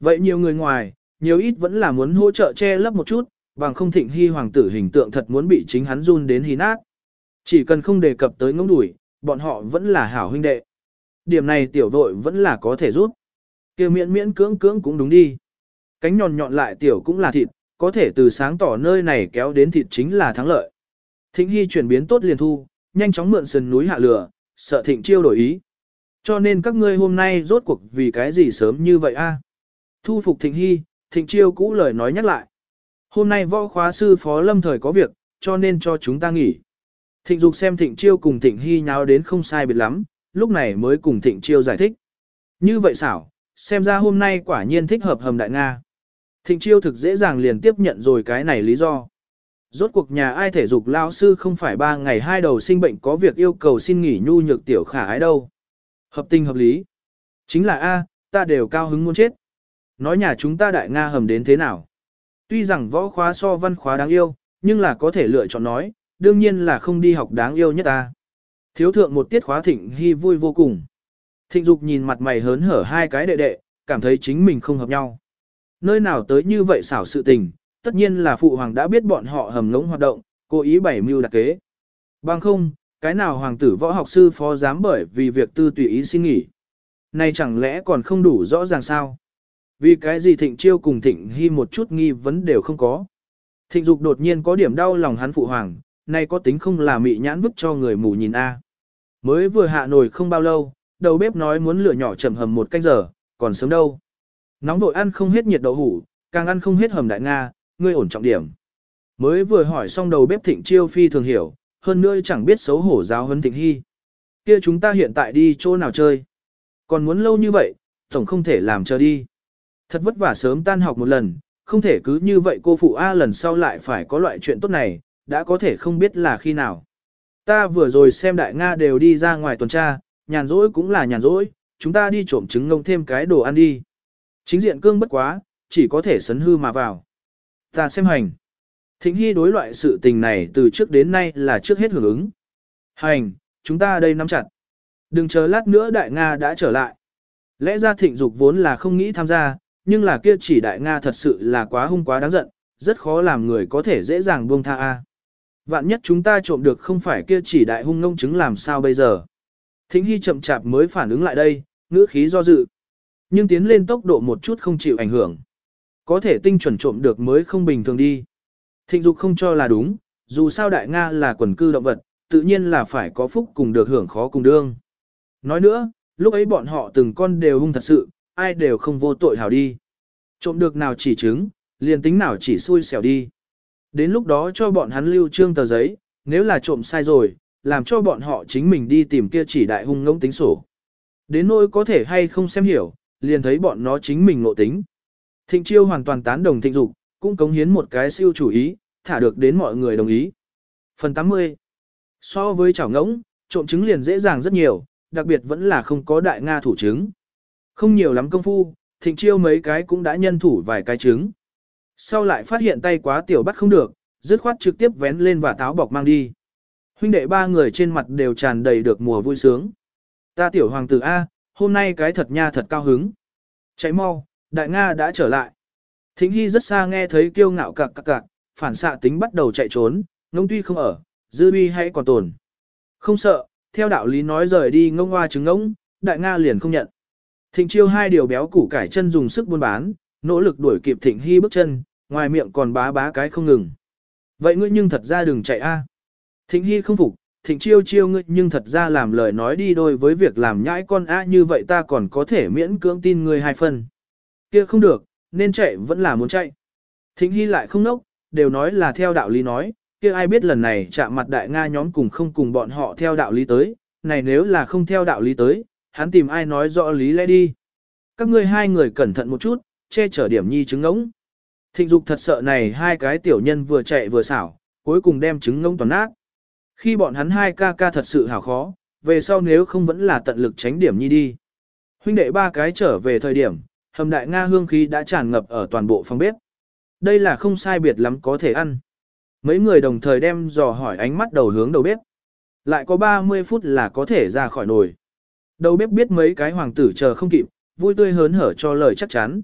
Vậy nhiều người ngoài, nhiều ít vẫn là muốn hỗ trợ che lấp một chút, bằng không thịnh hy hoàng tử hình tượng thật muốn bị chính hắn run đến hí nát. Chỉ cần không đề cập tới ngỗng đuổi, bọn họ vẫn là hảo huynh đệ. Điểm này tiểu vội vẫn là có thể giúp. kia miễn miễn cưỡng cưỡng cũng đúng đi. Cánh nhọn nhọn lại tiểu cũng là thịt, có thể từ sáng tỏ nơi này kéo đến thịt chính là thắng lợi. Thịnh Hy chuyển biến tốt liền thu, nhanh chóng mượn sườn núi hạ lửa, sợ Thịnh Chiêu đổi ý. Cho nên các ngươi hôm nay rốt cuộc vì cái gì sớm như vậy a? Thu phục Thịnh Hy, Thịnh Chiêu cũ lời nói nhắc lại. Hôm nay võ khóa sư phó lâm thời có việc, cho nên cho chúng ta nghỉ. Thịnh Dục xem Thịnh Chiêu cùng Thịnh Hy nháo đến không sai biệt lắm, lúc này mới cùng Thịnh Chiêu giải thích. Như vậy xảo, xem ra hôm nay quả nhiên thích hợp hầm đại Nga. Thịnh Chiêu thực dễ dàng liền tiếp nhận rồi cái này lý do. Rốt cuộc nhà ai thể dục lao sư không phải ba ngày hai đầu sinh bệnh có việc yêu cầu xin nghỉ nhu nhược tiểu khả ái đâu. Hợp tình hợp lý. Chính là A, ta đều cao hứng muốn chết. Nói nhà chúng ta đại Nga hầm đến thế nào. Tuy rằng võ khóa so văn khóa đáng yêu, nhưng là có thể lựa chọn nói, đương nhiên là không đi học đáng yêu nhất ta. Thiếu thượng một tiết khóa thịnh hy vui vô cùng. Thịnh dục nhìn mặt mày hớn hở hai cái đệ đệ, cảm thấy chính mình không hợp nhau. Nơi nào tới như vậy xảo sự tình, tất nhiên là phụ hoàng đã biết bọn họ hầm ngống hoạt động, cố ý bảy mưu đặc kế. Bằng không, cái nào hoàng tử võ học sư phó dám bởi vì việc tư tùy ý xin nghỉ. Này chẳng lẽ còn không đủ rõ ràng sao? Vì cái gì thịnh chiêu cùng thịnh hy một chút nghi vấn đều không có. Thịnh dục đột nhiên có điểm đau lòng hắn phụ hoàng, nay có tính không là mị nhãn vứt cho người mù nhìn a. Mới vừa hạ nồi không bao lâu, đầu bếp nói muốn lửa nhỏ chậm hầm một canh giờ, còn sớm đâu. Nóng vội ăn không hết nhiệt đậu hủ, càng ăn không hết hầm đại Nga, ngươi ổn trọng điểm. Mới vừa hỏi xong đầu bếp thịnh chiêu phi thường hiểu, hơn nữa chẳng biết xấu hổ giáo huấn thịnh hy. Kia chúng ta hiện tại đi chỗ nào chơi? Còn muốn lâu như vậy, tổng không thể làm chờ đi. Thật vất vả sớm tan học một lần, không thể cứ như vậy cô phụ A lần sau lại phải có loại chuyện tốt này, đã có thể không biết là khi nào. Ta vừa rồi xem đại Nga đều đi ra ngoài tuần tra, nhàn rỗi cũng là nhàn rỗi, chúng ta đi trộm trứng ngông thêm cái đồ ăn đi. Chính diện cương bất quá, chỉ có thể sấn hư mà vào. Ta xem hành. Thịnh Hy đối loại sự tình này từ trước đến nay là trước hết hưởng ứng. Hành, chúng ta đây nắm chặt. Đừng chờ lát nữa đại Nga đã trở lại. Lẽ ra thịnh dục vốn là không nghĩ tham gia, nhưng là kia chỉ đại Nga thật sự là quá hung quá đáng giận, rất khó làm người có thể dễ dàng buông tha a. Vạn nhất chúng ta trộm được không phải kia chỉ đại hung ngông chứng làm sao bây giờ. Thính Hy chậm chạp mới phản ứng lại đây, ngữ khí do dự. Nhưng tiến lên tốc độ một chút không chịu ảnh hưởng. Có thể tinh chuẩn trộm được mới không bình thường đi. Thịnh dục không cho là đúng, dù sao đại Nga là quần cư động vật, tự nhiên là phải có phúc cùng được hưởng khó cùng đương. Nói nữa, lúc ấy bọn họ từng con đều hung thật sự, ai đều không vô tội hảo đi. Trộm được nào chỉ chứng, liền tính nào chỉ xui xẻo đi. Đến lúc đó cho bọn hắn lưu trương tờ giấy, nếu là trộm sai rồi, làm cho bọn họ chính mình đi tìm kia chỉ đại hung ngỗng tính sổ. Đến nỗi có thể hay không xem hiểu, liền thấy bọn nó chính mình ngộ tính. Thịnh chiêu hoàn toàn tán đồng thịnh dục, cũng cống hiến một cái siêu chủ ý, thả được đến mọi người đồng ý. Phần 80 So với chảo ngỗng, trộm trứng liền dễ dàng rất nhiều, đặc biệt vẫn là không có đại Nga thủ trứng. Không nhiều lắm công phu, thịnh chiêu mấy cái cũng đã nhân thủ vài cái trứng. Sau lại phát hiện tay quá tiểu bắt không được, dứt khoát trực tiếp vén lên và táo bọc mang đi. Huynh đệ ba người trên mặt đều tràn đầy được mùa vui sướng. Ta tiểu hoàng tử A, hôm nay cái thật nha thật cao hứng. Cháy mau, đại Nga đã trở lại. Thính Hy rất xa nghe thấy kiêu ngạo cạc cạc cạc, phản xạ tính bắt đầu chạy trốn, ngông tuy không ở, dư uy hay còn tồn. Không sợ, theo đạo lý nói rời đi ngông hoa trứng ngỗng, đại Nga liền không nhận. Thịnh chiêu hai điều béo củ cải chân dùng sức buôn bán, nỗ lực đuổi kịp thịnh hy bước chân, ngoài miệng còn bá bá cái không ngừng. Vậy ngươi nhưng thật ra đừng chạy a. Thịnh hy không phục, thịnh chiêu chiêu ngươi nhưng thật ra làm lời nói đi đôi với việc làm nhãi con a như vậy ta còn có thể miễn cưỡng tin ngươi hai phần. Kia không được, nên chạy vẫn là muốn chạy. Thịnh hy lại không nốc, đều nói là theo đạo lý nói, kia ai biết lần này chạm mặt đại Nga nhóm cùng không cùng bọn họ theo đạo lý tới, này nếu là không theo đạo lý tới, hắn tìm ai nói rõ lý lẽ đi. Các ngươi hai người cẩn thận một chút, che chở điểm nhi trứng ngỗng. Thịnh dục thật sợ này hai cái tiểu nhân vừa chạy vừa xảo, cuối cùng đem trứng ngỗng toàn nát. Khi bọn hắn hai ca ca thật sự hảo khó, về sau nếu không vẫn là tận lực tránh điểm nhi đi. Huynh đệ ba cái trở về thời điểm, hầm đại Nga hương khí đã tràn ngập ở toàn bộ phòng bếp. Đây là không sai biệt lắm có thể ăn. Mấy người đồng thời đem dò hỏi ánh mắt đầu hướng đầu bếp. Lại có 30 phút là có thể ra khỏi nồi. Đầu bếp biết mấy cái hoàng tử chờ không kịp, vui tươi hớn hở cho lời chắc chắn.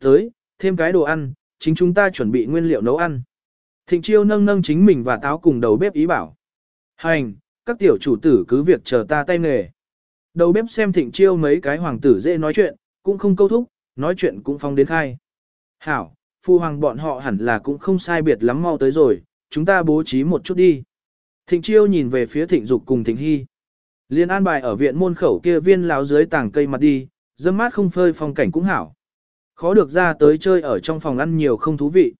Tới, thêm cái đồ ăn, chính chúng ta chuẩn bị nguyên liệu nấu ăn. Thịnh chiêu nâng nâng chính mình và táo cùng đầu bếp ý bảo. Hành, các tiểu chủ tử cứ việc chờ ta tay nghề. Đầu bếp xem thịnh chiêu mấy cái hoàng tử dễ nói chuyện, cũng không câu thúc, nói chuyện cũng phong đến khai. Hảo, phu hoàng bọn họ hẳn là cũng không sai biệt lắm mau tới rồi, chúng ta bố trí một chút đi. Thịnh chiêu nhìn về phía thịnh dục cùng thịnh hy. Liên an bài ở viện môn khẩu kia viên láo dưới tảng cây mặt đi, dâm mát không phơi phong cảnh cũng hảo. Khó được ra tới chơi ở trong phòng ăn nhiều không thú vị.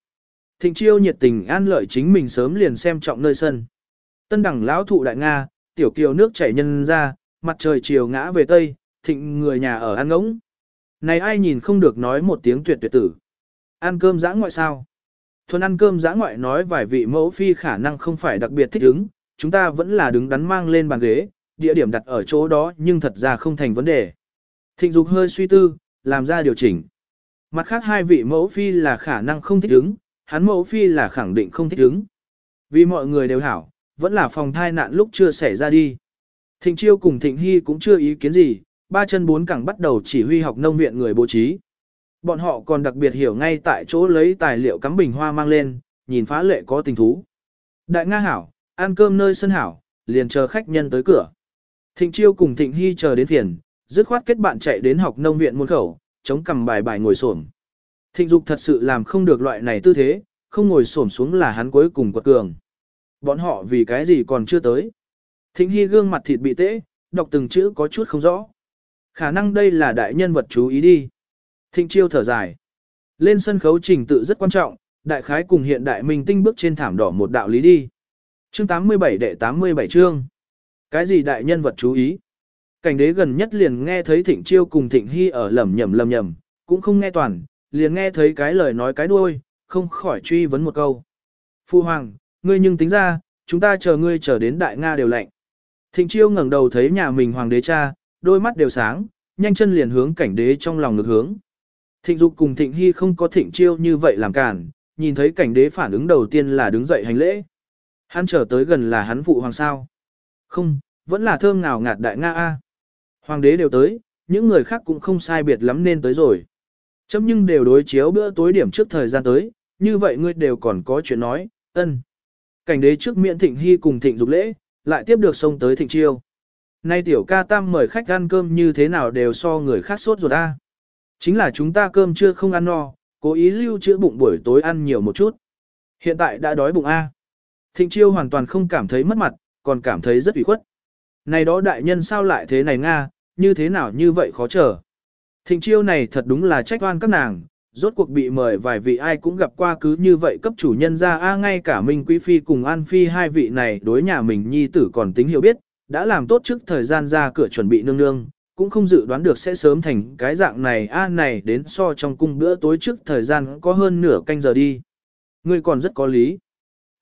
Thịnh chiêu nhiệt tình an lợi chính mình sớm liền xem trọng nơi sân. Tân đẳng lão thụ đại Nga, tiểu kiều nước chảy nhân ra, mặt trời chiều ngã về tây, thịnh người nhà ở ăn ngỗng. Này ai nhìn không được nói một tiếng tuyệt tuyệt tử. Ăn cơm giã ngoại sao? Thuần ăn cơm giã ngoại nói vài vị mẫu phi khả năng không phải đặc biệt thích ứng, chúng ta vẫn là đứng đắn mang lên bàn ghế, địa điểm đặt ở chỗ đó nhưng thật ra không thành vấn đề. Thịnh dục hơi suy tư, làm ra điều chỉnh. Mặt khác hai vị mẫu phi là khả năng không thích ứng, hắn mẫu phi là khẳng định không thích ứng. Vì mọi người đều hảo, vẫn là phòng thai nạn lúc chưa xảy ra đi. Thịnh Chiêu cùng Thịnh Hy cũng chưa ý kiến gì, ba chân bốn cẳng bắt đầu chỉ huy học nông viện người bố trí. Bọn họ còn đặc biệt hiểu ngay tại chỗ lấy tài liệu cắm bình hoa mang lên, nhìn phá lệ có tình thú. Đại Nga hảo, ăn cơm nơi sân hảo, liền chờ khách nhân tới cửa. Thịnh Chiêu cùng Thịnh Hy chờ đến phiền, dứt khoát kết bạn chạy đến học nông viện môn khẩu, chống cằm bài bài ngồi xổm. Thịnh Dục thật sự làm không được loại này tư thế, không ngồi xổm xuống là hắn cuối cùng quật cường. Bọn họ vì cái gì còn chưa tới. Thịnh Hy gương mặt thịt bị tễ, đọc từng chữ có chút không rõ. Khả năng đây là đại nhân vật chú ý đi. Thịnh Chiêu thở dài. Lên sân khấu trình tự rất quan trọng, đại khái cùng hiện đại minh tinh bước trên thảm đỏ một đạo lý đi. Chương 87 đệ 87 chương. Cái gì đại nhân vật chú ý? Cảnh đế gần nhất liền nghe thấy Thịnh Chiêu cùng Thịnh Hy ở lầm nhầm lầm nhầm, cũng không nghe toàn, liền nghe thấy cái lời nói cái đuôi, không khỏi truy vấn một câu. Phu Hoàng, ngươi nhưng tính ra, chúng ta chờ ngươi chờ đến Đại Nga đều lạnh. Thịnh Chiêu ngẩng đầu thấy nhà mình Hoàng đế cha, đôi mắt đều sáng, nhanh chân liền hướng cảnh đế trong lòng ngược hướng. Thịnh Dục cùng Thịnh Hy không có Thịnh Chiêu như vậy làm cản, nhìn thấy cảnh đế phản ứng đầu tiên là đứng dậy hành lễ. Hắn trở tới gần là hắn phụ hoàng sao. Không, vẫn là thơm nào ngạt đại Nga A. Hoàng đế đều tới, những người khác cũng không sai biệt lắm nên tới rồi. Chấm nhưng đều đối chiếu bữa tối điểm trước thời gian tới, như vậy ngươi đều còn có chuyện nói, ân. Cảnh đế trước miệng thịnh hy cùng thịnh dục lễ, lại tiếp được sông tới thịnh chiêu. Nay tiểu ca tam mời khách ăn cơm như thế nào đều so người khác sốt ruột ta. Chính là chúng ta cơm chưa không ăn no, cố ý lưu trữ bụng buổi tối ăn nhiều một chút. Hiện tại đã đói bụng A. Thịnh chiêu hoàn toàn không cảm thấy mất mặt, còn cảm thấy rất ủy khuất. Này đó đại nhân sao lại thế này Nga, như thế nào như vậy khó chờ. Thịnh chiêu này thật đúng là trách oan các nàng, rốt cuộc bị mời vài vị ai cũng gặp qua cứ như vậy cấp chủ nhân ra a ngay cả Minh Quý Phi cùng An Phi hai vị này đối nhà mình nhi tử còn tính hiểu biết, đã làm tốt trước thời gian ra cửa chuẩn bị nương nương, cũng không dự đoán được sẽ sớm thành cái dạng này a này đến so trong cung bữa tối trước thời gian có hơn nửa canh giờ đi. Ngươi còn rất có lý.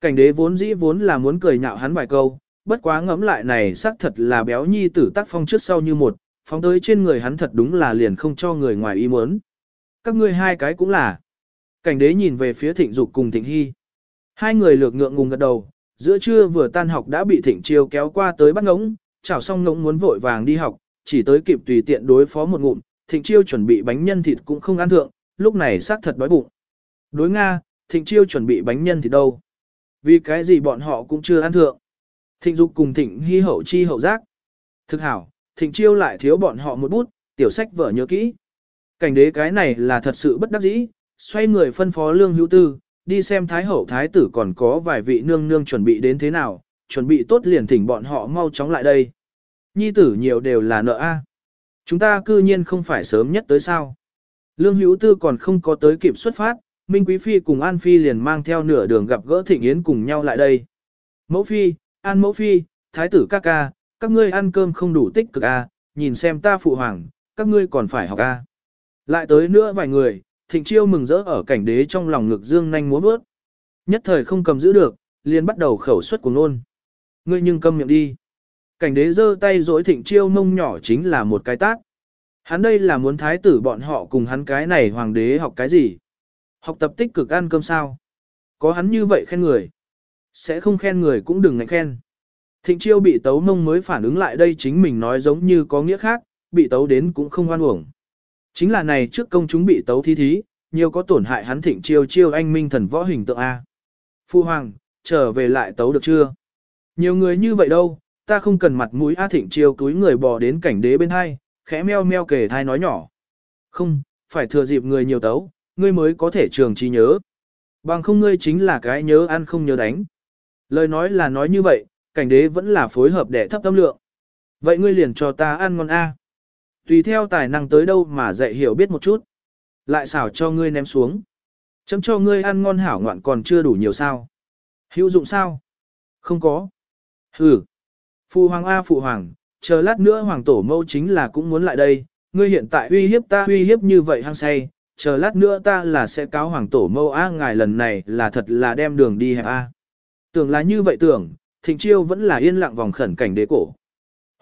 Cảnh đế vốn dĩ vốn là muốn cười nhạo hắn vài câu, bất quá ngẫm lại này xác thật là béo nhi tử tác phong trước sau như một, phóng tới trên người hắn thật đúng là liền không cho người ngoài ý muốn. Các ngươi hai cái cũng là. Cảnh đế nhìn về phía thịnh dục cùng thịnh hy. Hai người lược ngượng ngùng gật đầu, giữa trưa vừa tan học đã bị thịnh chiêu kéo qua tới bắt ngỗng, chảo xong ngỗng muốn vội vàng đi học, chỉ tới kịp tùy tiện đối phó một ngụm, thịnh chiêu chuẩn bị bánh nhân thịt cũng không ăn thượng, lúc này xác thật đói bụng. Đối Nga, thịnh chiêu chuẩn bị bánh nhân thịt đâu? Vì cái gì bọn họ cũng chưa ăn thượng. Thịnh dục cùng thịnh hy hậu chi hậu giác. Thực hảo, thịnh chiêu lại thiếu bọn họ một bút, tiểu sách vở nhớ kỹ. Cảnh đế cái này là thật sự bất đắc dĩ, xoay người phân phó lương hữu tư, đi xem thái hậu thái tử còn có vài vị nương nương chuẩn bị đến thế nào, chuẩn bị tốt liền thỉnh bọn họ mau chóng lại đây. Nhi tử nhiều đều là nợ A. Chúng ta cư nhiên không phải sớm nhất tới sao. Lương hữu tư còn không có tới kịp xuất phát, Minh Quý Phi cùng An Phi liền mang theo nửa đường gặp gỡ Thịnh Yến cùng nhau lại đây. Mẫu Phi, An Mẫu Phi, Thái tử ca ca, các ngươi ăn cơm không đủ tích cực a, nhìn xem ta phụ hoàng, các ngươi còn phải học a. Lại tới nữa vài người, Thịnh Chiêu mừng rỡ ở cảnh đế trong lòng ngực dương nhanh múa bước. Nhất thời không cầm giữ được, liền bắt đầu khẩu suất của ngôn. Ngươi nhưng câm miệng đi. Cảnh đế giơ tay dỗi Thịnh Chiêu mông nhỏ chính là một cái tát. Hắn đây là muốn thái tử bọn họ cùng hắn cái này hoàng đế học cái gì? Học tập tích cực ăn cơm sao? Có hắn như vậy khen người. Sẽ không khen người cũng đừng ngạnh khen. Thịnh chiêu bị tấu mông mới phản ứng lại đây chính mình nói giống như có nghĩa khác, bị tấu đến cũng không hoan uổng. Chính là này trước công chúng bị tấu thi thí, nhiều có tổn hại hắn thịnh chiêu chiêu anh minh thần võ hình tượng A. Phu Hoàng, trở về lại tấu được chưa? Nhiều người như vậy đâu, ta không cần mặt mũi A thịnh chiêu túi người bò đến cảnh đế bên hai, khẽ meo meo kể thai nói nhỏ. Không, phải thừa dịp người nhiều tấu, ngươi mới có thể trường trí nhớ. Bằng không ngươi chính là cái nhớ ăn không nhớ đánh. Lời nói là nói như vậy, cảnh đế vẫn là phối hợp để thấp tâm lượng. Vậy ngươi liền cho ta ăn ngon A. Tùy theo tài năng tới đâu mà dạy hiểu biết một chút. Lại xảo cho ngươi ném xuống. Chấm cho ngươi ăn ngon hảo ngoạn còn chưa đủ nhiều sao. Hữu dụng sao? Không có. Hừ. Phụ hoàng A phụ hoàng, chờ lát nữa hoàng tổ mâu chính là cũng muốn lại đây, ngươi hiện tại uy hiếp ta uy hiếp như vậy hăng say, chờ lát nữa ta là sẽ cáo hoàng tổ mâu A ngài lần này là thật là đem đường đi hẹp A. Tưởng là như vậy tưởng, thịnh chiêu vẫn là yên lặng vòng khẩn cảnh đế cổ.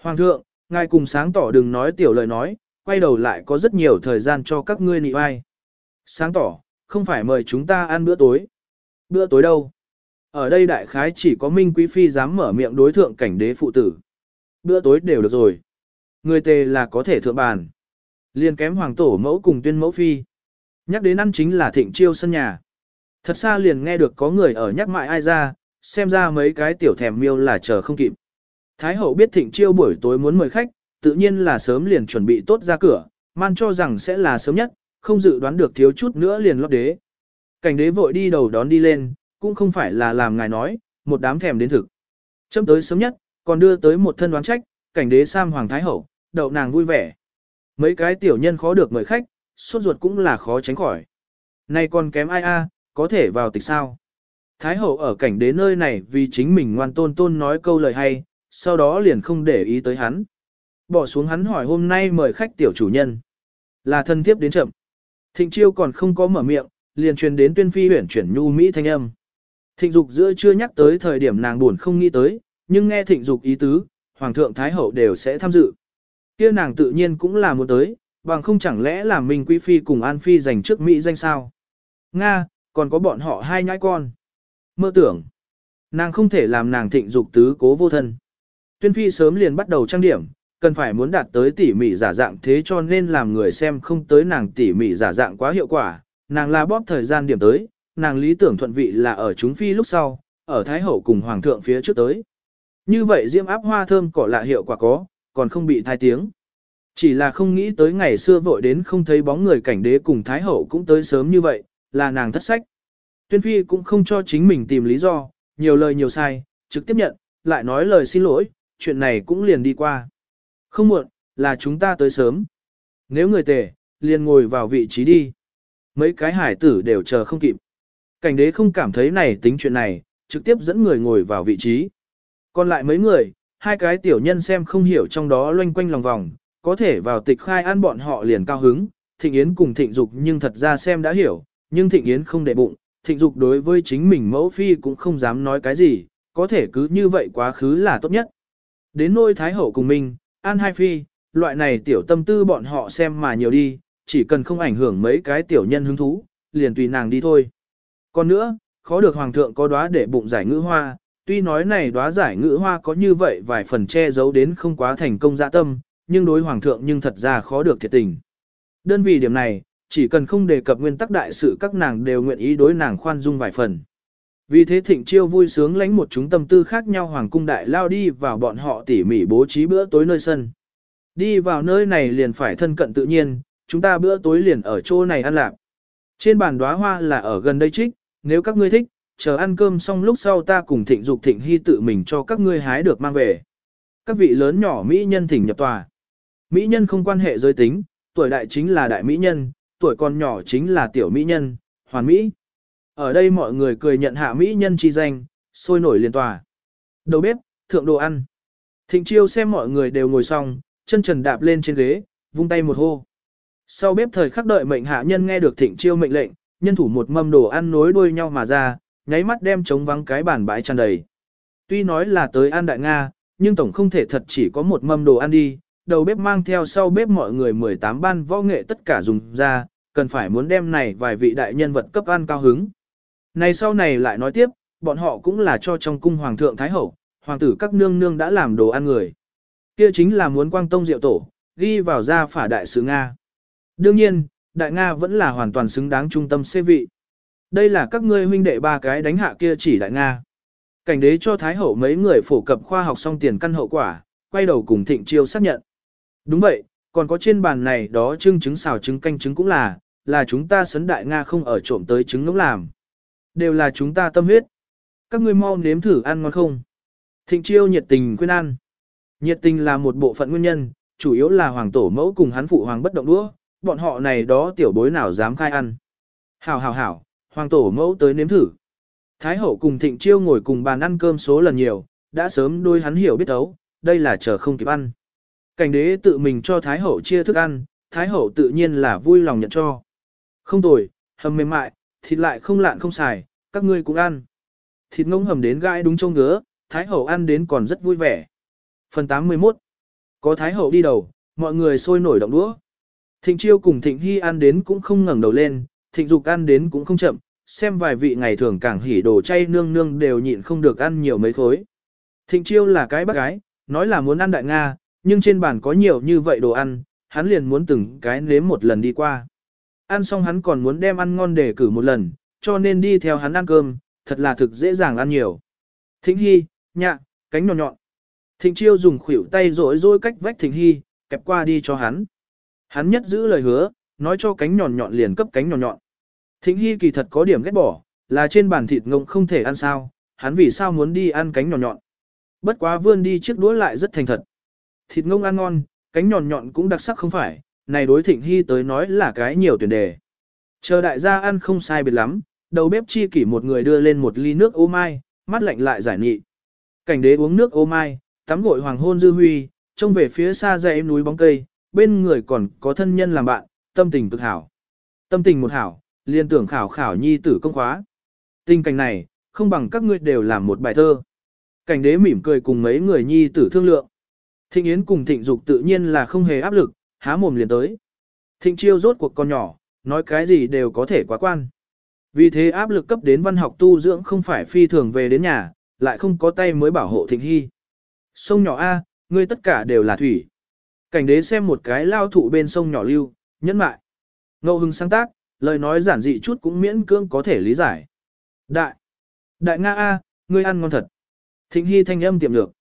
Hoàng thượng, ngài cùng sáng tỏ đừng nói tiểu lời nói, quay đầu lại có rất nhiều thời gian cho các ngươi nị ai Sáng tỏ, không phải mời chúng ta ăn bữa tối. Bữa tối đâu? Ở đây đại khái chỉ có Minh Quý Phi dám mở miệng đối thượng cảnh đế phụ tử. Bữa tối đều được rồi. Người tề là có thể thượng bàn. Liên kém hoàng tổ mẫu cùng tuyên mẫu phi. Nhắc đến ăn chính là thịnh chiêu sân nhà. Thật xa liền nghe được có người ở nhắc mại ai ra, xem ra mấy cái tiểu thèm miêu là chờ không kịp. Thái hậu biết thịnh chiêu buổi tối muốn mời khách, tự nhiên là sớm liền chuẩn bị tốt ra cửa, man cho rằng sẽ là sớm nhất, không dự đoán được thiếu chút nữa liền lót đế. Cảnh đế vội đi đầu đón đi lên, cũng không phải là làm ngài nói, một đám thèm đến thực. Châm tới sớm nhất, còn đưa tới một thân đoán trách, cảnh đế Sam Hoàng Thái Hậu, đậu nàng vui vẻ. Mấy cái tiểu nhân khó được mời khách, suốt ruột cũng là khó tránh khỏi. Này còn kém ai a, có thể vào tịch sao? Thái Hậu ở cảnh đế nơi này vì chính mình ngoan tôn tôn nói câu lời hay, sau đó liền không để ý tới hắn. Bỏ xuống hắn hỏi hôm nay mời khách tiểu chủ nhân. Là thân thiếp đến chậm. Thịnh chiêu còn không có mở miệng, liền truyền đến tuyên phi huyển chuyển nhu Mỹ thanh âm. Thịnh dục giữa chưa nhắc tới thời điểm nàng buồn không nghĩ tới, nhưng nghe thịnh dục ý tứ, hoàng thượng thái hậu đều sẽ tham dự. kia nàng tự nhiên cũng là muốn tới, bằng không chẳng lẽ là Minh Quý Phi cùng An Phi giành trước Mỹ danh sao. Nga, còn có bọn họ hai nhãi con. Mơ tưởng, nàng không thể làm nàng thịnh dục tứ cố vô thân. Tuyên Phi sớm liền bắt đầu trang điểm, cần phải muốn đạt tới tỉ mỉ giả dạng thế cho nên làm người xem không tới nàng tỉ mỉ giả dạng quá hiệu quả, nàng là bóp thời gian điểm tới, nàng lý tưởng thuận vị là ở chúng phi lúc sau, ở Thái Hậu cùng Hoàng thượng phía trước tới. Như vậy diễm áp hoa thơm cỏ lạ hiệu quả có, còn không bị thai tiếng. Chỉ là không nghĩ tới ngày xưa vội đến không thấy bóng người cảnh đế cùng Thái Hậu cũng tới sớm như vậy, là nàng thất sách. Tuyên Phi cũng không cho chính mình tìm lý do, nhiều lời nhiều sai, trực tiếp nhận, lại nói lời xin lỗi, chuyện này cũng liền đi qua. Không muộn, là chúng ta tới sớm. Nếu người tề, liền ngồi vào vị trí đi. Mấy cái hải tử đều chờ không kịp. Cảnh đế không cảm thấy này tính chuyện này, trực tiếp dẫn người ngồi vào vị trí. Còn lại mấy người, hai cái tiểu nhân xem không hiểu trong đó loanh quanh lòng vòng, có thể vào tịch khai ăn bọn họ liền cao hứng, thịnh yến cùng thịnh dục nhưng thật ra xem đã hiểu, nhưng thịnh yến không để bụng, thịnh dục đối với chính mình mẫu phi cũng không dám nói cái gì, có thể cứ như vậy quá khứ là tốt nhất. Đến nôi thái hậu cùng mình, an hai phi, loại này tiểu tâm tư bọn họ xem mà nhiều đi, chỉ cần không ảnh hưởng mấy cái tiểu nhân hứng thú, liền tùy nàng đi thôi. Còn nữa, khó được hoàng thượng có đóa để bụng giải ngữ hoa, tuy nói này đóa giải ngữ hoa có như vậy vài phần che giấu đến không quá thành công dạ tâm, nhưng đối hoàng thượng nhưng thật ra khó được thiệt tình. Đơn vì điểm này, chỉ cần không đề cập nguyên tắc đại sự các nàng đều nguyện ý đối nàng khoan dung vài phần. Vì thế thịnh chiêu vui sướng lánh một chúng tâm tư khác nhau hoàng cung đại lao đi vào bọn họ tỉ mỉ bố trí bữa tối nơi sân. Đi vào nơi này liền phải thân cận tự nhiên, chúng ta bữa tối liền ở chỗ này ăn lạc. Trên bàn đóa hoa là ở gần đây trích, nếu các ngươi thích, chờ ăn cơm xong lúc sau ta cùng thịnh dục thịnh hy tự mình cho các ngươi hái được mang về. Các vị lớn nhỏ Mỹ nhân thỉnh nhập tòa. Mỹ nhân không quan hệ giới tính, tuổi đại chính là đại Mỹ nhân, tuổi còn nhỏ chính là tiểu Mỹ nhân, hoàn Mỹ. Ở đây mọi người cười nhận hạ Mỹ nhân chi danh, sôi nổi liên tòa. Đầu bếp, thượng đồ ăn. Thịnh chiêu xem mọi người đều ngồi xong, chân trần đạp lên trên ghế, vung tay một hô. Sau bếp thời khắc đợi mệnh hạ nhân nghe được thịnh chiêu mệnh lệnh, nhân thủ một mâm đồ ăn nối đuôi nhau mà ra, nháy mắt đem trống vắng cái bàn bãi tràn đầy. Tuy nói là tới ăn đại Nga, nhưng tổng không thể thật chỉ có một mâm đồ ăn đi, đầu bếp mang theo sau bếp mọi người 18 ban võ nghệ tất cả dùng ra, cần phải muốn đem này vài vị đại nhân vật cấp ăn cao hứng. Này sau này lại nói tiếp, bọn họ cũng là cho trong cung hoàng thượng thái hậu, hoàng tử các nương nương đã làm đồ ăn người. Kia chính là muốn quang tông diệu tổ, ghi vào ra phả đại sứ Nga. Đương nhiên, đại Nga vẫn là hoàn toàn xứng đáng trung tâm xê vị. Đây là các ngươi huynh đệ ba cái đánh hạ kia chỉ đại Nga. Cảnh đế cho Thái Hậu mấy người phổ cập khoa học xong tiền căn hậu quả, quay đầu cùng thịnh chiêu xác nhận. Đúng vậy, còn có trên bàn này đó trưng trứng xào trứng canh trứng cũng là, là chúng ta sấn đại Nga không ở trộm tới trứng ngỗng làm. Đều là chúng ta tâm huyết. Các ngươi mau nếm thử ăn ngon không? Thịnh chiêu nhiệt tình khuyên ăn. Nhiệt tình là một bộ phận nguyên nhân, chủ yếu là hoàng tổ mẫu cùng hắn phụ hoàng bất động đũa, bọn họ này đó tiểu bối nào dám khai ăn. Hảo hảo hảo, hoàng tổ mẫu tới nếm thử. Thái hậu cùng thịnh chiêu ngồi cùng bàn ăn cơm số lần nhiều, đã sớm đôi hắn hiểu biết ấu, đây là chờ không kịp ăn. Cảnh đế tự mình cho Thái hậu chia thức ăn, Thái hậu tự nhiên là vui lòng nhận cho. Không tồi, hầm mềm mại, thịt lại không lạn không xài, các ngươi cũng ăn. Thịt ngông hầm đến gai đúng châu ngứa, Thái hậu ăn đến còn rất vui vẻ. Phần 81 Có Thái hậu đi đầu, mọi người sôi nổi động đũa. Thịnh chiêu cùng thịnh hy ăn đến cũng không ngẩng đầu lên, thịnh dục ăn đến cũng không chậm, xem vài vị ngày thường càng hỉ đồ chay nương nương đều nhịn không được ăn nhiều mấy khối. Thịnh chiêu là cái bác gái, nói là muốn ăn đại Nga, nhưng trên bàn có nhiều như vậy đồ ăn, hắn liền muốn từng cái nếm một lần đi qua. Ăn xong hắn còn muốn đem ăn ngon để cử một lần, cho nên đi theo hắn ăn cơm, thật là thực dễ dàng ăn nhiều. Thịnh Hy, nhạ, cánh nhọn nhọn. Thịnh Chiêu dùng khuỷu tay rỗi rối cách vách Thịnh Hy, kẹp qua đi cho hắn. Hắn nhất giữ lời hứa, nói cho cánh nhọn nhọn liền cấp cánh nhọn nhọn. Thịnh Hy kỳ thật có điểm ghét bỏ, là trên bàn thịt ngông không thể ăn sao, hắn vì sao muốn đi ăn cánh nhọn nhọn. Bất quá vươn đi chiếc đũa lại rất thành thật. Thịt ngông ăn ngon, cánh nhọn nhọn cũng đặc sắc không phải, này đối Thịnh Hy tới nói là cái nhiều tuyển đề. Chờ đại gia ăn không sai biệt lắm, đầu bếp chi kỷ một người đưa lên một ly nước ô mai, mắt lạnh lại giải nghị. Cảnh đế uống nước ô mai, tắm gội hoàng hôn dư huy, trông về phía xa dãy núi bóng cây, bên người còn có thân nhân làm bạn, tâm tình cực hảo. Tâm tình một hảo, liên tưởng khảo khảo nhi tử công khóa. Tình cảnh này, không bằng các ngươi đều làm một bài thơ. Cảnh đế mỉm cười cùng mấy người nhi tử thương lượng. Thịnh Yến cùng Thịnh Dục tự nhiên là không hề áp lực, há mồm liền tới. Thịnh Chiêu rốt cuộc con nhỏ, nói cái gì đều có thể quá quan. Vì thế áp lực cấp đến văn học tu dưỡng không phải phi thường về đến nhà, lại không có tay mới bảo hộ Thịnh Hy. Sông nhỏ A, ngươi tất cả đều là thủy. Cảnh đế xem một cái lao thụ bên sông nhỏ lưu, nhẫn mại. Ngẫu hưng sáng tác, lời nói giản dị chút cũng miễn cưỡng có thể lý giải. Đại, đại Nga A, ngươi ăn ngon thật. Thịnh Hy thanh âm tiệm lược.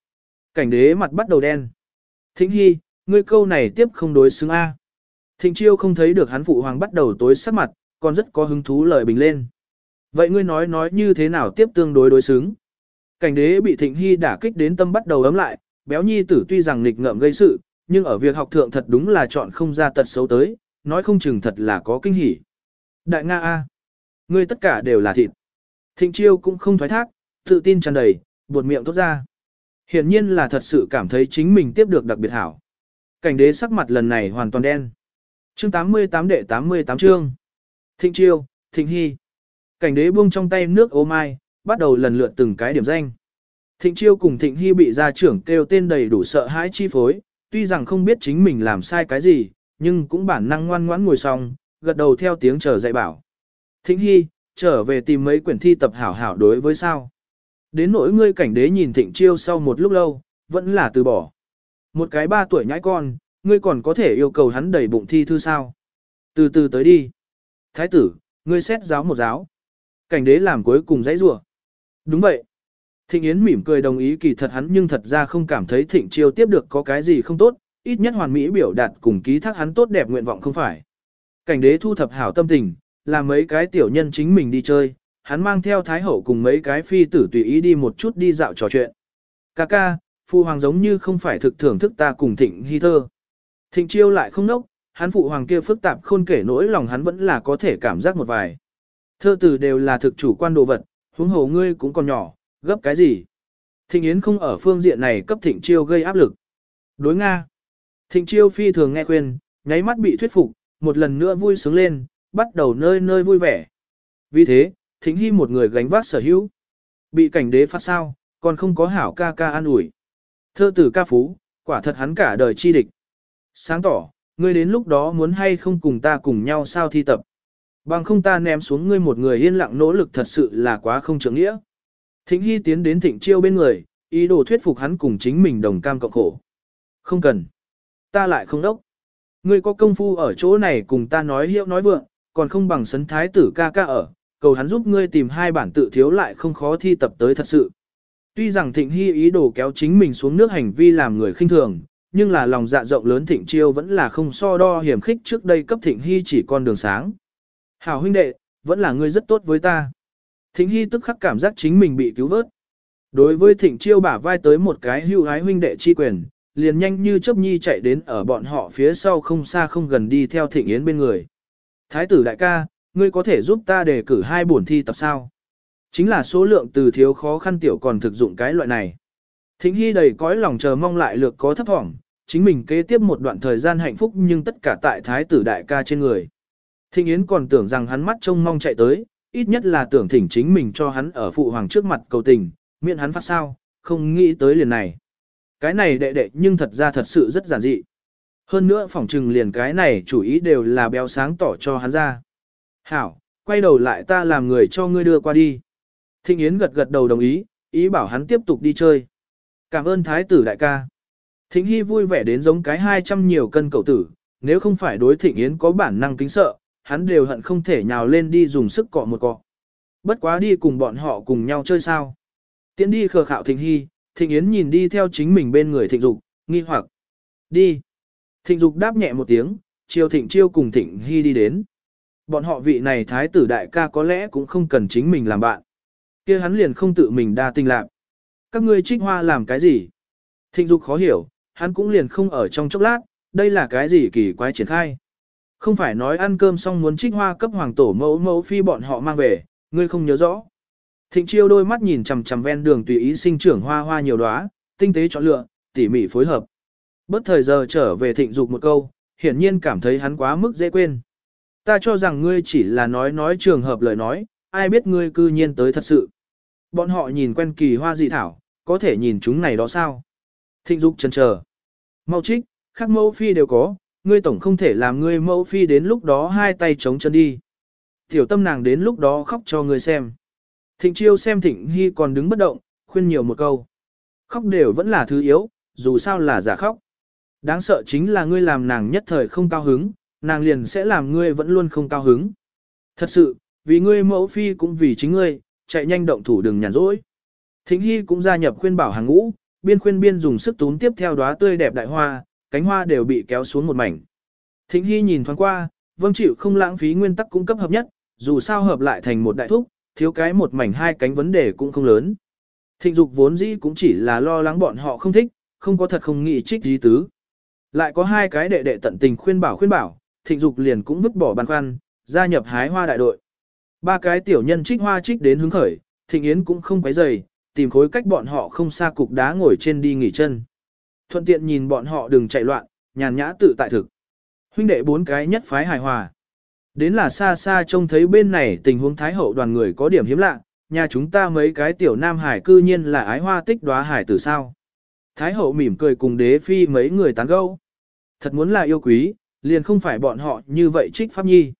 Cảnh đế mặt bắt đầu đen. Thịnh Hy, ngươi câu này tiếp không đối xứng A. Thịnh Chiêu không thấy được hắn phụ hoàng bắt đầu tối sắc mặt, còn rất có hứng thú lời bình lên. Vậy ngươi nói nói như thế nào tiếp tương đối đối xứng? Cảnh đế bị Thịnh Hy đả kích đến tâm bắt đầu ấm lại, béo nhi tử tuy rằng nghịch ngợm gây sự, nhưng ở việc học thượng thật đúng là chọn không ra tật xấu tới, nói không chừng thật là có kinh hỉ. Đại Nga A. Ngươi tất cả đều là thịt. Thịnh chiêu cũng không thoái thác, tự tin tràn đầy, buột miệng tốt ra. Hiển nhiên là thật sự cảm thấy chính mình tiếp được đặc biệt hảo. Cảnh đế sắc mặt lần này hoàn toàn đen. Chương 88 đệ 88 chương. Thịnh chiêu, thịnh hy. Cảnh đế buông trong tay nước ô mai, bắt đầu lần lượt từng cái điểm danh. Thịnh chiêu cùng thịnh hy bị gia trưởng kêu tên đầy đủ sợ hãi chi phối, tuy rằng không biết chính mình làm sai cái gì, nhưng cũng bản năng ngoan ngoãn ngồi xong, gật đầu theo tiếng chờ dạy bảo. Thịnh Hy, trở về tìm mấy quyển thi tập hảo hảo đối với sao. Đến nỗi ngươi cảnh đế nhìn thịnh chiêu sau một lúc lâu, vẫn là từ bỏ. Một cái ba tuổi nhãi con, ngươi còn có thể yêu cầu hắn đẩy bụng thi thư sao. Từ từ tới đi. Thái tử, ngươi xét giáo một giáo. Cảnh đế làm cuối cùng dãy rủa. Đúng vậy. Thịnh Yến mỉm cười đồng ý kỳ thật hắn nhưng thật ra không cảm thấy thịnh chiêu tiếp được có cái gì không tốt, ít nhất hoàn mỹ biểu đạt cùng ký thác hắn tốt đẹp nguyện vọng không phải. Cảnh đế thu thập hảo tâm tình, làm mấy cái tiểu nhân chính mình đi chơi, hắn mang theo thái hậu cùng mấy cái phi tử tùy ý đi một chút đi dạo trò chuyện. Cà ca, phụ hoàng giống như không phải thực thưởng thức ta cùng thịnh hy thơ. Thịnh chiêu lại không nốc, hắn phụ hoàng kia phức tạp khôn kể nỗi lòng hắn vẫn là có thể cảm giác một vài. Thơ từ đều là thực chủ quan đồ vật, huống hồ ngươi cũng còn nhỏ, gấp cái gì. Thịnh Yến không ở phương diện này cấp thịnh chiêu gây áp lực. Đối Nga. Thịnh chiêu phi thường nghe khuyên, nháy mắt bị thuyết phục, một lần nữa vui sướng lên, bắt đầu nơi nơi vui vẻ. Vì thế, thịnh hy một người gánh vác sở hữu. Bị cảnh đế phát sao, còn không có hảo ca ca an ủi. Thơ tử ca phú, quả thật hắn cả đời chi địch. Sáng tỏ, ngươi đến lúc đó muốn hay không cùng ta cùng nhau sao thi tập. Bằng không ta ném xuống ngươi một người yên lặng nỗ lực thật sự là quá không trưởng nghĩa. Thịnh Hy tiến đến thịnh chiêu bên người, ý đồ thuyết phục hắn cùng chính mình đồng cam cộng khổ. Không cần. Ta lại không đốc. Ngươi có công phu ở chỗ này cùng ta nói hiệu nói vượng, còn không bằng sấn thái tử ca ca ở, cầu hắn giúp ngươi tìm hai bản tự thiếu lại không khó thi tập tới thật sự. Tuy rằng Thịnh Hy ý đồ kéo chính mình xuống nước hành vi làm người khinh thường, nhưng là lòng dạ rộng lớn Thịnh Chiêu vẫn là không so đo hiểm khích trước đây cấp Thịnh Hy chỉ con đường sáng. Hảo huynh đệ, vẫn là ngươi rất tốt với ta. Thịnh Hy tức khắc cảm giác chính mình bị cứu vớt. Đối với Thịnh Chiêu bả vai tới một cái hưu ái huynh đệ chi quyền, liền nhanh như chớp nhi chạy đến ở bọn họ phía sau không xa không gần đi theo Thịnh Yến bên người. Thái tử đại ca, ngươi có thể giúp ta đề cử hai bổn thi tập sao? Chính là số lượng từ thiếu khó khăn tiểu còn thực dụng cái loại này. Thính Hy đầy cõi lòng chờ mong lại lược có thấp thỏm, chính mình kế tiếp một đoạn thời gian hạnh phúc nhưng tất cả tại thái tử đại ca trên người. Thịnh Yến còn tưởng rằng hắn mắt trông mong chạy tới, ít nhất là tưởng thỉnh chính mình cho hắn ở phụ hoàng trước mặt cầu tình, miệng hắn phát sao, không nghĩ tới liền này. Cái này đệ đệ nhưng thật ra thật sự rất giản dị. Hơn nữa phỏng trừng liền cái này chủ ý đều là béo sáng tỏ cho hắn ra. Hảo, quay đầu lại ta làm người cho ngươi đưa qua đi. Thịnh Yến gật gật đầu đồng ý, ý bảo hắn tiếp tục đi chơi. Cảm ơn thái tử đại ca. Thịnh Hy vui vẻ đến giống cái 200 nhiều cân cậu tử, nếu không phải đối Thịnh Yến có bản năng kính sợ, hắn đều hận không thể nhào lên đi dùng sức cọ một cọ. Bất quá đi cùng bọn họ cùng nhau chơi sao. Tiến đi khờ khạo Thịnh Hy, Thịnh Yến nhìn đi theo chính mình bên người Thịnh Dục, nghi hoặc. Đi. Thịnh Dục đáp nhẹ một tiếng, chiêu Thịnh Chiêu cùng Thịnh Hy đi đến. Bọn họ vị này thái tử đại ca có lẽ cũng không cần chính mình làm bạn kia hắn liền không tự mình đa tình lạc. Các ngươi trích hoa làm cái gì? Thịnh dục khó hiểu, hắn cũng liền không ở trong chốc lát, đây là cái gì kỳ quái triển khai. Không phải nói ăn cơm xong muốn trích hoa cấp hoàng tổ mẫu mẫu phi bọn họ mang về, ngươi không nhớ rõ. Thịnh chiêu đôi mắt nhìn chằm chằm ven đường tùy ý sinh trưởng hoa hoa nhiều đóa, tinh tế chọn lựa, tỉ mỉ phối hợp. Bất thời giờ trở về thịnh dục một câu, hiển nhiên cảm thấy hắn quá mức dễ quên. Ta cho rằng ngươi chỉ là nói nói trường hợp lời nói, ai biết ngươi cư nhiên tới thật sự. Bọn họ nhìn quen kỳ hoa dị thảo, có thể nhìn chúng này đó sao? Thịnh dục chần chờ. Mau trích, khắc mẫu phi đều có, ngươi tổng không thể làm ngươi mẫu phi đến lúc đó hai tay chống chân đi. Tiểu tâm nàng đến lúc đó khóc cho ngươi xem. Thịnh chiêu xem thịnh hy còn đứng bất động, khuyên nhiều một câu. Khóc đều vẫn là thứ yếu, dù sao là giả khóc. Đáng sợ chính là ngươi làm nàng nhất thời không cao hứng, nàng liền sẽ làm ngươi vẫn luôn không cao hứng. Thật sự, vì ngươi mẫu phi cũng vì chính ngươi, chạy nhanh động thủ đừng nhàn rỗi. Thính Hy cũng gia nhập khuyên bảo hàng ngũ, biên khuyên biên dùng sức túm tiếp theo đóa tươi đẹp đại hoa, cánh hoa đều bị kéo xuống một mảnh. Thính Hy nhìn thoáng qua, vâng chịu không lãng phí nguyên tắc cung cấp hợp nhất, dù sao hợp lại thành một đại thúc, thiếu cái một mảnh hai cánh vấn đề cũng không lớn. Thịnh dục vốn dĩ cũng chỉ là lo lắng bọn họ không thích, không có thật không nghĩ trích gì tứ. Lại có hai cái đệ đệ tận tình khuyên bảo khuyên bảo, thịnh dục liền cũng vứt bỏ băn khoăn, gia nhập hái hoa đại đội. Ba cái tiểu nhân trích hoa trích đến hứng khởi, thịnh yến cũng không quấy dày, tìm khối cách bọn họ không xa cục đá ngồi trên đi nghỉ chân. Thuận tiện nhìn bọn họ đừng chạy loạn, nhàn nhã tự tại thực. Huynh đệ bốn cái nhất phái hài hòa. Đến là xa xa trông thấy bên này tình huống thái hậu đoàn người có điểm hiếm lạ, nhà chúng ta mấy cái tiểu nam hải cư nhiên là ái hoa tích đóa hải từ sao. Thái hậu mỉm cười cùng đế phi mấy người tán gẫu. Thật muốn là yêu quý, liền không phải bọn họ như vậy trích pháp nhi.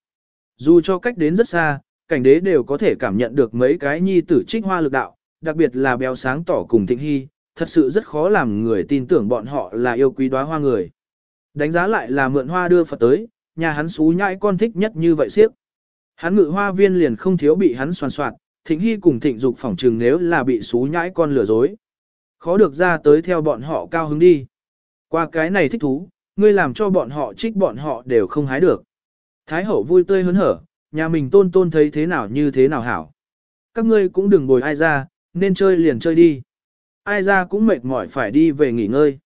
Dù cho cách đến rất xa, cảnh đế đều có thể cảm nhận được mấy cái nhi tử trích hoa lực đạo, đặc biệt là béo sáng tỏ cùng thịnh hy, thật sự rất khó làm người tin tưởng bọn họ là yêu quý đóa hoa người. Đánh giá lại là mượn hoa đưa Phật tới, nhà hắn xú nhãi con thích nhất như vậy siếp. Hắn ngự hoa viên liền không thiếu bị hắn soàn soạn, thịnh hy cùng thịnh dục phỏng trừng nếu là bị xú nhãi con lừa dối. Khó được ra tới theo bọn họ cao hứng đi. Qua cái này thích thú, ngươi làm cho bọn họ trích bọn họ đều không hái được. Thái hậu vui tươi hớn hở, nhà mình tôn tôn thấy thế nào như thế nào hảo. Các ngươi cũng đừng bồi ai ra, nên chơi liền chơi đi. Ai ra cũng mệt mỏi phải đi về nghỉ ngơi.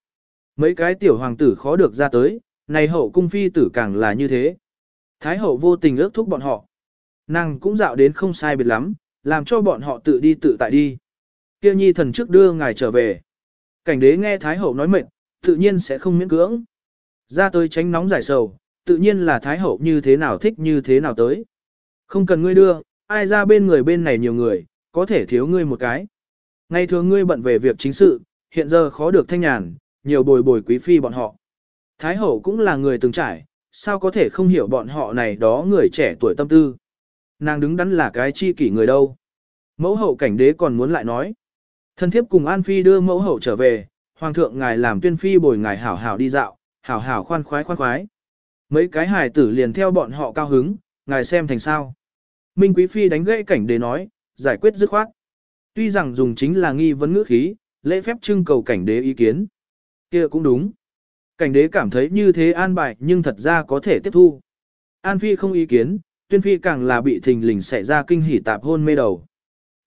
Mấy cái tiểu hoàng tử khó được ra tới, này hậu cung phi tử càng là như thế. Thái hậu vô tình ước thúc bọn họ. Nàng cũng dạo đến không sai biệt lắm, làm cho bọn họ tự đi tự tại đi. Kêu nhi thần trước đưa ngài trở về. Cảnh đế nghe Thái hậu nói mệt, tự nhiên sẽ không miễn cưỡng. Ra tới tránh nóng giải sầu, tự nhiên là Thái hậu như thế nào thích như thế nào tới. Không cần ngươi đưa, ai ra bên người bên này nhiều người, có thể thiếu ngươi một cái. Ngày thường ngươi bận về việc chính sự, hiện giờ khó được thanh nhàn, nhiều bồi bồi quý phi bọn họ. Thái hậu cũng là người từng trải, sao có thể không hiểu bọn họ này đó người trẻ tuổi tâm tư. Nàng đứng đắn là cái chi kỷ người đâu. Mẫu hậu cảnh đế còn muốn lại nói. Thân thiếp cùng An Phi đưa mẫu hậu trở về, hoàng thượng ngài làm tuyên phi bồi ngài hảo hảo đi dạo, hảo hảo khoan khoái khoan khoái. Mấy cái hài tử liền theo bọn họ cao hứng, ngài xem thành sao. Minh Quý Phi đánh gãy cảnh đế nói, giải quyết dứt khoát. Tuy rằng dùng chính là nghi vấn ngữ khí, lễ phép trưng cầu cảnh đế ý kiến. kia cũng đúng. Cảnh đế cảm thấy như thế an bài nhưng thật ra có thể tiếp thu. An Phi không ý kiến, Tuyên Phi càng là bị thình lình xảy ra kinh hỉ tạp hôn mê đầu.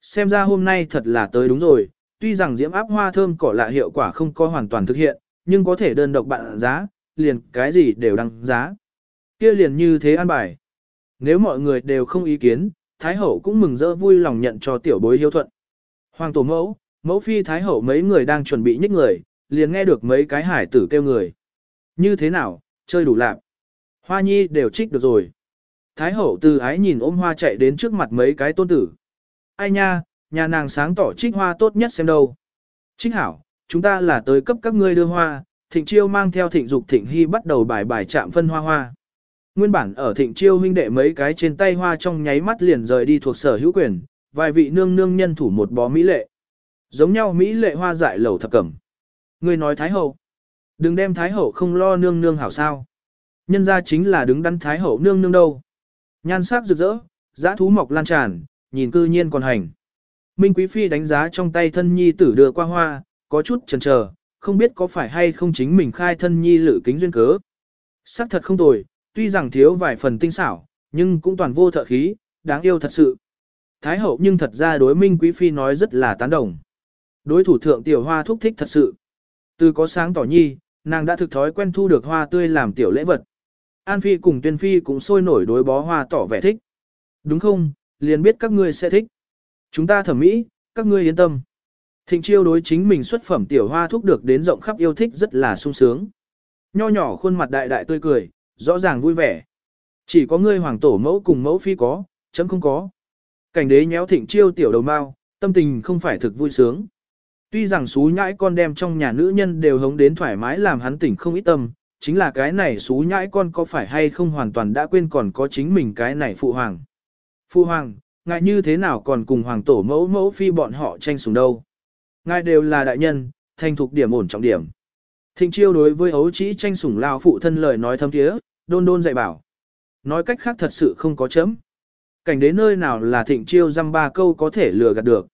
Xem ra hôm nay thật là tới đúng rồi, tuy rằng diễm áp hoa thơm cỏ lạ hiệu quả không có hoàn toàn thực hiện, nhưng có thể đơn độc bạn giá, liền cái gì đều đăng giá. kia liền như thế an bài. Nếu mọi người đều không ý kiến, Thái Hậu cũng mừng rỡ vui lòng nhận cho tiểu bối hiếu thuận. Hoàng tổ mẫu, mẫu phi Thái Hậu mấy người đang chuẩn bị nhích người, liền nghe được mấy cái hải tử kêu người. Như thế nào, chơi đủ lạc. Hoa nhi đều trích được rồi. Thái Hậu từ ái nhìn ôm hoa chạy đến trước mặt mấy cái tôn tử. Ai nha, nhà nàng sáng tỏ trích hoa tốt nhất xem đâu. Trích hảo, chúng ta là tới cấp các ngươi đưa hoa, thịnh chiêu mang theo thịnh dục thịnh hy bắt đầu bài bài chạm phân hoa hoa. Nguyên bản ở thịnh chiêu huynh đệ mấy cái trên tay hoa trong nháy mắt liền rời đi thuộc sở hữu quyền, vài vị nương nương nhân thủ một bó mỹ lệ. Giống nhau mỹ lệ hoa dại lầu thập cẩm. Người nói thái hậu. Đừng đem thái hậu không lo nương nương hảo sao. Nhân ra chính là đứng đắn thái hậu nương nương đâu. Nhan sắc rực rỡ, giã thú mọc lan tràn, nhìn cư nhiên còn hành. Minh Quý Phi đánh giá trong tay thân nhi tử đưa qua hoa, có chút chần chờ, không biết có phải hay không chính mình khai thân nhi lự kính duyên cớ. Sắc thật không tồi, tuy rằng thiếu vài phần tinh xảo, nhưng cũng toàn vô thợ khí, đáng yêu thật sự. Thái hậu nhưng thật ra đối Minh Quý Phi nói rất là tán đồng. Đối thủ thượng tiểu hoa thúc thích thật sự. Từ có sáng tỏ nhi, nàng đã thực thói quen thu được hoa tươi làm tiểu lễ vật. An Phi cùng Tuyên Phi cũng sôi nổi đối bó hoa tỏ vẻ thích. Đúng không, liền biết các ngươi sẽ thích. Chúng ta thẩm mỹ, các ngươi yên tâm. Thịnh chiêu đối chính mình xuất phẩm tiểu hoa thúc được đến rộng khắp yêu thích rất là sung sướng. Nho nhỏ khuôn mặt đại đại tươi cười, rõ ràng vui vẻ. Chỉ có ngươi hoàng tổ mẫu cùng mẫu phi có, chấm không có. Cảnh đế nhéo thịnh chiêu tiểu đầu mao, tâm tình không phải thực vui sướng. Tuy rằng xú nhãi con đem trong nhà nữ nhân đều hống đến thoải mái làm hắn tỉnh không ít tâm, chính là cái này xú nhãi con có phải hay không hoàn toàn đã quên còn có chính mình cái này phụ hoàng. Phụ hoàng, ngài như thế nào còn cùng hoàng tổ mẫu mẫu phi bọn họ tranh sùng đâu. Ngài đều là đại nhân, thành thục điểm ổn trọng điểm. Thịnh chiêu đối với ấu trĩ tranh sủng lao phụ thân lời nói thâm thiế, đôn đôn dạy bảo. Nói cách khác thật sự không có chấm. Cảnh đến nơi nào là thịnh chiêu dăm ba câu có thể lừa gạt được.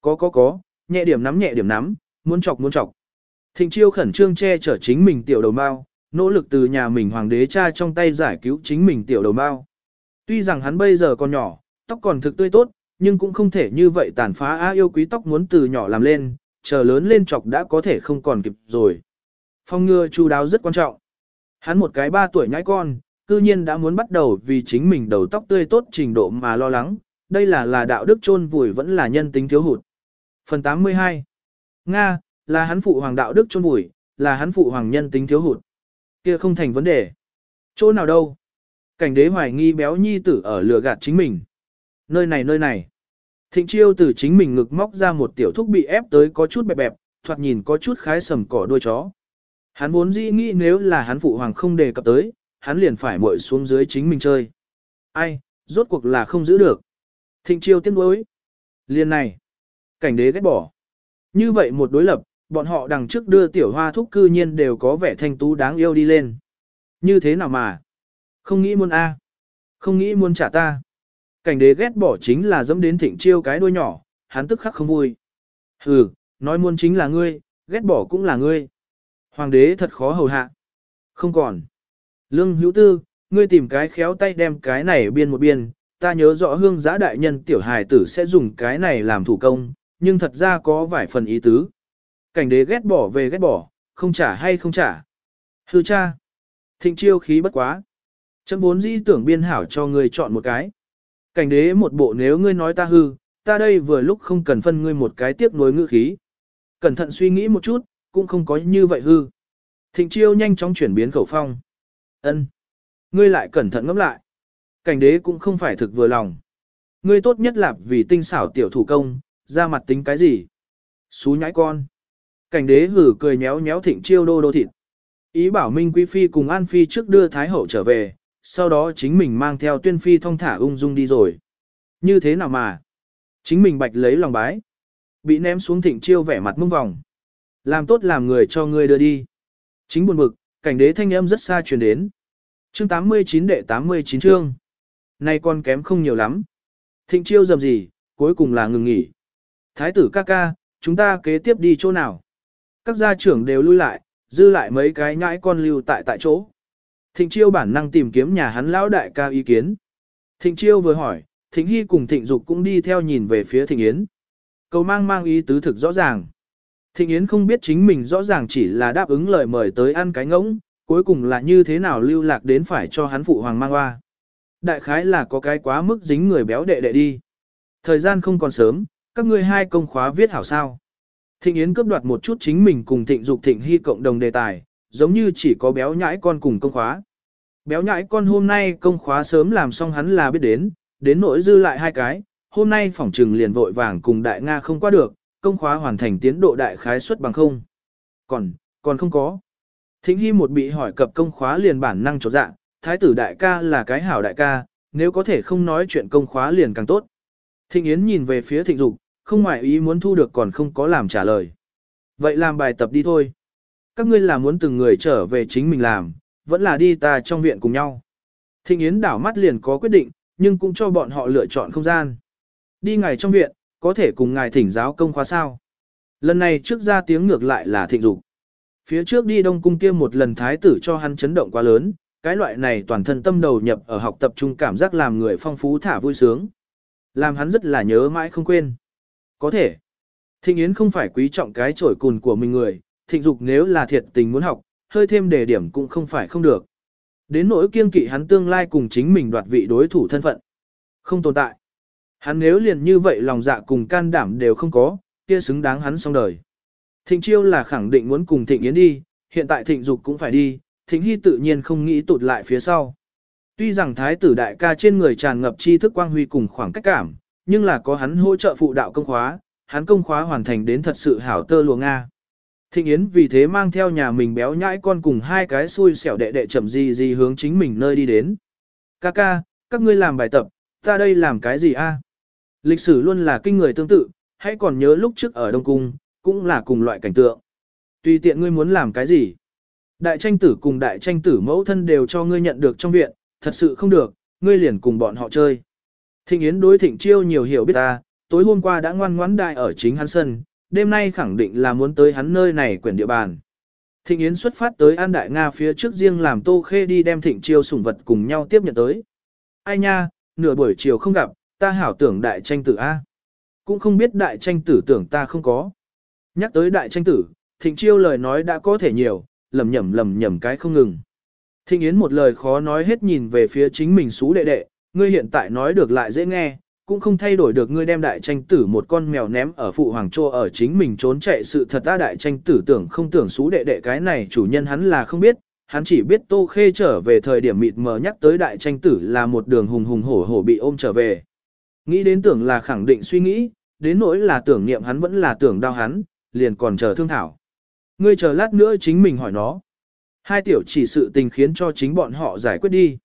Có có có, nhẹ điểm nắm nhẹ điểm nắm, muốn chọc muốn chọc. Thịnh chiêu khẩn trương che chở chính mình tiểu đầu mao, nỗ lực từ nhà mình hoàng đế cha trong tay giải cứu chính mình tiểu đầu mao. Tuy rằng hắn bây giờ còn nhỏ, tóc còn thực tươi tốt, nhưng cũng không thể như vậy tàn phá á yêu quý tóc muốn từ nhỏ làm lên, chờ lớn lên chọc đã có thể không còn kịp rồi. Phong ngừa chu đáo rất quan trọng. Hắn một cái ba tuổi nhãi con, cư nhiên đã muốn bắt đầu vì chính mình đầu tóc tươi tốt trình độ mà lo lắng, đây là là đạo đức chôn vùi vẫn là nhân tính thiếu hụt. Phần 82 Nga, là hắn phụ hoàng đạo đức chôn vùi, là hắn phụ hoàng nhân tính thiếu hụt. Kia không thành vấn đề. Chỗ nào đâu? Cảnh đế hoài nghi béo nhi tử ở lừa gạt chính mình. Nơi này nơi này. Thịnh chiêu từ chính mình ngực móc ra một tiểu thúc bị ép tới có chút bẹp bẹp, thoạt nhìn có chút khái sầm cỏ đuôi chó. Hắn vốn dĩ nghĩ nếu là hắn phụ hoàng không đề cập tới, hắn liền phải muội xuống dưới chính mình chơi. Ai, rốt cuộc là không giữ được. Thịnh chiêu tiếc nuối. Liền này. Cảnh đế ghét bỏ. Như vậy một đối lập, bọn họ đằng trước đưa tiểu hoa thúc cư nhiên đều có vẻ thanh tú đáng yêu đi lên. Như thế nào mà? Không nghĩ muốn A. Không nghĩ muốn trả ta. Cảnh đế ghét bỏ chính là dẫm đến thịnh chiêu cái đuôi nhỏ, hắn tức khắc không vui. Hừ, nói muốn chính là ngươi, ghét bỏ cũng là ngươi. Hoàng đế thật khó hầu hạ. Không còn. Lương hữu tư, ngươi tìm cái khéo tay đem cái này biên một biên, ta nhớ rõ hương giã đại nhân tiểu hài tử sẽ dùng cái này làm thủ công, nhưng thật ra có vài phần ý tứ. Cảnh đế ghét bỏ về ghét bỏ, không trả hay không trả. Hư cha. Thịnh chiêu khí bất quá. Chấm vốn dĩ tưởng biên hảo cho ngươi chọn một cái. Cảnh đế một bộ nếu ngươi nói ta hư, ta đây vừa lúc không cần phân ngươi một cái tiếp nối ngữ khí. Cẩn thận suy nghĩ một chút, cũng không có như vậy hư. Thịnh chiêu nhanh chóng chuyển biến khẩu phong. ân Ngươi lại cẩn thận ngẫm lại. Cảnh đế cũng không phải thực vừa lòng. Ngươi tốt nhất là vì tinh xảo tiểu thủ công, ra mặt tính cái gì? Xú nhãi con. Cảnh đế hử cười nhéo nhéo thịnh chiêu đô đô thịt. Ý bảo Minh Quý Phi cùng An Phi trước đưa Thái Hậu trở về, sau đó chính mình mang theo tuyên phi thong thả ung dung đi rồi. Như thế nào mà? Chính mình bạch lấy lòng bái. Bị ném xuống thịnh chiêu vẻ mặt mông vòng. Làm tốt làm người cho ngươi đưa đi. Chính buồn bực, cảnh đế thanh âm rất xa truyền đến. Chương 89 đệ 89 chương. Nay con kém không nhiều lắm. Thịnh chiêu dầm gì, cuối cùng là ngừng nghỉ. Thái tử ca ca, chúng ta kế tiếp đi chỗ nào? Các gia trưởng đều lui lại, dư lại mấy cái nhãi con lưu tại tại chỗ. Thịnh chiêu bản năng tìm kiếm nhà hắn lão đại ca ý kiến. Thịnh chiêu vừa hỏi, thịnh hy cùng thịnh dục cũng đi theo nhìn về phía thịnh yến. Cầu mang mang ý tứ thực rõ ràng. Thịnh yến không biết chính mình rõ ràng chỉ là đáp ứng lời mời tới ăn cái ngỗng, cuối cùng là như thế nào lưu lạc đến phải cho hắn phụ hoàng mang hoa. Đại khái là có cái quá mức dính người béo đệ đệ đi. Thời gian không còn sớm, các ngươi hai công khóa viết hảo sao. Thịnh Yến cướp đoạt một chút chính mình cùng thịnh dục thịnh hy cộng đồng đề tài, giống như chỉ có béo nhãi con cùng công khóa. Béo nhãi con hôm nay công khóa sớm làm xong hắn là biết đến, đến nỗi dư lại hai cái, hôm nay phỏng trừng liền vội vàng cùng đại Nga không qua được, công khóa hoàn thành tiến độ đại khái suất bằng không. Còn, còn không có. Thịnh Hy một bị hỏi cập công khóa liền bản năng trột dạ, thái tử đại ca là cái hảo đại ca, nếu có thể không nói chuyện công khóa liền càng tốt. Thịnh Yến nhìn về phía thịnh dục, không ngoại ý muốn thu được còn không có làm trả lời. Vậy làm bài tập đi thôi. Các ngươi là muốn từng người trở về chính mình làm, vẫn là đi ta trong viện cùng nhau. Thịnh Yến đảo mắt liền có quyết định, nhưng cũng cho bọn họ lựa chọn không gian. Đi ngài trong viện, có thể cùng ngài thỉnh giáo công khóa sao. Lần này trước ra tiếng ngược lại là thịnh dục. Phía trước đi đông cung kia một lần thái tử cho hắn chấn động quá lớn, cái loại này toàn thân tâm đầu nhập ở học tập trung cảm giác làm người phong phú thả vui sướng. Làm hắn rất là nhớ mãi không quên. Có thể. Thịnh Yến không phải quý trọng cái trổi cùn của mình người, thịnh dục nếu là thiệt tình muốn học, hơi thêm đề điểm cũng không phải không được. Đến nỗi kiên kỵ hắn tương lai cùng chính mình đoạt vị đối thủ thân phận. Không tồn tại. Hắn nếu liền như vậy lòng dạ cùng can đảm đều không có, kia xứng đáng hắn xong đời. Thịnh chiêu là khẳng định muốn cùng thịnh yến đi, hiện tại thịnh dục cũng phải đi, thịnh hy tự nhiên không nghĩ tụt lại phía sau. Tuy rằng thái tử đại ca trên người tràn ngập tri thức quang huy cùng khoảng cách cảm, nhưng là có hắn hỗ trợ phụ đạo công khóa, hắn công khóa hoàn thành đến thật sự hảo tơ lùa Nga. Thịnh Yến vì thế mang theo nhà mình béo nhãi con cùng hai cái xui xẻo đệ đệ chậm gì gì hướng chính mình nơi đi đến. Ca ca, các ngươi làm bài tập, ta đây làm cái gì a? Lịch sử luôn là kinh người tương tự, hãy còn nhớ lúc trước ở Đông Cung, cũng là cùng loại cảnh tượng. Tùy tiện ngươi muốn làm cái gì. Đại tranh tử cùng đại tranh tử mẫu thân đều cho ngươi nhận được trong viện, thật sự không được, ngươi liền cùng bọn họ chơi. Thịnh Yến đối thịnh chiêu nhiều hiểu biết ta, tối hôm qua đã ngoan ngoãn đại ở chính hắn sân, đêm nay khẳng định là muốn tới hắn nơi này quyển địa bàn. Thịnh Yến xuất phát tới An Đại Nga phía trước riêng làm Tô Khê đi đem thịnh chiêu sủng vật cùng nhau tiếp nhận tới. Ai nha, nửa buổi chiều không gặp, ta hảo tưởng đại tranh tử A. Cũng không biết đại tranh tử tưởng ta không có. Nhắc tới đại tranh tử, thịnh chiêu lời nói đã có thể nhiều, lầm nhầm lầm nhầm cái không ngừng. Thịnh Yến một lời khó nói hết nhìn về phía chính mình xú đệ đệ, ngươi hiện tại nói được lại dễ nghe, cũng không thay đổi được ngươi đem đại tranh tử một con mèo ném ở phụ hoàng trô ở chính mình trốn chạy sự thật ta đại tranh tử tưởng không tưởng xú đệ đệ cái này chủ nhân hắn là không biết, hắn chỉ biết tô khê trở về thời điểm mịt mờ nhắc tới đại tranh tử là một đường hùng hùng hổ hổ bị ôm trở về. Nghĩ đến tưởng là khẳng định suy nghĩ, đến nỗi là tưởng niệm hắn vẫn là tưởng đau hắn, liền còn chờ thương thảo. Ngươi chờ lát nữa chính mình hỏi nó. Hai tiểu chỉ sự tình khiến cho chính bọn họ giải quyết đi.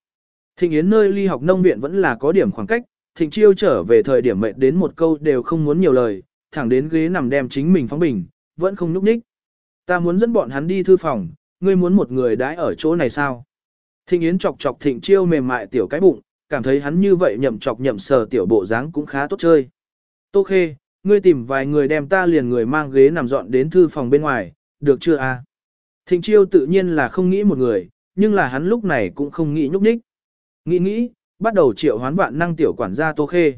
Thịnh Yến nơi ly học nông viện vẫn là có điểm khoảng cách, Thịnh Chiêu trở về thời điểm mệt đến một câu đều không muốn nhiều lời, thẳng đến ghế nằm đem chính mình phóng bình, vẫn không núp ních. Ta muốn dẫn bọn hắn đi thư phòng, ngươi muốn một người đãi ở chỗ này sao? Thịnh Yến chọc chọc Thịnh Chiêu mềm mại tiểu cái bụng, cảm thấy hắn như vậy nhậm chọc nhậm sờ tiểu bộ dáng cũng khá tốt chơi. Tô Khê, ngươi tìm vài người đem ta liền người mang ghế nằm dọn đến thư phòng bên ngoài, được chưa a? À? Thịnh Chiêu tự nhiên là không nghĩ một người, nhưng là hắn lúc này cũng không nghĩ nhúc nhích. Nghĩ nghĩ, bắt đầu triệu hoán vạn năng tiểu quản gia Tô Khê.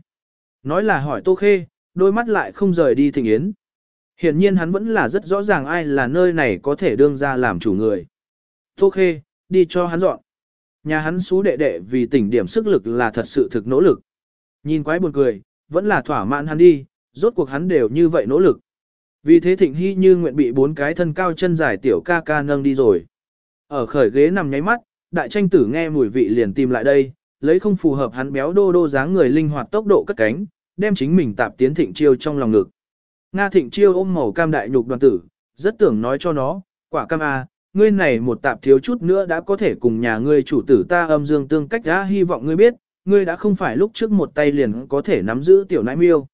Nói là hỏi Tô Khê, đôi mắt lại không rời đi thịnh yến. Hiển nhiên hắn vẫn là rất rõ ràng ai là nơi này có thể đương ra làm chủ người. Tô Khê, đi cho hắn dọn. Nhà hắn xú đệ đệ vì tỉnh điểm sức lực là thật sự thực nỗ lực. Nhìn quái buồn cười, vẫn là thỏa mãn hắn đi, rốt cuộc hắn đều như vậy nỗ lực. Vì thế thịnh hy như nguyện bị bốn cái thân cao chân dài tiểu ca ca nâng đi rồi. Ở khởi ghế nằm nháy mắt, đại tranh tử nghe mùi vị liền tìm lại đây, lấy không phù hợp hắn béo đô đô dáng người linh hoạt tốc độ cất cánh, đem chính mình tạp tiến thịnh chiêu trong lòng ngực. Nga thịnh chiêu ôm màu cam đại nhục đoàn tử, rất tưởng nói cho nó, quả cam a, à, ngươi này một tạp thiếu chút nữa đã có thể cùng nhà ngươi chủ tử ta âm dương tương cách đã hy vọng ngươi biết, ngươi đã không phải lúc trước một tay liền có thể nắm giữ tiểu nãi miêu.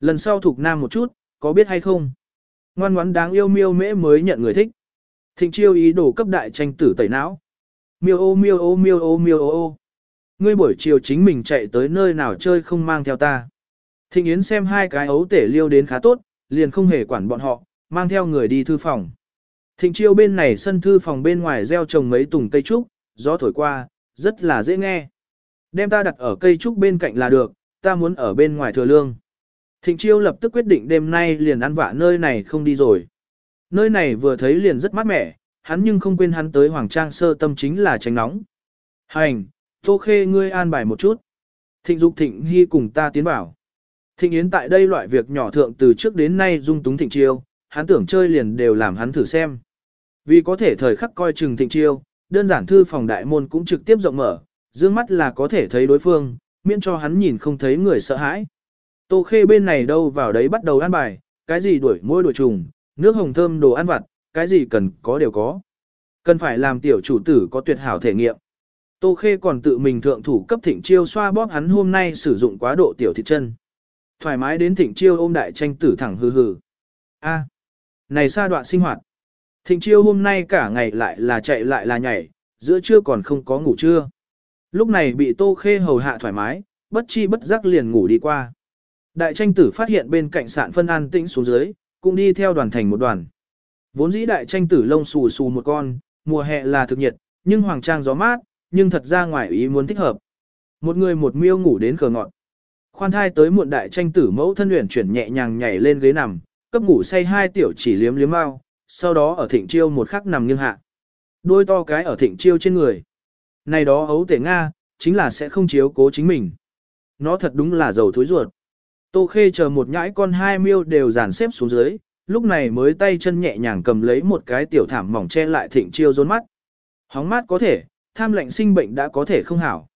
Lần sau thuộc nam một chút, có biết hay không? Ngoan ngoãn đáng yêu miêu mễ mới nhận người thích. Thịnh chiêu ý đồ cấp đại tranh tử tẩy não. Miêu ô miêu ô miêu ô miêu ô ô. Ngươi buổi chiều chính mình chạy tới nơi nào chơi không mang theo ta. Thịnh Yến xem hai cái ấu tể liêu đến khá tốt, liền không hề quản bọn họ, mang theo người đi thư phòng. Thịnh chiêu bên này sân thư phòng bên ngoài gieo trồng mấy tùng cây trúc, gió thổi qua, rất là dễ nghe. Đem ta đặt ở cây trúc bên cạnh là được, ta muốn ở bên ngoài thừa lương. Thịnh chiêu lập tức quyết định đêm nay liền ăn vạ nơi này không đi rồi. Nơi này vừa thấy liền rất mát mẻ, hắn nhưng không quên hắn tới Hoàng Trang sơ tâm chính là tránh nóng. Hành, tô khê ngươi an bài một chút. Thịnh dục thịnh hy cùng ta tiến bảo. Thịnh Yến tại đây loại việc nhỏ thượng từ trước đến nay dung túng thịnh chiêu, hắn tưởng chơi liền đều làm hắn thử xem. Vì có thể thời khắc coi chừng thịnh chiêu, đơn giản thư phòng đại môn cũng trực tiếp rộng mở, dương mắt là có thể thấy đối phương, miễn cho hắn nhìn không thấy người sợ hãi. Tô khê bên này đâu vào đấy bắt đầu ăn bài, cái gì đuổi môi đuổi trùng, nước hồng thơm đồ ăn vặt, cái gì cần có đều có. Cần phải làm tiểu chủ tử có tuyệt hảo thể nghiệm. Tô khê còn tự mình thượng thủ cấp thịnh chiêu xoa bóp hắn hôm nay sử dụng quá độ tiểu thịt chân. Thoải mái đến thịnh chiêu ôm đại tranh tử thẳng hừ hừ. A, này xa đoạn sinh hoạt. Thịnh chiêu hôm nay cả ngày lại là chạy lại là nhảy, giữa trưa còn không có ngủ trưa. Lúc này bị tô khê hầu hạ thoải mái, bất chi bất giác liền ngủ đi qua. Đại tranh tử phát hiện bên cạnh sạn phân an tĩnh xuống dưới, cũng đi theo đoàn thành một đoàn. Vốn dĩ đại tranh tử lông xù xù một con, mùa hè là thực nhiệt, nhưng hoàng trang gió mát, nhưng thật ra ngoài ý muốn thích hợp. Một người một miêu ngủ đến cờ ngọn. Khoan thai tới muộn đại tranh tử mẫu thân luyện chuyển nhẹ nhàng nhảy lên ghế nằm, cấp ngủ say hai tiểu chỉ liếm liếm mau, sau đó ở thịnh chiêu một khắc nằm nghiêng hạ. Đôi to cái ở thịnh chiêu trên người. Này đó ấu tể Nga, chính là sẽ không chiếu cố chính mình. Nó thật đúng là giàu thối ruột. Tô khê chờ một nhãi con hai miêu đều dàn xếp xuống dưới, lúc này mới tay chân nhẹ nhàng cầm lấy một cái tiểu thảm mỏng che lại thịnh chiêu rốn mắt. Hóng mát có thể, tham lệnh sinh bệnh đã có thể không hảo.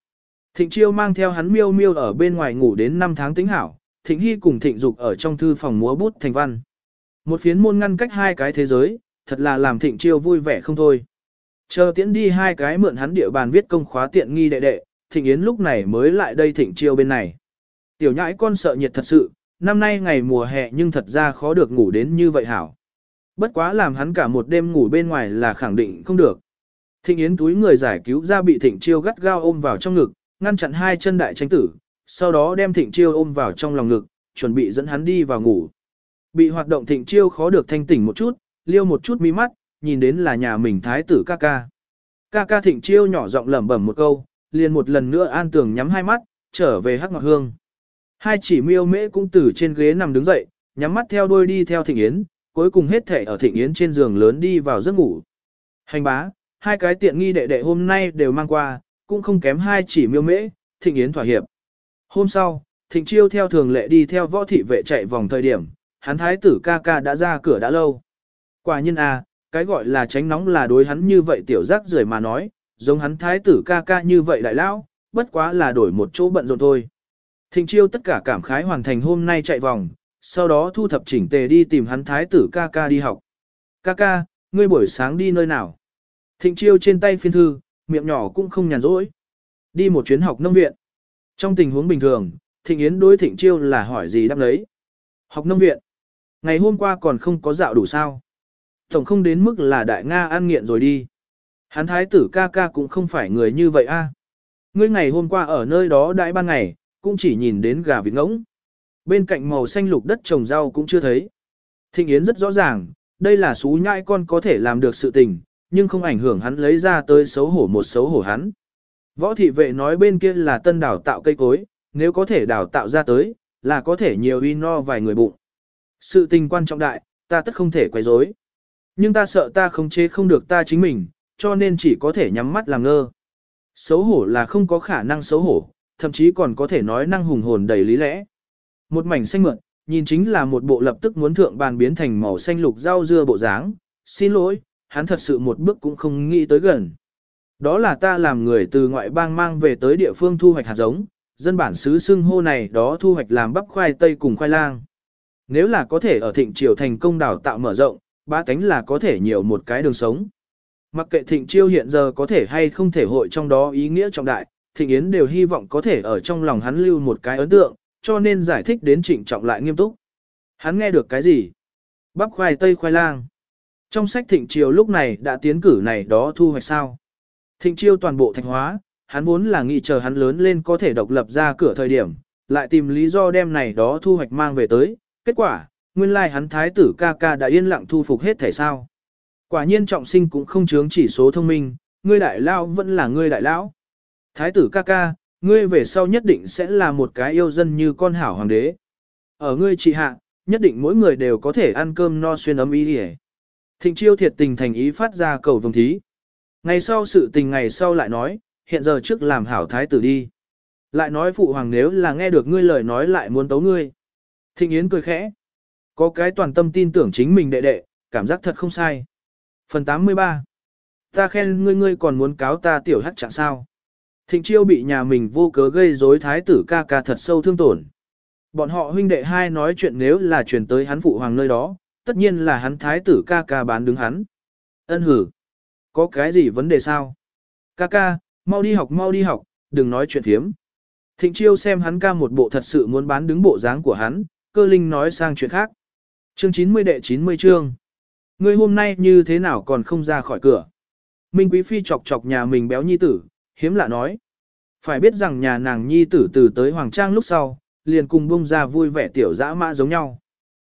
Thịnh chiêu mang theo hắn miêu miêu ở bên ngoài ngủ đến 5 tháng tính hảo, thịnh hy cùng thịnh dục ở trong thư phòng múa bút thành văn. Một phiến môn ngăn cách hai cái thế giới, thật là làm thịnh chiêu vui vẻ không thôi. Chờ tiễn đi hai cái mượn hắn địa bàn viết công khóa tiện nghi đệ đệ, thịnh yến lúc này mới lại đây thịnh chiêu bên này. Tiểu nhãi con sợ nhiệt thật sự, năm nay ngày mùa hè nhưng thật ra khó được ngủ đến như vậy hảo. Bất quá làm hắn cả một đêm ngủ bên ngoài là khẳng định không được. Thịnh Yến túi người giải cứu ra bị Thịnh Chiêu gắt gao ôm vào trong ngực, ngăn chặn hai chân đại tranh tử, sau đó đem Thịnh Chiêu ôm vào trong lòng ngực, chuẩn bị dẫn hắn đi vào ngủ. Bị hoạt động Thịnh Chiêu khó được thanh tỉnh một chút, liêu một chút mi mắt, nhìn đến là nhà mình thái tử ca ca. Ca ca Thịnh Chiêu nhỏ giọng lẩm bẩm một câu, liền một lần nữa an tường nhắm hai mắt, trở về hắc ngọc hương. Hai chỉ miêu mễ cũng từ trên ghế nằm đứng dậy, nhắm mắt theo đuôi đi theo Thịnh Yến, cuối cùng hết thể ở Thịnh Yến trên giường lớn đi vào giấc ngủ. Hành bá, hai cái tiện nghi đệ đệ hôm nay đều mang qua, cũng không kém hai chỉ miêu mễ, Thịnh Yến thỏa hiệp. Hôm sau, Thịnh Chiêu theo thường lệ đi theo võ thị vệ chạy vòng thời điểm, hắn thái tử ca ca đã ra cửa đã lâu. Quả nhiên à, cái gọi là tránh nóng là đối hắn như vậy tiểu giác rời mà nói, giống hắn thái tử ca ca như vậy đại lão, bất quá là đổi một chỗ bận rộn thôi. Thịnh chiêu tất cả cảm khái hoàn thành hôm nay chạy vòng, sau đó thu thập chỉnh tề đi tìm hắn thái tử ca ca đi học. Ca ca, ngươi buổi sáng đi nơi nào? Thịnh chiêu trên tay phiên thư, miệng nhỏ cũng không nhàn rỗi. Đi một chuyến học nông viện. Trong tình huống bình thường, Thịnh Yến đối Thịnh chiêu là hỏi gì đáp lấy. Học nông viện. Ngày hôm qua còn không có dạo đủ sao. Tổng không đến mức là đại Nga ăn nghiện rồi đi. Hắn thái tử ca ca cũng không phải người như vậy a. Ngươi ngày hôm qua ở nơi đó đại ban ngày, cũng chỉ nhìn đến gà vịt ngỗng. Bên cạnh màu xanh lục đất trồng rau cũng chưa thấy. Thịnh Yến rất rõ ràng, đây là xú nhãi con có thể làm được sự tình, nhưng không ảnh hưởng hắn lấy ra tới xấu hổ một xấu hổ hắn. Võ thị vệ nói bên kia là tân đào tạo cây cối, nếu có thể đào tạo ra tới, là có thể nhiều uy no vài người bụng. Sự tình quan trọng đại, ta tất không thể quay rối. Nhưng ta sợ ta không chế không được ta chính mình, cho nên chỉ có thể nhắm mắt làm ngơ. Xấu hổ là không có khả năng xấu hổ, thậm chí còn có thể nói năng hùng hồn đầy lý lẽ. Một mảnh xanh mượn, nhìn chính là một bộ lập tức muốn thượng bàn biến thành màu xanh lục rau dưa bộ dáng. Xin lỗi, hắn thật sự một bước cũng không nghĩ tới gần. Đó là ta làm người từ ngoại bang mang về tới địa phương thu hoạch hạt giống, dân bản xứ xưng hô này đó thu hoạch làm bắp khoai tây cùng khoai lang. Nếu là có thể ở thịnh triều thành công đào tạo mở rộng, ba cánh là có thể nhiều một cái đường sống. Mặc kệ thịnh chiêu hiện giờ có thể hay không thể hội trong đó ý nghĩa trọng đại, thịnh yến đều hy vọng có thể ở trong lòng hắn lưu một cái ấn tượng, cho nên giải thích đến trịnh trọng lại nghiêm túc. Hắn nghe được cái gì? Bắp khoai tây khoai lang. Trong sách thịnh triều lúc này đã tiến cử này đó thu hoạch sao? Thịnh chiêu toàn bộ thành hóa, hắn vốn là nghĩ chờ hắn lớn lên có thể độc lập ra cửa thời điểm, lại tìm lý do đem này đó thu hoạch mang về tới, kết quả, nguyên lai hắn thái tử ca ca đã yên lặng thu phục hết thể sao. Quả nhiên trọng sinh cũng không chướng chỉ số thông minh, ngươi đại lão vẫn là ngươi đại lão. Thái tử ca ca, ngươi về sau nhất định sẽ là một cái yêu dân như con hảo hoàng đế. Ở ngươi trị hạ, nhất định mỗi người đều có thể ăn cơm no xuyên ấm ý đi Thịnh chiêu thiệt tình thành ý phát ra cầu vồng thí. Ngày sau sự tình ngày sau lại nói, hiện giờ trước làm hảo thái tử đi. Lại nói phụ hoàng nếu là nghe được ngươi lời nói lại muốn tấu ngươi. Thịnh Yến cười khẽ. Có cái toàn tâm tin tưởng chính mình đệ đệ, cảm giác thật không sai. Phần 83 Ta khen ngươi ngươi còn muốn cáo ta tiểu hắc trạng sao. Thịnh chiêu bị nhà mình vô cớ gây rối thái tử ca ca thật sâu thương tổn. Bọn họ huynh đệ hai nói chuyện nếu là truyền tới hắn phụ hoàng nơi đó, tất nhiên là hắn thái tử ca ca bán đứng hắn. Ân hử. Có cái gì vấn đề sao? Ca ca, mau đi học mau đi học, đừng nói chuyện phiếm. Thịnh chiêu xem hắn ca một bộ thật sự muốn bán đứng bộ dáng của hắn, cơ linh nói sang chuyện khác. Chương 90 đệ 90 chương. Ngươi hôm nay như thế nào còn không ra khỏi cửa? Minh Quý Phi chọc chọc nhà mình béo nhi tử, hiếm lạ nói. Phải biết rằng nhà nàng nhi tử từ tới Hoàng Trang lúc sau, liền cùng bông ra vui vẻ tiểu dã mã giống nhau.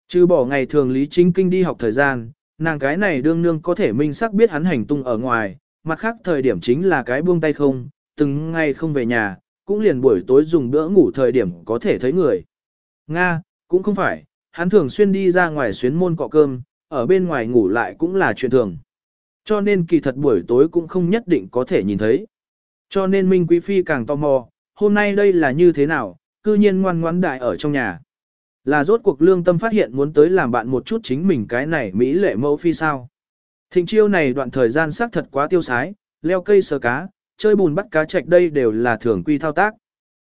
Chứ bỏ ngày thường Lý Chính Kinh đi học thời gian, nàng cái này đương nương có thể minh xác biết hắn hành tung ở ngoài, mặt khác thời điểm chính là cái buông tay không, từng ngày không về nhà, cũng liền buổi tối dùng bữa ngủ thời điểm có thể thấy người. Nga, cũng không phải, hắn thường xuyên đi ra ngoài xuyến môn cọ cơm, ở bên ngoài ngủ lại cũng là chuyện thường. Cho nên kỳ thật buổi tối cũng không nhất định có thể nhìn thấy. Cho nên Minh Quý Phi càng tò mò, hôm nay đây là như thế nào, cư nhiên ngoan ngoãn đại ở trong nhà. Là rốt cuộc lương tâm phát hiện muốn tới làm bạn một chút chính mình cái này Mỹ lệ mẫu phi sao. Thịnh chiêu này đoạn thời gian xác thật quá tiêu sái, leo cây sờ cá, chơi bùn bắt cá chạch đây đều là thường quy thao tác.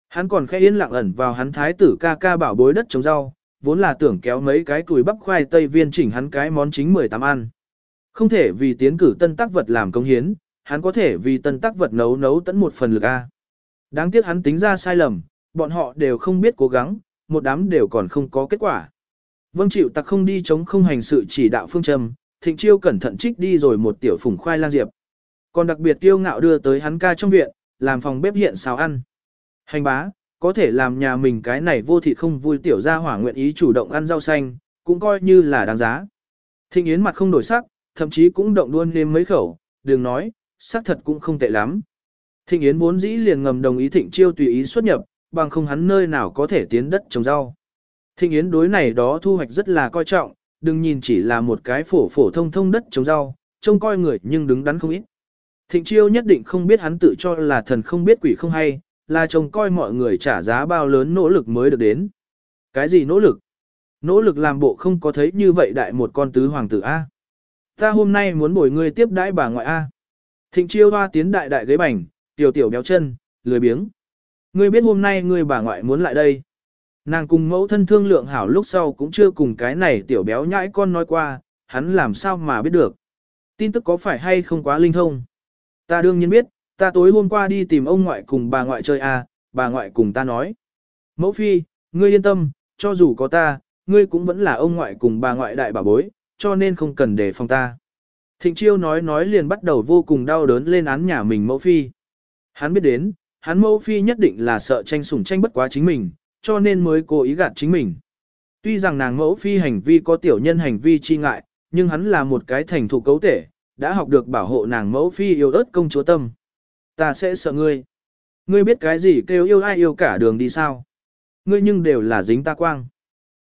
Hắn còn khẽ yên lặng ẩn vào hắn thái tử ca ca bảo bối đất trồng rau, vốn là tưởng kéo mấy cái cùi bắp khoai tây viên chỉnh hắn cái món chính 18 ăn. Không thể vì tiến cử tân tác vật làm công hiến, hắn có thể vì tân tác vật nấu nấu tận một phần lực A. Đáng tiếc hắn tính ra sai lầm, bọn họ đều không biết cố gắng, một đám đều còn không có kết quả. Vâng chịu tặc không đi chống không hành sự chỉ đạo phương châm, thịnh chiêu cẩn thận trích đi rồi một tiểu phùng khoai lang diệp. Còn đặc biệt tiêu ngạo đưa tới hắn ca trong viện, làm phòng bếp hiện xào ăn. Hành bá, có thể làm nhà mình cái này vô thịt không vui tiểu gia hỏa nguyện ý chủ động ăn rau xanh, cũng coi như là đáng giá. Thịnh Yến mặt không đổi sắc, thậm chí cũng động đuôn nêm mấy khẩu, đừng nói, sắc thật cũng không tệ lắm. Thịnh Yến vốn dĩ liền ngầm đồng ý Thịnh Chiêu tùy ý xuất nhập, bằng không hắn nơi nào có thể tiến đất trồng rau. Thịnh Yến đối này đó thu hoạch rất là coi trọng, đừng nhìn chỉ là một cái phổ phổ thông thông đất trồng rau, trông coi người nhưng đứng đắn không ít. Thịnh Chiêu nhất định không biết hắn tự cho là thần không biết quỷ không hay, là trông coi mọi người trả giá bao lớn nỗ lực mới được đến. Cái gì nỗ lực? Nỗ lực làm bộ không có thấy như vậy đại một con tứ hoàng tử A. Ta hôm nay muốn bồi ngươi tiếp đãi bà ngoại A. Thịnh chiêu hoa tiến đại đại ghế bành, tiểu tiểu béo chân, lười biếng. Ngươi biết hôm nay ngươi bà ngoại muốn lại đây. Nàng cùng mẫu thân thương lượng hảo lúc sau cũng chưa cùng cái này tiểu béo nhãi con nói qua, hắn làm sao mà biết được. Tin tức có phải hay không quá linh thông. Ta đương nhiên biết, ta tối hôm qua đi tìm ông ngoại cùng bà ngoại chơi à, bà ngoại cùng ta nói. Mẫu phi, ngươi yên tâm, cho dù có ta, ngươi cũng vẫn là ông ngoại cùng bà ngoại đại bà bối, cho nên không cần để phòng ta. Thịnh chiêu nói nói liền bắt đầu vô cùng đau đớn lên án nhà mình mẫu phi. Hắn biết đến, hắn mẫu phi nhất định là sợ tranh sủng tranh bất quá chính mình, cho nên mới cố ý gạt chính mình. Tuy rằng nàng mẫu phi hành vi có tiểu nhân hành vi chi ngại, nhưng hắn là một cái thành thụ cấu thể, đã học được bảo hộ nàng mẫu phi yêu ớt công chúa tâm. Ta sẽ sợ ngươi. Ngươi biết cái gì kêu yêu ai yêu cả đường đi sao? Ngươi nhưng đều là dính ta quang.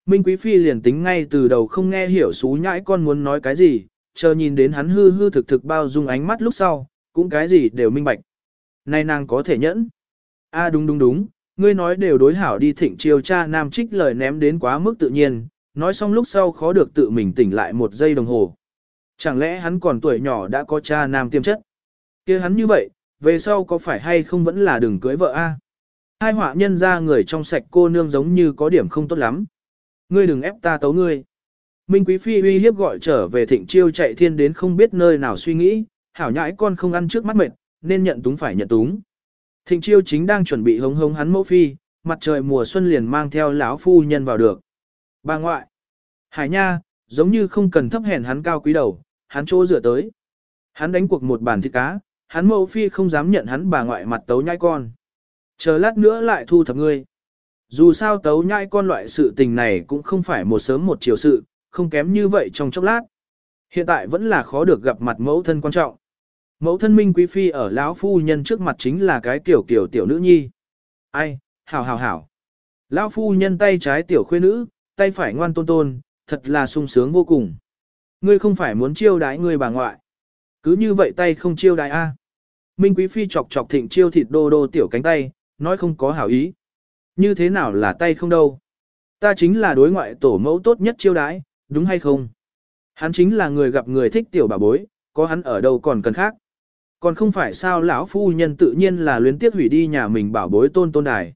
Minh Quý Phi liền tính ngay từ đầu không nghe hiểu xú nhãi con muốn nói cái gì, chờ nhìn đến hắn hư hư thực thực bao dung ánh mắt lúc sau, cũng cái gì đều minh bạch. Này nàng có thể nhẫn. a à, đúng đúng đúng, ngươi nói đều đối hảo đi thịnh chiêu cha nam trích lời ném đến quá mức tự nhiên, nói xong lúc sau khó được tự mình tỉnh lại một giây đồng hồ. Chẳng lẽ hắn còn tuổi nhỏ đã có cha nam tiêm chất? kia hắn như vậy, về sau có phải hay không vẫn là đừng cưới vợ a? Hai họa nhân ra người trong sạch cô nương giống như có điểm không tốt lắm. Ngươi đừng ép ta tấu ngươi. Minh Quý Phi uy hiếp gọi trở về thịnh chiêu chạy thiên đến không biết nơi nào suy nghĩ, hảo nhãi con không ăn trước mắt mệt, nên nhận túng phải nhận túng. Thịnh chiêu chính đang chuẩn bị hống hống hắn mẫu phi, mặt trời mùa xuân liền mang theo lão phu nhân vào được. Bà ngoại, hải nha, giống như không cần thấp hèn hắn cao quý đầu, hắn chỗ rửa tới. Hắn đánh cuộc một bàn thịt cá, hắn mẫu phi không dám nhận hắn bà ngoại mặt tấu nhai con. Chờ lát nữa lại thu thập ngươi. Dù sao tấu nhai con loại sự tình này cũng không phải một sớm một chiều sự, không kém như vậy trong chốc lát. Hiện tại vẫn là khó được gặp mặt mẫu thân quan trọng. Mẫu thân minh quý phi ở lão phu nhân trước mặt chính là cái kiểu kiểu tiểu nữ nhi. Ai, hảo hảo hảo. Lão phu nhân tay trái tiểu khuê nữ, tay phải ngoan tôn tôn, thật là sung sướng vô cùng. Ngươi không phải muốn chiêu đái ngươi bà ngoại. Cứ như vậy tay không chiêu đái a. Minh quý phi chọc chọc thịnh chiêu thịt đô đô tiểu cánh tay, nói không có hảo ý. Như thế nào là tay không đâu. Ta chính là đối ngoại tổ mẫu tốt nhất chiêu đái, đúng hay không? Hắn chính là người gặp người thích tiểu bà bối, có hắn ở đâu còn cần khác. Còn không phải sao lão phu nhân tự nhiên là luyến tiếc hủy đi nhà mình bảo bối tôn tôn đài.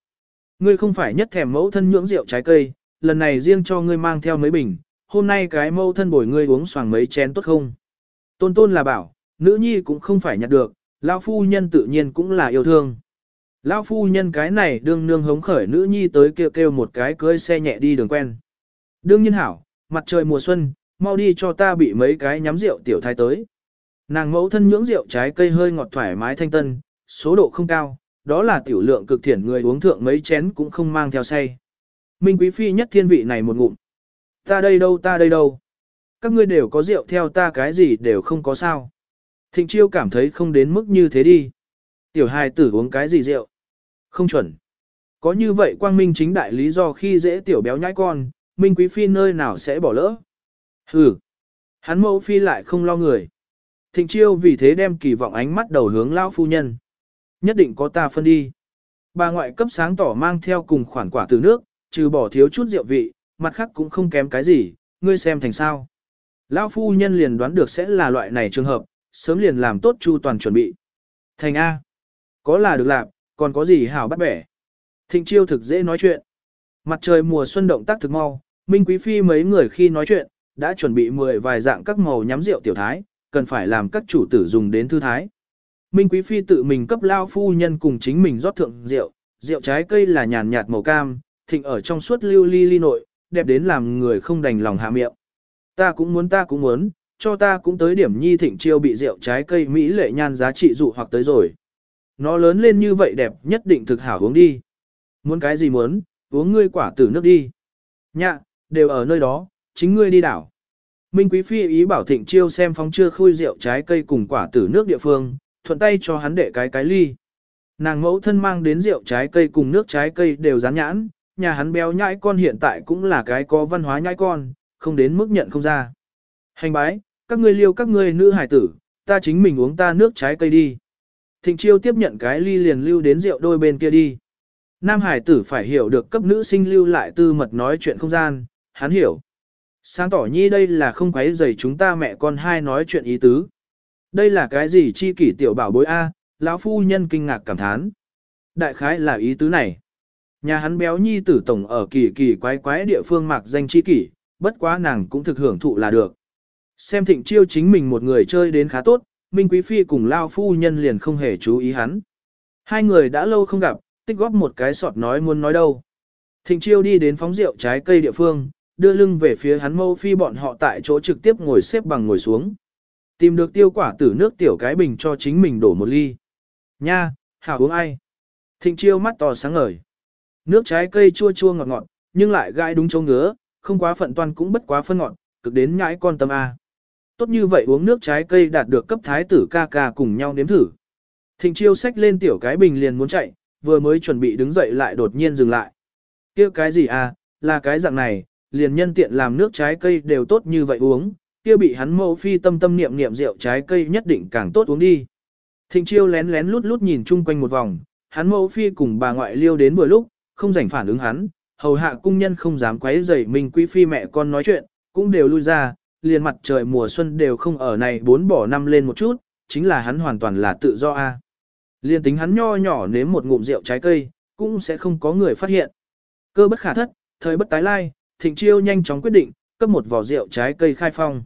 Ngươi không phải nhất thèm mẫu thân nhưỡng rượu trái cây, lần này riêng cho ngươi mang theo mấy bình, hôm nay cái mẫu thân bồi ngươi uống xoàng mấy chén tốt không? Tôn tôn là bảo, nữ nhi cũng không phải nhặt được, lão phu nhân tự nhiên cũng là yêu thương. Lão phu nhân cái này đương nương hống khởi nữ nhi tới kêu kêu một cái cưới xe nhẹ đi đường quen. Đương nhiên hảo, mặt trời mùa xuân, mau đi cho ta bị mấy cái nhắm rượu tiểu thái tới. Nàng mẫu thân nhưỡng rượu trái cây hơi ngọt thoải mái thanh tân, số độ không cao, đó là tiểu lượng cực thiển người uống thượng mấy chén cũng không mang theo say. Minh quý phi nhất thiên vị này một ngụm. Ta đây đâu ta đây đâu. Các ngươi đều có rượu theo ta cái gì đều không có sao. Thịnh chiêu cảm thấy không đến mức như thế đi. Tiểu hài tử uống cái gì rượu? Không chuẩn. Có như vậy quang minh chính đại lý do khi dễ tiểu béo nhãi con, Minh quý phi nơi nào sẽ bỏ lỡ. Hừ. Hắn mẫu phi lại không lo người. Thịnh chiêu vì thế đem kỳ vọng ánh mắt đầu hướng lão phu nhân. Nhất định có ta phân đi. Bà ngoại cấp sáng tỏ mang theo cùng khoản quả từ nước, trừ bỏ thiếu chút rượu vị, mặt khác cũng không kém cái gì, ngươi xem thành sao. Lão phu nhân liền đoán được sẽ là loại này trường hợp, sớm liền làm tốt chu toàn chuẩn bị. Thành A. Có là được làm, còn có gì hảo bắt bẻ. Thịnh chiêu thực dễ nói chuyện. Mặt trời mùa xuân động tác thực mau, Minh Quý Phi mấy người khi nói chuyện, đã chuẩn bị mười vài dạng các màu nhắm rượu tiểu thái, cần phải làm các chủ tử dùng đến thư thái. Minh Quý Phi tự mình cấp lao phu nhân cùng chính mình rót thượng rượu, rượu trái cây là nhàn nhạt màu cam, thịnh ở trong suốt lưu ly ly nội, đẹp đến làm người không đành lòng hạ miệng. Ta cũng muốn ta cũng muốn, cho ta cũng tới điểm nhi thịnh chiêu bị rượu trái cây Mỹ lệ nhan giá trị dụ hoặc tới rồi. Nó lớn lên như vậy đẹp nhất định thực hảo uống đi. Muốn cái gì muốn, uống ngươi quả tử nước đi. Nhạ, đều ở nơi đó, chính ngươi đi đảo. Minh Quý Phi ý bảo Thịnh Chiêu xem phong chưa khui rượu trái cây cùng quả tử nước địa phương, thuận tay cho hắn đệ cái cái ly. Nàng mẫu thân mang đến rượu trái cây cùng nước trái cây đều rán nhãn, nhà hắn béo nhãi con hiện tại cũng là cái có văn hóa nhãi con, không đến mức nhận không ra. Hành bái, các ngươi liêu các ngươi nữ hải tử, ta chính mình uống ta nước trái cây đi. Thịnh Chiêu tiếp nhận cái ly liền lưu đến rượu đôi bên kia đi. Nam hải tử phải hiểu được cấp nữ sinh lưu lại tư mật nói chuyện không gian, hắn hiểu. Sáng tỏ nhi đây là không quấy rầy chúng ta mẹ con hai nói chuyện ý tứ. Đây là cái gì chi kỷ tiểu bảo bối A, lão phu nhân kinh ngạc cảm thán. Đại khái là ý tứ này. Nhà hắn béo nhi tử tổng ở kỳ kỳ quái quái địa phương mặc danh chi kỷ, bất quá nàng cũng thực hưởng thụ là được. Xem thịnh chiêu chính mình một người chơi đến khá tốt, Minh Quý Phi cùng Lao Phu Nhân liền không hề chú ý hắn. Hai người đã lâu không gặp, tích góp một cái sọt nói muốn nói đâu. Thịnh chiêu đi đến phóng rượu trái cây địa phương, đưa lưng về phía hắn mâu phi bọn họ tại chỗ trực tiếp ngồi xếp bằng ngồi xuống. Tìm được tiêu quả tử nước tiểu cái bình cho chính mình đổ một ly. Nha, hảo uống ai? Thịnh chiêu mắt to sáng ngời. Nước trái cây chua chua ngọt ngọt, nhưng lại gai đúng chỗ ngứa, không quá phận toan cũng bất quá phân ngọt, cực đến nhãi con tâm A. Tốt như vậy uống nước trái cây đạt được cấp thái tử ca ca cùng nhau nếm thử. Thịnh chiêu xách lên tiểu cái bình liền muốn chạy, vừa mới chuẩn bị đứng dậy lại đột nhiên dừng lại. kia cái gì à, là cái dạng này, liền nhân tiện làm nước trái cây đều tốt như vậy uống, kia bị hắn mẫu phi tâm tâm niệm niệm rượu trái cây nhất định càng tốt uống đi. Thịnh chiêu lén lén lút lút nhìn chung quanh một vòng, hắn mẫu phi cùng bà ngoại liêu đến vừa lúc, không rảnh phản ứng hắn, hầu hạ cung nhân không dám quấy rầy mình quý phi mẹ con nói chuyện, cũng đều lui ra, liền mặt trời mùa xuân đều không ở này bốn bỏ năm lên một chút, chính là hắn hoàn toàn là tự do a. Liên tính hắn nho nhỏ nếm một ngụm rượu trái cây, cũng sẽ không có người phát hiện. Cơ bất khả thất, thời bất tái lai, Thịnh Chiêu nhanh chóng quyết định, cấp một vỏ rượu trái cây khai phong.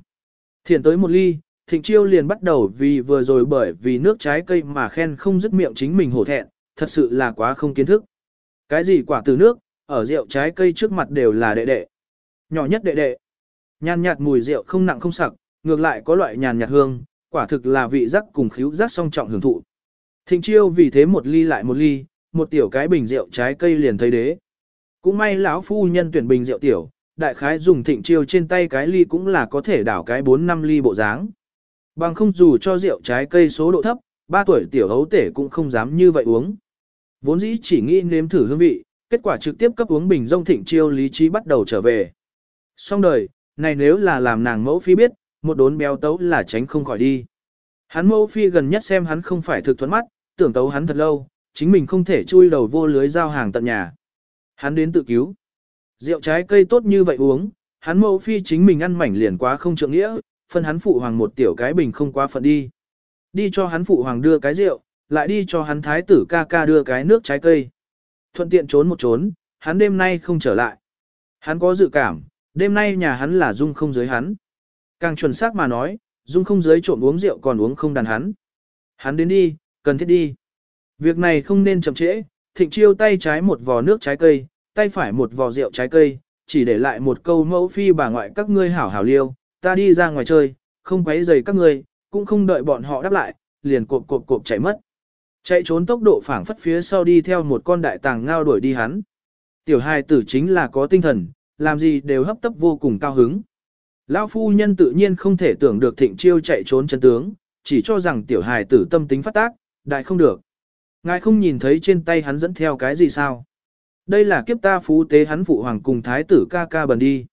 Thiền tới một ly, Thịnh Chiêu liền bắt đầu vì vừa rồi bởi vì nước trái cây mà khen không dứt miệng chính mình hổ thẹn, thật sự là quá không kiến thức. Cái gì quả từ nước, ở rượu trái cây trước mặt đều là đệ đệ. Nhỏ nhất đệ đệ. Nhàn nhạt mùi rượu không nặng không sặc, ngược lại có loại nhàn nhạt hương, quả thực là vị giác cùng khíu giác song trọng hưởng thụ. Thịnh chiêu vì thế một ly lại một ly, một tiểu cái bình rượu trái cây liền thấy đế. Cũng may lão phu nhân tuyển bình rượu tiểu, đại khái dùng thịnh chiêu trên tay cái ly cũng là có thể đảo cái 4-5 ly bộ dáng. Bằng không dù cho rượu trái cây số độ thấp, 3 tuổi tiểu hấu tể cũng không dám như vậy uống. Vốn dĩ chỉ nghĩ nếm thử hương vị, kết quả trực tiếp cấp uống bình rông thịnh chiêu lý trí bắt đầu trở về. Xong đời, này nếu là làm nàng mẫu phi biết, một đốn béo tấu là tránh không khỏi đi. Hắn mẫu phi gần nhất xem hắn không phải thực thuẫn mắt, tưởng tấu hắn thật lâu, chính mình không thể chui đầu vô lưới giao hàng tận nhà. Hắn đến tự cứu. Rượu trái cây tốt như vậy uống, hắn mẫu phi chính mình ăn mảnh liền quá không trượng nghĩa, phân hắn phụ hoàng một tiểu cái bình không quá phận đi. Đi cho hắn phụ hoàng đưa cái rượu, lại đi cho hắn thái tử ca ca đưa cái nước trái cây. Thuận tiện trốn một trốn, hắn đêm nay không trở lại. Hắn có dự cảm, đêm nay nhà hắn là dung không giới hắn. Càng chuẩn xác mà nói, dung không giới trộm uống rượu còn uống không đàn hắn. Hắn đến đi, cần thiết đi. Việc này không nên chậm trễ, thịnh chiêu tay trái một vò nước trái cây, tay phải một vò rượu trái cây, chỉ để lại một câu mẫu phi bà ngoại các ngươi hảo hảo liêu, ta đi ra ngoài chơi, không quấy rầy các ngươi, cũng không đợi bọn họ đáp lại, liền cộp cộp cộp chạy mất. Chạy trốn tốc độ phảng phất phía sau đi theo một con đại tàng ngao đuổi đi hắn. Tiểu hài tử chính là có tinh thần, làm gì đều hấp tấp vô cùng cao hứng. Lão phu nhân tự nhiên không thể tưởng được thịnh chiêu chạy trốn chân tướng, chỉ cho rằng tiểu hài tử tâm tính phát tác, đại không được. Ngài không nhìn thấy trên tay hắn dẫn theo cái gì sao? Đây là kiếp ta phú tế hắn phụ hoàng cùng thái tử ca ca bần đi.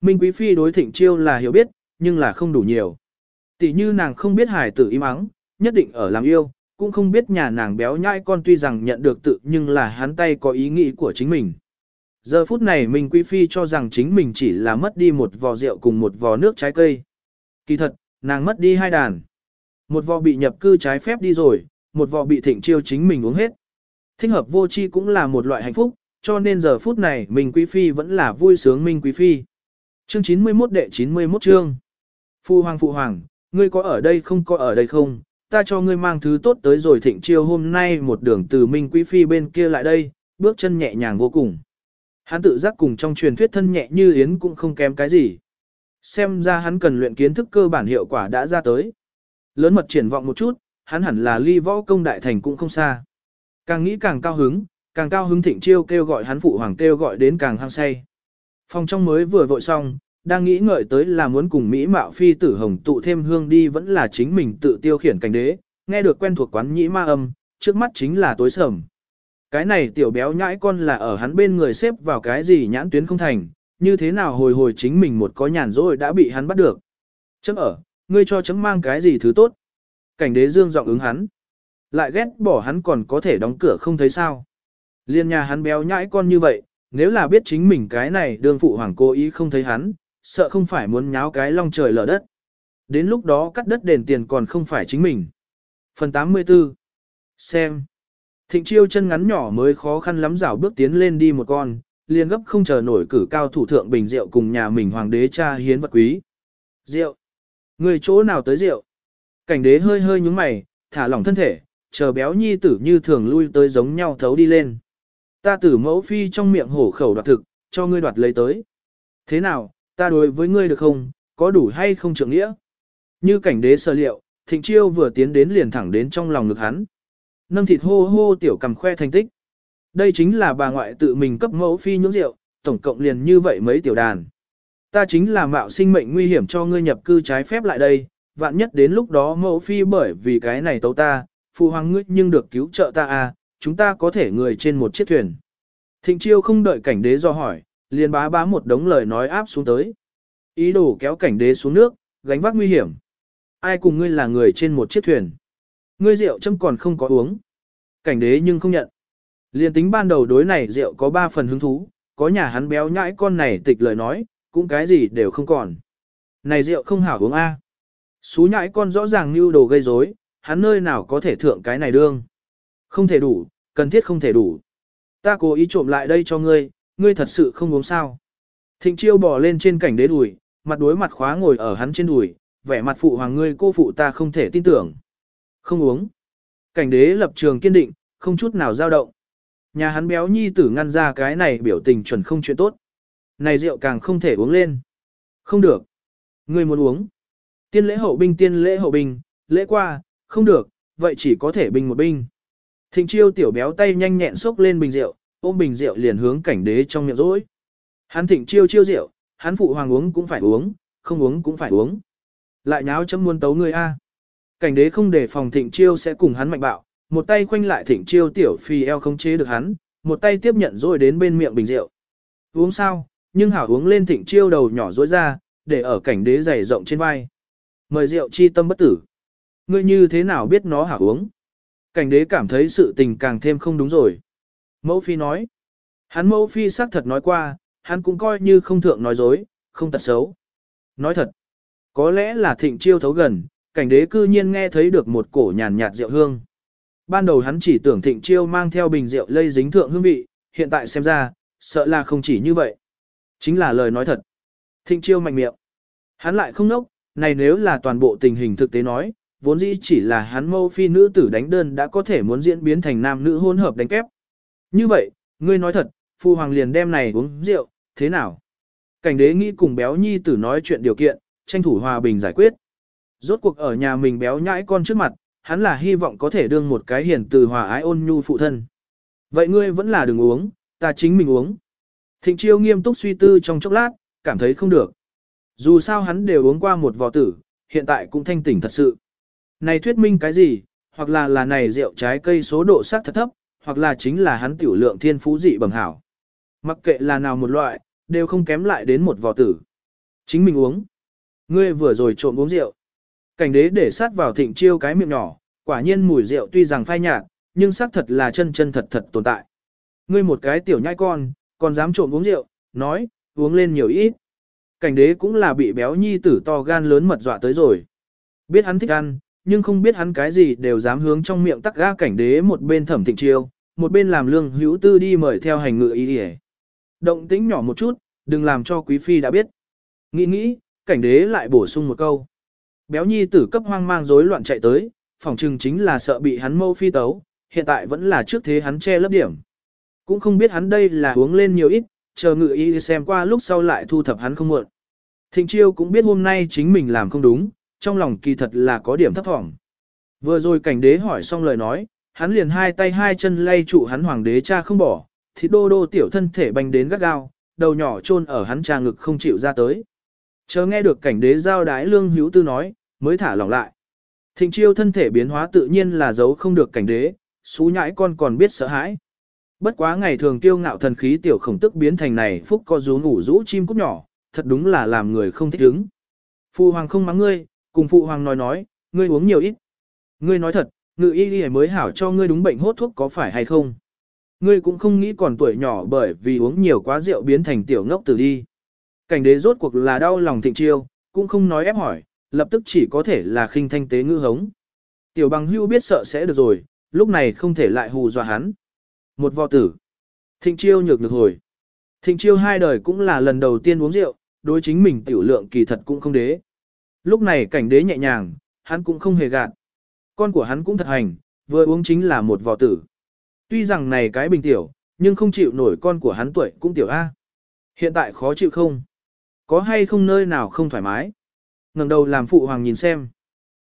Minh Quý Phi đối thịnh chiêu là hiểu biết, nhưng là không đủ nhiều. Tỷ như nàng không biết hài tử im ắng, nhất định ở làm yêu, cũng không biết nhà nàng béo nhãi con tuy rằng nhận được tự nhưng là hắn tay có ý nghĩ của chính mình. Giờ phút này Minh Quý Phi cho rằng chính mình chỉ là mất đi một vò rượu cùng một vò nước trái cây. Kỳ thật, nàng mất đi hai đàn. Một vò bị nhập cư trái phép đi rồi, một vò bị thịnh chiêu chính mình uống hết. Thích hợp vô chi cũng là một loại hạnh phúc, cho nên giờ phút này Minh Quý Phi vẫn là vui sướng Minh Quý Phi. Chương 91 đệ 91 chương. Phu hoàng phụ hoàng, ngươi có ở đây không có ở đây không, ta cho ngươi mang thứ tốt tới rồi thịnh chiêu hôm nay một đường từ Minh Quý Phi bên kia lại đây, bước chân nhẹ nhàng vô cùng. Hắn tự giác cùng trong truyền thuyết thân nhẹ như yến cũng không kém cái gì. Xem ra hắn cần luyện kiến thức cơ bản hiệu quả đã ra tới. Lớn mật triển vọng một chút, hắn hẳn là ly võ công đại thành cũng không xa. Càng nghĩ càng cao hứng, càng cao hứng thịnh chiêu kêu gọi hắn phụ hoàng kêu gọi đến càng hăng say. Phòng trong mới vừa vội xong, đang nghĩ ngợi tới là muốn cùng Mỹ mạo phi tử hồng tụ thêm hương đi vẫn là chính mình tự tiêu khiển cảnh đế, nghe được quen thuộc quán nhĩ ma âm, trước mắt chính là tối sầm. Cái này tiểu béo nhãi con là ở hắn bên người xếp vào cái gì nhãn tuyến không thành, như thế nào hồi hồi chính mình một có nhàn rỗi đã bị hắn bắt được. Chấm ở, ngươi cho chấm mang cái gì thứ tốt. Cảnh đế dương giọng ứng hắn. Lại ghét bỏ hắn còn có thể đóng cửa không thấy sao. Liên nhà hắn béo nhãi con như vậy, nếu là biết chính mình cái này đương phụ hoàng cố ý không thấy hắn, sợ không phải muốn nháo cái long trời lở đất. Đến lúc đó cắt đất đền tiền còn không phải chính mình. Phần 84 Xem Thịnh chiêu chân ngắn nhỏ mới khó khăn lắm rảo bước tiến lên đi một con, liền gấp không chờ nổi cử cao thủ thượng bình rượu cùng nhà mình hoàng đế cha hiến vật quý. Rượu! Người chỗ nào tới rượu? Cảnh đế hơi hơi nhúng mày, thả lỏng thân thể, chờ béo nhi tử như thường lui tới giống nhau thấu đi lên. Ta tử mẫu phi trong miệng hổ khẩu đoạt thực, cho ngươi đoạt lấy tới. Thế nào, ta đối với ngươi được không, có đủ hay không trưởng nghĩa? Như cảnh đế sở liệu, thịnh chiêu vừa tiến đến liền thẳng đến trong lòng ngực hắn. Nâng thịt hô hô tiểu cầm khoe thành tích. Đây chính là bà ngoại tự mình cấp mẫu phi nhưỡng rượu, tổng cộng liền như vậy mấy tiểu đàn. Ta chính là mạo sinh mệnh nguy hiểm cho ngươi nhập cư trái phép lại đây, vạn nhất đến lúc đó mẫu phi bởi vì cái này tấu ta, phụ hoàng ngươi nhưng được cứu trợ ta à, chúng ta có thể người trên một chiếc thuyền. Thịnh chiêu không đợi cảnh đế do hỏi, liền bá bá một đống lời nói áp xuống tới. Ý đồ kéo cảnh đế xuống nước, gánh vác nguy hiểm. Ai cùng ngươi là người trên một chiếc thuyền. Ngươi rượu châm còn không có uống. Cảnh đế nhưng không nhận. Liên tính ban đầu đối này rượu có ba phần hứng thú, có nhà hắn béo nhãi con này tịch lời nói, cũng cái gì đều không còn. Này rượu không hảo uống a. Xú nhãi con rõ ràng như đồ gây rối, hắn nơi nào có thể thượng cái này đương. Không thể đủ, cần thiết không thể đủ. Ta cố ý trộm lại đây cho ngươi, ngươi thật sự không uống sao. Thịnh chiêu bỏ lên trên cảnh đế đùi, mặt đối mặt khóa ngồi ở hắn trên đùi, vẻ mặt phụ hoàng ngươi cô phụ ta không thể tin tưởng. Không uống. Cảnh đế lập trường kiên định, không chút nào dao động. Nhà hắn béo nhi tử ngăn ra cái này biểu tình chuẩn không chuyện tốt. Này rượu càng không thể uống lên. Không được. Người muốn uống. Tiên lễ hậu binh tiên lễ hậu binh, lễ qua, không được, vậy chỉ có thể binh một binh. Thịnh chiêu tiểu béo tay nhanh nhẹn xốc lên bình rượu, ôm bình rượu liền hướng cảnh đế trong miệng rỗi. Hắn thịnh chiêu chiêu rượu, hắn phụ hoàng uống cũng phải uống, không uống cũng phải uống. Lại nháo chấm muôn tấu người A. Cảnh đế không để phòng thịnh chiêu sẽ cùng hắn mạnh bạo, một tay khoanh lại thịnh chiêu tiểu phi eo không chế được hắn, một tay tiếp nhận rồi đến bên miệng bình rượu. Uống sao, nhưng hảo uống lên thịnh chiêu đầu nhỏ rối ra, để ở cảnh đế dày rộng trên vai. Mời rượu chi tâm bất tử. Ngươi như thế nào biết nó hảo uống? Cảnh đế cảm thấy sự tình càng thêm không đúng rồi. Mẫu phi nói. Hắn mẫu phi xác thật nói qua, hắn cũng coi như không thượng nói dối, không tật xấu. Nói thật, có lẽ là thịnh chiêu thấu gần, cảnh đế cư nhiên nghe thấy được một cổ nhàn nhạt rượu hương. Ban đầu hắn chỉ tưởng thịnh chiêu mang theo bình rượu lây dính thượng hương vị, hiện tại xem ra, sợ là không chỉ như vậy. Chính là lời nói thật. Thịnh chiêu mạnh miệng. Hắn lại không nốc, này nếu là toàn bộ tình hình thực tế nói, vốn dĩ chỉ là hắn mâu phi nữ tử đánh đơn đã có thể muốn diễn biến thành nam nữ hôn hợp đánh kép. Như vậy, ngươi nói thật, phu hoàng liền đem này uống rượu, thế nào? Cảnh đế nghĩ cùng béo nhi tử nói chuyện điều kiện, tranh thủ hòa bình giải quyết. Rốt cuộc ở nhà mình béo nhãi con trước mặt, hắn là hy vọng có thể đương một cái hiền từ hòa ái ôn nhu phụ thân. Vậy ngươi vẫn là đừng uống, ta chính mình uống. Thịnh chiêu nghiêm túc suy tư trong chốc lát, cảm thấy không được. Dù sao hắn đều uống qua một vò tử, hiện tại cũng thanh tỉnh thật sự. Này thuyết minh cái gì, hoặc là là này rượu trái cây số độ sắc thật thấp, hoặc là chính là hắn tiểu lượng thiên phú dị bẩm hảo. Mặc kệ là nào một loại, đều không kém lại đến một vò tử. Chính mình uống. Ngươi vừa rồi trộm uống rượu. Cảnh đế để sát vào thịnh chiêu cái miệng nhỏ, quả nhiên mùi rượu tuy rằng phai nhạt, nhưng xác thật là chân chân thật thật tồn tại. Ngươi một cái tiểu nhai con, còn dám trộm uống rượu, nói, uống lên nhiều ít. Cảnh đế cũng là bị béo nhi tử to gan lớn mật dọa tới rồi. Biết hắn thích ăn, nhưng không biết hắn cái gì đều dám hướng trong miệng tắc ga cảnh đế một bên thẩm thịnh chiêu, một bên làm lương hữu tư đi mời theo hành ngự ý đi Động tĩnh nhỏ một chút, đừng làm cho quý phi đã biết. Nghĩ nghĩ, cảnh đế lại bổ sung một câu. Béo nhi tử cấp hoang mang rối loạn chạy tới, phòng trừng chính là sợ bị hắn mâu phi tấu, hiện tại vẫn là trước thế hắn che lấp điểm. Cũng không biết hắn đây là uống lên nhiều ít, chờ ngự y xem qua lúc sau lại thu thập hắn không muộn. Thịnh chiêu cũng biết hôm nay chính mình làm không đúng, trong lòng kỳ thật là có điểm thấp thỏm. Vừa rồi cảnh đế hỏi xong lời nói, hắn liền hai tay hai chân lay trụ hắn hoàng đế cha không bỏ, thì đô đô tiểu thân thể bành đến gắt gao, đầu nhỏ chôn ở hắn cha ngực không chịu ra tới. Chờ nghe được cảnh đế giao đái lương hữu tư nói, mới thả lỏng lại. Thịnh chiêu thân thể biến hóa tự nhiên là giấu không được cảnh đế, xú nhãi con còn biết sợ hãi. Bất quá ngày thường kiêu ngạo thần khí tiểu khổng tức biến thành này phúc co rú ngủ rũ chim cút nhỏ, thật đúng là làm người không thích ứng. Phụ hoàng không mắng ngươi, cùng phụ hoàng nói nói, ngươi uống nhiều ít. Ngươi nói thật, ngự y y mới hảo cho ngươi đúng bệnh hốt thuốc có phải hay không. Ngươi cũng không nghĩ còn tuổi nhỏ bởi vì uống nhiều quá rượu biến thành tiểu ngốc tử đi. Cảnh đế rốt cuộc là đau lòng thịnh chiêu, cũng không nói ép hỏi, lập tức chỉ có thể là khinh thanh tế ngữ hống. Tiểu bằng hưu biết sợ sẽ được rồi, lúc này không thể lại hù dọa hắn. Một vò tử. Thịnh chiêu nhược được hồi. Thịnh chiêu hai đời cũng là lần đầu tiên uống rượu, đối chính mình tiểu lượng kỳ thật cũng không đế. Lúc này cảnh đế nhẹ nhàng, hắn cũng không hề gạt. Con của hắn cũng thật hành, vừa uống chính là một vò tử. Tuy rằng này cái bình tiểu, nhưng không chịu nổi con của hắn tuổi cũng tiểu A. Hiện tại khó chịu không? Có hay không nơi nào không thoải mái? ngẩng đầu làm phụ hoàng nhìn xem.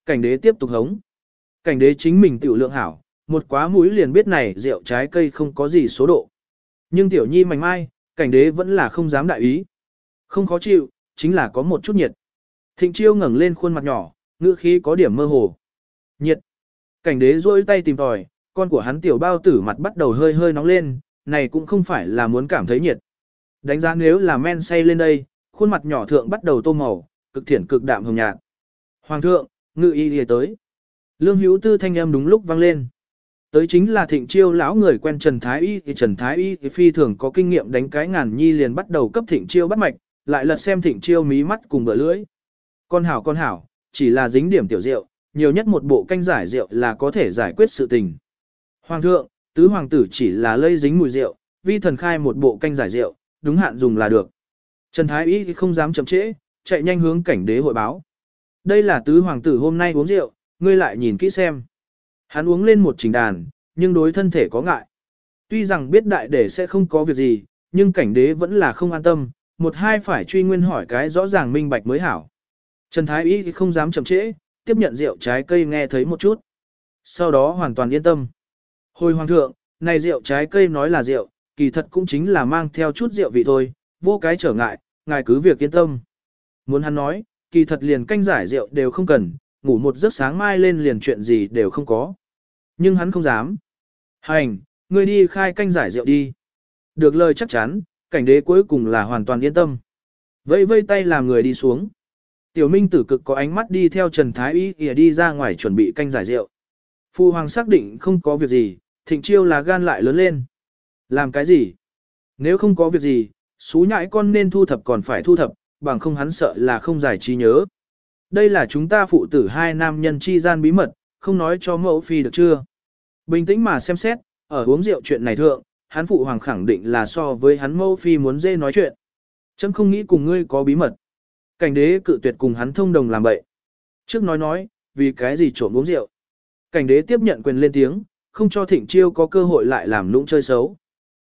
Cảnh đế tiếp tục hống. Cảnh đế chính mình tiểu lượng hảo, một quá mũi liền biết này rượu trái cây không có gì số độ. Nhưng tiểu nhi mảnh mai, cảnh đế vẫn là không dám đại ý. Không khó chịu, chính là có một chút nhiệt. Thịnh chiêu ngẩng lên khuôn mặt nhỏ, ngữ khí có điểm mơ hồ. Nhiệt. Cảnh đế rôi tay tìm tòi, con của hắn tiểu bao tử mặt bắt đầu hơi hơi nóng lên, này cũng không phải là muốn cảm thấy nhiệt. Đánh giá nếu là men say lên đây, khuôn mặt nhỏ thượng bắt đầu tô màu, cực thiển cực đạm hồng nhạt. Hoàng thượng, ngự y đi tới. Lương hữu tư thanh âm đúng lúc vang lên. Tới chính là thịnh chiêu lão người quen Trần Thái Y thì Trần Thái Y thì phi thường có kinh nghiệm đánh cái ngàn nhi liền bắt đầu cấp thịnh chiêu bắt mạch, lại lật xem thịnh chiêu mí mắt cùng bờ lưỡi. Con hảo con hảo, chỉ là dính điểm tiểu rượu, nhiều nhất một bộ canh giải rượu là có thể giải quyết sự tình. Hoàng thượng, tứ hoàng tử chỉ là lây dính mùi rượu, vi thần khai một bộ canh giải rượu, đúng hạn dùng là được. Trần Thái Y không dám chậm trễ, chạy nhanh hướng cảnh đế hội báo. Đây là tứ hoàng tử hôm nay uống rượu, ngươi lại nhìn kỹ xem. Hắn uống lên một trình đàn, nhưng đối thân thể có ngại. Tuy rằng biết đại để sẽ không có việc gì, nhưng cảnh đế vẫn là không an tâm, một hai phải truy nguyên hỏi cái rõ ràng minh bạch mới hảo. Trần Thái Y không dám chậm trễ, tiếp nhận rượu trái cây nghe thấy một chút. Sau đó hoàn toàn yên tâm. Hồi hoàng thượng, này rượu trái cây nói là rượu, kỳ thật cũng chính là mang theo chút rượu vị thôi, vô cái trở ngại, ngài cứ việc yên tâm. Muốn hắn nói, kỳ thật liền canh giải rượu đều không cần, ngủ một giấc sáng mai lên liền chuyện gì đều không có. Nhưng hắn không dám. Hành, ngươi đi khai canh giải rượu đi. Được lời chắc chắn, cảnh đế cuối cùng là hoàn toàn yên tâm. Vây vây tay làm người đi xuống. Tiểu Minh tử cực có ánh mắt đi theo Trần Thái Y ỉa đi ra ngoài chuẩn bị canh giải rượu. Phu Hoàng xác định không có việc gì, thịnh chiêu là gan lại lớn lên. Làm cái gì? Nếu không có việc gì, xú nhãi con nên thu thập còn phải thu thập, bằng không hắn sợ là không giải trí nhớ. Đây là chúng ta phụ tử hai nam nhân chi gian bí mật, không nói cho mẫu phi được chưa? Bình tĩnh mà xem xét, ở uống rượu chuyện này thượng, hắn phụ hoàng khẳng định là so với hắn mẫu phi muốn dê nói chuyện. Chấm không nghĩ cùng ngươi có bí mật. Cảnh đế cự tuyệt cùng hắn thông đồng làm bậy. Trước nói nói, vì cái gì trộm uống rượu. Cảnh đế tiếp nhận quyền lên tiếng, không cho thịnh chiêu có cơ hội lại làm lũng chơi xấu.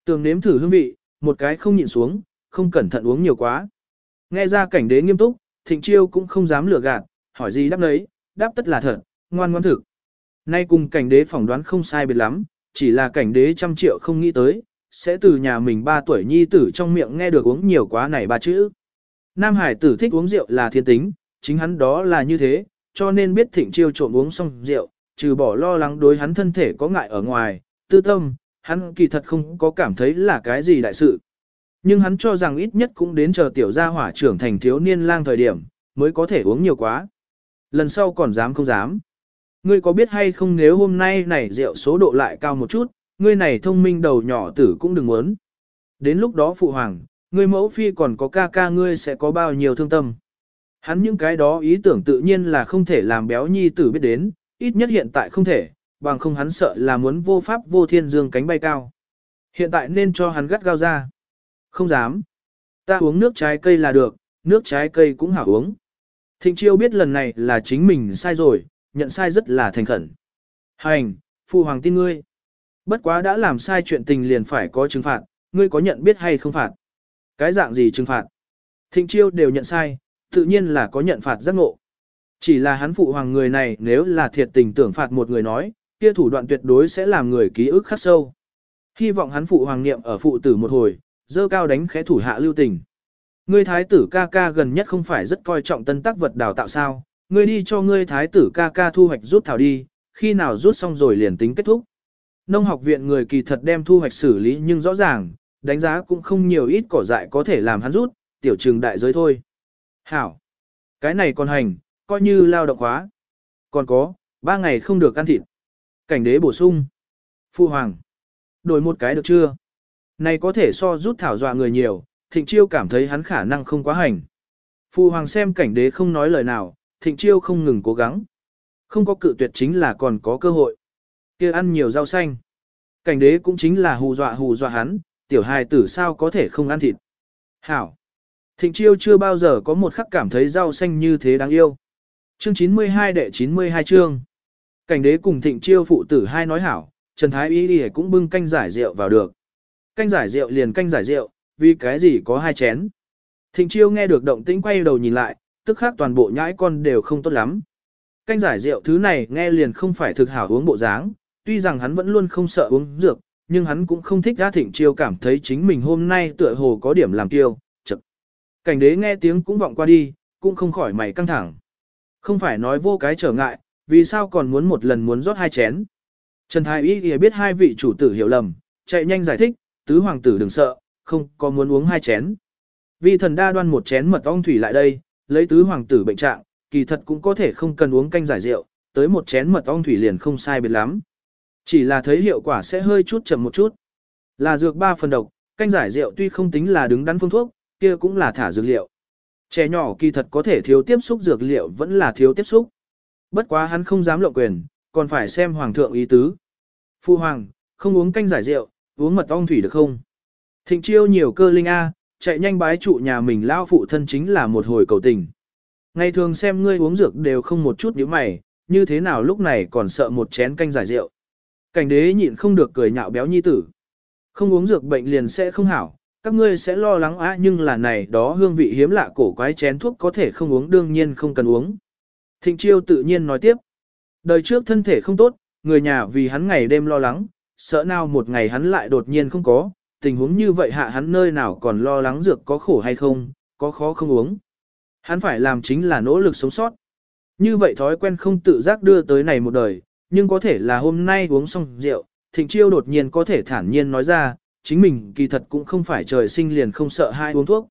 Tường nếm thử hương vị, một cái không nhịn xuống, không cẩn thận uống nhiều quá. Nghe ra cảnh đế nghiêm túc, thịnh chiêu cũng không dám lừa gạt, hỏi gì đáp đấy, đáp tất là thật, ngoan ngoan thực. Nay cùng cảnh đế phỏng đoán không sai biệt lắm, chỉ là cảnh đế trăm triệu không nghĩ tới, sẽ từ nhà mình ba tuổi nhi tử trong miệng nghe được uống nhiều quá này ba chữ. Nam Hải tử thích uống rượu là thiên tính, chính hắn đó là như thế, cho nên biết thịnh chiêu trộm uống xong rượu, trừ bỏ lo lắng đối hắn thân thể có ngại ở ngoài, tư tâm, hắn kỳ thật không có cảm thấy là cái gì đại sự. Nhưng hắn cho rằng ít nhất cũng đến chờ tiểu gia hỏa trưởng thành thiếu niên lang thời điểm, mới có thể uống nhiều quá. Lần sau còn dám không dám. Ngươi có biết hay không nếu hôm nay này rượu số độ lại cao một chút, ngươi này thông minh đầu nhỏ tử cũng đừng muốn. Đến lúc đó phụ hoàng, ngươi mẫu phi còn có ca ca ngươi sẽ có bao nhiêu thương tâm. Hắn những cái đó ý tưởng tự nhiên là không thể làm béo nhi tử biết đến, ít nhất hiện tại không thể, bằng không hắn sợ là muốn vô pháp vô thiên dương cánh bay cao. Hiện tại nên cho hắn gắt gao ra. Không dám. Ta uống nước trái cây là được, nước trái cây cũng hảo uống. Thịnh chiêu biết lần này là chính mình sai rồi, nhận sai rất là thành khẩn. Hành, phụ hoàng tin ngươi. Bất quá đã làm sai chuyện tình liền phải có trừng phạt, ngươi có nhận biết hay không phạt? Cái dạng gì trừng phạt? Thịnh chiêu đều nhận sai, tự nhiên là có nhận phạt giác ngộ. Chỉ là hắn phụ hoàng người này nếu là thiệt tình tưởng phạt một người nói, kia thủ đoạn tuyệt đối sẽ làm người ký ức khắc sâu. Hy vọng hắn phụ hoàng niệm ở phụ tử một hồi, dơ cao đánh khẽ thủ hạ lưu tình. Ngươi thái tử ca ca gần nhất không phải rất coi trọng tân tác vật đào tạo sao, ngươi đi cho ngươi thái tử ca ca thu hoạch rút thảo đi, khi nào rút xong rồi liền tính kết thúc. Nông học viện người kỳ thật đem thu hoạch xử lý nhưng rõ ràng, đánh giá cũng không nhiều ít cỏ dại có thể làm hắn rút, tiểu trường đại giới thôi. Hảo! Cái này còn hành, coi như lao động hóa. Còn có, ba ngày không được ăn thịt. Cảnh đế bổ sung. Phu hoàng. Đổi một cái được chưa? Này có thể so rút thảo dọa người nhiều, thịnh chiêu cảm thấy hắn khả năng không quá hành. Phu hoàng xem cảnh đế không nói lời nào, thịnh chiêu không ngừng cố gắng. Không có cự tuyệt chính là còn có cơ hội. kia ăn nhiều rau xanh. Cảnh đế cũng chính là hù dọa hù dọa hắn, tiểu hài tử sao có thể không ăn thịt. Hảo. Thịnh chiêu chưa bao giờ có một khắc cảm thấy rau xanh như thế đáng yêu. Chương 92 đệ 92 chương. Cảnh đế cùng thịnh chiêu phụ tử hai nói hảo, Trần Thái Y đi cũng bưng canh giải rượu vào được. Canh giải rượu liền canh giải rượu, vì cái gì có hai chén. Thịnh chiêu nghe được động tĩnh quay đầu nhìn lại, tức khác toàn bộ nhãi con đều không tốt lắm. Canh giải rượu thứ này nghe liền không phải thực hảo uống bộ dáng, tuy rằng hắn vẫn luôn không sợ uống dược, nhưng hắn cũng không thích ra thịnh chiêu cảm thấy chính mình hôm nay tựa hồ có điểm làm tiêu, chật. Cảnh đế nghe tiếng cũng vọng qua đi, cũng không khỏi mày căng thẳng. Không phải nói vô cái trở ngại, vì sao còn muốn một lần muốn rót hai chén. Trần Thái Y biết hai vị chủ tử hiểu lầm, chạy nhanh giải thích, tứ hoàng tử đừng sợ, không có muốn uống hai chén. Vì thần đa đoan một chén mật ong thủy lại đây, lấy tứ hoàng tử bệnh trạng, kỳ thật cũng có thể không cần uống canh giải rượu, tới một chén mật ong thủy liền không sai biệt lắm. Chỉ là thấy hiệu quả sẽ hơi chút chậm một chút. Là dược ba phần độc, canh giải rượu tuy không tính là đứng đắn phương thuốc, kia cũng là thả dược liệu. Trẻ nhỏ kỳ thật có thể thiếu tiếp xúc dược liệu vẫn là thiếu tiếp xúc. Bất quá hắn không dám lộng quyền, còn phải xem hoàng thượng ý tứ. Phu hoàng, không uống canh giải rượu, uống mật ong thủy được không? Thịnh chiêu nhiều cơ linh A, chạy nhanh bái trụ nhà mình lao phụ thân chính là một hồi cầu tình. Ngày thường xem ngươi uống dược đều không một chút nhíu mày, như thế nào lúc này còn sợ một chén canh giải rượu. Cảnh đế nhịn không được cười nhạo béo nhi tử. Không uống dược bệnh liền sẽ không hảo, các ngươi sẽ lo lắng á nhưng là này đó hương vị hiếm lạ cổ quái chén thuốc có thể không uống đương nhiên không cần uống. Thịnh chiêu tự nhiên nói tiếp. Đời trước thân thể không tốt, người nhà vì hắn ngày đêm lo lắng, sợ nào một ngày hắn lại đột nhiên không có, tình huống như vậy hạ hắn nơi nào còn lo lắng dược có khổ hay không, có khó không uống. Hắn phải làm chính là nỗ lực sống sót. Như vậy thói quen không tự giác đưa tới này một đời, nhưng có thể là hôm nay uống xong rượu, thịnh chiêu đột nhiên có thể thản nhiên nói ra, chính mình kỳ thật cũng không phải trời sinh liền không sợ hai uống thuốc.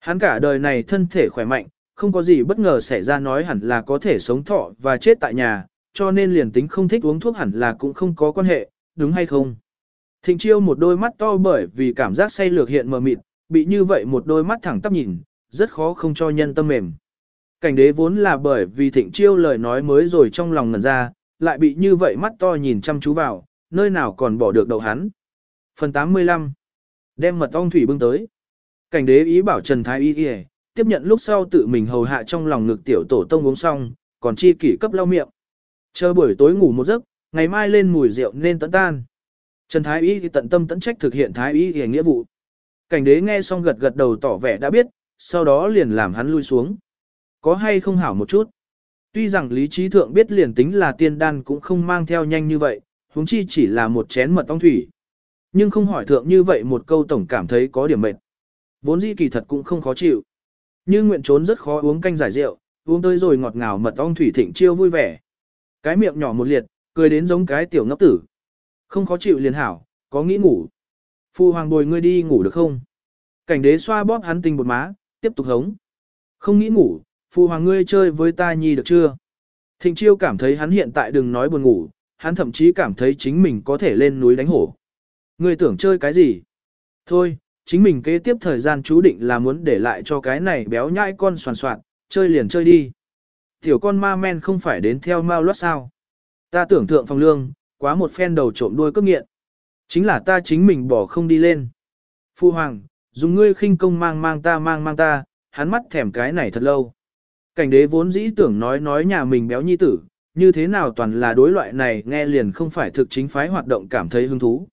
Hắn cả đời này thân thể khỏe mạnh, không có gì bất ngờ xảy ra nói hẳn là có thể sống thọ và chết tại nhà, cho nên liền tính không thích uống thuốc hẳn là cũng không có quan hệ, đúng hay không? Thịnh chiêu một đôi mắt to bởi vì cảm giác say lược hiện mờ mịt, bị như vậy một đôi mắt thẳng tắp nhìn, rất khó không cho nhân tâm mềm. Cảnh đế vốn là bởi vì thịnh chiêu lời nói mới rồi trong lòng ngần ra, lại bị như vậy mắt to nhìn chăm chú vào, nơi nào còn bỏ được đầu hắn. Phần 85 Đem mật ong thủy bưng tới. Cảnh đế ý bảo Trần Thái Y Y, tiếp nhận lúc sau tự mình hầu hạ trong lòng ngực tiểu tổ tông uống xong, còn chi kỷ cấp lau miệng. Chờ buổi tối ngủ một giấc, ngày mai lên mùi rượu nên tận tan. Trần Thái Y thì tận tâm tận trách thực hiện Thái Y thì nghĩa vụ. Cảnh đế nghe xong gật gật đầu tỏ vẻ đã biết, sau đó liền làm hắn lui xuống. Có hay không hảo một chút. Tuy rằng lý trí thượng biết liền tính là tiên đan cũng không mang theo nhanh như vậy, huống chi chỉ là một chén mật ong thủy. Nhưng không hỏi thượng như vậy một câu tổng cảm thấy có điểm mệt. Vốn dĩ kỳ thật cũng không khó chịu. Nhưng nguyện trốn rất khó uống canh giải rượu, uống tới rồi ngọt ngào mật ong thủy thịnh chiêu vui vẻ. Cái miệng nhỏ một liệt, cười đến giống cái tiểu ngốc tử. Không khó chịu liền hảo, có nghĩ ngủ. Phu hoàng bồi ngươi đi ngủ được không? Cảnh đế xoa bóp hắn tình bột má, tiếp tục hống. Không nghĩ ngủ, phu hoàng ngươi chơi với ta nhi được chưa? Thịnh chiêu cảm thấy hắn hiện tại đừng nói buồn ngủ, hắn thậm chí cảm thấy chính mình có thể lên núi đánh hổ. Ngươi tưởng chơi cái gì? Thôi, chính mình kế tiếp thời gian chú định là muốn để lại cho cái này béo nhãi con soàn soạn, chơi liền chơi đi. Tiểu con ma men không phải đến theo mau lót sao. Ta tưởng thượng phòng lương, quá một phen đầu trộm đuôi cấp nghiện. Chính là ta chính mình bỏ không đi lên. Phu hoàng, dùng ngươi khinh công mang mang ta mang mang ta, hắn mắt thèm cái này thật lâu. Cảnh đế vốn dĩ tưởng nói nói nhà mình béo nhi tử, như thế nào toàn là đối loại này nghe liền không phải thực chính phái hoạt động cảm thấy hứng thú.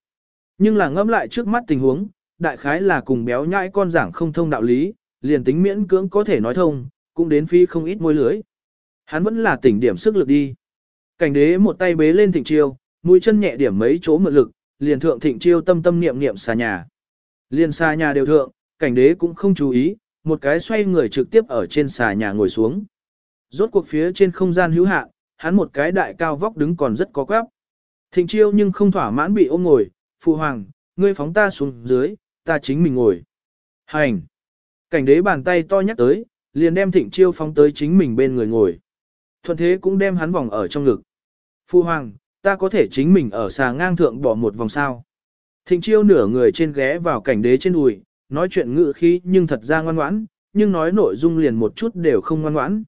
Nhưng là ngẫm lại trước mắt tình huống, đại khái là cùng béo nhãi con giảng không thông đạo lý, liền tính miễn cưỡng có thể nói thông, cũng đến phi không ít môi lưới. Hắn vẫn là tỉnh điểm sức lực đi. Cảnh đế một tay bế lên thịnh chiêu, mũi chân nhẹ điểm mấy chỗ mượn lực, liền thượng thịnh chiêu tâm tâm niệm niệm xà nhà. Liền xà nhà đều thượng, cảnh đế cũng không chú ý, một cái xoay người trực tiếp ở trên xà nhà ngồi xuống. Rốt cuộc phía trên không gian hữu hạn, hắn một cái đại cao vóc đứng còn rất có quáp. Thịnh chiêu nhưng không thỏa mãn bị ôm ngồi, phụ hoàng, ngươi phóng ta xuống dưới, ta chính mình ngồi. Hành! Cảnh đế bàn tay to nhắc tới, liền đem thịnh chiêu phóng tới chính mình bên người ngồi. Thuận thế cũng đem hắn vòng ở trong ngực. Phu hoàng, ta có thể chính mình ở xà ngang thượng bỏ một vòng sao. Thịnh chiêu nửa người trên ghé vào cảnh đế trên đùi, nói chuyện ngự khí nhưng thật ra ngoan ngoãn, nhưng nói nội dung liền một chút đều không ngoan ngoãn.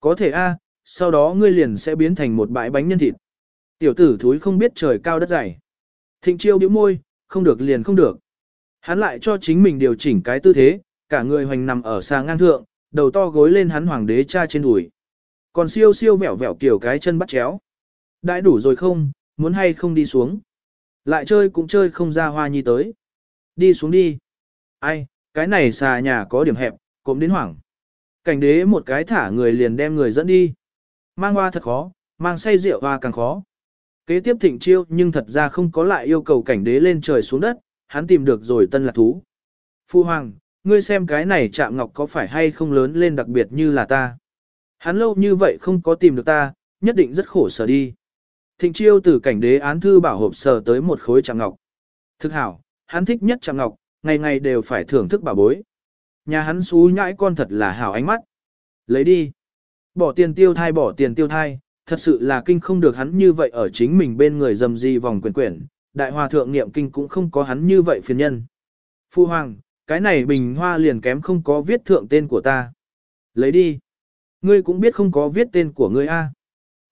Có thể a, sau đó ngươi liền sẽ biến thành một bãi bánh nhân thịt. Tiểu tử thúi không biết trời cao đất dày. Thịnh chiêu bĩu môi, không được liền không được. Hắn lại cho chính mình điều chỉnh cái tư thế, cả người hoành nằm ở xa ngang thượng, đầu to gối lên hắn hoàng đế cha trên đùi. Còn siêu siêu vẹo vẹo kiểu cái chân bắt chéo. Đãi đủ rồi không, muốn hay không đi xuống. Lại chơi cũng chơi không ra hoa nhi tới. Đi xuống đi. Ai, cái này xà nhà có điểm hẹp, cũng đến hoảng. Cảnh đế một cái thả người liền đem người dẫn đi. Mang hoa thật khó, mang say rượu hoa càng khó. Kế tiếp thịnh chiêu nhưng thật ra không có lại yêu cầu cảnh đế lên trời xuống đất, hắn tìm được rồi tân lạc thú. Phu hoàng, ngươi xem cái này chạm ngọc có phải hay không lớn lên đặc biệt như là ta. Hắn lâu như vậy không có tìm được ta, nhất định rất khổ sở đi. Thịnh chiêu từ cảnh đế án thư bảo hộp sở tới một khối chạm ngọc. Thực hảo, hắn thích nhất chạm ngọc, ngày ngày đều phải thưởng thức bảo bối. Nhà hắn xú nhãi con thật là hảo ánh mắt. Lấy đi. Bỏ tiền tiêu thai bỏ tiền tiêu thai, thật sự là kinh không được hắn như vậy ở chính mình bên người dầm di vòng quyển quyển, đại hòa thượng niệm kinh cũng không có hắn như vậy phiền nhân. Phu hoàng, cái này bình hoa liền kém không có viết thượng tên của ta. Lấy đi. Ngươi cũng biết không có viết tên của ngươi A.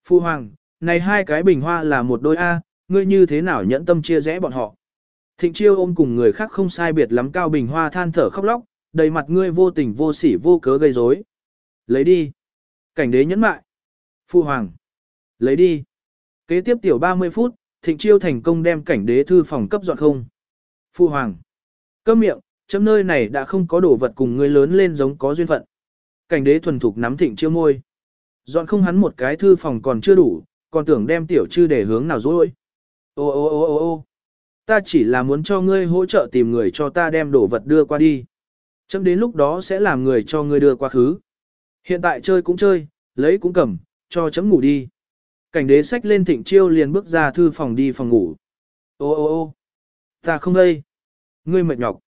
Phu hoàng, này hai cái bình hoa là một đôi A, ngươi như thế nào nhẫn tâm chia rẽ bọn họ. Thịnh chiêu ôm cùng người khác không sai biệt lắm cao bình hoa than thở khóc lóc, đầy mặt ngươi vô tình vô sỉ vô cớ gây rối. Lấy đi. Cảnh đế nhẫn mại. Phu hoàng. Lấy đi. Kế tiếp tiểu 30 phút, thịnh chiêu thành công đem cảnh đế thư phòng cấp dọn không. Phu hoàng. cấm miệng, chấm nơi này đã không có đồ vật cùng ngươi lớn lên giống có duyên phận. Cảnh đế thuần thục nắm thịnh chiêu môi. Dọn không hắn một cái thư phòng còn chưa đủ, còn tưởng đem tiểu chư để hướng nào dối. Ô ô ô ô ô ta chỉ là muốn cho ngươi hỗ trợ tìm người cho ta đem đồ vật đưa qua đi. Chấm đến lúc đó sẽ làm người cho ngươi đưa qua khứ. Hiện tại chơi cũng chơi, lấy cũng cầm, cho chấm ngủ đi. Cảnh đế sách lên thịnh chiêu liền bước ra thư phòng đi phòng ngủ. Ô ô ô ta không đây. Ngươi mệt nhọc.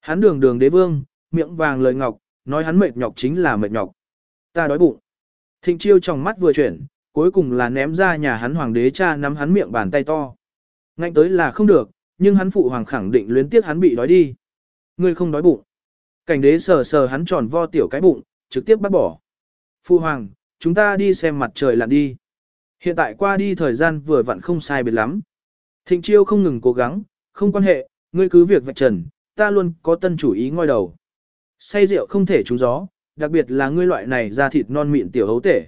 Hắn đường đường đế vương, miệng vàng lời ngọc, nói hắn mệt nhọc chính là mệt nhọc. Ta đói bụng. Thịnh chiêu trong mắt vừa chuyển, cuối cùng là ném ra nhà hắn hoàng đế cha nắm hắn miệng bàn tay to. Ngạnh tới là không được, nhưng hắn phụ hoàng khẳng định luyến tiếc hắn bị đói đi. Ngươi không đói bụng. Cảnh đế sờ sờ hắn tròn vo tiểu cái bụng, trực tiếp bắt bỏ. Phụ hoàng, chúng ta đi xem mặt trời lặn đi. Hiện tại qua đi thời gian vừa vặn không sai biệt lắm. Thịnh chiêu không ngừng cố gắng, không quan hệ, ngươi cứ việc vạch trần, ta luôn có tân chủ ý ngoi đầu. Say rượu không thể trúng gió, đặc biệt là ngươi loại này ra thịt non mịn tiểu hấu tể.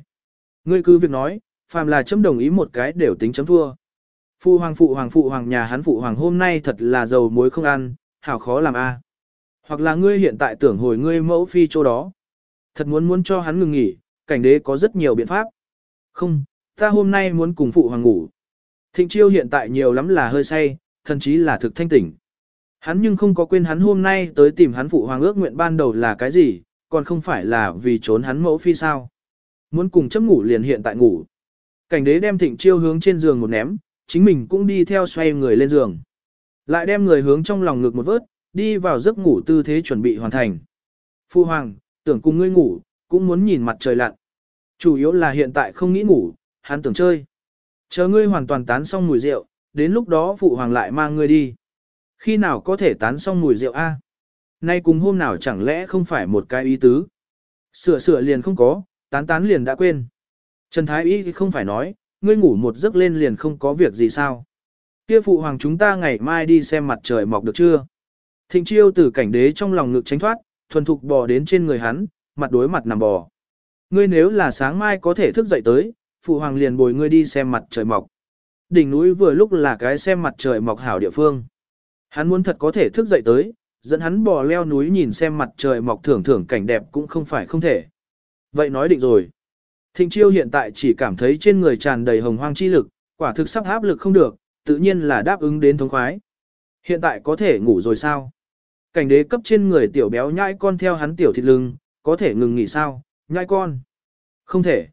Ngươi cứ việc nói, phàm là chấm đồng ý một cái đều tính chấm thua. Phụ hoàng phụ hoàng phụ hoàng nhà hắn phụ hoàng hôm nay thật là dầu muối không ăn, hảo khó làm a. Hoặc là ngươi hiện tại tưởng hồi ngươi mẫu phi chỗ đó. Thật muốn muốn cho hắn ngừng nghỉ, cảnh đế có rất nhiều biện pháp. Không, ta hôm nay muốn cùng phụ hoàng ngủ. Thịnh chiêu hiện tại nhiều lắm là hơi say, thậm chí là thực thanh tỉnh. Hắn nhưng không có quên hắn hôm nay tới tìm hắn phụ hoàng ước nguyện ban đầu là cái gì, còn không phải là vì trốn hắn mẫu phi sao. Muốn cùng chấp ngủ liền hiện tại ngủ. Cảnh đế đem thịnh chiêu hướng trên giường một ném, chính mình cũng đi theo xoay người lên giường. Lại đem người hướng trong lòng ngực một vớt, đi vào giấc ngủ tư thế chuẩn bị hoàn thành. Phu hoàng, tưởng cùng ngươi ngủ, cũng muốn nhìn mặt trời lặn. Chủ yếu là hiện tại không nghĩ ngủ, hắn tưởng chơi. Chờ ngươi hoàn toàn tán xong mùi rượu, đến lúc đó phụ hoàng lại mang ngươi đi. Khi nào có thể tán xong mùi rượu a? Nay cùng hôm nào chẳng lẽ không phải một cái ý tứ? Sửa sửa liền không có, tán tán liền đã quên. Trần Thái Y không phải nói, ngươi ngủ một giấc lên liền không có việc gì sao? Kia phụ hoàng chúng ta ngày mai đi xem mặt trời mọc được chưa? Thịnh chiêu từ cảnh đế trong lòng ngực tránh thoát, thuần thục bò đến trên người hắn, mặt đối mặt nằm bò. Ngươi nếu là sáng mai có thể thức dậy tới, phụ hoàng liền bồi ngươi đi xem mặt trời mọc. Đỉnh núi vừa lúc là cái xem mặt trời mọc hảo địa phương. Hắn muốn thật có thể thức dậy tới, dẫn hắn bò leo núi nhìn xem mặt trời mọc thưởng thưởng cảnh đẹp cũng không phải không thể. Vậy nói định rồi. Thịnh chiêu hiện tại chỉ cảm thấy trên người tràn đầy hồng hoang chi lực, quả thực sắp áp lực không được, tự nhiên là đáp ứng đến thống khoái. Hiện tại có thể ngủ rồi sao? Cảnh đế cấp trên người tiểu béo nhãi con theo hắn tiểu thịt lưng, có thể ngừng nghỉ sao? Nhãi con? Không thể.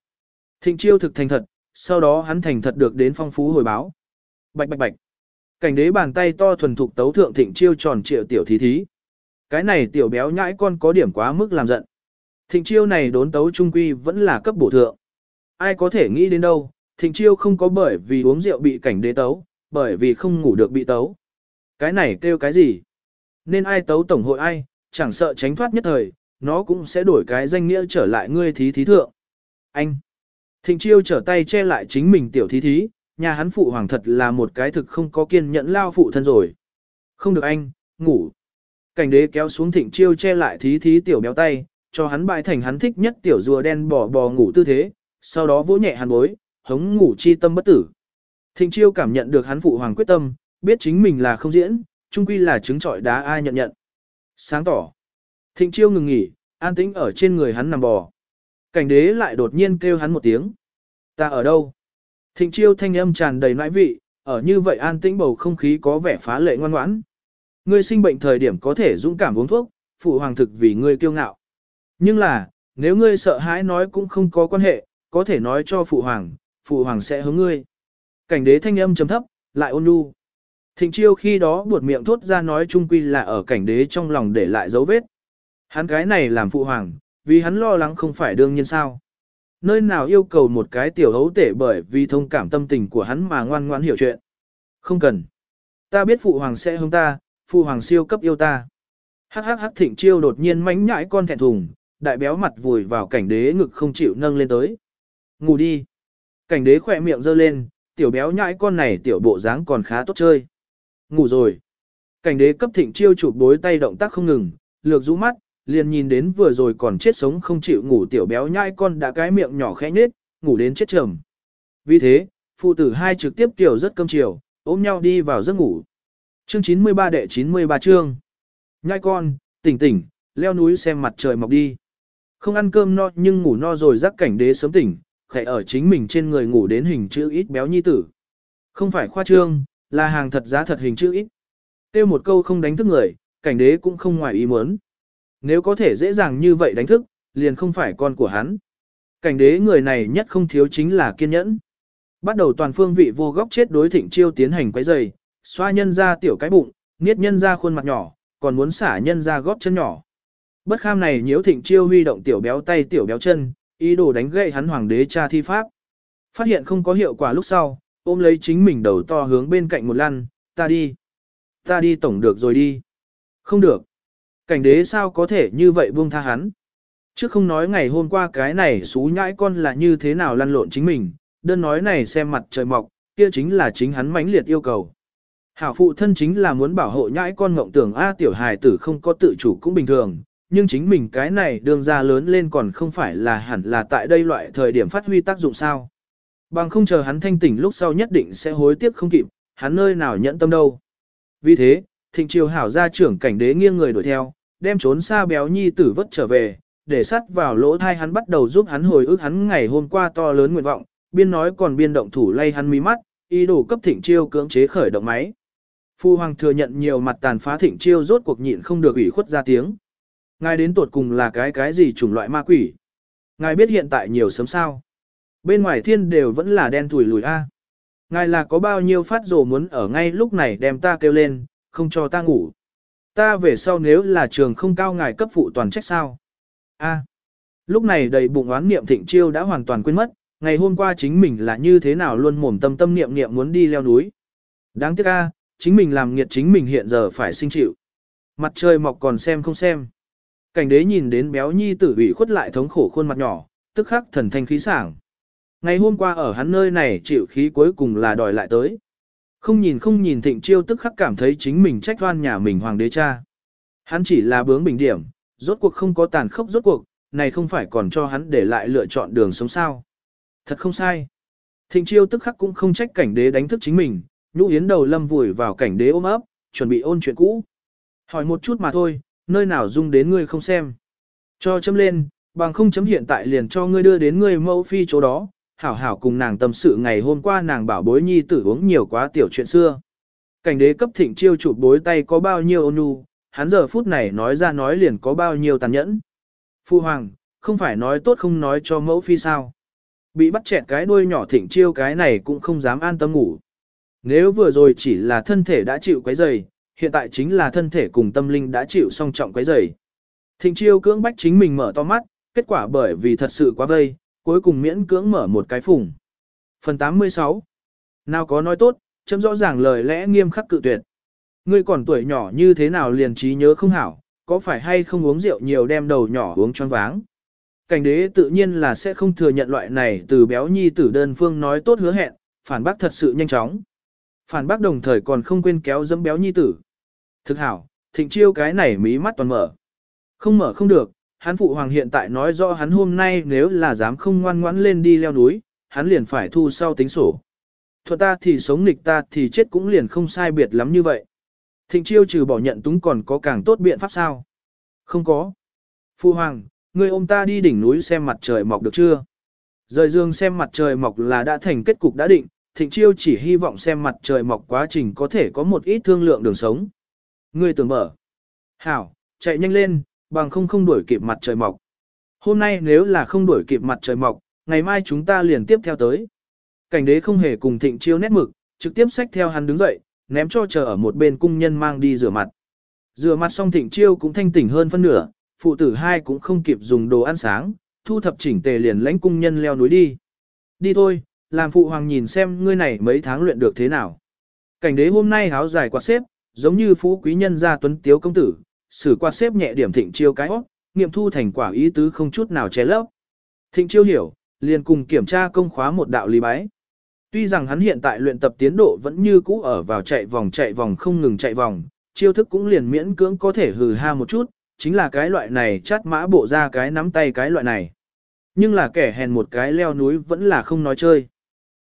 Thịnh chiêu thực thành thật, sau đó hắn thành thật được đến phong phú hồi báo. Bạch bạch bạch. Cảnh đế bàn tay to thuần thục tấu thượng thịnh chiêu tròn triệu tiểu thí thí. Cái này tiểu béo nhãi con có điểm quá mức làm giận. Thịnh chiêu này đốn tấu trung quy vẫn là cấp bổ thượng. Ai có thể nghĩ đến đâu, thịnh chiêu không có bởi vì uống rượu bị cảnh đế tấu, bởi vì không ngủ được bị tấu. Cái này kêu cái gì? Nên ai tấu tổng hội ai, chẳng sợ tránh thoát nhất thời, nó cũng sẽ đổi cái danh nghĩa trở lại ngươi thí thí thượng. Anh! Thịnh chiêu trở tay che lại chính mình tiểu thí thí, nhà hắn phụ hoàng thật là một cái thực không có kiên nhẫn lao phụ thân rồi. Không được anh, ngủ. Cảnh đế kéo xuống thịnh chiêu che lại thí thí tiểu béo tay, cho hắn bại thành hắn thích nhất tiểu rùa đen bò bò ngủ tư thế, sau đó vỗ nhẹ hắn bối, hống ngủ chi tâm bất tử. Thịnh chiêu cảm nhận được hắn phụ hoàng quyết tâm, biết chính mình là không diễn, chung quy là trứng trọi đá ai nhận nhận. Sáng tỏ. Thịnh chiêu ngừng nghỉ, an tĩnh ở trên người hắn nằm bò. Cảnh đế lại đột nhiên kêu hắn một tiếng. Ta ở đâu? Thịnh chiêu thanh âm tràn đầy nãi vị, ở như vậy an tĩnh bầu không khí có vẻ phá lệ ngoan ngoãn. Ngươi sinh bệnh thời điểm có thể dũng cảm uống thuốc, phụ hoàng thực vì ngươi kiêu ngạo. Nhưng là, nếu ngươi sợ hãi nói cũng không có quan hệ, có thể nói cho phụ hoàng, phụ hoàng sẽ hướng ngươi. Cảnh đế thanh âm trầm thấp, lại ôn nhu. Thịnh chiêu khi đó buột miệng thốt ra nói chung quy là ở cảnh đế trong lòng để lại dấu vết. Hắn cái này làm phụ hoàng, vì hắn lo lắng không phải đương nhiên sao. Nơi nào yêu cầu một cái tiểu hấu tể bởi vì thông cảm tâm tình của hắn mà ngoan ngoãn hiểu chuyện. Không cần. Ta biết phụ hoàng sẽ hướng ta, phụ hoàng siêu cấp yêu ta. Hắc hắc hắc thịnh chiêu đột nhiên mánh nhãi con thẹn thùng, đại béo mặt vùi vào cảnh đế ngực không chịu nâng lên tới. Ngủ đi. Cảnh đế khỏe miệng giơ lên, tiểu béo nhãi con này tiểu bộ dáng còn khá tốt chơi. Ngủ rồi. Cảnh đế cấp thịnh chiêu chụp bối tay động tác không ngừng, lược rũ mắt, liền nhìn đến vừa rồi còn chết sống không chịu ngủ tiểu béo nhai con đã cái miệng nhỏ khẽ nhết, ngủ đến chết trầm. Vì thế, phụ tử hai trực tiếp tiểu rất cơm chiều, ôm nhau đi vào giấc ngủ. Chương 93 đệ 93 chương. nhai con, tỉnh tỉnh, leo núi xem mặt trời mọc đi. Không ăn cơm no nhưng ngủ no rồi giác cảnh đế sớm tỉnh, khẽ ở chính mình trên người ngủ đến hình chữ ít béo nhi tử. Không phải khoa trương, là hàng thật giá thật hình chữ ít. Tiêu một câu không đánh thức người, cảnh đế cũng không ngoài ý muốn. Nếu có thể dễ dàng như vậy đánh thức, liền không phải con của hắn. Cảnh đế người này nhất không thiếu chính là kiên nhẫn. Bắt đầu toàn phương vị vô góc chết đối thịnh chiêu tiến hành quấy dày, xoa nhân ra tiểu cái bụng, niết nhân ra khuôn mặt nhỏ, còn muốn xả nhân ra góp chân nhỏ. Bất kham này nhiễu thịnh chiêu huy động tiểu béo tay tiểu béo chân, ý đồ đánh gậy hắn hoàng đế cha thi pháp. Phát hiện không có hiệu quả lúc sau, ôm lấy chính mình đầu to hướng bên cạnh một lăn, ta đi. Ta đi tổng được rồi đi. Không được. Cảnh đế sao có thể như vậy buông tha hắn. Chứ không nói ngày hôm qua cái này xú nhãi con là như thế nào lăn lộn chính mình, đơn nói này xem mặt trời mọc, kia chính là chính hắn mãnh liệt yêu cầu. Hảo phụ thân chính là muốn bảo hộ nhãi con ngộng tưởng A tiểu hài tử không có tự chủ cũng bình thường, nhưng chính mình cái này đường ra lớn lên còn không phải là hẳn là tại đây loại thời điểm phát huy tác dụng sao. Bằng không chờ hắn thanh tỉnh lúc sau nhất định sẽ hối tiếc không kịp, hắn nơi nào nhẫn tâm đâu. Vì thế, thịnh triều hảo gia trưởng cảnh đế nghiêng người đuổi theo, đem trốn xa béo nhi tử vất trở về, để sắt vào lỗ thai hắn bắt đầu giúp hắn hồi ức hắn ngày hôm qua to lớn nguyện vọng, biên nói còn biên động thủ lay hắn mí mắt, ý đồ cấp thịnh chiêu cưỡng chế khởi động máy. Phu hoàng thừa nhận nhiều mặt tàn phá thịnh chiêu rốt cuộc nhịn không được ủy khuất ra tiếng. Ngài đến tuột cùng là cái cái gì chủng loại ma quỷ? Ngài biết hiện tại nhiều sớm sao? Bên ngoài thiên đều vẫn là đen thủi lùi a. Ngài là có bao nhiêu phát rồ muốn ở ngay lúc này đem ta kêu lên, không cho ta ngủ. Ta về sau nếu là trường không cao ngài cấp phụ toàn trách sao? A. Lúc này đầy bụng oán niệm thịnh chiêu đã hoàn toàn quên mất, ngày hôm qua chính mình là như thế nào luôn mồm tâm tâm niệm niệm muốn đi leo núi. Đáng tiếc a, chính mình làm nghiệt chính mình hiện giờ phải sinh chịu. Mặt trời mọc còn xem không xem. Cảnh đế nhìn đến béo nhi tử ủy khuất lại thống khổ khuôn mặt nhỏ, tức khắc thần thanh khí sảng. Ngày hôm qua ở hắn nơi này chịu khí cuối cùng là đòi lại tới. Không nhìn không nhìn thịnh chiêu tức khắc cảm thấy chính mình trách oan nhà mình hoàng đế cha. Hắn chỉ là bướng bình điểm, rốt cuộc không có tàn khốc rốt cuộc, này không phải còn cho hắn để lại lựa chọn đường sống sao. Thật không sai. Thịnh chiêu tức khắc cũng không trách cảnh đế đánh thức chính mình, nhũ yến đầu lâm vùi vào cảnh đế ôm ấp, chuẩn bị ôn chuyện cũ. Hỏi một chút mà thôi, nơi nào dung đến ngươi không xem. Cho chấm lên, bằng không chấm hiện tại liền cho ngươi đưa đến ngươi mẫu phi chỗ đó, hảo hảo cùng nàng tâm sự ngày hôm qua nàng bảo bối nhi tử uống nhiều quá tiểu chuyện xưa. Cảnh đế cấp thịnh chiêu chụp bối tay có bao nhiêu ôn nhu, hắn giờ phút này nói ra nói liền có bao nhiêu tàn nhẫn. Phu hoàng, không phải nói tốt không nói cho mẫu phi sao. Bị bắt chẹt cái đuôi nhỏ thịnh chiêu cái này cũng không dám an tâm ngủ. Nếu vừa rồi chỉ là thân thể đã chịu quấy rầy, hiện tại chính là thân thể cùng tâm linh đã chịu song trọng quấy rầy. Thịnh chiêu cưỡng bách chính mình mở to mắt, kết quả bởi vì thật sự quá vây, cuối cùng miễn cưỡng mở một cái phủng. Phần 86 Nào có nói tốt, chấm rõ ràng lời lẽ nghiêm khắc cự tuyệt. Ngươi còn tuổi nhỏ như thế nào liền trí nhớ không hảo, có phải hay không uống rượu nhiều đem đầu nhỏ uống choáng váng. Cảnh đế tự nhiên là sẽ không thừa nhận loại này từ béo nhi tử đơn phương nói tốt hứa hẹn, phản bác thật sự nhanh chóng. Phản bác đồng thời còn không quên kéo dẫm béo nhi tử. Thực hảo, thịnh chiêu cái này mí mắt toàn mở. Không mở không được, hắn phụ hoàng hiện tại nói rõ hắn hôm nay nếu là dám không ngoan ngoãn lên đi leo núi, hắn liền phải thu sau tính sổ. Thuật ta thì sống nghịch ta thì chết cũng liền không sai biệt lắm như vậy. Thịnh chiêu trừ bỏ nhận túng còn có càng tốt biện pháp sao? Không có. Phu hoàng, ngươi ôm ta đi đỉnh núi xem mặt trời mọc được chưa? Rời dương xem mặt trời mọc là đã thành kết cục đã định, thịnh chiêu chỉ hy vọng xem mặt trời mọc quá trình có thể có một ít thương lượng đường sống. Ngươi tưởng mở. Hảo, chạy nhanh lên, bằng không không đuổi kịp mặt trời mọc. Hôm nay nếu là không đuổi kịp mặt trời mọc, ngày mai chúng ta liền tiếp theo tới. Cảnh đế không hề cùng thịnh chiêu nét mực, trực tiếp xách theo hắn đứng dậy, ném cho chờ ở một bên cung nhân mang đi rửa mặt. Rửa mặt xong thịnh chiêu cũng thanh tỉnh hơn phân nửa, phụ tử hai cũng không kịp dùng đồ ăn sáng, thu thập chỉnh tề liền lãnh cung nhân leo núi đi. Đi thôi, làm phụ hoàng nhìn xem ngươi này mấy tháng luyện được thế nào. Cảnh đế hôm nay háo dài quạt xếp, giống như phú quý nhân gia tuấn tiếu công tử, sử quạt xếp nhẹ điểm thịnh chiêu cái óc, nghiệm thu thành quả ý tứ không chút nào che lấp. Thịnh chiêu hiểu, liền cùng kiểm tra công khóa một đạo lý bái. Tuy rằng hắn hiện tại luyện tập tiến độ vẫn như cũ ở vào chạy vòng chạy vòng không ngừng chạy vòng, chiêu thức cũng liền miễn cưỡng có thể hừ ha một chút, chính là cái loại này chát mã bộ ra cái nắm tay cái loại này. Nhưng là kẻ hèn một cái leo núi vẫn là không nói chơi.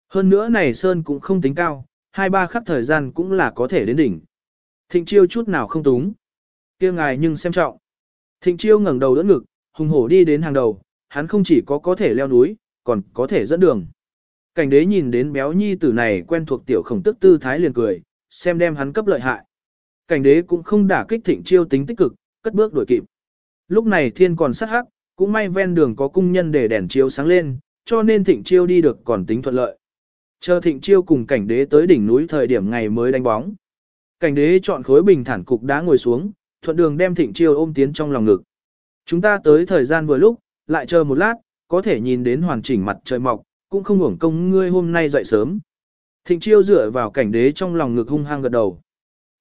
Hơn nữa này Sơn cũng không tính cao, hai ba khắc thời gian cũng là có thể đến đỉnh. Thịnh chiêu chút nào không túng kia ngài nhưng xem trọng. Thịnh chiêu ngẩng đầu đỡ ngực, hùng hổ đi đến hàng đầu, hắn không chỉ có có thể leo núi, còn có thể dẫn đường. Cảnh đế nhìn đến béo nhi tử này quen thuộc tiểu khổng tức tư thái liền cười, xem đem hắn cấp lợi hại. Cảnh đế cũng không đả kích thịnh chiêu tính tích cực, cất bước đuổi kịp. Lúc này thiên còn sắc hắc, cũng may ven đường có cung nhân để đèn chiếu sáng lên, cho nên thịnh chiêu đi được còn tính thuận lợi. Chờ thịnh chiêu cùng cảnh đế tới đỉnh núi thời điểm ngày mới đánh bóng. Cảnh đế chọn khối bình thản cục đá ngồi xuống, thuận đường đem thịnh chiêu ôm tiến trong lòng ngực. Chúng ta tới thời gian vừa lúc, lại chờ một lát, có thể nhìn đến hoàn chỉnh mặt trời mọc, cũng không hưởng công ngươi hôm nay dậy sớm. Thịnh chiêu dựa vào cảnh đế trong lòng ngực hung hăng gật đầu.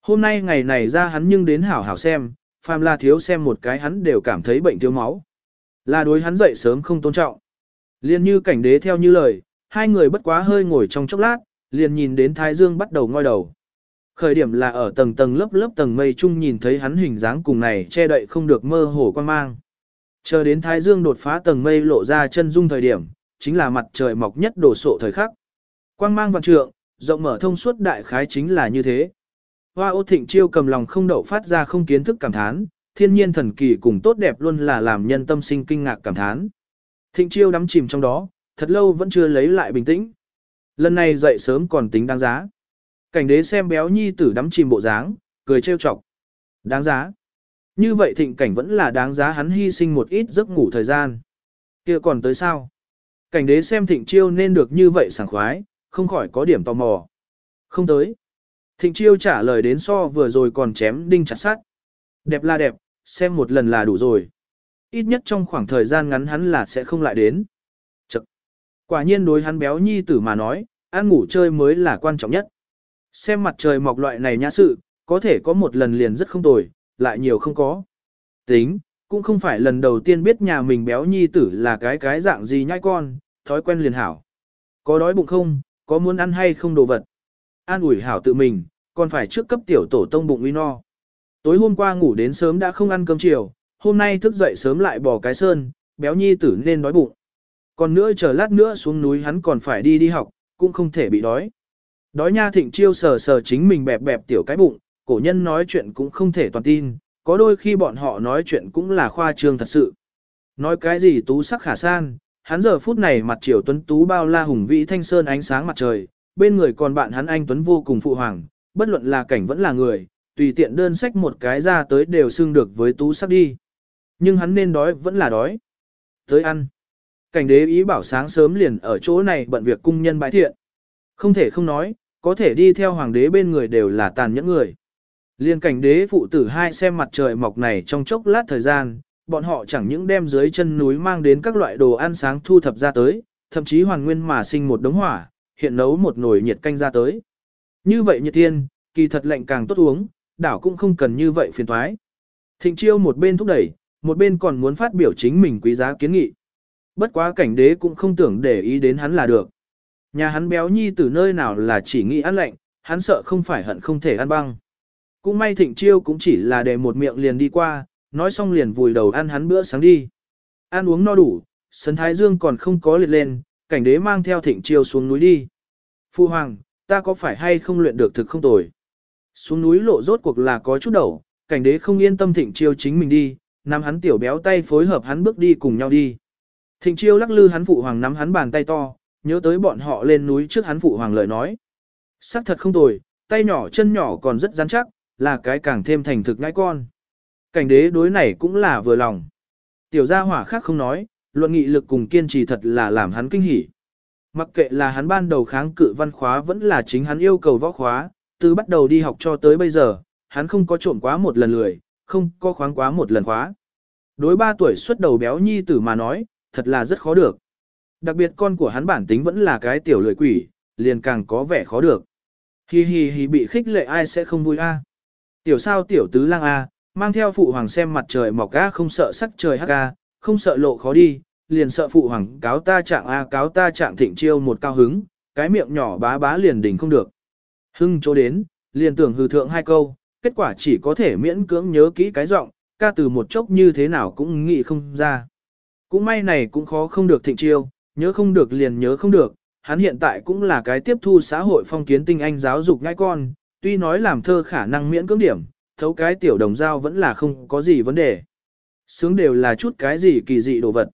Hôm nay ngày này ra hắn nhưng đến hảo hảo xem, phàm là thiếu xem một cái hắn đều cảm thấy bệnh thiếu máu. Là đối hắn dậy sớm không tôn trọng. Liên như cảnh đế theo như lời, hai người bất quá hơi ngồi trong chốc lát, liền nhìn đến Thái Dương bắt đầu ngoi đầu. Khởi điểm là ở tầng tầng lớp lớp tầng mây chung nhìn thấy hắn hình dáng cùng này che đậy không được mơ hồ quan mang. Chờ đến Thái Dương đột phá tầng mây lộ ra chân dung thời điểm, chính là mặt trời mọc nhất đổ sộ thời khắc. Quang mang vạn trượng, rộng mở thông suốt đại khái chính là như thế. Hoa ô thịnh chiêu cầm lòng không đậu phát ra không kiến thức cảm thán, thiên nhiên thần kỳ cùng tốt đẹp luôn là làm nhân tâm sinh kinh ngạc cảm thán. Thịnh chiêu đắm chìm trong đó, thật lâu vẫn chưa lấy lại bình tĩnh. Lần này dậy sớm còn tính đáng giá. Cảnh đế xem béo nhi tử đắm chìm bộ dáng, cười trêu chọc. Đáng giá. Như vậy thịnh cảnh vẫn là đáng giá hắn hy sinh một ít giấc ngủ thời gian. kia còn tới sao? Cảnh đế xem thịnh chiêu nên được như vậy sảng khoái, không khỏi có điểm tò mò. Không tới. Thịnh chiêu trả lời đến so vừa rồi còn chém đinh chặt sắt. Đẹp là đẹp, xem một lần là đủ rồi. Ít nhất trong khoảng thời gian ngắn hắn là sẽ không lại đến. Chật. Quả nhiên đối hắn béo nhi tử mà nói, ăn ngủ chơi mới là quan trọng nhất. Xem mặt trời mọc loại này nhã sự, có thể có một lần liền rất không tồi, lại nhiều không có. Tính, cũng không phải lần đầu tiên biết nhà mình béo nhi tử là cái cái dạng gì nhai con, thói quen liền hảo. Có đói bụng không, có muốn ăn hay không đồ vật. An ủi hảo tự mình, còn phải trước cấp tiểu tổ tông bụng uy no. Tối hôm qua ngủ đến sớm đã không ăn cơm chiều, hôm nay thức dậy sớm lại bỏ cái sơn, béo nhi tử nên đói bụng. Còn nữa chờ lát nữa xuống núi hắn còn phải đi đi học, cũng không thể bị đói. Đói nha thịnh chiêu sờ sờ chính mình bẹp bẹp tiểu cái bụng, cổ nhân nói chuyện cũng không thể toàn tin, có đôi khi bọn họ nói chuyện cũng là khoa trương thật sự. Nói cái gì tú sắc khả san, hắn giờ phút này mặt triều tuấn tú bao la hùng vĩ thanh sơn ánh sáng mặt trời, bên người còn bạn hắn anh tuấn vô cùng phụ hoàng, bất luận là cảnh vẫn là người, tùy tiện đơn sách một cái ra tới đều xưng được với tú sắc đi. Nhưng hắn nên đói vẫn là đói. Tới ăn. Cảnh đế ý bảo sáng sớm liền ở chỗ này bận việc cung nhân bái thiện. Không thể không nói, có thể đi theo hoàng đế bên người đều là tàn nhẫn người. Liên cảnh đế phụ tử hai xem mặt trời mọc này trong chốc lát thời gian, bọn họ chẳng những đem dưới chân núi mang đến các loại đồ ăn sáng thu thập ra tới, thậm chí hoàn nguyên mà sinh một đống hỏa, hiện nấu một nồi nhiệt canh ra tới. Như vậy nhiệt thiên, kỳ thật lạnh càng tốt uống, đảo cũng không cần như vậy phiền thoái. Thịnh chiêu một bên thúc đẩy, một bên còn muốn phát biểu chính mình quý giá kiến nghị. Bất quá cảnh đế cũng không tưởng để ý đến hắn là được. Nhà hắn béo nhi từ nơi nào là chỉ nghĩ ăn lạnh, hắn sợ không phải hận không thể ăn băng. Cũng may thịnh chiêu cũng chỉ là để một miệng liền đi qua, nói xong liền vùi đầu ăn hắn bữa sáng đi. Ăn uống no đủ, sân thái dương còn không có liệt lên, cảnh đế mang theo thịnh chiêu xuống núi đi. Phu hoàng, ta có phải hay không luyện được thực không tồi? Xuống núi lộ rốt cuộc là có chút đầu, cảnh đế không yên tâm thịnh chiêu chính mình đi, nắm hắn tiểu béo tay phối hợp hắn bước đi cùng nhau đi. Thịnh chiêu lắc lư hắn phụ hoàng nắm hắn bàn tay to, nhớ tới bọn họ lên núi trước hắn phụ hoàng lời nói. Sắc thật không tồi, tay nhỏ chân nhỏ còn rất rắn chắc, là cái càng thêm thành thực ngãi con. Cảnh đế đối này cũng là vừa lòng. Tiểu gia hỏa khác không nói, luận nghị lực cùng kiên trì thật là làm hắn kinh hỉ. Mặc kệ là hắn ban đầu kháng cự văn khóa vẫn là chính hắn yêu cầu võ khóa, từ bắt đầu đi học cho tới bây giờ, hắn không có trộm quá một lần lười, không có khoáng quá một lần khóa. Đối ba tuổi xuất đầu béo nhi tử mà nói, thật là rất khó được. Đặc biệt con của hắn bản tính vẫn là cái tiểu lười quỷ, liền càng có vẻ khó được. Hi hi hi bị khích lệ ai sẽ không vui a. Tiểu sao tiểu tứ lang a, mang theo phụ hoàng xem mặt trời mọc a không sợ sắc trời hắc a, không sợ lộ khó đi, liền sợ phụ hoàng cáo ta trạng a cáo ta trạng thịnh chiêu một cao hứng, cái miệng nhỏ bá bá liền đỉnh không được. Hưng chỗ đến, liền tưởng hư thượng hai câu, kết quả chỉ có thể miễn cưỡng nhớ kỹ cái giọng, ca từ một chốc như thế nào cũng nghĩ không ra. Cũng may này cũng khó không được thịnh chiêu, nhớ không được liền nhớ không được, hắn hiện tại cũng là cái tiếp thu xã hội phong kiến tinh anh giáo dục ngai con, tuy nói làm thơ khả năng miễn cưỡng điểm, thấu cái tiểu đồng giao vẫn là không có gì vấn đề. Sướng đều là chút cái gì kỳ dị đồ vật.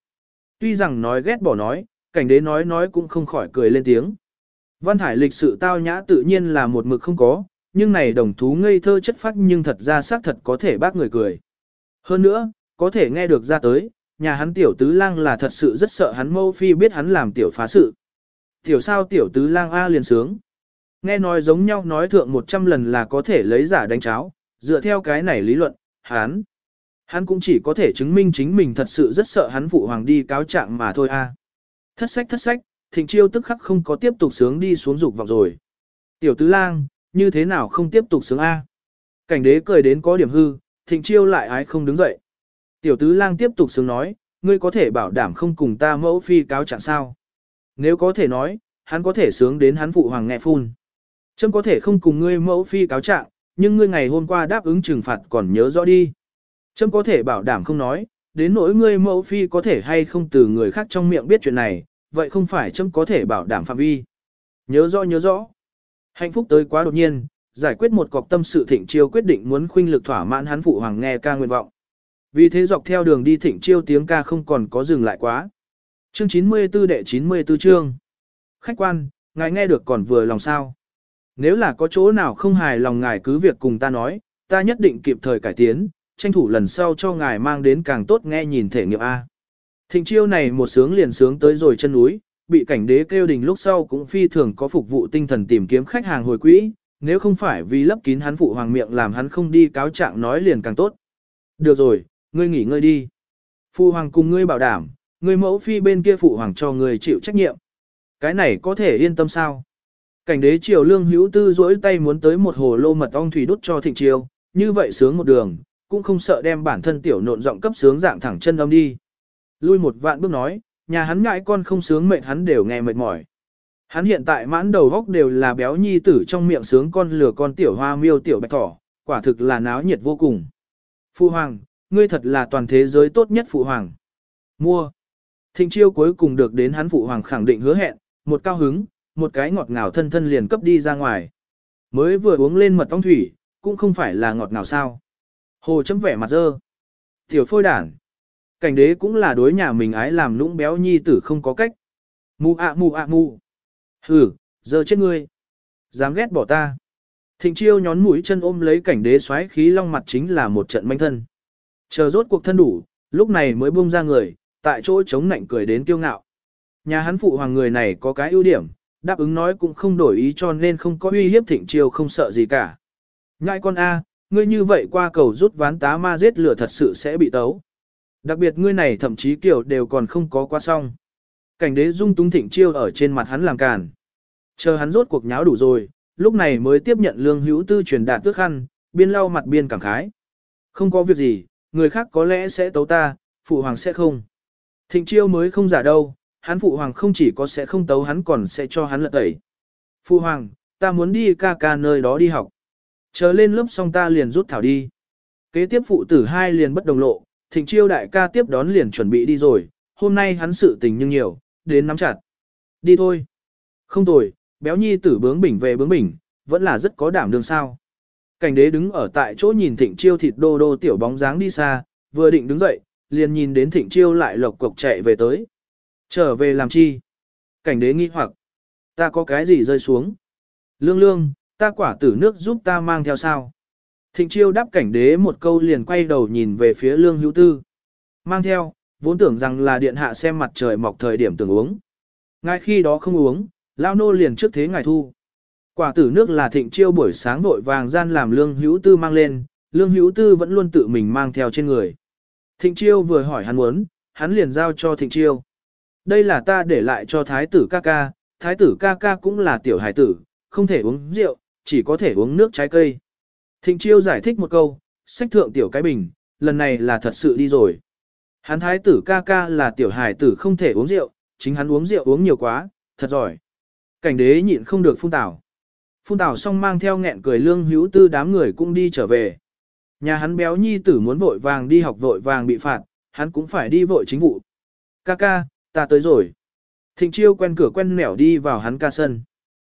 Tuy rằng nói ghét bỏ nói, cảnh đế nói nói cũng không khỏi cười lên tiếng. Văn thải lịch sự tao nhã tự nhiên là một mực không có, nhưng này đồng thú ngây thơ chất phát nhưng thật ra xác thật có thể bác người cười. Hơn nữa, có thể nghe được ra tới, nhà hắn tiểu tứ lang là thật sự rất sợ hắn mâu phi biết hắn làm tiểu phá sự. Tiểu sao tiểu tứ lang A liền sướng. Nghe nói giống nhau nói thượng 100 lần là có thể lấy giả đánh cháo, dựa theo cái này lý luận, hắn. Hắn cũng chỉ có thể chứng minh chính mình thật sự rất sợ hắn phụ hoàng đi cáo trạng mà thôi a. Thất sách thất sách, thịnh chiêu tức khắc không có tiếp tục sướng đi xuống dục vọng rồi. Tiểu tứ lang, như thế nào không tiếp tục sướng a? Cảnh đế cười đến có điểm hư, thịnh chiêu lại ái không đứng dậy. Tiểu tứ lang tiếp tục sướng nói, ngươi có thể bảo đảm không cùng ta mẫu phi cáo trạng sao? Nếu có thể nói, hắn có thể sướng đến hắn phụ hoàng nghe phun. Trâm có thể không cùng ngươi mẫu phi cáo trạng, nhưng ngươi ngày hôm qua đáp ứng trừng phạt còn nhớ rõ đi. Trâm có thể bảo đảm không nói, đến nỗi ngươi mẫu phi có thể hay không từ người khác trong miệng biết chuyện này, vậy không phải Trâm có thể bảo đảm phạm vi. Nhớ rõ nhớ rõ. Hạnh phúc tới quá đột nhiên, giải quyết một cọc tâm sự thịnh chiêu quyết định muốn khuynh lực thỏa mãn hắn phụ hoàng nghe ca nguyện vọng. Vì thế dọc theo đường đi thịnh chiêu tiếng ca không còn có dừng lại quá. Chương 94 đệ 94 chương. Khách quan, ngài nghe được còn vừa lòng sao. Nếu là có chỗ nào không hài lòng ngài cứ việc cùng ta nói, ta nhất định kịp thời cải tiến, tranh thủ lần sau cho ngài mang đến càng tốt nghe nhìn thể nghiệm A. Thịnh chiêu này một sướng liền sướng tới rồi chân núi, bị cảnh đế kêu đình lúc sau cũng phi thường có phục vụ tinh thần tìm kiếm khách hàng hồi quỹ, nếu không phải vì lấp kín hắn phụ hoàng miệng làm hắn không đi cáo trạng nói liền càng tốt. Được rồi, ngươi nghỉ ngơi đi. Phụ hoàng cùng ngươi bảo đảm, ngươi mẫu phi bên kia phụ hoàng cho ngươi chịu trách nhiệm. Cái này có thể yên tâm sao? Cảnh đế triều lương hữu tư duỗi tay muốn tới một hồ lô mật ong thủy đút cho thịnh triều, như vậy sướng một đường, cũng không sợ đem bản thân tiểu nộn giọng cấp sướng dạng thẳng chân âm đi. Lui một vạn bước nói, nhà hắn ngại con không sướng mệt hắn đều nghe mệt mỏi. Hắn hiện tại mãn đầu góc đều là béo nhi tử trong miệng sướng con lửa con tiểu hoa miêu tiểu bạch thỏ, quả thực là náo nhiệt vô cùng. Phu hoàng, ngươi thật là toàn thế giới tốt nhất phụ hoàng. Mua. Thịnh chiêu cuối cùng được đến hắn phụ hoàng khẳng định hứa hẹn, một cao hứng, một cái ngọt ngào thân thân liền cấp đi ra ngoài. Mới vừa uống lên mật ong thủy, cũng không phải là ngọt ngào sao. Hồ chấm vẻ mặt dơ. Tiểu phôi đản. Cảnh đế cũng là đối nhà mình ái làm lũng béo nhi tử không có cách. Mù ạ mù ạ mù. Hử, giờ chết ngươi. Dám ghét bỏ ta. Thịnh chiêu nhón mũi chân ôm lấy cảnh đế xoáy khí long mặt chính là một trận manh thân. Chờ rốt cuộc thân đủ, lúc này mới buông ra người, tại chỗ chống nạnh cười đến kiêu ngạo. Nhà hắn phụ hoàng người này có cái ưu điểm, đáp ứng nói cũng không đổi ý cho nên không có uy hiếp thịnh chiêu không sợ gì cả. Ngại con A, ngươi như vậy qua cầu rút ván tá ma giết lửa thật sự sẽ bị tấu. Đặc biệt ngươi này thậm chí kiểu đều còn không có qua xong. Cảnh đế dung túng thịnh chiêu ở trên mặt hắn làm càn. Chờ hắn rốt cuộc nháo đủ rồi, lúc này mới tiếp nhận lương hữu tư truyền đạt tước khăn, biên lau mặt biên cảm khái. Không có việc gì, người khác có lẽ sẽ tấu ta, phụ hoàng sẽ không. Thịnh chiêu mới không giả đâu, hắn phụ hoàng không chỉ có sẽ không tấu hắn còn sẽ cho hắn lật tẩy. Phụ hoàng, ta muốn đi ca ca nơi đó đi học. Chờ lên lớp xong ta liền rút thảo đi. Kế tiếp phụ tử hai liền bất đồng lộ, thịnh chiêu đại ca tiếp đón liền chuẩn bị đi rồi, hôm nay hắn sự tình nhưng nhiều, đến nắm chặt. Đi thôi. Không tồi, béo nhi tử bướng bỉnh về bướng bỉnh, vẫn là rất có đảm đương sao. Cảnh đế đứng ở tại chỗ nhìn thịnh chiêu thịt đô đô tiểu bóng dáng đi xa, vừa định đứng dậy, liền nhìn đến thịnh chiêu lại lộc cộc chạy về tới. Trở về làm chi? Cảnh đế nghi hoặc. Ta có cái gì rơi xuống? Lương lương, ta quả tử nước giúp ta mang theo sao? Thịnh chiêu đáp cảnh đế một câu liền quay đầu nhìn về phía lương hữu tư. Mang theo, vốn tưởng rằng là điện hạ xem mặt trời mọc thời điểm tưởng uống. Ngay khi đó không uống, lao nô liền trước thế ngài thu. Quả tử nước là thịnh chiêu buổi sáng vội vàng gian làm lương hữu tư mang lên, lương hữu tư vẫn luôn tự mình mang theo trên người. Thịnh chiêu vừa hỏi hắn muốn, hắn liền giao cho thịnh chiêu. Đây là ta để lại cho thái tử ca ca, thái tử ca ca cũng là tiểu hải tử, không thể uống rượu, chỉ có thể uống nước trái cây. Thịnh chiêu giải thích một câu, sách thượng tiểu cái bình, lần này là thật sự đi rồi. Hắn thái tử ca ca là tiểu hải tử không thể uống rượu, chính hắn uống rượu uống nhiều quá, thật giỏi. Cảnh đế nhịn không được phun tảo. Phun tảo xong mang theo nghẹn cười lương hữu tư đám người cũng đi trở về. Nhà hắn béo nhi tử muốn vội vàng đi học vội vàng bị phạt, hắn cũng phải đi vội chính vụ. Ca ca, ta tới rồi. Thịnh chiêu quen cửa quen nẻo đi vào hắn ca sân.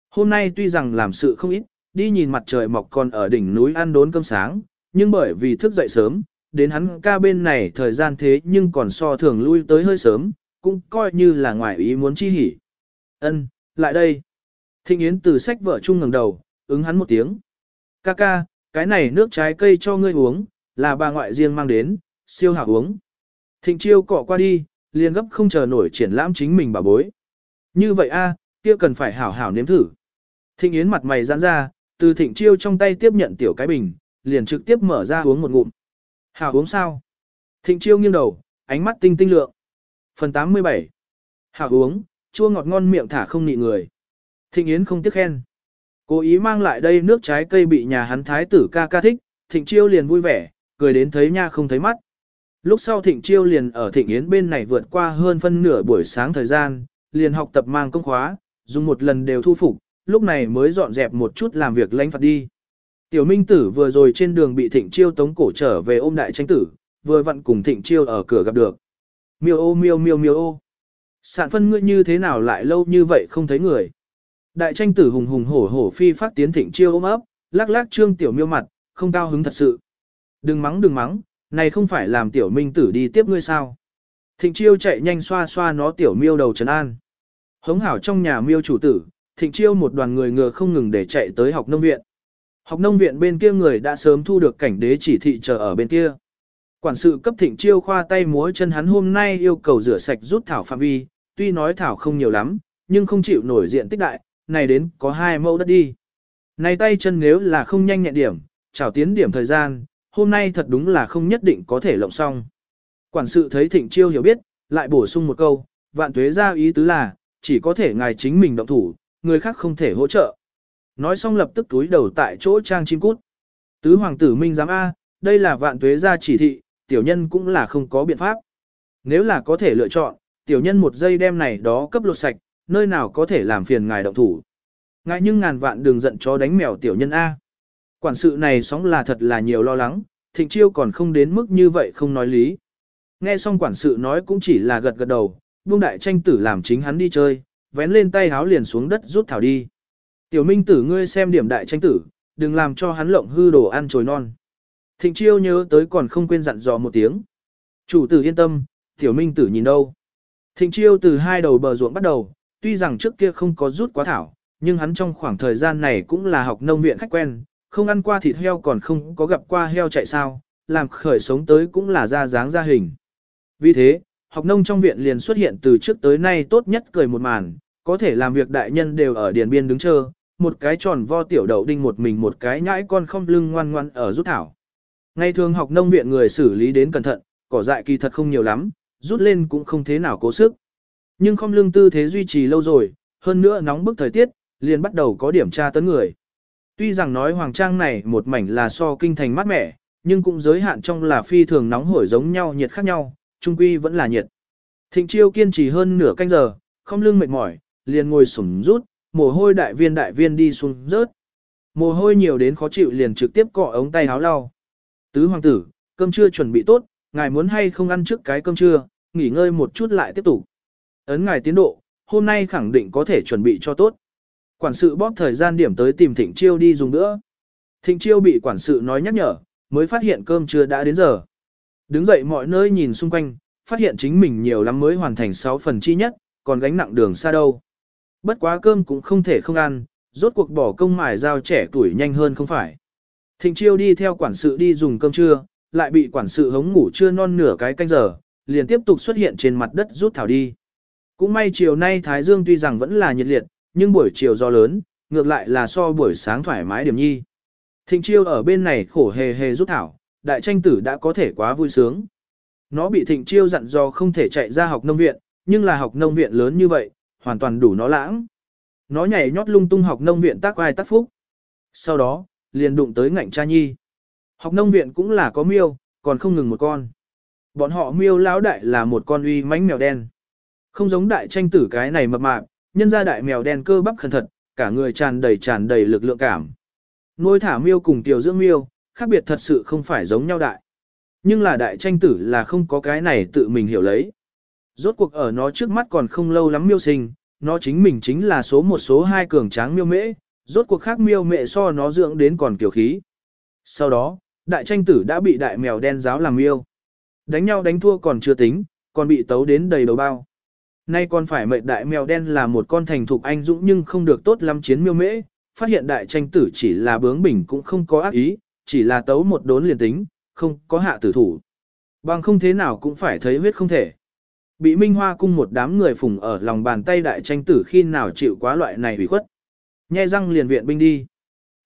Hôm nay tuy rằng làm sự không ít, đi nhìn mặt trời mọc còn ở đỉnh núi ăn đốn cơm sáng, nhưng bởi vì thức dậy sớm, đến hắn ca bên này thời gian thế nhưng còn so thường lui tới hơi sớm, cũng coi như là ngoài ý muốn chi hỉ. Ân, lại đây. Thịnh Yến từ sách vợ chung ngẩng đầu, ứng hắn một tiếng. Ca ca, cái này nước trái cây cho ngươi uống, là bà ngoại riêng mang đến, siêu hảo uống. Thịnh chiêu cọ qua đi, liền gấp không chờ nổi triển lãm chính mình bà bối. Như vậy a, kia cần phải hảo hảo nếm thử. Thịnh Yến mặt mày giãn ra, từ thịnh chiêu trong tay tiếp nhận tiểu cái bình, liền trực tiếp mở ra uống một ngụm. Hảo uống sao? Thịnh chiêu nghiêng đầu, ánh mắt tinh tinh lượng. Phần 87 Hảo uống, chua ngọt ngon miệng thả không nị người. Thịnh Yến không tiếc khen. Cố ý mang lại đây nước trái cây bị nhà hắn thái tử ca ca thích, thịnh chiêu liền vui vẻ, cười đến thấy nha không thấy mắt. Lúc sau thịnh chiêu liền ở thịnh Yến bên này vượt qua hơn phân nửa buổi sáng thời gian, liền học tập mang công khóa, dùng một lần đều thu phục, lúc này mới dọn dẹp một chút làm việc lánh phạt đi. Tiểu Minh Tử vừa rồi trên đường bị Thịnh Chiêu tống cổ trở về ôm đại tranh tử, vừa vặn cùng Thịnh Chiêu ở cửa gặp được. Miêu ô miêu miêu miêu ô. Sạn phân ngươi như thế nào lại lâu như vậy không thấy người. Đại tranh tử hùng hùng hổ hổ phi phát tiến Thịnh Chiêu ôm ấp, lắc lắc trương tiểu miêu mặt, không cao hứng thật sự. Đừng mắng đừng mắng, này không phải làm tiểu Minh Tử đi tiếp ngươi sao. Thịnh Chiêu chạy nhanh xoa xoa nó tiểu miêu đầu trấn an. Hống hảo trong nhà miêu chủ tử, Thịnh Chiêu một đoàn người ngựa không ngừng để chạy tới học nông viện. Học nông viện bên kia người đã sớm thu được cảnh đế chỉ thị chờ ở bên kia. Quản sự cấp thịnh chiêu khoa tay múa chân hắn hôm nay yêu cầu rửa sạch rút thảo phạm vi, tuy nói thảo không nhiều lắm, nhưng không chịu nổi diện tích đại, này đến có hai mẫu đất đi. Này tay chân nếu là không nhanh nhẹn điểm, chào tiến điểm thời gian, hôm nay thật đúng là không nhất định có thể lộng xong. Quản sự thấy thịnh chiêu hiểu biết, lại bổ sung một câu, vạn tuế ra ý tứ là, chỉ có thể ngài chính mình động thủ, người khác không thể hỗ trợ. Nói xong lập tức túi đầu tại chỗ trang chim cút. Tứ hoàng tử minh giám A, đây là vạn tuế ra chỉ thị, tiểu nhân cũng là không có biện pháp. Nếu là có thể lựa chọn, tiểu nhân một giây đem này đó cấp lột sạch, nơi nào có thể làm phiền ngài động thủ. Ngài nhưng ngàn vạn đường giận chó đánh mèo tiểu nhân A. Quản sự này sóng là thật là nhiều lo lắng, thịnh chiêu còn không đến mức như vậy không nói lý. Nghe xong quản sự nói cũng chỉ là gật gật đầu, buông đại tranh tử làm chính hắn đi chơi, vén lên tay háo liền xuống đất rút thảo đi. Tiểu minh tử ngươi xem điểm đại tranh tử, đừng làm cho hắn lộng hư đồ ăn trồi non. Thịnh chiêu nhớ tới còn không quên dặn dò một tiếng. Chủ tử yên tâm, tiểu minh tử nhìn đâu. Thịnh chiêu từ hai đầu bờ ruộng bắt đầu, tuy rằng trước kia không có rút quá thảo, nhưng hắn trong khoảng thời gian này cũng là học nông viện khách quen, không ăn qua thịt heo còn không có gặp qua heo chạy sao, làm khởi sống tới cũng là ra dáng ra hình. Vì thế, học nông trong viện liền xuất hiện từ trước tới nay tốt nhất cười một màn, có thể làm việc đại nhân đều ở điền biên đứng chờ, một cái tròn vo tiểu đậu đinh một mình một cái nhãi con không lưng ngoan ngoan ở rút thảo. Ngày thường học nông viện người xử lý đến cẩn thận, cỏ dại kỳ thật không nhiều lắm, rút lên cũng không thế nào cố sức. Nhưng không lưng tư thế duy trì lâu rồi, hơn nữa nóng bức thời tiết, liền bắt đầu có điểm tra tấn người. Tuy rằng nói hoàng trang này một mảnh là so kinh thành mát mẻ, nhưng cũng giới hạn trong là phi thường nóng hổi giống nhau nhiệt khác nhau, trung quy vẫn là nhiệt. Thịnh chiêu kiên trì hơn nửa canh giờ, không lưng mệt mỏi, liền ngồi sủng rút, mồ hôi đại viên đại viên đi xuống rớt. Mồ hôi nhiều đến khó chịu liền trực tiếp cọ ống tay áo lau. Tứ hoàng tử, cơm trưa chuẩn bị tốt, ngài muốn hay không ăn trước cái cơm trưa, nghỉ ngơi một chút lại tiếp tục. Ấn ngài tiến độ, hôm nay khẳng định có thể chuẩn bị cho tốt. Quản sự bóp thời gian điểm tới tìm Thịnh Chiêu đi dùng nữa. Thịnh Chiêu bị quản sự nói nhắc nhở, mới phát hiện cơm trưa đã đến giờ. Đứng dậy mọi nơi nhìn xung quanh, phát hiện chính mình nhiều lắm mới hoàn thành 6 phần chi nhất, còn gánh nặng đường xa đâu. Bất quá cơm cũng không thể không ăn, rốt cuộc bỏ công mài dao trẻ tuổi nhanh hơn không phải. Thịnh chiêu đi theo quản sự đi dùng cơm trưa, lại bị quản sự hống ngủ chưa non nửa cái canh giờ, liền tiếp tục xuất hiện trên mặt đất rút thảo đi. Cũng may chiều nay Thái Dương tuy rằng vẫn là nhiệt liệt, nhưng buổi chiều do lớn, ngược lại là so buổi sáng thoải mái điểm nhi. Thịnh chiêu ở bên này khổ hề hề rút thảo, đại tranh tử đã có thể quá vui sướng. Nó bị thịnh chiêu dặn do không thể chạy ra học nông viện, nhưng là học nông viện lớn như vậy, hoàn toàn đủ nó lãng. Nó nhảy nhót lung tung học nông viện tác ai tác phúc. Sau đó, liền đụng tới ngạnh cha nhi. Học nông viện cũng là có miêu, còn không ngừng một con. Bọn họ miêu lão đại là một con uy mãnh mèo đen. Không giống đại tranh tử cái này mập mạp, nhân ra đại mèo đen cơ bắp khẩn thật, cả người tràn đầy tràn đầy lực lượng cảm. Nuôi thả miêu cùng tiểu dưỡng miêu, khác biệt thật sự không phải giống nhau đại. Nhưng là đại tranh tử là không có cái này tự mình hiểu lấy. Rốt cuộc ở nó trước mắt còn không lâu lắm miêu sinh, nó chính mình chính là số một số hai cường tráng miêu mễ, rốt cuộc khác miêu mẹ so nó dưỡng đến còn kiểu khí. Sau đó, đại tranh tử đã bị đại mèo đen giáo làm miêu. Đánh nhau đánh thua còn chưa tính, còn bị tấu đến đầy đầu bao. Nay còn phải mệnh đại mèo đen là một con thành thục anh dũng nhưng không được tốt lắm chiến miêu mễ, phát hiện đại tranh tử chỉ là bướng bỉnh cũng không có ác ý, chỉ là tấu một đốn liền tính, không có hạ tử thủ. Bằng không thế nào cũng phải thấy huyết không thể. Bị Minh Hoa cung một đám người phùng ở lòng bàn tay đại tranh tử khi nào chịu quá loại này hủy khuất. Nhe răng liền viện binh đi.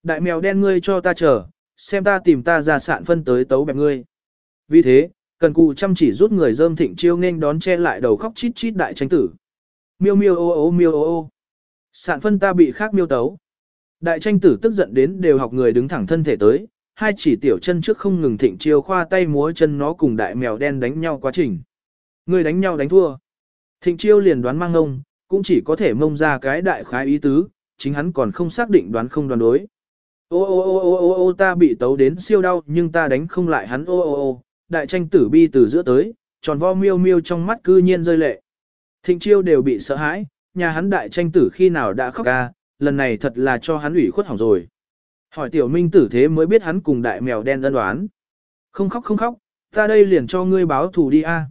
Đại mèo đen ngươi cho ta chờ, xem ta tìm ta ra sạn phân tới tấu bẹp ngươi. Vì thế, cần cù chăm chỉ rút người dơm thịnh chiêu nên đón che lại đầu khóc chít chít đại tranh tử. Miêu miêu ô ô miêu ô ô. Sạn phân ta bị khác miêu tấu. Đại tranh tử tức giận đến đều học người đứng thẳng thân thể tới, hai chỉ tiểu chân trước không ngừng thịnh chiêu khoa tay múa chân nó cùng đại mèo đen đánh nhau quá trình. Người đánh nhau đánh thua. Thịnh chiêu liền đoán mang ngông, cũng chỉ có thể mông ra cái đại khái ý tứ, chính hắn còn không xác định đoán không đoán đối. Ô ô ô ô ô ô ta bị tấu đến siêu đau nhưng ta đánh không lại hắn ô ô ô, đại tranh tử bi từ giữa tới, tròn vo miêu miêu trong mắt cư nhiên rơi lệ. Thịnh chiêu đều bị sợ hãi, nhà hắn đại tranh tử khi nào đã khóc ca, lần này thật là cho hắn ủy khuất hỏng rồi. Hỏi tiểu minh tử thế mới biết hắn cùng đại mèo đen ân đoán. Không khóc không khóc, ta đây liền cho ngươi báo thù đi a.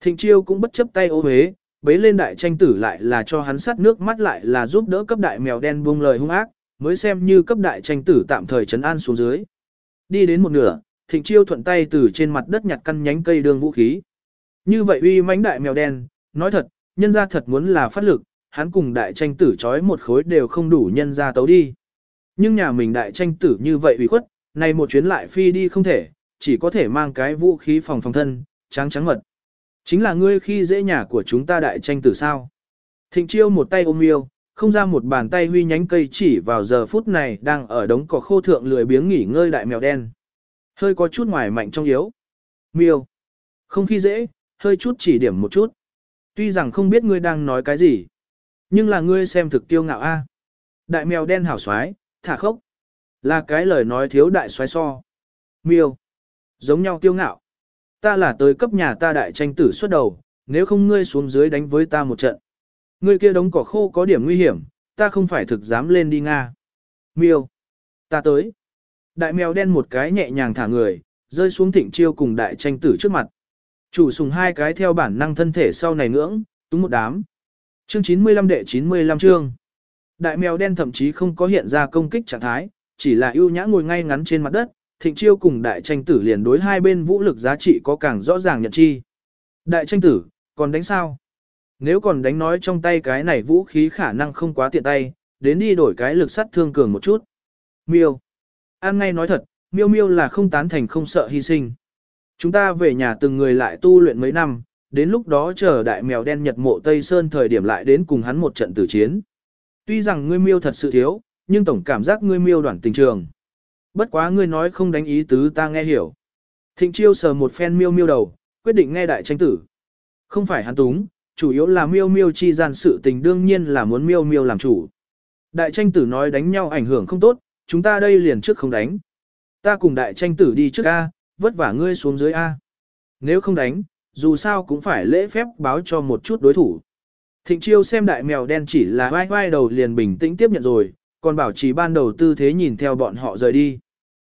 Thịnh chiêu cũng bất chấp tay ô huế, bế lên đại tranh tử lại là cho hắn sắt nước mắt lại là giúp đỡ cấp đại mèo đen buông lời hung ác, mới xem như cấp đại tranh tử tạm thời trấn an xuống dưới. Đi đến một nửa, thịnh chiêu thuận tay từ trên mặt đất nhặt căn nhánh cây đường vũ khí. Như vậy uy mãnh đại mèo đen, nói thật, nhân ra thật muốn là phát lực, hắn cùng đại tranh tử chói một khối đều không đủ nhân ra tấu đi. Nhưng nhà mình đại tranh tử như vậy ủy khuất, này một chuyến lại phi đi không thể, chỉ có thể mang cái vũ khí phòng phòng thân, trắng trắng mật. Chính là ngươi khi dễ nhà của chúng ta đại tranh tử sao. Thịnh chiêu một tay ôm yêu, không ra một bàn tay huy nhánh cây chỉ vào giờ phút này đang ở đống cỏ khô thượng lười biếng nghỉ ngơi đại mèo đen. Hơi có chút ngoài mạnh trong yếu. Miêu. Không khi dễ, hơi chút chỉ điểm một chút. Tuy rằng không biết ngươi đang nói cái gì. Nhưng là ngươi xem thực tiêu ngạo a. Đại mèo đen hảo xoái, thả khốc. Là cái lời nói thiếu đại xoái so. Miêu. Giống nhau tiêu ngạo. Ta là tới cấp nhà ta đại tranh tử xuất đầu, nếu không ngươi xuống dưới đánh với ta một trận. Ngươi kia đống cỏ khô có điểm nguy hiểm, ta không phải thực dám lên đi Nga. Miêu. Ta tới. Đại mèo đen một cái nhẹ nhàng thả người, rơi xuống thịnh chiêu cùng đại tranh tử trước mặt. Chủ sùng hai cái theo bản năng thân thể sau này ngưỡng, túng một đám. Chương 95 đệ 95 chương. Đại mèo đen thậm chí không có hiện ra công kích trạng thái, chỉ là ưu nhã ngồi ngay ngắn trên mặt đất, thịnh chiêu cùng đại tranh tử liền đối hai bên vũ lực giá trị có càng rõ ràng nhận chi. Đại tranh tử, còn đánh sao? Nếu còn đánh nói trong tay cái này vũ khí khả năng không quá tiện tay, đến đi đổi cái lực sắt thương cường một chút. Miêu. An ngay nói thật, miêu miêu là không tán thành không sợ hy sinh. Chúng ta về nhà từng người lại tu luyện mấy năm, đến lúc đó chờ đại mèo đen nhật mộ Tây Sơn thời điểm lại đến cùng hắn một trận tử chiến. Tuy rằng ngươi miêu thật sự thiếu, nhưng tổng cảm giác ngươi miêu đoạn tình trường. Bất quá ngươi nói không đánh ý tứ ta nghe hiểu. Thịnh chiêu sờ một phen miêu miêu đầu, quyết định nghe đại tranh tử. Không phải hắn túng, chủ yếu là miêu miêu chi gian sự tình đương nhiên là muốn miêu miêu làm chủ. Đại tranh tử nói đánh nhau ảnh hưởng không tốt, chúng ta đây liền trước không đánh. Ta cùng đại tranh tử đi trước A, vất vả ngươi xuống dưới A. Nếu không đánh, dù sao cũng phải lễ phép báo cho một chút đối thủ. Thịnh chiêu xem đại mèo đen chỉ là vai vai đầu liền bình tĩnh tiếp nhận rồi, còn bảo trì ban đầu tư thế nhìn theo bọn họ rời đi.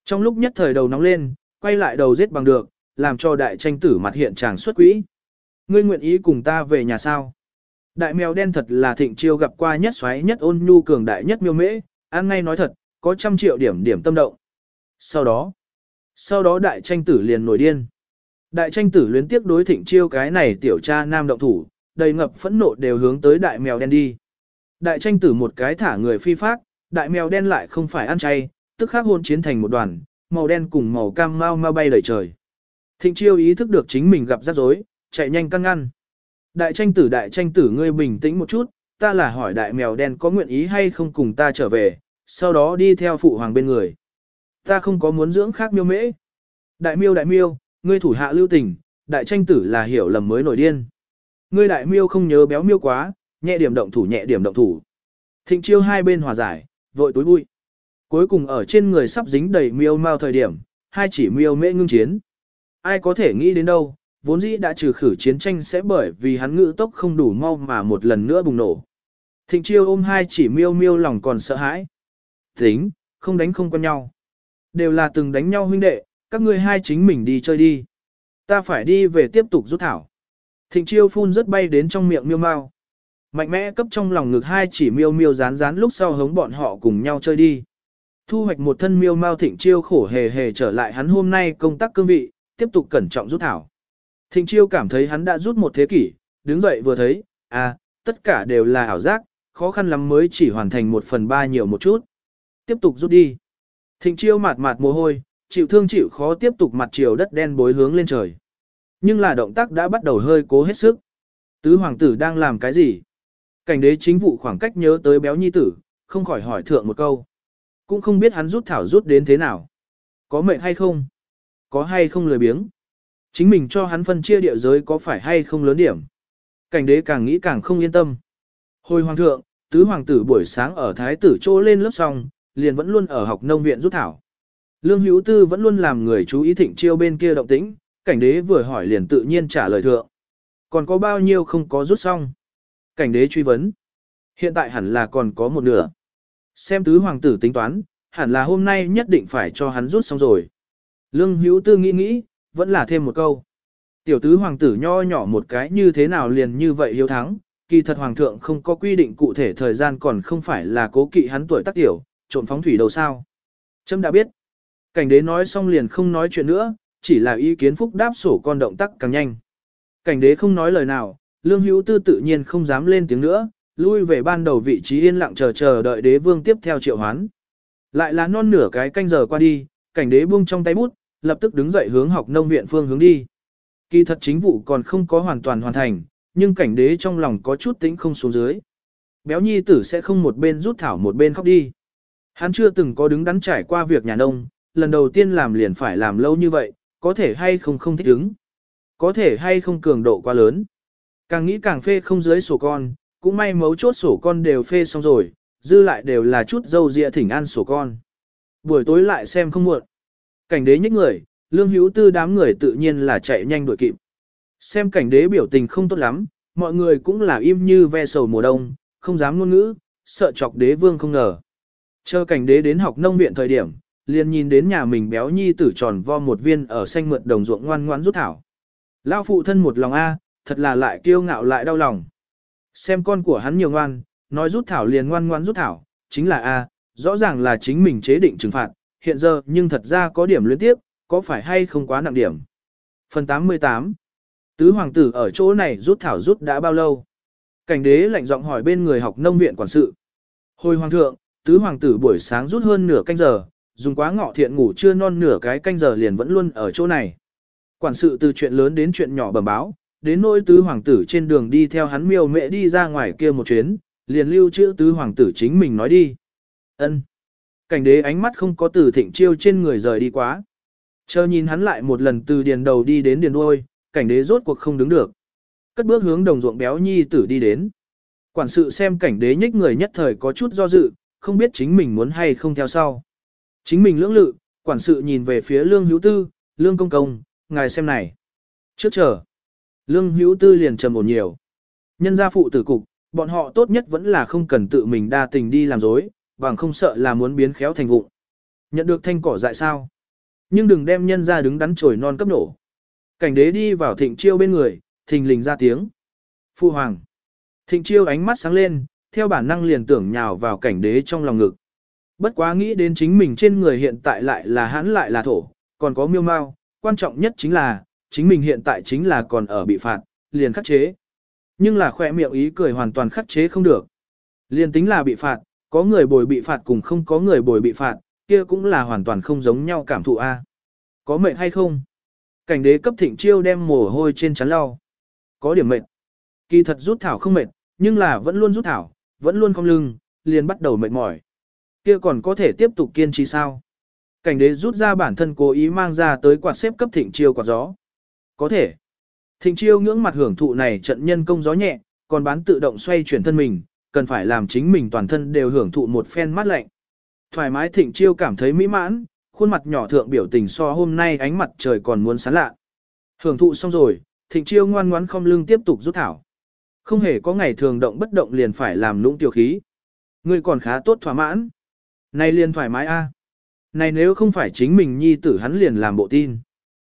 Trong lúc nhất thời đầu nóng lên, quay lại đầu giết bằng được, làm cho đại tranh tử mặt hiện tràng xuất quỹ. Ngươi nguyện ý cùng ta về nhà sao? Đại mèo đen thật là thịnh chiêu gặp qua nhất xoáy nhất ôn nhu cường đại nhất miêu mễ, ăn ngay nói thật, có trăm triệu điểm điểm tâm động. Sau đó, sau đó đại tranh tử liền nổi điên. Đại tranh tử luyến tiếc đối thịnh chiêu cái này tiểu cha nam động thủ, đầy ngập phẫn nộ đều hướng tới đại mèo đen đi. Đại tranh tử một cái thả người phi phác, đại mèo đen lại không phải ăn chay, tức khắc hôn chiến thành một đoàn, màu đen cùng màu cam mau mau bay đầy trời. Thịnh chiêu ý thức được chính mình gặp rắc rối, chạy nhanh căng ngăn. Đại tranh tử đại tranh tử ngươi bình tĩnh một chút, ta là hỏi đại mèo đen có nguyện ý hay không cùng ta trở về, sau đó đi theo phụ hoàng bên người. Ta không có muốn dưỡng khác miêu mễ. Đại miêu đại miêu, ngươi thủ hạ lưu tình, đại tranh tử là hiểu lầm mới nổi điên. Ngươi đại miêu không nhớ béo miêu quá, nhẹ điểm động thủ nhẹ điểm động thủ. Thịnh chiêu hai bên hòa giải, vội túi bụi. Cuối cùng ở trên người sắp dính đầy miêu mau thời điểm, hai chỉ miêu mễ ngưng chiến. Ai có thể nghĩ đến đâu, vốn dĩ đã trừ khử chiến tranh sẽ bởi vì hắn ngữ tốc không đủ mau mà một lần nữa bùng nổ. Thịnh chiêu ôm hai chỉ miêu miêu lòng còn sợ hãi. Tính, không đánh không quen nhau. Đều là từng đánh nhau huynh đệ, các ngươi hai chính mình đi chơi đi. Ta phải đi về tiếp tục rút thảo. Thịnh chiêu phun rất bay đến trong miệng miêu mau. Mạnh mẽ cấp trong lòng ngực hai chỉ miêu miêu rán rán lúc sau hống bọn họ cùng nhau chơi đi. Thu hoạch một thân miêu mau thịnh chiêu khổ hề hề trở lại hắn hôm nay công tác cương vị, tiếp tục cẩn trọng rút thảo. Thịnh chiêu cảm thấy hắn đã rút một thế kỷ, đứng dậy vừa thấy, à, tất cả đều là ảo giác, khó khăn lắm mới chỉ hoàn thành một phần ba nhiều một chút. Tiếp tục rút đi. Thịnh chiêu mạt mạt mồ hôi, chịu thương chịu khó tiếp tục mặt chiều đất đen bối hướng lên trời. Nhưng là động tác đã bắt đầu hơi cố hết sức. Tứ hoàng tử đang làm cái gì? Cảnh đế chính vụ khoảng cách nhớ tới béo nhi tử, không khỏi hỏi thượng một câu. Cũng không biết hắn rút thảo rút đến thế nào. Có mệnh hay không? Có hay không lười biếng? Chính mình cho hắn phân chia địa giới có phải hay không lớn điểm? Cảnh đế càng nghĩ càng không yên tâm. Hồi hoàng thượng, tứ hoàng tử buổi sáng ở thái tử chỗ lên lớp xong, liền vẫn luôn ở học nông viện rút thảo. Lương Hữu Tư vẫn luôn làm người chú ý thịnh chiêu bên kia động tĩnh, cảnh đế vừa hỏi liền tự nhiên trả lời thượng. Còn có bao nhiêu không có rút xong? Cảnh đế truy vấn. Hiện tại hẳn là còn có một nửa. Xem tứ hoàng tử tính toán, hẳn là hôm nay nhất định phải cho hắn rút xong rồi. Lương Hữu Tư nghĩ nghĩ, vẫn là thêm một câu. Tiểu tứ hoàng tử nho nhỏ một cái như thế nào liền như vậy hiếu thắng, kỳ thật hoàng thượng không có quy định cụ thể thời gian còn không phải là cố kỵ hắn tuổi tác tiểu, trộn phóng thủy đầu sao. Trâm đã biết. Cảnh đế nói xong liền không nói chuyện nữa, chỉ là ý kiến phúc đáp sổ con động tác càng nhanh. Cảnh đế không nói lời nào, lương hữu tư tự nhiên không dám lên tiếng nữa, lui về ban đầu vị trí yên lặng chờ chờ đợi đế vương tiếp theo triệu hoán. Lại là non nửa cái canh giờ qua đi, cảnh đế buông trong tay bút, lập tức đứng dậy hướng học nông viện phương hướng đi. Kỳ thật chính vụ còn không có hoàn toàn hoàn thành, nhưng cảnh đế trong lòng có chút tĩnh không xuống dưới. Béo nhi tử sẽ không một bên rút thảo một bên khóc đi. Hắn chưa từng có đứng đắn trải qua việc nhà nông, lần đầu tiên làm liền phải làm lâu như vậy, có thể hay không không thích ứng. Có thể hay không cường độ quá lớn. Càng nghĩ càng phê không dưới sổ con, cũng may mấu chốt sổ con đều phê xong rồi, dư lại đều là chút dâu dịa thỉnh an sổ con. Buổi tối lại xem không muộn. Cảnh đế nhích người, lương hữu tư đám người tự nhiên là chạy nhanh đuổi kịp. Xem cảnh đế biểu tình không tốt lắm, mọi người cũng là im như ve sầu mùa đông, không dám ngôn ngữ, sợ chọc đế vương không ngờ. Chờ cảnh đế đến học nông viện thời điểm, liền nhìn đến nhà mình béo nhi tử tròn vo một viên ở xanh mượt đồng ruộng ngoan ngoan rút thảo. Lao phụ thân một lòng A, thật là lại kiêu ngạo lại đau lòng. Xem con của hắn nhiều ngoan, nói rút thảo liền ngoan ngoan rút thảo, chính là A, rõ ràng là chính mình chế định trừng phạt, hiện giờ nhưng thật ra có điểm luyến tiếp, có phải hay không quá nặng điểm. Phần 88 Tứ hoàng tử ở chỗ này rút thảo rút đã bao lâu? Cảnh đế lạnh giọng hỏi bên người học nông viện quản sự. Hồi hoàng thượng, tứ hoàng tử buổi sáng rút hơn nửa canh giờ, dùng quá ngọ thiện ngủ chưa non nửa cái canh giờ liền vẫn luôn ở chỗ này. Quản sự từ chuyện lớn đến chuyện nhỏ bẩm báo, đến nỗi tứ hoàng tử trên đường đi theo hắn miêu mẹ đi ra ngoài kia một chuyến, liền lưu chữ tứ hoàng tử chính mình nói đi. ân Cảnh đế ánh mắt không có từ thịnh chiêu trên người rời đi quá. Chờ nhìn hắn lại một lần từ điền đầu đi đến điền đuôi, cảnh đế rốt cuộc không đứng được. Cất bước hướng đồng ruộng béo nhi tử đi đến. Quản sự xem cảnh đế nhích người nhất thời có chút do dự, không biết chính mình muốn hay không theo sau. Chính mình lưỡng lự, quản sự nhìn về phía lương hữu tư, lương công công, ngài xem này. Trước chờ, lương hữu tư liền trầm ổn nhiều. Nhân gia phụ tử cục, bọn họ tốt nhất vẫn là không cần tự mình đa tình đi làm dối, bằng không sợ là muốn biến khéo thành vụng. Nhận được thanh cỏ dại sao? Nhưng đừng đem nhân ra đứng đắn chổi non cấp nổ. Cảnh đế đi vào thịnh chiêu bên người, thình lình ra tiếng. Phu hoàng. Thịnh chiêu ánh mắt sáng lên, theo bản năng liền tưởng nhào vào cảnh đế trong lòng ngực. Bất quá nghĩ đến chính mình trên người hiện tại lại là hãn lại là thổ, còn có miêu mau, quan trọng nhất chính là, chính mình hiện tại chính là còn ở bị phạt, liền khắc chế. Nhưng là khỏe miệng ý cười hoàn toàn khắc chế không được. Liền tính là bị phạt, có người bồi bị phạt cùng không có người bồi bị phạt, kia cũng là hoàn toàn không giống nhau cảm thụ a. Có mệt hay không? Cảnh đế cấp thịnh chiêu đem mồ hôi trên chắn lau. Có điểm mệt. Kỳ thật rút thảo không mệt, nhưng là vẫn luôn rút thảo, vẫn luôn không lưng, liền bắt đầu mệt mỏi. Kia còn có thể tiếp tục kiên trì sao? Cảnh đế rút ra bản thân cố ý mang ra tới quạt xếp cấp thịnh chiêu quạt gió. Có thể. Thịnh chiêu ngưỡng mặt hưởng thụ này trận nhân công gió nhẹ, còn bán tự động xoay chuyển thân mình, cần phải làm chính mình toàn thân đều hưởng thụ một phen mát lạnh. Thoải mái thịnh chiêu cảm thấy mỹ mãn, khuôn mặt nhỏ thượng biểu tình so hôm nay ánh mặt trời còn muốn sáng lạ. Hưởng thụ xong rồi, thịnh chiêu ngoan ngoãn không lưng tiếp tục rút thảo. Không hề có ngày thường động bất động liền phải làm lũng tiêu khí. Ngươi còn khá tốt thỏa mãn. Này liền thoải mái a. Này nếu không phải chính mình nhi tử hắn liền làm bộ tin.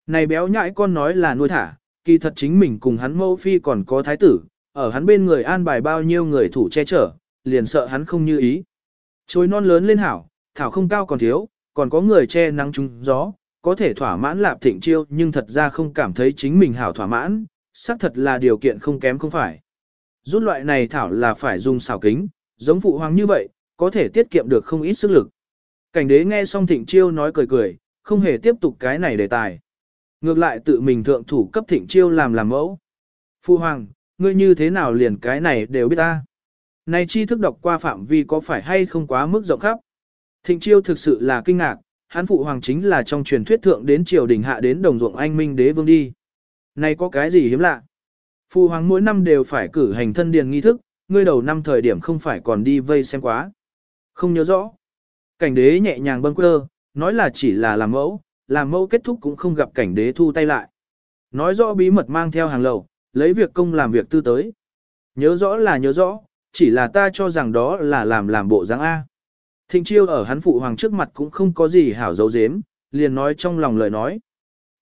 Này béo nhãi con nói là nuôi thả, kỳ thật chính mình cùng hắn mẫu phi còn có thái tử, ở hắn bên người an bài bao nhiêu người thủ che chở, liền sợ hắn không như ý. Chối non lớn lên hảo, thảo không cao còn thiếu, còn có người che nắng trúng gió, có thể thỏa mãn lạp thịnh chiêu nhưng thật ra không cảm thấy chính mình hảo thỏa mãn, xác thật là điều kiện không kém không phải. Rút loại này thảo là phải dùng xảo kính, giống phụ hoàng như vậy, có thể tiết kiệm được không ít sức lực. Cảnh đế nghe xong thịnh chiêu nói cười cười, không hề tiếp tục cái này đề tài. Ngược lại tự mình thượng thủ cấp thịnh chiêu làm làm mẫu. Phụ hoàng, ngươi như thế nào liền cái này đều biết ta. Này chi thức đọc qua phạm vi có phải hay không quá mức rộng khắp. Thịnh chiêu thực sự là kinh ngạc, hán phụ hoàng chính là trong truyền thuyết thượng đến triều đình hạ đến đồng ruộng anh minh đế vương đi. Này có cái gì hiếm lạ? Phu hoàng mỗi năm đều phải cử hành thân điền nghi thức, ngươi đầu năm thời điểm không phải còn đi vây xem quá. Không nhớ rõ. Cảnh đế nhẹ nhàng bâng quơ, nói là chỉ là làm mẫu, làm mẫu kết thúc cũng không gặp cảnh đế thu tay lại. Nói rõ bí mật mang theo hàng lầu, lấy việc công làm việc tư tới. Nhớ rõ là nhớ rõ, chỉ là ta cho rằng đó là làm làm bộ dáng A. Thịnh chiêu ở hắn phụ hoàng trước mặt cũng không có gì hảo dấu dếm, liền nói trong lòng lời nói.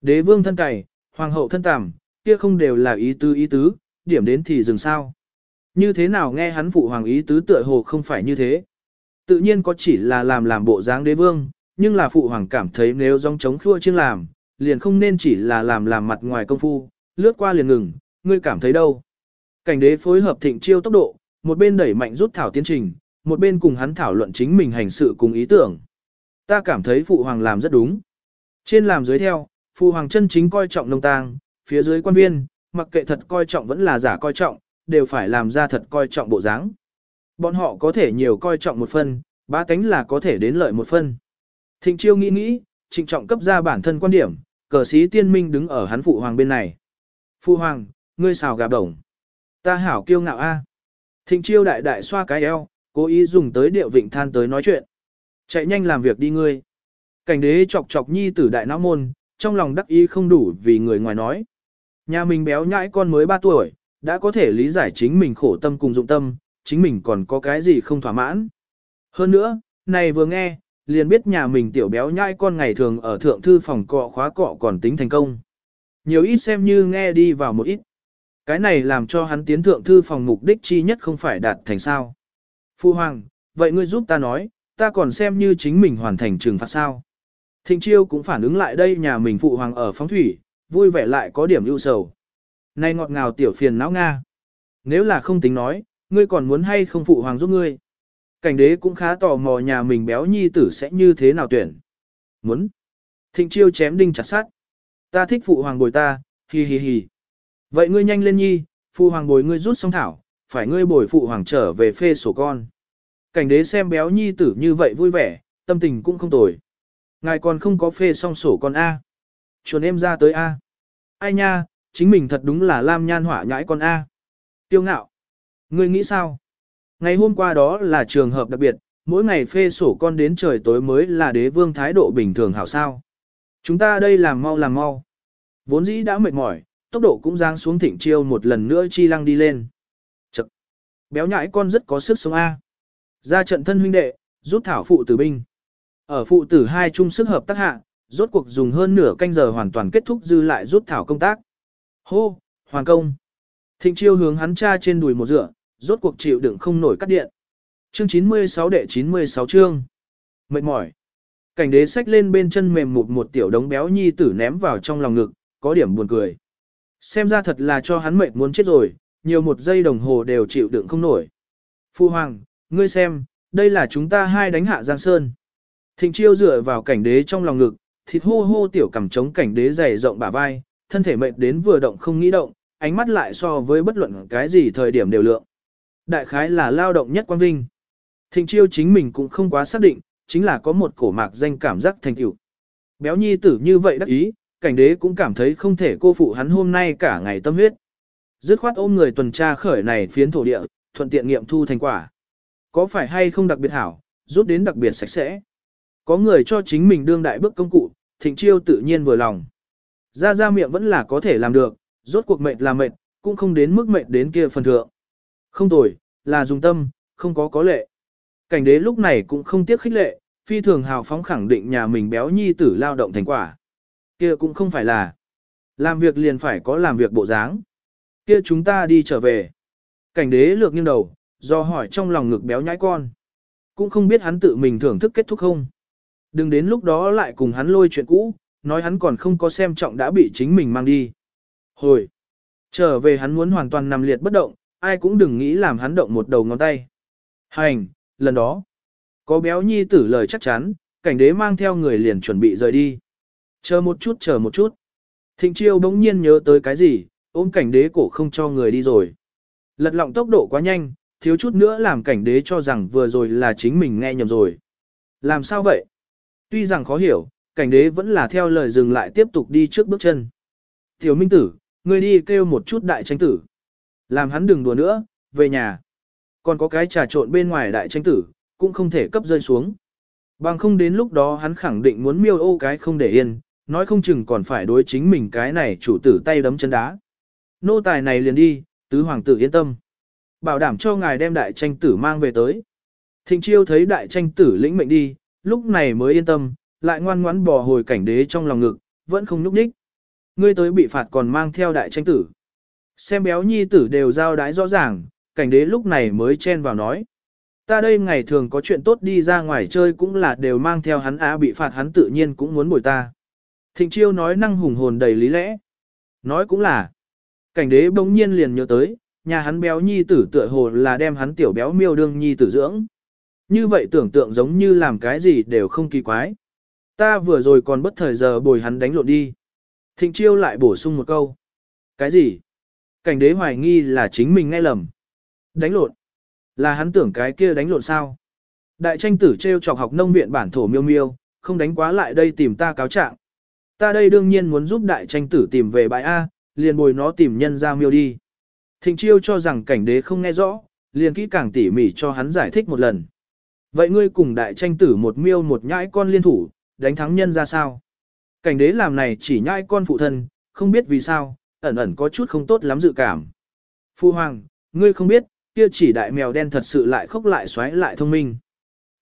Đế vương thân cày, hoàng hậu thân tàm, kia không đều là ý tứ ý tứ, điểm đến thì dừng sao. Như thế nào nghe hắn phụ hoàng ý tứ tựa hồ không phải như thế. Tự nhiên có chỉ là làm làm bộ dáng đế vương, nhưng là phụ hoàng cảm thấy nếu dòng chống khua chiêng làm, liền không nên chỉ là làm làm mặt ngoài công phu, lướt qua liền ngừng, ngươi cảm thấy đâu. Cảnh đế phối hợp thịnh chiêu tốc độ, một bên đẩy mạnh rút thảo tiến trình, một bên cùng hắn thảo luận chính mình hành sự cùng ý tưởng. Ta cảm thấy phụ hoàng làm rất đúng. Trên làm dưới theo, phụ hoàng chân chính coi trọng nông tang, phía dưới quan viên, mặc kệ thật coi trọng vẫn là giả coi trọng, đều phải làm ra thật coi trọng bộ dáng. Bọn họ có thể nhiều coi trọng một phần, ba cánh là có thể đến lợi một phần. Thịnh chiêu nghĩ nghĩ, trịnh trọng cấp ra bản thân quan điểm, cờ sĩ tiên minh đứng ở hắn phụ hoàng bên này. Phụ hoàng, ngươi xào gà đồng. Ta hảo kiêu ngạo a. Thịnh chiêu đại đại xoa cái eo, cố ý dùng tới điệu vịnh than tới nói chuyện. Chạy nhanh làm việc đi ngươi. Cảnh đế chọc chọc nhi tử đại não môn, trong lòng đắc ý không đủ vì người ngoài nói. Nhà mình béo nhãi con mới 3 tuổi, đã có thể lý giải chính mình khổ tâm cùng dụng tâm, chính mình còn có cái gì không thỏa mãn. Hơn nữa, này vừa nghe, liền biết nhà mình tiểu béo nhãi con ngày thường ở thượng thư phòng cọ khóa cọ còn tính thành công. Nhiều ít xem như nghe đi vào một ít. Cái này làm cho hắn tiến thượng thư phòng mục đích chi nhất không phải đạt thành sao. Phu Hoàng, vậy ngươi giúp ta nói, ta còn xem như chính mình hoàn thành trừng phạt sao. Thịnh chiêu cũng phản ứng lại đây nhà mình Phụ Hoàng ở phóng thủy, vui vẻ lại có điểm ưu sầu. Này ngọt ngào tiểu phiền não Nga. Nếu là không tính nói, ngươi còn muốn hay không Phụ Hoàng giúp ngươi. Cảnh đế cũng khá tò mò nhà mình béo nhi tử sẽ như thế nào tuyển. Muốn. Thịnh chiêu chém đinh chặt sát. Ta thích Phụ Hoàng bồi ta, hi hi hi. Vậy ngươi nhanh lên nhi, Phụ Hoàng bồi ngươi rút xong thảo, phải ngươi bồi phụ hoàng trở về phê sổ con. Cảnh đế xem béo nhi tử như vậy vui vẻ, tâm tình cũng không tồi. Ngài còn không có phê xong sổ con A. Chuồn em ra tới A. Ai nha, chính mình thật đúng là lam nhan hỏa nhãi con A. Tiêu ngạo. Ngươi nghĩ sao? Ngày hôm qua đó là trường hợp đặc biệt, mỗi ngày phê sổ con đến trời tối mới là đế vương thái độ bình thường hảo sao. Chúng ta đây làm mau làm mau. Vốn dĩ đã mệt mỏi, tốc độ cũng giáng xuống thỉnh chiêu một lần nữa chi lăng đi lên. Béo nhãi con rất có sức sống A. Ra trận thân huynh đệ, rút thảo phụ tử binh. Ở phụ tử hai chung sức hợp tác hạ, rốt cuộc dùng hơn nửa canh giờ hoàn toàn kết thúc dư lại rút thảo công tác. Hô, hoàn công. Thịnh chiêu hướng hắn cha trên đùi một dựa, rốt cuộc chịu đựng không nổi cắt điện. Chương 96 đệ 96 chương. Mệt mỏi. Cảnh đế sách lên bên chân mềm một một tiểu đống béo nhi tử ném vào trong lòng ngực, có điểm buồn cười. Xem ra thật là cho hắn mệt muốn chết rồi, nhiều một giây đồng hồ đều chịu đựng không nổi. Phu Hoàng, ngươi xem, đây là chúng ta hai đánh hạ Giang Sơn. Thịnh chiêu dựa vào cảnh đế trong lòng ngực, thịt hô hô tiểu cầm chống cảnh đế dày rộng bả vai, thân thể mệt đến vừa động không nghĩ động, ánh mắt lại so với bất luận cái gì thời điểm đều lượng. Đại khái là lao động nhất quang vinh. Thịnh chiêu chính mình cũng không quá xác định, chính là có một cổ mạc danh cảm giác thành tựu. Béo nhi tử như vậy đắc ý, cảnh đế cũng cảm thấy không thể cô phụ hắn hôm nay cả ngày tâm huyết. Dứt khoát ôm người tuần tra khởi này phiến thổ địa, thuận tiện nghiệm thu thành quả. Có phải hay không đặc biệt hảo, rút đến đặc biệt sạch sẽ. Có người cho chính mình đương đại bước công cụ, thịnh chiêu tự nhiên vừa lòng. Ra ra miệng vẫn là có thể làm được, rốt cuộc mệt là mệt, cũng không đến mức mệt đến kia phần thượng. Không tồi, là dùng tâm, không có có lệ. Cảnh đế lúc này cũng không tiếc khích lệ, phi thường hào phóng khẳng định nhà mình béo nhi tử lao động thành quả. Kia cũng không phải là Làm việc liền phải có làm việc bộ dáng. Kia chúng ta đi trở về. Cảnh đế lược nghiêng đầu, do hỏi trong lòng ngực béo nhãi con. Cũng không biết hắn tự mình thưởng thức kết thúc không. Đừng đến lúc đó lại cùng hắn lôi chuyện cũ, nói hắn còn không có xem trọng đã bị chính mình mang đi. Hồi, trở về hắn muốn hoàn toàn nằm liệt bất động, ai cũng đừng nghĩ làm hắn động một đầu ngón tay. Hành, lần đó, có béo nhi tử lời chắc chắn, cảnh đế mang theo người liền chuẩn bị rời đi. Chờ một chút chờ một chút. Thịnh chiêu bỗng nhiên nhớ tới cái gì, ôm cảnh đế cổ không cho người đi rồi. Lật lọng tốc độ quá nhanh, thiếu chút nữa làm cảnh đế cho rằng vừa rồi là chính mình nghe nhầm rồi. Làm sao vậy? Tuy rằng khó hiểu, cảnh đế vẫn là theo lời dừng lại tiếp tục đi trước bước chân. Tiểu minh tử, ngươi đi kêu một chút đại tranh tử. Làm hắn đừng đùa nữa, về nhà. Còn có cái trà trộn bên ngoài đại tranh tử, cũng không thể cấp rơi xuống. Bằng không đến lúc đó hắn khẳng định muốn miêu ô cái không để yên, nói không chừng còn phải đối chính mình cái này chủ tử tay đấm chân đá. Nô tài này liền đi, tứ hoàng tử yên tâm. Bảo đảm cho ngài đem đại tranh tử mang về tới. Thịnh chiêu thấy đại tranh tử lĩnh mệnh đi, lúc này mới yên tâm, lại ngoan ngoãn bò hồi cảnh đế trong lòng ngực, vẫn không nhúc nhích. Ngươi tới bị phạt còn mang theo đại tranh tử. Xem béo nhi tử đều giao đái rõ ràng, cảnh đế lúc này mới chen vào nói. Ta đây ngày thường có chuyện tốt đi ra ngoài chơi cũng là đều mang theo hắn á bị phạt hắn tự nhiên cũng muốn bồi ta. Thịnh chiêu nói năng hùng hồn đầy lý lẽ. Nói cũng là. Cảnh đế bỗng nhiên liền nhớ tới, nhà hắn béo nhi tử tựa hồ là đem hắn tiểu béo miêu đương nhi tử dưỡng. Như vậy tưởng tượng giống như làm cái gì đều không kỳ quái. Ta vừa rồi còn bất thời giờ bồi hắn đánh lộn đi. Thịnh chiêu lại bổ sung một câu. Cái gì? Cảnh đế hoài nghi là chính mình nghe lầm. Đánh lộn. Là hắn tưởng cái kia đánh lộn sao? Đại tranh tử treo chọc học nông viện bản thổ miêu miêu, không đánh quá lại đây tìm ta cáo trạng. Ta đây đương nhiên muốn giúp đại tranh tử tìm về bãi A, liền bồi nó tìm nhân ra miêu đi. Thịnh chiêu cho rằng cảnh đế không nghe rõ, liền kỹ càng tỉ mỉ cho hắn giải thích một lần. Vậy ngươi cùng đại tranh tử một miêu một nhãi con liên thủ, đánh thắng nhân ra sao? Cảnh đế làm này chỉ nhãi con phụ thân, không biết vì sao, ẩn ẩn có chút không tốt lắm dự cảm. Phu hoàng, ngươi không biết, kia chỉ đại mèo đen thật sự lại khóc lại xoáy lại thông minh.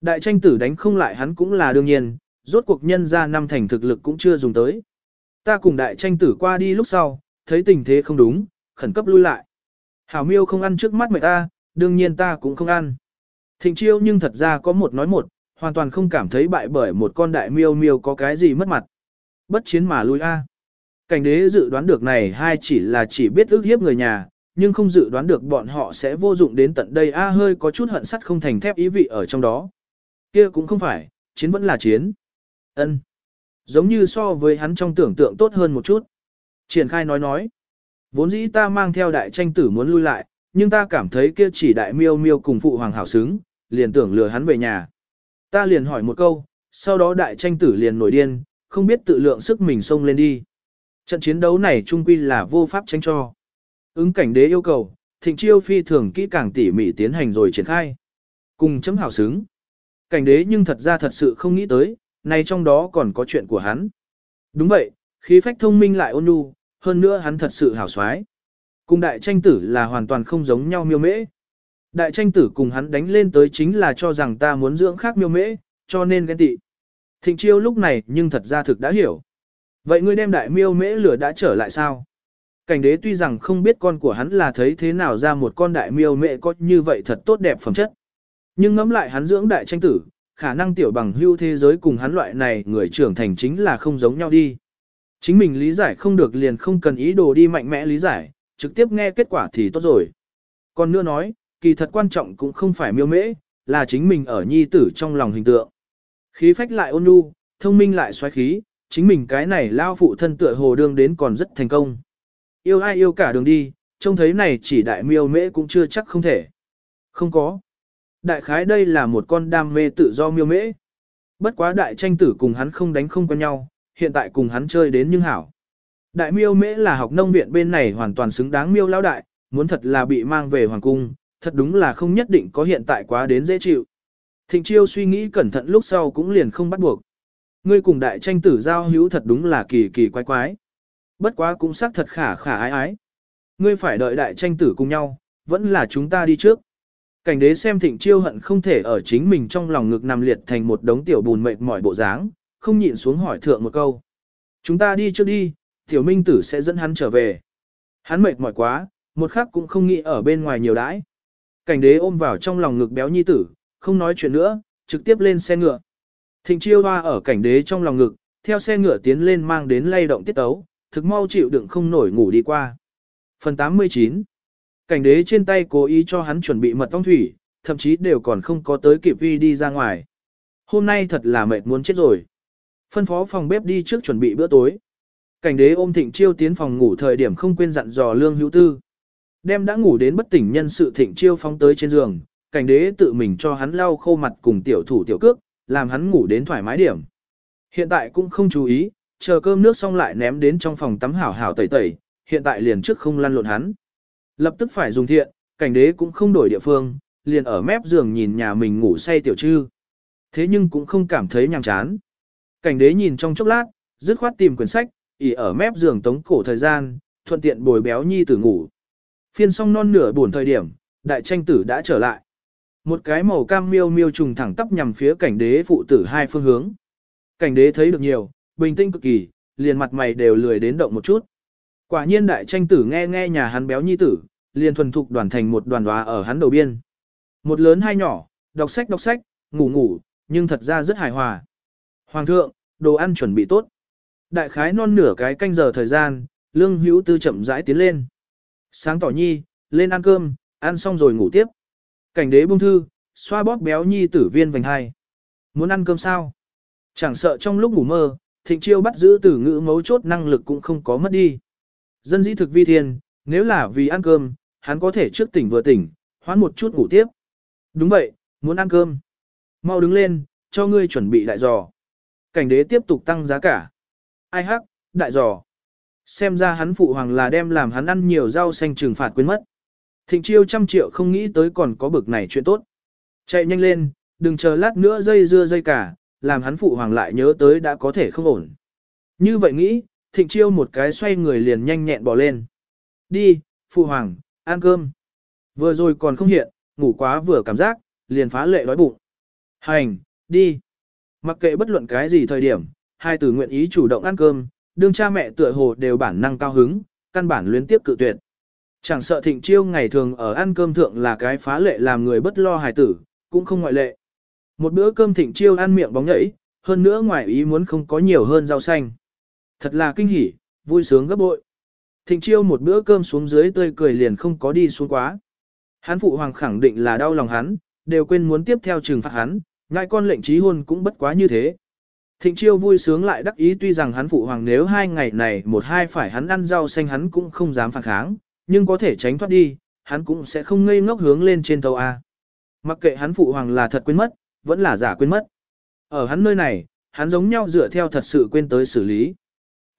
Đại tranh tử đánh không lại hắn cũng là đương nhiên, rốt cuộc nhân ra năm thành thực lực cũng chưa dùng tới. Ta cùng đại tranh tử qua đi lúc sau, thấy tình thế không đúng, khẩn cấp lui lại. Hảo miêu không ăn trước mắt mày ta, đương nhiên ta cũng không ăn. Thịnh chiêu nhưng thật ra có một nói một, hoàn toàn không cảm thấy bại bởi một con đại miêu miêu có cái gì mất mặt. Bất chiến mà lui a. Cảnh đế dự đoán được này hai chỉ là chỉ biết ước hiếp người nhà, nhưng không dự đoán được bọn họ sẽ vô dụng đến tận đây a hơi có chút hận sắt không thành thép ý vị ở trong đó. Kia cũng không phải, chiến vẫn là chiến. Ân, Giống như so với hắn trong tưởng tượng tốt hơn một chút. Triển khai nói nói. Vốn dĩ ta mang theo đại tranh tử muốn lui lại, nhưng ta cảm thấy kia chỉ đại miêu miêu cùng phụ hoàng hảo xứng, liền tưởng lừa hắn về nhà. Ta liền hỏi một câu, sau đó đại tranh tử liền nổi điên, không biết tự lượng sức mình xông lên đi. Trận chiến đấu này trung quy là vô pháp tranh cho. Ứng cảnh đế yêu cầu, thịnh chiêu phi thường kỹ càng tỉ mỉ tiến hành rồi triển khai. Cùng chấm hảo xứng. Cảnh đế nhưng thật ra thật sự không nghĩ tới, này trong đó còn có chuyện của hắn. Đúng vậy, khí phách thông minh lại ôn nhu, hơn nữa hắn thật sự hảo xoái. Cùng đại tranh tử là hoàn toàn không giống nhau miêu mễ. Đại tranh tử cùng hắn đánh lên tới chính là cho rằng ta muốn dưỡng khác miêu mễ, cho nên ghen tị. Thịnh chiêu lúc này nhưng thật ra thực đã hiểu. Vậy ngươi đem đại miêu mễ lửa đã trở lại sao? Cảnh đế tuy rằng không biết con của hắn là thấy thế nào ra một con đại miêu mễ có như vậy thật tốt đẹp phẩm chất. Nhưng ngẫm lại hắn dưỡng đại tranh tử, khả năng tiểu bằng hưu thế giới cùng hắn loại này người trưởng thành chính là không giống nhau đi. Chính mình lý giải không được liền không cần ý đồ đi mạnh mẽ lý giải, trực tiếp nghe kết quả thì tốt rồi. Còn nữa nói, kỳ thật quan trọng cũng không phải miêu mễ, là chính mình ở nhi tử trong lòng hình tượng. Khí phách lại ôn nhu, thông minh lại xoáy khí, chính mình cái này lao phụ thân tựa hồ đương đến còn rất thành công. Yêu ai yêu cả đường đi, trông thấy này chỉ đại miêu mễ cũng chưa chắc không thể. Không có. Đại khái đây là một con đam mê tự do miêu mễ. Bất quá đại tranh tử cùng hắn không đánh không quen nhau, hiện tại cùng hắn chơi đến nhưng hảo. Đại miêu mễ là học nông viện bên này hoàn toàn xứng đáng miêu lao đại, muốn thật là bị mang về hoàng cung, thật đúng là không nhất định có hiện tại quá đến dễ chịu. Thịnh chiêu suy nghĩ cẩn thận lúc sau cũng liền không bắt buộc. Ngươi cùng đại tranh tử giao hữu thật đúng là kỳ kỳ quái quái. Bất quá cũng xác thật khả khả ái ái. Ngươi phải đợi đại tranh tử cùng nhau, vẫn là chúng ta đi trước. Cảnh đế xem thịnh chiêu hận không thể ở chính mình trong lòng ngực nằm liệt thành một đống tiểu bùn mệt mỏi bộ dáng, không nhịn xuống hỏi thượng một câu. Chúng ta đi trước đi, tiểu minh tử sẽ dẫn hắn trở về. Hắn mệt mỏi quá, một khắc cũng không nghĩ ở bên ngoài nhiều đãi. Cảnh đế ôm vào trong lòng ngực béo nhi tử, không nói chuyện nữa, trực tiếp lên xe ngựa. Thịnh chiêu hoa ở cảnh đế trong lòng ngực, theo xe ngựa tiến lên mang đến lay động tiết tấu, thực mau chịu đựng không nổi ngủ đi qua. Phần 89 Cảnh đế trên tay cố ý cho hắn chuẩn bị mật ong thủy, thậm chí đều còn không có tới kịp vi đi ra ngoài. Hôm nay thật là mệt muốn chết rồi. Phân phó phòng bếp đi trước chuẩn bị bữa tối. Cảnh đế ôm thịnh chiêu tiến phòng ngủ thời điểm không quên dặn dò lương hữu tư. Đem đã ngủ đến bất tỉnh nhân sự thịnh chiêu phóng tới trên giường, cảnh đế tự mình cho hắn lau khô mặt cùng tiểu thủ tiểu cước, làm hắn ngủ đến thoải mái điểm. Hiện tại cũng không chú ý, chờ cơm nước xong lại ném đến trong phòng tắm hảo hảo tẩy tẩy, hiện tại liền trước không lăn lộn hắn. Lập tức phải dùng thiện, cảnh đế cũng không đổi địa phương, liền ở mép giường nhìn nhà mình ngủ say tiểu trư. Thế nhưng cũng không cảm thấy nhàm chán. Cảnh đế nhìn trong chốc lát, dứt khoát tìm quyển sách, ỉ ở mép giường tống cổ thời gian, thuận tiện bồi béo nhi tử ngủ. Phiên xong non nửa buồn thời điểm, đại tranh tử đã trở lại. Một cái màu cam miêu miêu trùng thẳng tắp nhằm phía cảnh đế phụ tử hai phương hướng. Cảnh đế thấy được nhiều, bình tĩnh cực kỳ, liền mặt mày đều lười đến động một chút. Quả nhiên đại tranh tử nghe nghe nhà hắn béo nhi tử, liền thuần thục đoàn thành một đoàn đoá ở hắn đầu biên. Một lớn hai nhỏ, đọc sách đọc sách, ngủ ngủ, nhưng thật ra rất hài hòa. Hoàng thượng, đồ ăn chuẩn bị tốt. Đại khái non nửa cái canh giờ thời gian, lương hữu tư chậm rãi tiến lên. Sáng tỏ nhi, lên ăn cơm, ăn xong rồi ngủ tiếp. Cảnh đế bung thư, xoa bóp béo nhi tử viên vành hai. Muốn ăn cơm sao? Chẳng sợ trong lúc ngủ mơ, thịnh chiêu bắt giữ tử ngữ mấu chốt năng lực cũng không có mất đi. Dân dĩ thực vi thiên, nếu là vì ăn cơm, hắn có thể trước tỉnh vừa tỉnh, hoán một chút ngủ tiếp. Đúng vậy, muốn ăn cơm. Mau đứng lên, cho ngươi chuẩn bị đại giò. Cảnh đế tiếp tục tăng giá cả. Ai hắc, đại giò. Xem ra hắn phụ hoàng là đem làm hắn ăn nhiều rau xanh trừng phạt quên mất. Thịnh chiêu trăm triệu không nghĩ tới còn có bực này chuyện tốt. Chạy nhanh lên, đừng chờ lát nữa dây dưa dây cả, làm hắn phụ hoàng lại nhớ tới đã có thể không ổn. Như vậy nghĩ, thịnh chiêu một cái xoay người liền nhanh nhẹn bỏ lên. Đi, phụ hoàng, ăn cơm. Vừa rồi còn không hiện, ngủ quá vừa cảm giác, liền phá lệ đói bụng. Hành, đi. Mặc kệ bất luận cái gì thời điểm, hai tử nguyện ý chủ động ăn cơm, đương cha mẹ tựa hồ đều bản năng cao hứng, căn bản luyến tiếp cự tuyệt. Chẳng sợ thịnh chiêu ngày thường ở ăn cơm thượng là cái phá lệ làm người bất lo hài tử, cũng không ngoại lệ. Một bữa cơm thịnh chiêu ăn miệng bóng nhảy, hơn nữa ngoài ý muốn không có nhiều hơn rau xanh. Thật là kinh hỉ, vui sướng gấp bội. Thịnh chiêu một bữa cơm xuống dưới tươi cười liền không có đi xuống quá. Hắn phụ hoàng khẳng định là đau lòng hắn, đều quên muốn tiếp theo trừng phạt hắn, ngại con lệnh trí hôn cũng bất quá như thế. Thịnh chiêu vui sướng lại đắc ý tuy rằng hắn phụ hoàng nếu hai ngày này một hai phải hắn ăn rau xanh hắn cũng không dám phản kháng, nhưng có thể tránh thoát đi, hắn cũng sẽ không ngây ngốc hướng lên trên tàu A. Mặc kệ hắn phụ hoàng là thật quên mất, vẫn là giả quên mất. Ở hắn nơi này, hắn giống nhau dựa theo thật sự quên tới xử lý.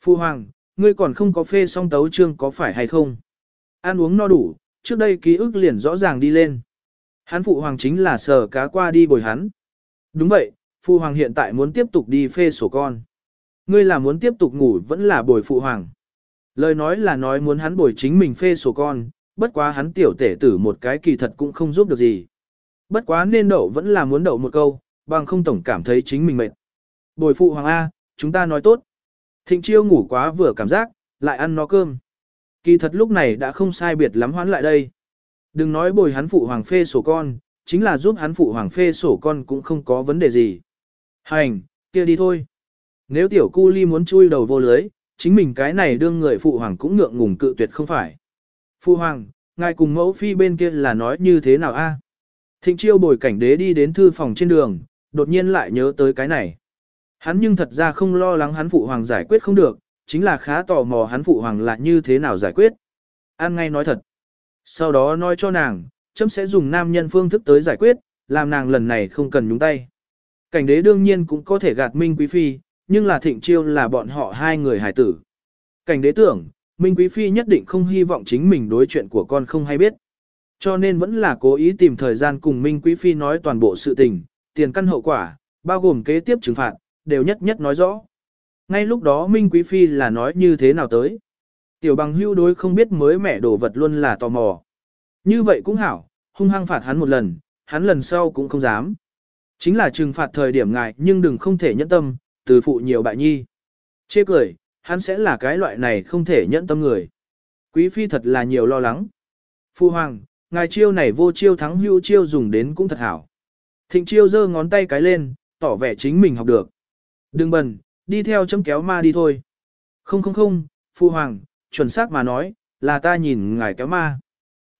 Phụ hoàng, ngươi còn không có phê song tấu trương có phải hay không? Ăn uống no đủ, trước đây ký ức liền rõ ràng đi lên. Hắn phụ hoàng chính là sờ cá qua đi bồi hắn. Đúng vậy, phụ hoàng hiện tại muốn tiếp tục đi phê sổ con. Ngươi là muốn tiếp tục ngủ vẫn là bồi phụ hoàng. Lời nói là nói muốn hắn bồi chính mình phê sổ con, bất quá hắn tiểu tể tử một cái kỳ thật cũng không giúp được gì. Bất quá nên đậu vẫn là muốn đậu một câu, bằng không tổng cảm thấy chính mình mệt. Bồi phụ hoàng A, chúng ta nói tốt. Thịnh chiêu ngủ quá vừa cảm giác, lại ăn no cơm. Kỳ thật lúc này đã không sai biệt lắm hoán lại đây. Đừng nói bồi hắn phụ hoàng phê sổ con, chính là giúp hắn phụ hoàng phê sổ con cũng không có vấn đề gì. Hành, kia đi thôi. Nếu tiểu cu ly muốn chui đầu vô lưới, chính mình cái này đương người phụ hoàng cũng ngượng ngùng cự tuyệt không phải. Phụ hoàng, ngài cùng mẫu phi bên kia là nói như thế nào a? Thịnh chiêu bồi cảnh đế đi đến thư phòng trên đường, đột nhiên lại nhớ tới cái này. Hắn nhưng thật ra không lo lắng hắn phụ hoàng giải quyết không được, chính là khá tò mò hắn phụ hoàng là như thế nào giải quyết. An ngay nói thật. Sau đó nói cho nàng, chấm sẽ dùng nam nhân phương thức tới giải quyết, làm nàng lần này không cần nhúng tay. Cảnh đế đương nhiên cũng có thể gạt Minh Quý Phi, nhưng là thịnh chiêu là bọn họ hai người hải tử. Cảnh đế tưởng, Minh Quý Phi nhất định không hy vọng chính mình đối chuyện của con không hay biết. Cho nên vẫn là cố ý tìm thời gian cùng Minh Quý Phi nói toàn bộ sự tình, tiền căn hậu quả, bao gồm kế tiếp trừng phạt, đều nhất nhất nói rõ. Ngay lúc đó Minh Quý Phi là nói như thế nào tới. Tiểu bằng hưu đối không biết mới mẻ đồ vật luôn là tò mò. Như vậy cũng hảo, hung hăng phạt hắn một lần, hắn lần sau cũng không dám. Chính là trừng phạt thời điểm ngài nhưng đừng không thể nhẫn tâm, từ phụ nhiều bại nhi. Chê cười, hắn sẽ là cái loại này không thể nhẫn tâm người. Quý phi thật là nhiều lo lắng. Phu hoàng, ngài chiêu này vô chiêu thắng hữu chiêu dùng đến cũng thật hảo. Thịnh chiêu giơ ngón tay cái lên, tỏ vẻ chính mình học được. Đừng bần, đi theo chấm kéo ma đi thôi. Không không không, phu hoàng, chuẩn xác mà nói, là ta nhìn ngài kéo ma.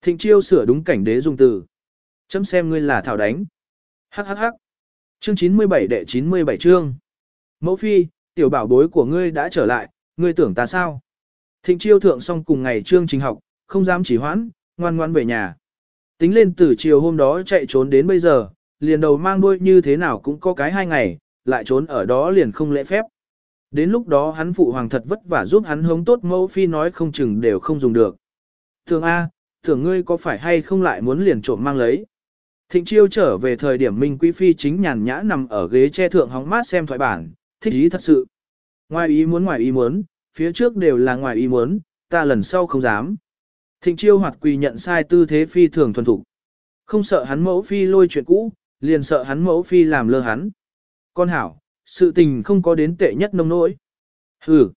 Thịnh chiêu sửa đúng cảnh đế dùng từ. Chấm xem ngươi là thảo đánh. Hắc hắc hắc. Chương 97 đệ 97 chương. Mẫu phi, tiểu bảo bối của ngươi đã trở lại, ngươi tưởng ta sao? Thịnh chiêu thượng xong cùng ngày chương trình học, không dám chỉ hoãn, ngoan ngoan về nhà. Tính lên từ chiều hôm đó chạy trốn đến bây giờ, liền đầu mang đuôi như thế nào cũng có cái hai ngày, lại trốn ở đó liền không lễ phép. Đến lúc đó hắn phụ hoàng thật vất vả giúp hắn hống tốt mẫu phi nói không chừng đều không dùng được. Thường A, thường ngươi có phải hay không lại muốn liền trộm mang lấy. Thịnh chiêu trở về thời điểm Minh Quý Phi chính nhàn nhã nằm ở ghế che thượng hóng mát xem thoại bản, thích ý thật sự. Ngoài ý muốn ngoài ý muốn, phía trước đều là ngoài ý muốn, ta lần sau không dám. Thịnh chiêu hoạt quỳ nhận sai tư thế phi thường thuần thủ, Không sợ hắn mẫu phi lôi chuyện cũ, liền sợ hắn mẫu phi làm lơ hắn. Con hảo, sự tình không có đến tệ nhất nông nỗi. Hừ.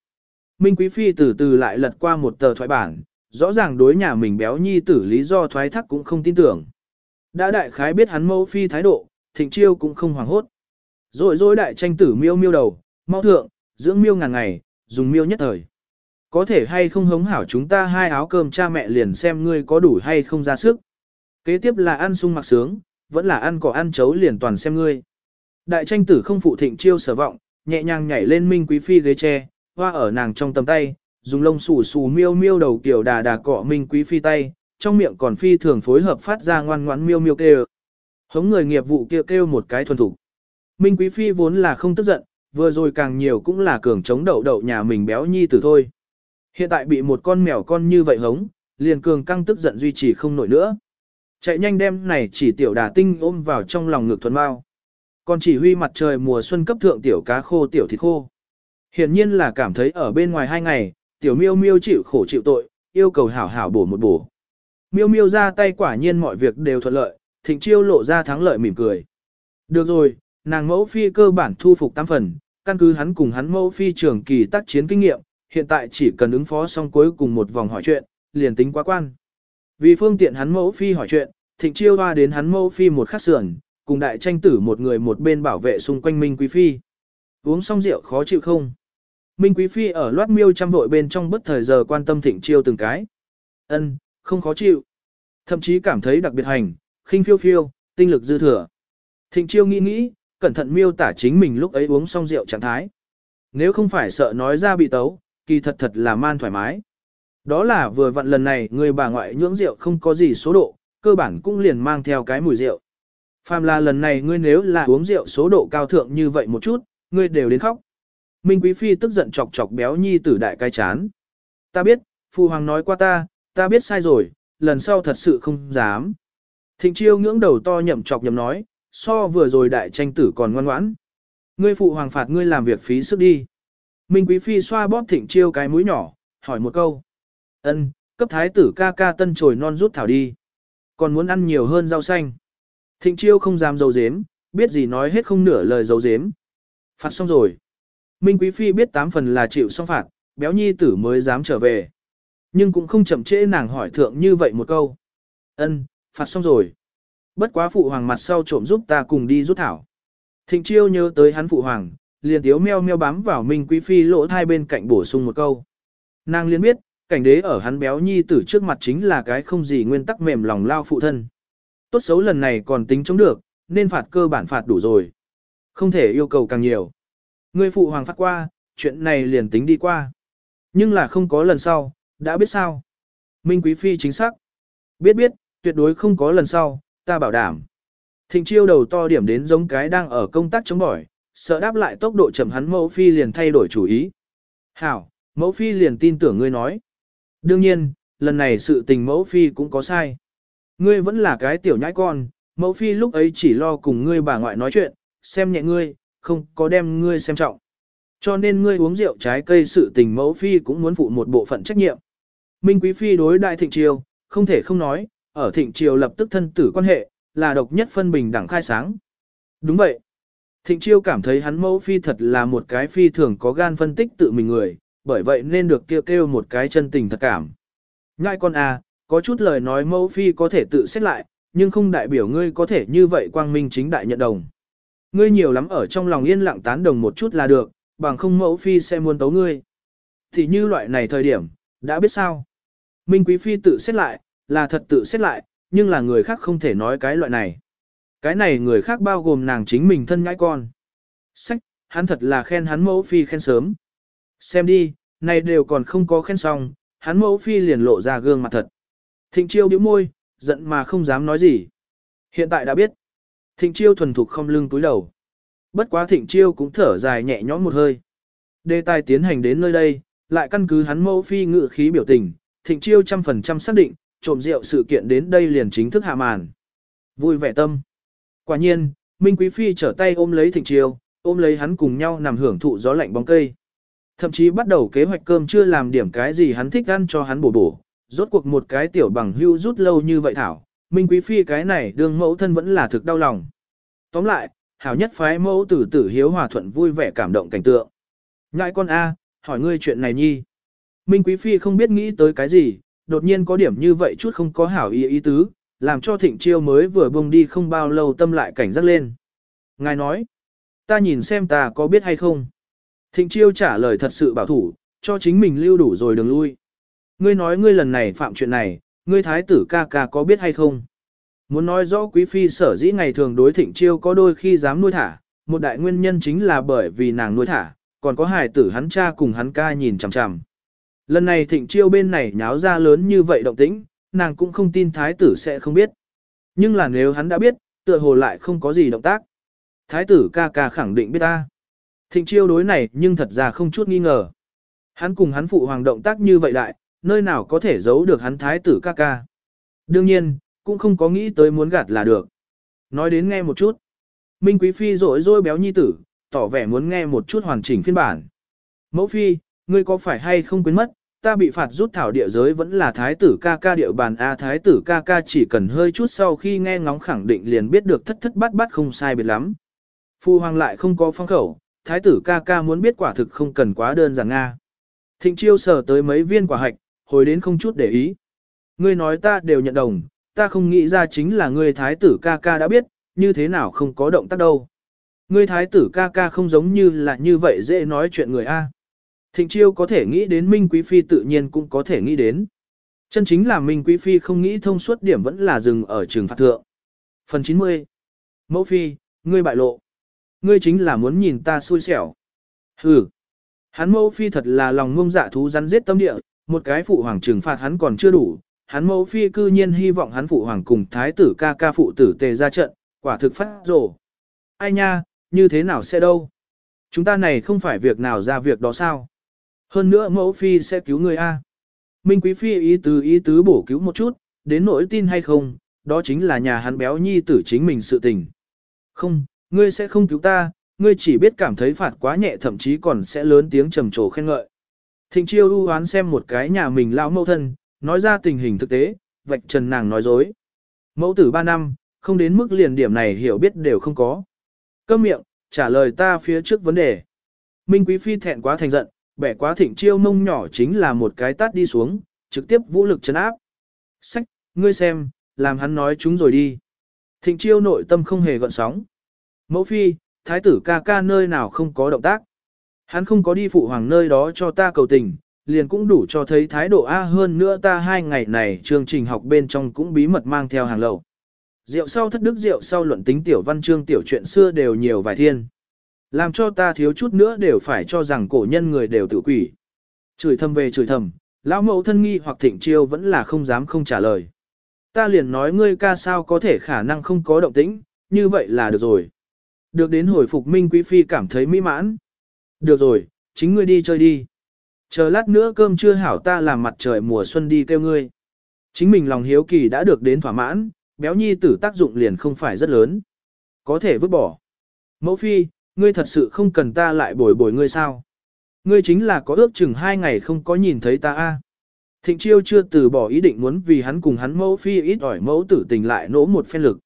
Minh Quý Phi từ từ lại lật qua một tờ thoại bản, rõ ràng đối nhà mình béo nhi tử lý do thoái thác cũng không tin tưởng. Đã đại khái biết hắn mẫu phi thái độ, thịnh chiêu cũng không hoảng hốt. Rồi rồi đại tranh tử miêu miêu đầu, mau thượng, dưỡng miêu ngàn ngày, dùng miêu nhất thời. Có thể hay không hống hảo chúng ta hai áo cơm cha mẹ liền xem ngươi có đủ hay không ra sức. Kế tiếp là ăn sung mặc sướng, vẫn là ăn cỏ ăn chấu liền toàn xem ngươi. Đại tranh tử không phụ thịnh chiêu sở vọng, nhẹ nhàng nhảy lên minh quý phi ghế tre, hoa ở nàng trong tầm tay, dùng lông xù xù miêu miêu đầu kiểu đà đà cọ minh quý phi tay, trong miệng còn phi thường phối hợp phát ra ngoan ngoãn miêu miêu kêu. Hống người nghiệp vụ kia kêu, kêu một cái thuần thủ. Minh quý phi vốn là không tức giận, vừa rồi càng nhiều cũng là cường chống đậu đậu nhà mình béo nhi tử thôi. Hiện tại bị một con mèo con như vậy hống, liền cường căng tức giận duy trì không nổi nữa. Chạy nhanh đem này chỉ tiểu đà tinh ôm vào trong lòng ngực thuần bao. Còn chỉ huy mặt trời mùa xuân cấp thượng tiểu cá khô tiểu thịt khô. Hiển nhiên là cảm thấy ở bên ngoài hai ngày, tiểu miêu miêu chịu khổ chịu tội, yêu cầu hảo hảo bổ một bổ. Miêu miêu ra tay quả nhiên mọi việc đều thuận lợi, thịnh chiêu lộ ra thắng lợi mỉm cười. Được rồi, nàng mẫu phi cơ bản thu phục tam phần, căn cứ hắn cùng hắn mẫu phi trưởng kỳ tác chiến kinh nghiệm, hiện tại chỉ cần ứng phó xong cuối cùng một vòng hỏi chuyện, liền tính quá quan. Vì phương tiện hắn mẫu phi hỏi chuyện, thịnh chiêu hoa đến hắn mẫu phi một khắc sườn, cùng đại tranh tử một người một bên bảo vệ xung quanh Minh Quý Phi. Uống xong rượu khó chịu không? Minh Quý Phi ở loát miêu trăm vội bên trong bất thời giờ quan tâm thịnh chiêu từng cái. Ân, không khó chịu. Thậm chí cảm thấy đặc biệt hành, khinh phiêu phiêu, tinh lực dư thừa. Thịnh chiêu nghĩ nghĩ, cẩn thận miêu tả chính mình lúc ấy uống xong rượu trạng thái. Nếu không phải sợ nói ra bị tấu, kỳ thật thật là man thoải mái. Đó là vừa vặn lần này người bà ngoại nhưỡng rượu không có gì số độ, cơ bản cũng liền mang theo cái mùi rượu. Phàm là lần này ngươi nếu là uống rượu số độ cao thượng như vậy một chút, ngươi đều đến khóc. Minh Quý Phi tức giận chọc chọc béo nhi tử đại cai chán. Ta biết, Phu Hoàng nói qua ta, ta biết sai rồi, lần sau thật sự không dám. Thịnh chiêu ngưỡng đầu to nhậm chọc nhậm nói, so vừa rồi đại tranh tử còn ngoan ngoãn. Ngươi Phụ Hoàng phạt ngươi làm việc phí sức đi. Minh Quý Phi xoa bóp thịnh chiêu cái mũi nhỏ, hỏi một câu. ân cấp thái tử ca ca tân trồi non rút thảo đi. Còn muốn ăn nhiều hơn rau xanh. Thịnh chiêu không dám dấu dếm, biết gì nói hết không nửa lời dấu dếm. Phạt xong rồi. Minh Quý Phi biết tám phần là chịu xong phạt, béo nhi tử mới dám trở về. Nhưng cũng không chậm trễ nàng hỏi thượng như vậy một câu. Ân, phạt xong rồi. Bất quá phụ hoàng mặt sau trộm giúp ta cùng đi rút thảo. Thịnh chiêu nhớ tới hắn phụ hoàng, liền tiếu meo meo bám vào Minh Quý Phi lỗ hai bên cạnh bổ sung một câu. Nàng liền biết, cảnh đế ở hắn béo nhi tử trước mặt chính là cái không gì nguyên tắc mềm lòng lao phụ thân. Tốt xấu lần này còn tính chống được, nên phạt cơ bản phạt đủ rồi. Không thể yêu cầu càng nhiều. Người phụ hoàng phát qua, chuyện này liền tính đi qua. Nhưng là không có lần sau, đã biết sao. Minh Quý Phi chính xác. Biết biết, tuyệt đối không có lần sau, ta bảo đảm. Thịnh chiêu đầu to điểm đến giống cái đang ở công tác chống bỏi, sợ đáp lại tốc độ chậm hắn mẫu phi liền thay đổi chủ ý. Hảo, mẫu phi liền tin tưởng ngươi nói. Đương nhiên, lần này sự tình mẫu phi cũng có sai. Ngươi vẫn là cái tiểu nhãi con, mẫu phi lúc ấy chỉ lo cùng ngươi bà ngoại nói chuyện, xem nhẹ ngươi, không có đem ngươi xem trọng. Cho nên ngươi uống rượu trái cây sự tình mẫu phi cũng muốn phụ một bộ phận trách nhiệm. Minh Quý Phi đối đại thịnh triều, không thể không nói, ở thịnh triều lập tức thân tử quan hệ, là độc nhất phân bình đẳng khai sáng. Đúng vậy. Thịnh triều cảm thấy hắn mẫu phi thật là một cái phi thường có gan phân tích tự mình người, bởi vậy nên được kêu kêu một cái chân tình thật cảm. Ngại con à, có chút lời nói mẫu phi có thể tự xét lại, nhưng không đại biểu ngươi có thể như vậy quang minh chính đại nhận đồng. Ngươi nhiều lắm ở trong lòng yên lặng tán đồng một chút là được, bằng không mẫu phi sẽ muốn tấu ngươi. Thì như loại này thời điểm, đã biết sao. Minh Quý Phi tự xét lại, là thật tự xét lại, nhưng là người khác không thể nói cái loại này. Cái này người khác bao gồm nàng chính mình thân nhãi con. Sách, hắn thật là khen hắn mẫu phi khen sớm. Xem đi, này đều còn không có khen xong, hắn mẫu phi liền lộ ra gương mặt thật. Thịnh chiêu bĩu môi, giận mà không dám nói gì. Hiện tại đã biết. Thịnh chiêu thuần thục không lưng túi đầu. Bất quá thịnh chiêu cũng thở dài nhẹ nhõm một hơi. Đề tài tiến hành đến nơi đây, lại căn cứ hắn mẫu phi ngự khí biểu tình, thịnh chiêu trăm phần trăm xác định, trộm rượu sự kiện đến đây liền chính thức hạ màn. Vui vẻ tâm. Quả nhiên, Minh Quý Phi trở tay ôm lấy thịnh chiêu, ôm lấy hắn cùng nhau nằm hưởng thụ gió lạnh bóng cây. Thậm chí bắt đầu kế hoạch cơm chưa làm điểm cái gì hắn thích ăn cho hắn bổ bổ. Rốt cuộc một cái tiểu bằng hưu rút lâu như vậy thảo, Minh Quý Phi cái này đương mẫu thân vẫn là thực đau lòng. Tóm lại, hảo nhất phái mẫu tử tử hiếu hòa thuận vui vẻ cảm động cảnh tượng. Ngại con A, hỏi ngươi chuyện này nhi. Minh Quý Phi không biết nghĩ tới cái gì, đột nhiên có điểm như vậy chút không có hảo ý ý tứ, làm cho thịnh chiêu mới vừa bông đi không bao lâu tâm lại cảnh giác lên. Ngài nói, ta nhìn xem ta có biết hay không. Thịnh chiêu trả lời thật sự bảo thủ, cho chính mình lưu đủ rồi đừng lui. Ngươi nói ngươi lần này phạm chuyện này, ngươi thái tử ca ca có biết hay không? Muốn nói rõ quý phi sở dĩ ngày thường đối thịnh chiêu có đôi khi dám nuôi thả, một đại nguyên nhân chính là bởi vì nàng nuôi thả, còn có hài tử hắn cha cùng hắn ca nhìn chằm chằm. Lần này thịnh chiêu bên này nháo ra lớn như vậy động tĩnh, nàng cũng không tin thái tử sẽ không biết. Nhưng là nếu hắn đã biết, tựa hồ lại không có gì động tác. Thái tử ca ca khẳng định biết ta. Thịnh chiêu đối này nhưng thật ra không chút nghi ngờ. Hắn cùng hắn phụ hoàng động tác như vậy đại, nơi nào có thể giấu được hắn thái tử ca ca. Đương nhiên, cũng không có nghĩ tới muốn gạt là được. Nói đến nghe một chút. Minh Quý Phi rỗi rỗi béo nhi tử, tỏ vẻ muốn nghe một chút hoàn chỉnh phiên bản. Mẫu Phi, ngươi có phải hay không quên mất, ta bị phạt rút thảo địa giới vẫn là thái tử ca ca địa bàn A thái tử ca ca chỉ cần hơi chút sau khi nghe ngóng khẳng định liền biết được thất thất bát bát không sai biệt lắm. Phu hoàng lại không có phong khẩu, thái tử ca ca muốn biết quả thực không cần quá đơn giản Nga. Thịnh chiêu sở tới mấy viên quả hạch, hồi đến không chút để ý. Ngươi nói ta đều nhận đồng, ta không nghĩ ra chính là ngươi thái tử ca ca đã biết, như thế nào không có động tác đâu. Ngươi thái tử ca ca không giống như là như vậy dễ nói chuyện người A. Thịnh chiêu có thể nghĩ đến Minh Quý Phi tự nhiên cũng có thể nghĩ đến. Chân chính là Minh Quý Phi không nghĩ thông suốt điểm vẫn là dừng ở trường phạt thượng. Phần 90 Mẫu Phi, ngươi bại lộ. Ngươi chính là muốn nhìn ta xui xẻo. Hừ. Hắn mẫu phi thật là lòng ngông dạ thú rắn giết tâm địa, một cái phụ hoàng trừng phạt hắn còn chưa đủ. Hắn mẫu phi cư nhiên hy vọng hắn phụ hoàng cùng thái tử ca ca phụ tử tề ra trận, quả thực phát rổ. Ai nha, như thế nào sẽ đâu? Chúng ta này không phải việc nào ra việc đó sao? Hơn nữa mẫu phi sẽ cứu người A. Minh quý phi ý tứ ý tứ bổ cứu một chút, đến nỗi tin hay không, đó chính là nhà hắn béo nhi tử chính mình sự tình. Không, ngươi sẽ không cứu ta, ngươi chỉ biết cảm thấy phạt quá nhẹ thậm chí còn sẽ lớn tiếng trầm trồ khen ngợi. Thịnh chiêu ưu hoán xem một cái nhà mình lão mẫu thân, nói ra tình hình thực tế, vạch trần nàng nói dối. Mẫu tử ba năm, không đến mức liền điểm này hiểu biết đều không có. Câm miệng, trả lời ta phía trước vấn đề. Minh Quý Phi thẹn quá thành giận, bẻ quá thịnh chiêu mông nhỏ chính là một cái tát đi xuống, trực tiếp vũ lực chấn áp. Sách, ngươi xem, làm hắn nói chúng rồi đi. Thịnh chiêu nội tâm không hề gợn sóng. Mẫu phi, thái tử ca ca nơi nào không có động tác. Hắn không có đi phụ hoàng nơi đó cho ta cầu tình, liền cũng đủ cho thấy thái độ A hơn nữa ta hai ngày này chương trình học bên trong cũng bí mật mang theo hàng lầu. Rượu sau thất đức rượu sau luận tính tiểu văn chương tiểu chuyện xưa đều nhiều vài thiên. Làm cho ta thiếu chút nữa đều phải cho rằng cổ nhân người đều tự quỷ. Chửi thầm về chửi thầm, lão mẫu thân nghi hoặc thịnh chiêu vẫn là không dám không trả lời. Ta liền nói ngươi ca sao có thể khả năng không có động tĩnh, như vậy là được rồi. Được đến hồi phục Minh Quý Phi cảm thấy mỹ mãn. Được rồi, chính ngươi đi chơi đi. Chờ lát nữa cơm chưa hảo ta làm mặt trời mùa xuân đi kêu ngươi. Chính mình lòng hiếu kỳ đã được đến thỏa mãn, béo nhi tử tác dụng liền không phải rất lớn. Có thể vứt bỏ. Mẫu phi, ngươi thật sự không cần ta lại bồi bồi ngươi sao? Ngươi chính là có ước chừng hai ngày không có nhìn thấy ta a. Thịnh chiêu chưa từ bỏ ý định muốn vì hắn cùng hắn mẫu phi ít ỏi mẫu tử tình lại nỗ một phen lực.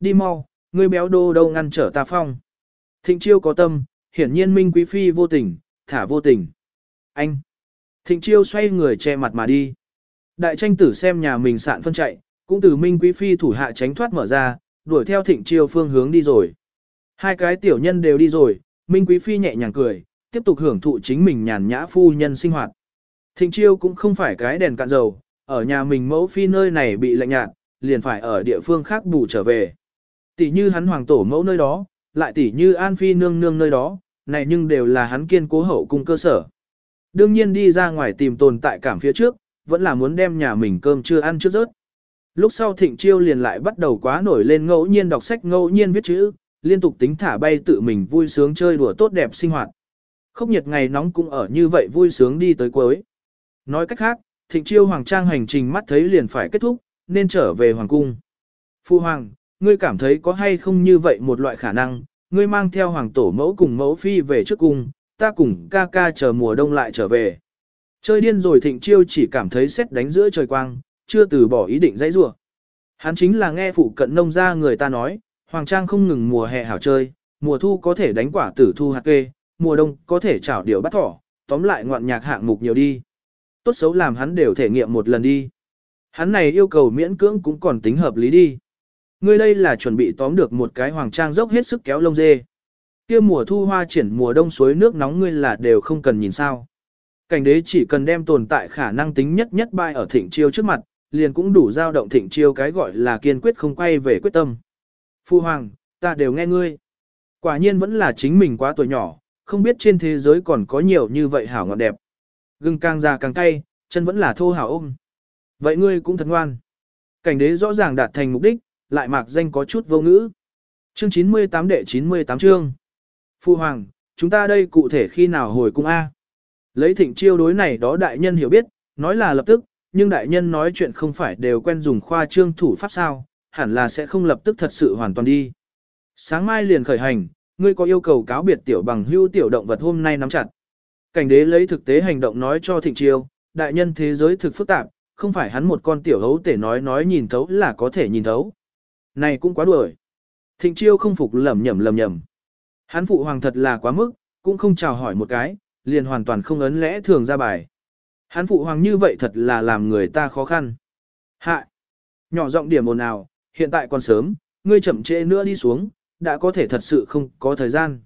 Đi mau, ngươi béo đô đâu ngăn trở ta phong. Thịnh chiêu có tâm, hiển nhiên minh quý phi vô tình, thả vô tình. Anh, Thịnh chiêu xoay người che mặt mà đi. Đại tranh tử xem nhà mình sạn phân chạy, cũng từ Minh Quý Phi thủ hạ tránh thoát mở ra, đuổi theo thịnh chiêu phương hướng đi rồi. Hai cái tiểu nhân đều đi rồi, Minh Quý Phi nhẹ nhàng cười, tiếp tục hưởng thụ chính mình nhàn nhã phu nhân sinh hoạt. Thịnh chiêu cũng không phải cái đèn cạn dầu, ở nhà mình mẫu phi nơi này bị lạnh nhạt, liền phải ở địa phương khác bù trở về. Tỷ như hắn hoàng tổ mẫu nơi đó, lại tỷ như An Phi nương nương nơi đó, này nhưng đều là hắn kiên cố hậu cung cơ sở. Đương nhiên đi ra ngoài tìm tồn tại cảm phía trước, vẫn là muốn đem nhà mình cơm chưa ăn trước rớt. Lúc sau thịnh chiêu liền lại bắt đầu quá nổi lên ngẫu nhiên đọc sách ngẫu nhiên viết chữ, liên tục tính thả bay tự mình vui sướng chơi đùa tốt đẹp sinh hoạt. Khốc nhiệt ngày nóng cũng ở như vậy vui sướng đi tới cuối. Nói cách khác, thịnh chiêu hoàng trang hành trình mắt thấy liền phải kết thúc, nên trở về hoàng cung. Phu hoàng, ngươi cảm thấy có hay không như vậy một loại khả năng, ngươi mang theo hoàng tổ mẫu cùng mẫu phi về trước cung, ta cùng ca ca chờ mùa đông lại trở về. Chơi điên rồi thịnh chiêu chỉ cảm thấy xét đánh giữa trời quang, chưa từ bỏ ý định dãy rủa. Hắn chính là nghe phụ cận nông gia người ta nói, hoàng trang không ngừng mùa hè hảo chơi, mùa thu có thể đánh quả tử thu hạt kê, mùa đông có thể chảo điều bắt thỏ, tóm lại ngoạn nhạc hạng mục nhiều đi. Tốt xấu làm hắn đều thể nghiệm một lần đi. Hắn này yêu cầu miễn cưỡng cũng còn tính hợp lý đi. Ngươi đây là chuẩn bị tóm được một cái hoàng trang dốc hết sức kéo lông dê. Kia mùa thu hoa triển mùa đông suối nước nóng ngươi là đều không cần nhìn sao. Cảnh đế chỉ cần đem tồn tại khả năng tính nhất nhất bay ở thịnh chiêu trước mặt, liền cũng đủ dao động thịnh chiêu cái gọi là kiên quyết không quay về quyết tâm. Phu hoàng, ta đều nghe ngươi. Quả nhiên vẫn là chính mình quá tuổi nhỏ, không biết trên thế giới còn có nhiều như vậy hảo ngọt đẹp. Gừng càng già càng cay, chân vẫn là thô hảo ôm. Vậy ngươi cũng thật ngoan. Cảnh đế rõ ràng đạt thành mục đích, lại mạc danh có chút vô ngữ. Chương 98 đệ 98 chương. Phu hoàng, chúng ta đây cụ thể khi nào hồi cung A? Lấy thịnh chiêu đối này đó đại nhân hiểu biết, nói là lập tức, nhưng đại nhân nói chuyện không phải đều quen dùng khoa trương thủ pháp sao, hẳn là sẽ không lập tức thật sự hoàn toàn đi. Sáng mai liền khởi hành, ngươi có yêu cầu cáo biệt tiểu bằng hưu tiểu động vật hôm nay nắm chặt. Cảnh đế lấy thực tế hành động nói cho thịnh chiêu, đại nhân thế giới thực phức tạp, không phải hắn một con tiểu hấu tể nói nói nhìn thấu là có thể nhìn thấu. Này cũng quá đuổi. Thịnh chiêu không phục lầm nhầm lầm nhầm. Hắn phụ hoàng thật là quá mức, cũng không chào hỏi một cái, liền hoàn toàn không ấn lẽ thường ra bài. Hắn phụ hoàng như vậy thật là làm người ta khó khăn. Hạ! Nhỏ giọng điểm ồn nào, hiện tại còn sớm, ngươi chậm trễ nữa đi xuống, đã có thể thật sự không có thời gian.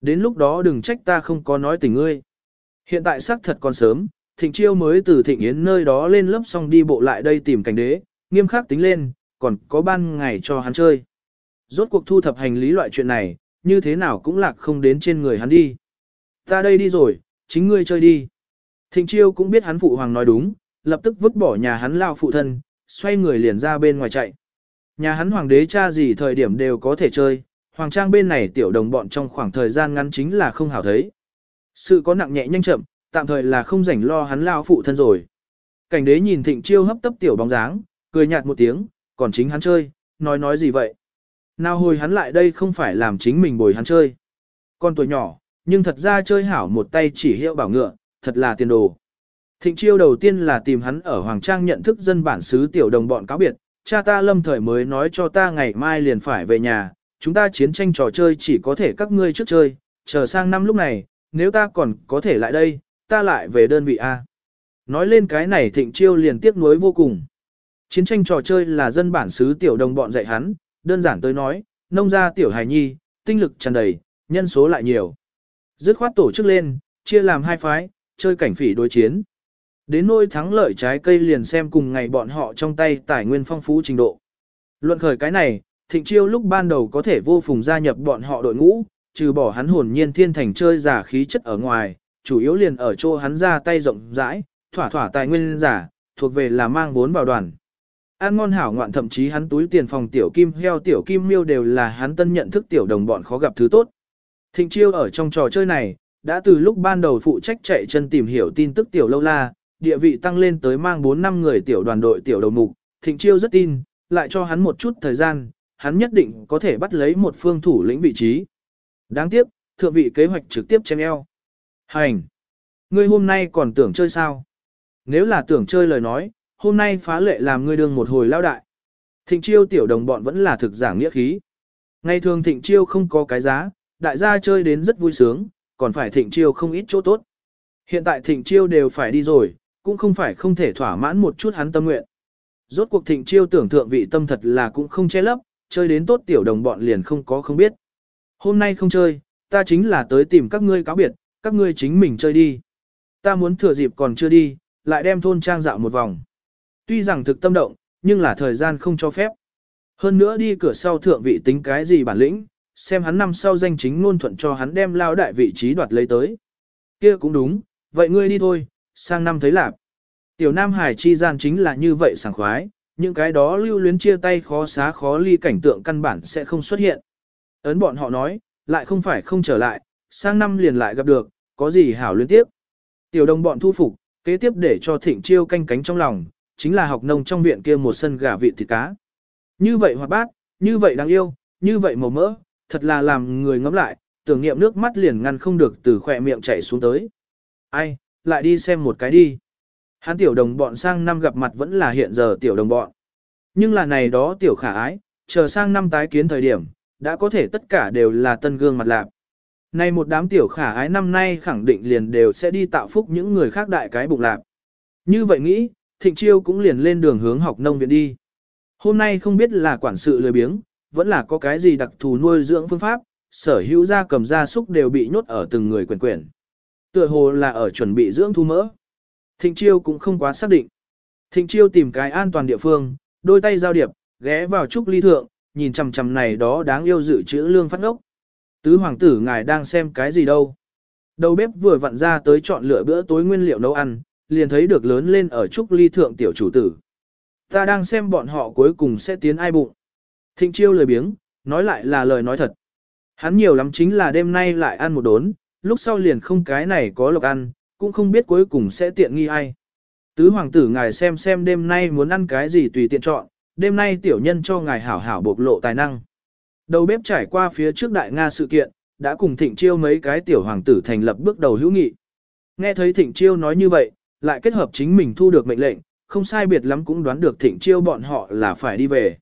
Đến lúc đó đừng trách ta không có nói tình ngươi. Hiện tại xác thật còn sớm, thịnh chiêu mới từ thịnh yến nơi đó lên lớp xong đi bộ lại đây tìm cảnh đế, nghiêm khắc tính lên, còn có ban ngày cho hắn chơi. Rốt cuộc thu thập hành lý loại chuyện này, như thế nào cũng lạc không đến trên người hắn đi. Ta đây đi rồi, chính ngươi chơi đi. Thịnh chiêu cũng biết hắn phụ hoàng nói đúng, lập tức vứt bỏ nhà hắn lao phụ thân, xoay người liền ra bên ngoài chạy. Nhà hắn hoàng đế cha gì thời điểm đều có thể chơi, hoàng trang bên này tiểu đồng bọn trong khoảng thời gian ngắn chính là không hảo thấy. Sự có nặng nhẹ nhanh chậm, tạm thời là không rảnh lo hắn lao phụ thân rồi. Cảnh đế nhìn thịnh chiêu hấp tấp tiểu bóng dáng, cười nhạt một tiếng, còn chính hắn chơi, nói nói gì vậy. Nào hồi hắn lại đây không phải làm chính mình bồi hắn chơi. Con tuổi nhỏ, nhưng thật ra chơi hảo một tay chỉ hiệu bảo ngựa, thật là tiền đồ. Thịnh chiêu đầu tiên là tìm hắn ở Hoàng Trang nhận thức dân bản xứ tiểu đồng bọn cáo biệt, cha ta lâm thời mới nói cho ta ngày mai liền phải về nhà, chúng ta chiến tranh trò chơi chỉ có thể các ngươi trước chơi, chờ sang năm lúc này, nếu ta còn có thể lại đây, ta lại về đơn vị A. Nói lên cái này thịnh chiêu liền tiếc nuối vô cùng. Chiến tranh trò chơi là dân bản xứ tiểu đồng bọn dạy hắn, đơn giản tới nói, nông gia tiểu hài nhi, tinh lực tràn đầy, nhân số lại nhiều. Dứt khoát tổ chức lên, chia làm hai phái, chơi cảnh phỉ đối chiến. Đến nôi thắng lợi trái cây liền xem cùng ngày bọn họ trong tay tài nguyên phong phú trình độ. Luận khởi cái này, thịnh chiêu lúc ban đầu có thể vô phùng gia nhập bọn họ đội ngũ, trừ bỏ hắn hồn nhiên thiên thành chơi giả khí chất ở ngoài, chủ yếu liền ở chỗ hắn ra tay rộng rãi, thỏa thỏa tài nguyên giả, thuộc về là mang vốn vào đoàn. Ăn ngon hảo ngoạn thậm chí hắn túi tiền phòng tiểu kim heo tiểu kim miêu đều là hắn tân nhận thức tiểu đồng bọn khó gặp thứ tốt. Thịnh chiêu ở trong trò chơi này, đã từ lúc ban đầu phụ trách chạy chân tìm hiểu tin tức tiểu lâu la, địa vị tăng lên tới mang 4 năm người tiểu đoàn đội tiểu đầu mục, thịnh chiêu rất tin, lại cho hắn một chút thời gian, hắn nhất định có thể bắt lấy một phương thủ lĩnh vị trí. Đáng tiếc, thượng vị kế hoạch trực tiếp chém eo. Hành! Ngươi hôm nay còn tưởng chơi sao? Nếu là tưởng chơi lời nói, hôm nay phá lệ làm ngươi đương một hồi lao đại. Thịnh chiêu tiểu đồng bọn vẫn là thực giảng nghĩa khí. Ngày thường thịnh chiêu không có cái giá, đại gia chơi đến rất vui sướng, còn phải thịnh chiêu không ít chỗ tốt. Hiện tại thịnh chiêu đều phải đi rồi, cũng không phải không thể thỏa mãn một chút hắn tâm nguyện. Rốt cuộc thịnh chiêu tưởng thượng vị tâm thật là cũng không che lấp, chơi đến tốt tiểu đồng bọn liền không có không biết. Hôm nay không chơi, ta chính là tới tìm các ngươi cáo biệt, các ngươi chính mình chơi đi. Ta muốn thừa dịp còn chưa đi, lại đem thôn trang dạo một vòng. Tuy rằng thực tâm động, nhưng là thời gian không cho phép. Hơn nữa đi cửa sau thượng vị tính cái gì bản lĩnh, xem hắn năm sau danh chính ngôn thuận cho hắn đem lao đại vị trí đoạt lấy tới. Kia cũng đúng, vậy ngươi đi thôi, sang năm thấy lạp. Tiểu Nam Hải chi gian chính là như vậy sảng khoái, những cái đó lưu luyến chia tay khó xá khó ly cảnh tượng căn bản sẽ không xuất hiện. Ấn bọn họ nói, lại không phải không trở lại, sang năm liền lại gặp được, có gì hảo liên tiếp. Tiểu đồng bọn thu phục, kế tiếp để cho thịnh chiêu canh cánh trong lòng, chính là học nông trong viện kia một sân gà vị thịt cá. Như vậy hoạt bát, như vậy đáng yêu, như vậy màu mỡ, thật là làm người ngắm lại, tưởng niệm nước mắt liền ngăn không được từ khỏe miệng chảy xuống tới. Ai, lại đi xem một cái đi. Hắn tiểu đồng bọn sang năm gặp mặt vẫn là hiện giờ tiểu đồng bọn. Nhưng là này đó tiểu khả ái, chờ sang năm tái kiến thời điểm, đã có thể tất cả đều là tân gương mặt lạc. Này một đám tiểu khả ái năm nay khẳng định liền đều sẽ đi tạo phúc những người khác đại cái bụng lạc. Như vậy nghĩ, Thịnh Chiêu cũng liền lên đường hướng học nông viện đi. Hôm nay không biết là quản sự lười biếng, vẫn là có cái gì đặc thù nuôi dưỡng phương pháp, sở hữu gia cầm gia súc đều bị nhốt ở từng người quyển quyển. Tựa hồ là ở chuẩn bị dưỡng thu mỡ. Thịnh Chiêu cũng không quá xác định. Thịnh Chiêu tìm cái an toàn địa phương, đôi tay giao điệp, ghé vào trúc ly thượng, nhìn chằm chằm này đó đáng yêu dự trữ lương phát ngốc. Tứ hoàng tử ngài đang xem cái gì đâu. Đầu bếp vừa vặn ra tới chọn lựa bữa tối nguyên liệu nấu ăn, liền thấy được lớn lên ở trúc ly thượng tiểu chủ tử. Ta đang xem bọn họ cuối cùng sẽ tiến ai bụng. Thịnh chiêu lời biếng, nói lại là lời nói thật. Hắn nhiều lắm chính là đêm nay lại ăn một đốn, lúc sau liền không cái này có lộc ăn, cũng không biết cuối cùng sẽ tiện nghi ai. Tứ hoàng tử ngài xem xem đêm nay muốn ăn cái gì tùy tiện chọn, đêm nay tiểu nhân cho ngài hảo hảo bộc lộ tài năng. Đầu bếp trải qua phía trước đại Nga sự kiện, đã cùng thịnh chiêu mấy cái tiểu hoàng tử thành lập bước đầu hữu nghị. Nghe thấy thịnh chiêu nói như vậy, lại kết hợp chính mình thu được mệnh lệnh, không sai biệt lắm cũng đoán được thịnh chiêu bọn họ là phải đi về.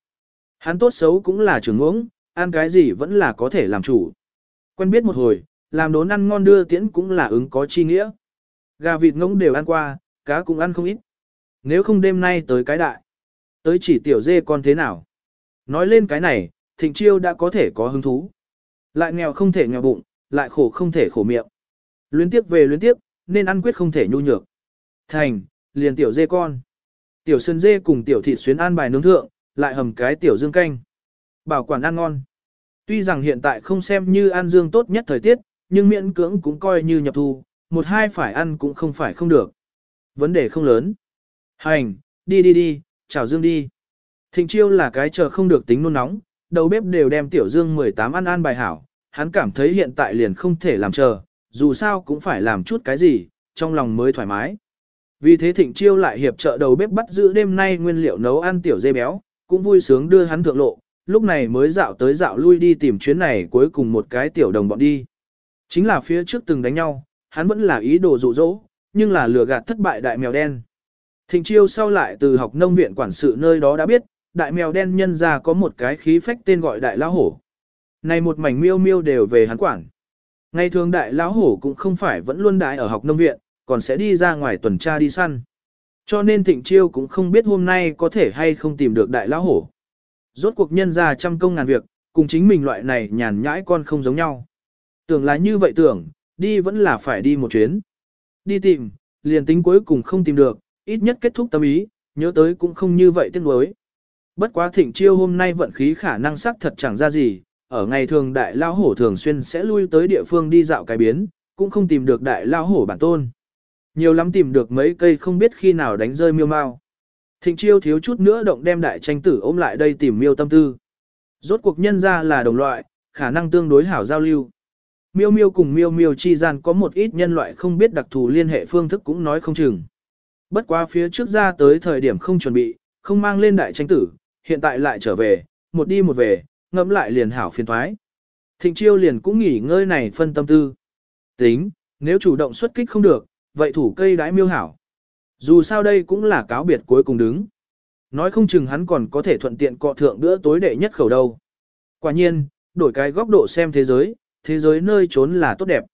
Hắn tốt xấu cũng là trưởng ngưỡng ăn cái gì vẫn là có thể làm chủ. Quen biết một hồi, làm đốn ăn ngon đưa tiễn cũng là ứng có chi nghĩa. Gà vịt ngỗng đều ăn qua, cá cũng ăn không ít. Nếu không đêm nay tới cái đại, tới chỉ tiểu dê con thế nào. Nói lên cái này, thịnh chiêu đã có thể có hứng thú. Lại nghèo không thể nghèo bụng, lại khổ không thể khổ miệng. Luyến tiếp về luyến tiếp, nên ăn quyết không thể nhu nhược. Thành, liền tiểu dê con. Tiểu sơn dê cùng tiểu thịt xuyến an bài nướng thượng, lại hầm cái tiểu dương canh. Bảo quản ăn ngon. Tuy rằng hiện tại không xem như ăn dương tốt nhất thời tiết, nhưng miễn cưỡng cũng coi như nhập thu, một hai phải ăn cũng không phải không được. Vấn đề không lớn. Hành, đi đi đi, chào dương đi. Thịnh chiêu là cái chờ không được tính nôn nóng, đầu bếp đều đem tiểu dương 18 ăn ăn bài hảo, hắn cảm thấy hiện tại liền không thể làm chờ, dù sao cũng phải làm chút cái gì, trong lòng mới thoải mái. Vì thế thịnh chiêu lại hiệp trợ đầu bếp bắt giữ đêm nay nguyên liệu nấu ăn tiểu dê béo, cũng vui sướng đưa hắn thượng lộ, lúc này mới dạo tới dạo lui đi tìm chuyến này cuối cùng một cái tiểu đồng bọn đi. Chính là phía trước từng đánh nhau, hắn vẫn là ý đồ dụ dỗ, nhưng là lừa gạt thất bại đại mèo đen. Thịnh chiêu sau lại từ học nông viện quản sự nơi đó đã biết, đại mèo đen nhân ra có một cái khí phách tên gọi đại lão hổ. Này một mảnh miêu miêu đều về hắn quản. Ngày thường đại lão hổ cũng không phải vẫn luôn đại ở học nông viện, còn sẽ đi ra ngoài tuần tra đi săn. Cho nên thịnh chiêu cũng không biết hôm nay có thể hay không tìm được đại lão hổ. Rốt cuộc nhân ra trăm công ngàn việc, cùng chính mình loại này nhàn nhãi con không giống nhau. Tưởng là như vậy tưởng, đi vẫn là phải đi một chuyến. Đi tìm, liền tính cuối cùng không tìm được, ít nhất kết thúc tâm ý, nhớ tới cũng không như vậy tiếc nuối. Bất quá thịnh chiêu hôm nay vận khí khả năng sắc thật chẳng ra gì, ở ngày thường đại lao hổ thường xuyên sẽ lui tới địa phương đi dạo cái biến, cũng không tìm được đại lao hổ bản tôn. Nhiều lắm tìm được mấy cây không biết khi nào đánh rơi miêu mau. Thịnh chiêu thiếu chút nữa động đem đại tranh tử ôm lại đây tìm miêu tâm tư. Rốt cuộc nhân ra là đồng loại, khả năng tương đối hảo giao lưu. Miêu miêu cùng miêu miêu chi gian có một ít nhân loại không biết đặc thù liên hệ phương thức cũng nói không chừng. Bất quá phía trước ra tới thời điểm không chuẩn bị, không mang lên đại tranh tử, hiện tại lại trở về, một đi một về, ngẫm lại liền hảo phiền thoái. Thịnh chiêu liền cũng nghỉ ngơi này phân tâm tư. Tính, nếu chủ động xuất kích không được, vậy thủ cây đái miêu hảo. Dù sao đây cũng là cáo biệt cuối cùng đứng. Nói không chừng hắn còn có thể thuận tiện cọ thượng bữa tối đệ nhất khẩu đâu. Quả nhiên, đổi cái góc độ xem thế giới, thế giới nơi trốn là tốt đẹp.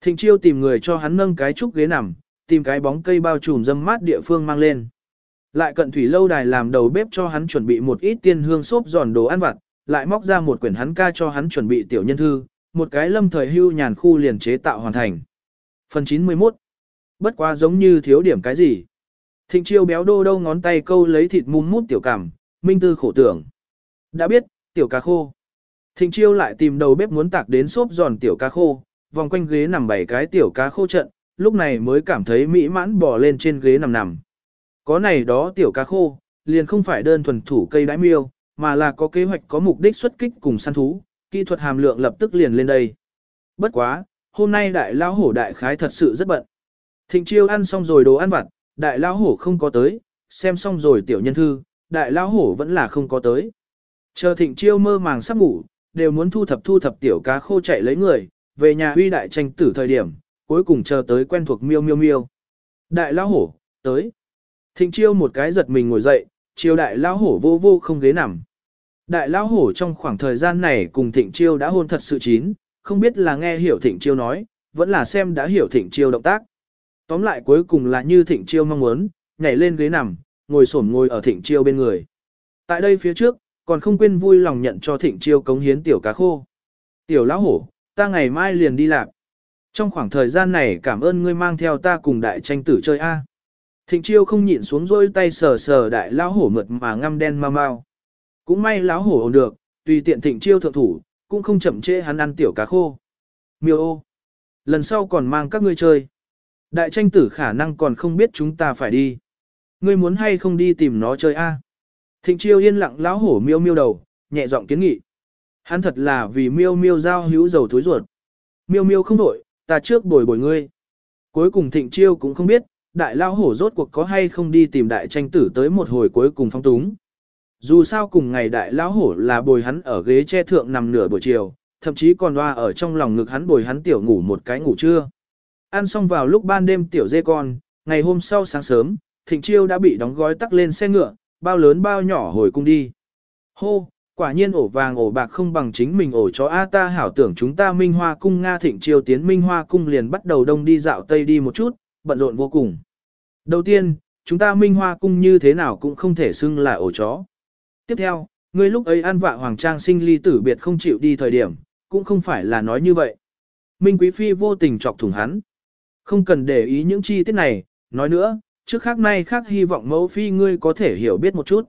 Thịnh chiêu tìm người cho hắn nâng cái trúc ghế nằm, tìm cái bóng cây bao trùm dâm mát địa phương mang lên. Lại cận thủy lâu đài làm đầu bếp cho hắn chuẩn bị một ít tiên hương xốp giòn đồ ăn vặt, lại móc ra một quyển hắn ca cho hắn chuẩn bị tiểu nhân thư, một cái lâm thời hưu nhàn khu liền chế tạo hoàn thành. Phần 91 Bất quá giống như thiếu điểm cái gì. Thịnh chiêu béo đô đâu ngón tay câu lấy thịt mum mút tiểu cảm, minh tư khổ tưởng. Đã biết, tiểu cá khô. Thịnh chiêu lại tìm đầu bếp muốn tạc đến xốp giòn tiểu cá khô, vòng quanh ghế nằm bảy cái tiểu cá khô trận, lúc này mới cảm thấy mỹ mãn bò lên trên ghế nằm nằm. Có này đó tiểu cá khô, liền không phải đơn thuần thủ cây đái miêu, mà là có kế hoạch có mục đích xuất kích cùng săn thú, kỹ thuật hàm lượng lập tức liền lên đây. Bất quá, hôm nay đại lão hổ đại khái thật sự rất bận. Thịnh chiêu ăn xong rồi đồ ăn vặt, đại lão hổ không có tới, xem xong rồi tiểu nhân thư, đại lão hổ vẫn là không có tới. Chờ thịnh chiêu mơ màng sắp ngủ, đều muốn thu thập thu thập tiểu cá khô chạy lấy người, về nhà huy đại tranh tử thời điểm, cuối cùng chờ tới quen thuộc miêu miêu miêu. Đại lão hổ, tới. Thịnh chiêu một cái giật mình ngồi dậy, chiêu đại lão hổ vô vô không ghế nằm. Đại lão hổ trong khoảng thời gian này cùng thịnh chiêu đã hôn thật sự chín, không biết là nghe hiểu thịnh chiêu nói, vẫn là xem đã hiểu thịnh chiêu động tác. Tóm lại cuối cùng là như thịnh chiêu mong muốn, nhảy lên ghế nằm, ngồi xổm ngồi ở thịnh chiêu bên người. Tại đây phía trước, còn không quên vui lòng nhận cho thịnh chiêu cống hiến tiểu cá khô. Tiểu lão hổ, ta ngày mai liền đi làm. Trong khoảng thời gian này cảm ơn ngươi mang theo ta cùng đại tranh tử chơi A. Thịnh chiêu không nhịn xuống rôi tay sờ sờ đại lão hổ mượt mà ngăm đen mau mau. Cũng may lão hổ ổn được, tùy tiện thịnh chiêu thượng thủ, cũng không chậm trễ hắn ăn tiểu cá khô. Miêu ô. Lần sau còn mang các ngươi chơi. Đại tranh tử khả năng còn không biết chúng ta phải đi. Ngươi muốn hay không đi tìm nó chơi a? Thịnh chiêu yên lặng lão hổ miêu miêu đầu, nhẹ giọng kiến nghị. Hắn thật là vì miêu miêu giao hữu dầu thối ruột. Miêu miêu không đổi, ta trước bồi bồi ngươi. Cuối cùng thịnh chiêu cũng không biết, đại lão hổ rốt cuộc có hay không đi tìm đại tranh tử tới một hồi cuối cùng phong túng. Dù sao cùng ngày đại lão hổ là bồi hắn ở ghế che thượng nằm nửa buổi chiều, thậm chí còn loa ở trong lòng ngực hắn bồi hắn tiểu ngủ một cái ngủ trưa. Ăn xong vào lúc ban đêm tiểu dê con, ngày hôm sau sáng sớm, thịnh chiêu đã bị đóng gói tắc lên xe ngựa, bao lớn bao nhỏ hồi cung đi. Hô, quả nhiên ổ vàng ổ bạc không bằng chính mình ổ chó A ta hảo tưởng chúng ta Minh Hoa cung Nga thịnh chiêu tiến Minh Hoa cung liền bắt đầu đông đi dạo tây đi một chút, bận rộn vô cùng. Đầu tiên, chúng ta Minh Hoa cung như thế nào cũng không thể xưng là ổ chó. Tiếp theo, ngươi lúc ấy ăn vạ hoàng trang sinh ly tử biệt không chịu đi thời điểm, cũng không phải là nói như vậy. Minh Quý Phi vô tình chọc thủng hắn. Không cần để ý những chi tiết này, nói nữa, trước khác nay khác hy vọng mẫu phi ngươi có thể hiểu biết một chút.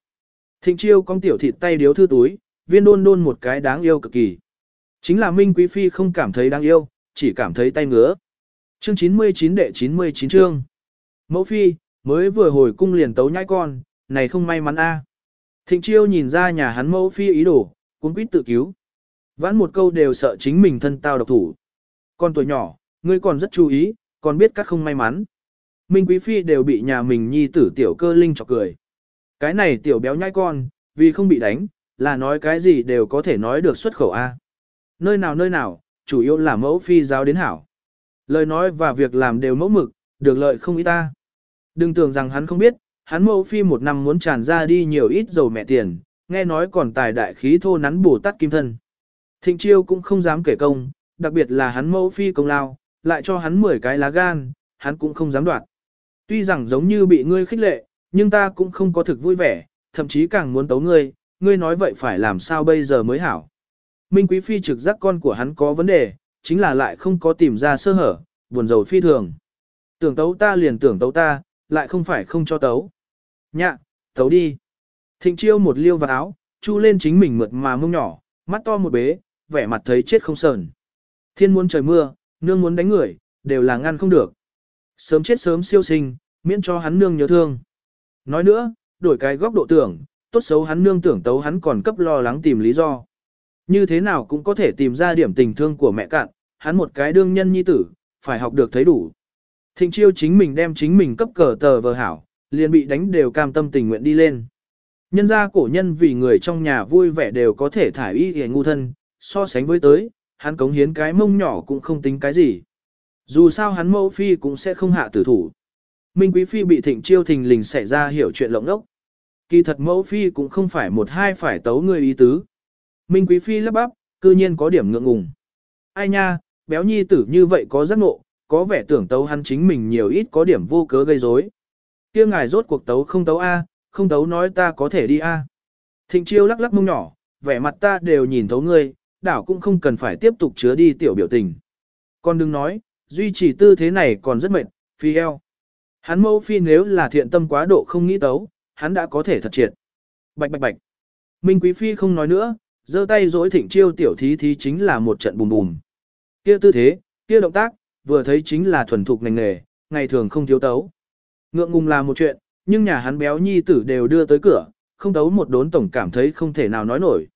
Thịnh chiêu con tiểu thịt tay điếu thư túi, viên đôn đôn một cái đáng yêu cực kỳ. Chính là Minh Quý Phi không cảm thấy đáng yêu, chỉ cảm thấy tay ngứa. Chương 99 đệ 99 chương. Mẫu Phi, mới vừa hồi cung liền tấu nhai con, này không may mắn a. Thịnh chiêu nhìn ra nhà hắn mẫu Phi ý đồ, cuốn quýt tự cứu. Vãn một câu đều sợ chính mình thân tao độc thủ. Con tuổi nhỏ, ngươi còn rất chú ý, còn biết các không may mắn. Minh Quý Phi đều bị nhà mình nhi tử tiểu cơ linh chọc cười. Cái này tiểu béo nhai con, vì không bị đánh, là nói cái gì đều có thể nói được xuất khẩu A. Nơi nào nơi nào, chủ yếu là mẫu phi giáo đến hảo. Lời nói và việc làm đều mẫu mực, được lợi không ít ta. Đừng tưởng rằng hắn không biết, hắn mẫu phi một năm muốn tràn ra đi nhiều ít dầu mẹ tiền, nghe nói còn tài đại khí thô nắn bổ tát kim thân. Thịnh chiêu cũng không dám kể công, đặc biệt là hắn mẫu phi công lao, lại cho hắn 10 cái lá gan, hắn cũng không dám đoạt. Tuy rằng giống như bị ngươi khích lệ, nhưng ta cũng không có thực vui vẻ, thậm chí càng muốn tấu ngươi, ngươi nói vậy phải làm sao bây giờ mới hảo. Minh Quý Phi trực giác con của hắn có vấn đề, chính là lại không có tìm ra sơ hở, buồn rầu phi thường. Tưởng tấu ta liền tưởng tấu ta, lại không phải không cho tấu. Nhạ, tấu đi. Thịnh chiêu một liêu vào áo, chu lên chính mình mượt mà mông nhỏ, mắt to một bế, vẻ mặt thấy chết không sờn. Thiên muốn trời mưa, nương muốn đánh người, đều là ngăn không được. Sớm chết sớm siêu sinh, miễn cho hắn nương nhớ thương. Nói nữa, đổi cái góc độ tưởng, tốt xấu hắn nương tưởng tấu hắn còn cấp lo lắng tìm lý do. Như thế nào cũng có thể tìm ra điểm tình thương của mẹ cạn, hắn một cái đương nhân nhi tử, phải học được thấy đủ. Thịnh chiêu chính mình đem chính mình cấp cờ tờ vờ hảo, liền bị đánh đều cam tâm tình nguyện đi lên. Nhân gia cổ nhân vì người trong nhà vui vẻ đều có thể thải y hề ngu thân, so sánh với tới, hắn cống hiến cái mông nhỏ cũng không tính cái gì. Dù sao hắn mẫu phi cũng sẽ không hạ tử thủ. Minh Quý Phi bị thịnh chiêu thình lình xảy ra hiểu chuyện lộng ốc. Kỳ thật mẫu phi cũng không phải một hai phải tấu người ý tứ. Minh Quý Phi lắp bắp, cư nhiên có điểm ngượng ngùng. Ai nha, béo nhi tử như vậy có giác ngộ, có vẻ tưởng tấu hắn chính mình nhiều ít có điểm vô cớ gây rối. Kia ngài rốt cuộc tấu không tấu A, không tấu nói ta có thể đi A. Thịnh chiêu lắc lắc mông nhỏ, vẻ mặt ta đều nhìn thấu ngươi, đảo cũng không cần phải tiếp tục chứa đi tiểu biểu tình. Con đừng nói, duy trì tư thế này còn rất mệt, phi eo. Hắn mẫu phi nếu là thiện tâm quá độ không nghĩ tấu, hắn đã có thể thật triệt. Bạch bạch bạch. Minh Quý Phi không nói nữa, giơ tay dối thịnh chiêu tiểu thí thí chính là một trận bùm bùm. Kia tư thế, kia động tác, vừa thấy chính là thuần thục ngành nghề, ngày thường không thiếu tấu. Ngượng ngùng là một chuyện, nhưng nhà hắn béo nhi tử đều đưa tới cửa, không tấu một đốn tổng cảm thấy không thể nào nói nổi.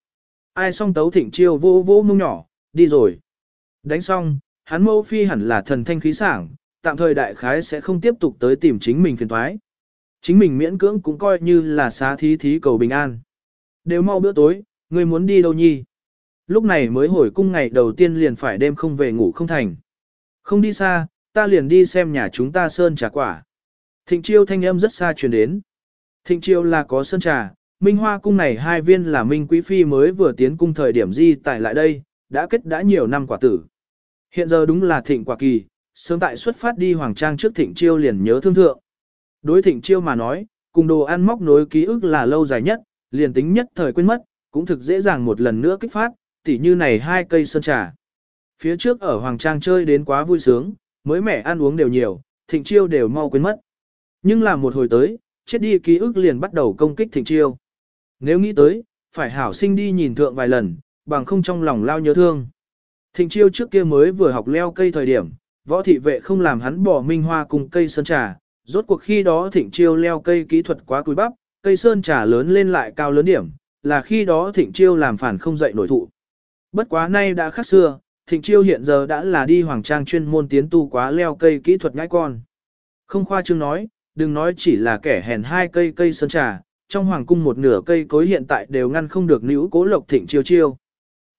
Ai xong tấu thịnh chiêu vô vô mông nhỏ, đi rồi. Đánh xong, hắn mẫu phi hẳn là thần thanh khí sảng, tạm thời đại khái sẽ không tiếp tục tới tìm chính mình phiền thoái. Chính mình miễn cưỡng cũng coi như là xá thí thí cầu bình an. Đều mau bữa tối, người muốn đi đâu nhi? Lúc này mới hồi cung ngày đầu tiên liền phải đêm không về ngủ không thành. Không đi xa, ta liền đi xem nhà chúng ta sơn trà quả. Thịnh chiêu thanh âm rất xa truyền đến. Thịnh chiêu là có sơn trà, Minh Hoa cung này hai viên là Minh Quý Phi mới vừa tiến cung thời điểm di tại lại đây, đã kết đã nhiều năm quả tử. Hiện giờ đúng là thịnh quả kỳ, sớm tại xuất phát đi hoàng trang trước thịnh chiêu liền nhớ thương thượng. Đối thịnh chiêu mà nói, cùng đồ ăn móc nối ký ức là lâu dài nhất, liền tính nhất thời quên mất, cũng thực dễ dàng một lần nữa kích phát, tỉ như này hai cây sơn trà. Phía trước ở hoàng trang chơi đến quá vui sướng, mới mẻ ăn uống đều nhiều, thịnh chiêu đều mau quên mất. Nhưng là một hồi tới, chết đi ký ức liền bắt đầu công kích thịnh chiêu. Nếu nghĩ tới, phải hảo sinh đi nhìn thượng vài lần, bằng không trong lòng lao nhớ thương. Thịnh chiêu trước kia mới vừa học leo cây thời điểm, võ thị vệ không làm hắn bỏ minh hoa cùng cây sơn trà, rốt cuộc khi đó thịnh chiêu leo cây kỹ thuật quá cúi bắp, cây sơn trà lớn lên lại cao lớn điểm, là khi đó thịnh chiêu làm phản không dậy nổi thụ. Bất quá nay đã khác xưa, thịnh chiêu hiện giờ đã là đi hoàng trang chuyên môn tiến tu quá leo cây kỹ thuật ngãi con. Không khoa trương nói, đừng nói chỉ là kẻ hèn hai cây cây sơn trà, trong hoàng cung một nửa cây cối hiện tại đều ngăn không được nữ cố lộc thịnh chiêu chiêu.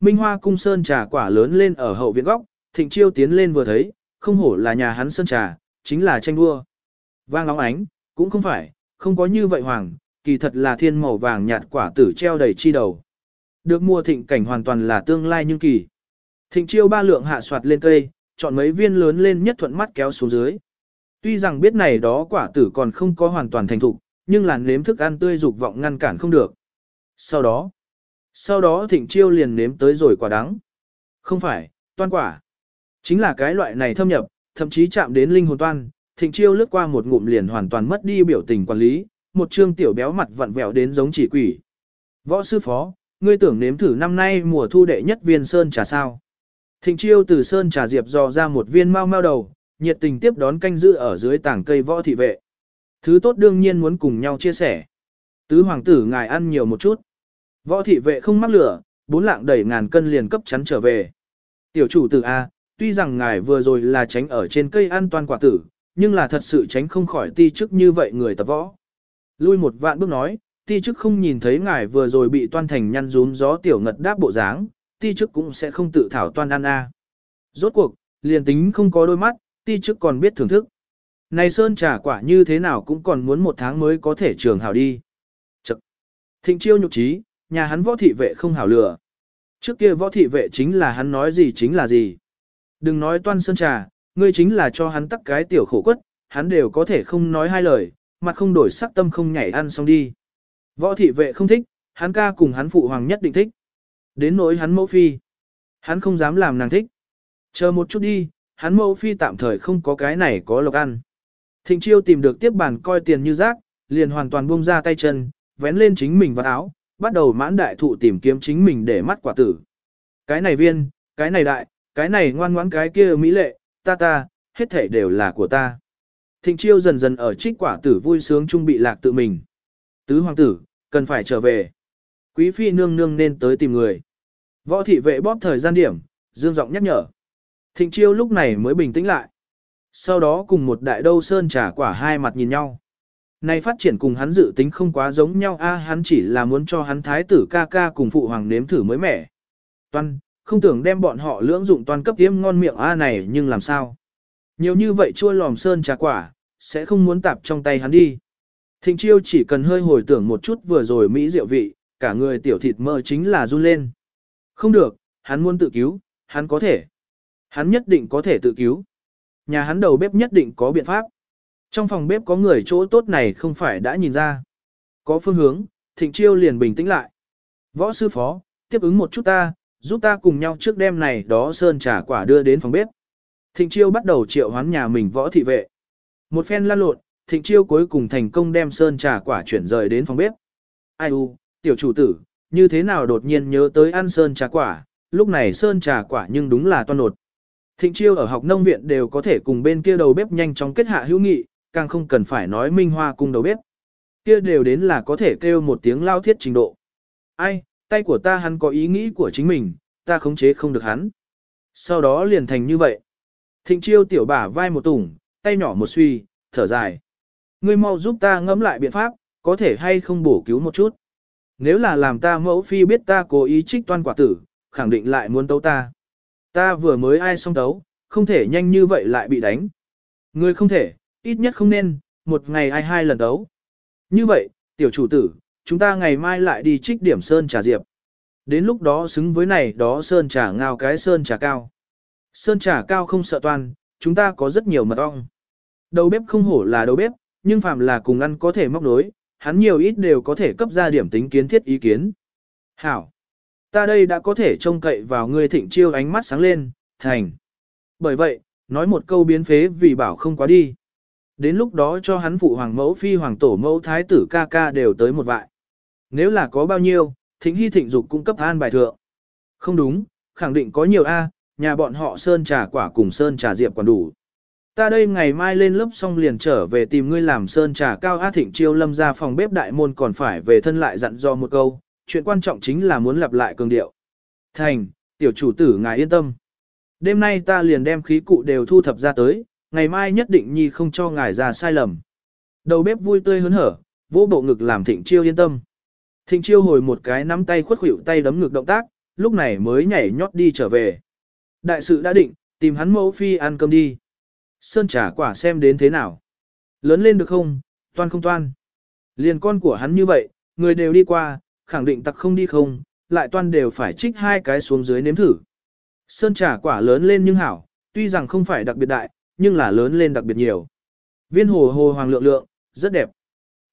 Minh hoa cung sơn trà quả lớn lên ở hậu viện góc, thịnh chiêu tiến lên vừa thấy, không hổ là nhà hắn sơn trà, chính là tranh đua. Vang óng ánh, cũng không phải, không có như vậy hoàng, kỳ thật là thiên màu vàng nhạt quả tử treo đầy chi đầu. Được mua thịnh cảnh hoàn toàn là tương lai nhưng kỳ. Thịnh chiêu ba lượng hạ soạt lên cây, chọn mấy viên lớn lên nhất thuận mắt kéo xuống dưới. Tuy rằng biết này đó quả tử còn không có hoàn toàn thành thục, nhưng làn nếm thức ăn tươi dục vọng ngăn cản không được. Sau đó, sau đó thịnh chiêu liền nếm tới rồi quả đắng. Không phải, toan quả. Chính là cái loại này thâm nhập, thậm chí chạm đến linh hồn toan, thịnh chiêu lướt qua một ngụm liền hoàn toàn mất đi biểu tình quản lý, một trương tiểu béo mặt vặn vẹo đến giống chỉ quỷ. Võ sư phó, ngươi tưởng nếm thử năm nay mùa thu đệ nhất viên sơn trà sao. Thịnh chiêu từ sơn trà diệp dò ra một viên mau mau đầu, nhiệt tình tiếp đón canh giữ ở dưới tảng cây võ thị vệ. Thứ tốt đương nhiên muốn cùng nhau chia sẻ. Tứ hoàng tử ngài ăn nhiều một chút. Võ thị vệ không mắc lửa, bốn lạng đẩy ngàn cân liền cấp chắn trở về. Tiểu chủ tử A, tuy rằng ngài vừa rồi là tránh ở trên cây ăn toàn quả tử, nhưng là thật sự tránh không khỏi ti chức như vậy người tập võ. Lui một vạn bước nói, ti chức không nhìn thấy ngài vừa rồi bị toan thành nhăn rúm gió tiểu ngật đáp bộ dáng, ti chức cũng sẽ không tự thảo toan ăn a. Rốt cuộc, liền tính không có đôi mắt, ti chức còn biết thưởng thức. Này sơn trà quả như thế nào cũng còn muốn một tháng mới có thể trường hảo đi. Chậc. Thịnh chiêu nhục trí, nhà hắn võ thị vệ không hảo lừa. Trước kia võ thị vệ chính là hắn nói gì chính là gì. Đừng nói toan sơn trà, ngươi chính là cho hắn tắc cái tiểu khổ quất, hắn đều có thể không nói hai lời, mặt không đổi sắc tâm không nhảy ăn xong đi. Võ thị vệ không thích, hắn ca cùng hắn phụ hoàng nhất định thích. Đến nỗi hắn mẫu phi, hắn không dám làm nàng thích. Chờ một chút đi, hắn mẫu phi tạm thời không có cái này có lộc ăn. Thịnh chiêu tìm được tiếp bản coi tiền như rác, liền hoàn toàn buông ra tay chân, vén lên chính mình vào áo, bắt đầu mãn đại thụ tìm kiếm chính mình để mắt quả tử. Cái này viên, cái này đại, cái này ngoan ngoãn cái kia mỹ lệ, ta ta, hết thể đều là của ta. Thịnh chiêu dần dần ở trích quả tử vui sướng trung bị lạc tự mình. Tứ hoàng tử, cần phải trở về. Quý phi nương nương nên tới tìm người. Võ thị vệ bóp thời gian điểm, dương giọng nhắc nhở. Thịnh chiêu lúc này mới bình tĩnh lại. Sau đó cùng một đại đâu sơn trà quả hai mặt nhìn nhau. Này phát triển cùng hắn dự tính không quá giống nhau a hắn chỉ là muốn cho hắn thái tử ca ca cùng phụ hoàng nếm thử mới mẻ. Toan, không tưởng đem bọn họ lưỡng dụng toàn cấp tiêm ngon miệng a này nhưng làm sao. Nhiều như vậy chua lòm sơn trà quả, sẽ không muốn tạp trong tay hắn đi. Thịnh chiêu chỉ cần hơi hồi tưởng một chút vừa rồi Mỹ diệu vị, cả người tiểu thịt mơ chính là run lên. Không được, hắn muốn tự cứu, hắn có thể. Hắn nhất định có thể tự cứu. nhà hắn đầu bếp nhất định có biện pháp. Trong phòng bếp có người chỗ tốt này không phải đã nhìn ra. Có phương hướng, thịnh chiêu liền bình tĩnh lại. Võ sư phó, tiếp ứng một chút ta, giúp ta cùng nhau trước đêm này đó sơn trà quả đưa đến phòng bếp. Thịnh chiêu bắt đầu triệu hoán nhà mình võ thị vệ. Một phen lan lộn, thịnh chiêu cuối cùng thành công đem sơn trà quả chuyển rời đến phòng bếp. Ai u, tiểu chủ tử, như thế nào đột nhiên nhớ tới ăn sơn trà quả, lúc này sơn trà quả nhưng đúng là toan nột. Thịnh chiêu ở học nông viện đều có thể cùng bên kia đầu bếp nhanh chóng kết hạ hữu nghị, càng không cần phải nói minh hoa Cung đầu bếp. Kia đều đến là có thể kêu một tiếng lao thiết trình độ. Ai, tay của ta hắn có ý nghĩ của chính mình, ta khống chế không được hắn. Sau đó liền thành như vậy. Thịnh chiêu tiểu bả vai một tủng, tay nhỏ một suy, thở dài. Ngươi mau giúp ta ngẫm lại biện pháp, có thể hay không bổ cứu một chút. Nếu là làm ta mẫu phi biết ta cố ý trích toan quả tử, khẳng định lại muốn tấu ta. Ta vừa mới ai xong tấu, không thể nhanh như vậy lại bị đánh. Ngươi không thể, ít nhất không nên, một ngày ai hai lần đấu Như vậy, tiểu chủ tử, chúng ta ngày mai lại đi trích điểm sơn trà diệp. Đến lúc đó xứng với này đó sơn trà ngao cái sơn trà cao. Sơn trà cao không sợ toàn chúng ta có rất nhiều mật ong. Đầu bếp không hổ là đầu bếp, nhưng phạm là cùng ăn có thể móc nối, hắn nhiều ít đều có thể cấp ra điểm tính kiến thiết ý kiến. Hảo! Ta đây đã có thể trông cậy vào ngươi thịnh chiêu ánh mắt sáng lên, thành. Bởi vậy, nói một câu biến phế vì bảo không quá đi. Đến lúc đó cho hắn phụ hoàng mẫu phi hoàng tổ mẫu thái tử ca ca đều tới một vại. Nếu là có bao nhiêu, thính hy thịnh dục cung cấp an bài thượng. Không đúng, khẳng định có nhiều A, nhà bọn họ sơn trà quả cùng sơn trà diệp còn đủ. Ta đây ngày mai lên lớp xong liền trở về tìm ngươi làm sơn trà cao a thịnh chiêu lâm ra phòng bếp đại môn còn phải về thân lại dặn do một câu, chuyện quan trọng chính là muốn lặp lại cường điệu. Thành, tiểu chủ tử ngài yên tâm. Đêm nay ta liền đem khí cụ đều thu thập ra tới, ngày mai nhất định nhi không cho ngài ra sai lầm. Đầu bếp vui tươi hớn hở, vỗ bộ ngực làm thịnh chiêu yên tâm. Thịnh chiêu hồi một cái nắm tay khuất khuỷu tay đấm ngực động tác, lúc này mới nhảy nhót đi trở về. Đại sự đã định, tìm hắn mẫu phi ăn cơm đi. Sơn trả quả xem đến thế nào. Lớn lên được không, toan không toan. Liền con của hắn như vậy, người đều đi qua, khẳng định tặc không đi không, lại toan đều phải trích hai cái xuống dưới nếm thử. Sơn trà quả lớn lên nhưng hảo, tuy rằng không phải đặc biệt đại, nhưng là lớn lên đặc biệt nhiều. Viên hồ hồ hoàng lượng lượng, rất đẹp.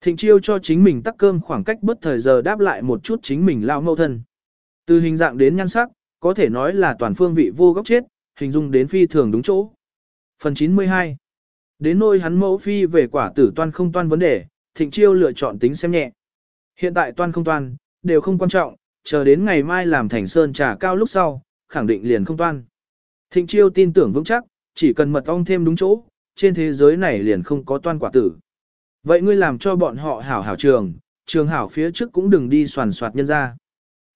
Thịnh chiêu cho chính mình tắc cơm khoảng cách bất thời giờ đáp lại một chút chính mình lao mâu thân. Từ hình dạng đến nhan sắc, có thể nói là toàn phương vị vô góc chết, hình dung đến phi thường đúng chỗ. Phần 92 Đến nôi hắn mẫu phi về quả tử toan không toan vấn đề, thịnh chiêu lựa chọn tính xem nhẹ. Hiện tại toan không toan, đều không quan trọng, chờ đến ngày mai làm thành sơn trà cao lúc sau, khẳng định liền không toan. Thịnh chiêu tin tưởng vững chắc, chỉ cần mật ong thêm đúng chỗ, trên thế giới này liền không có toan quả tử. Vậy ngươi làm cho bọn họ hảo hảo trường, trường hảo phía trước cũng đừng đi soàn soạt nhân ra.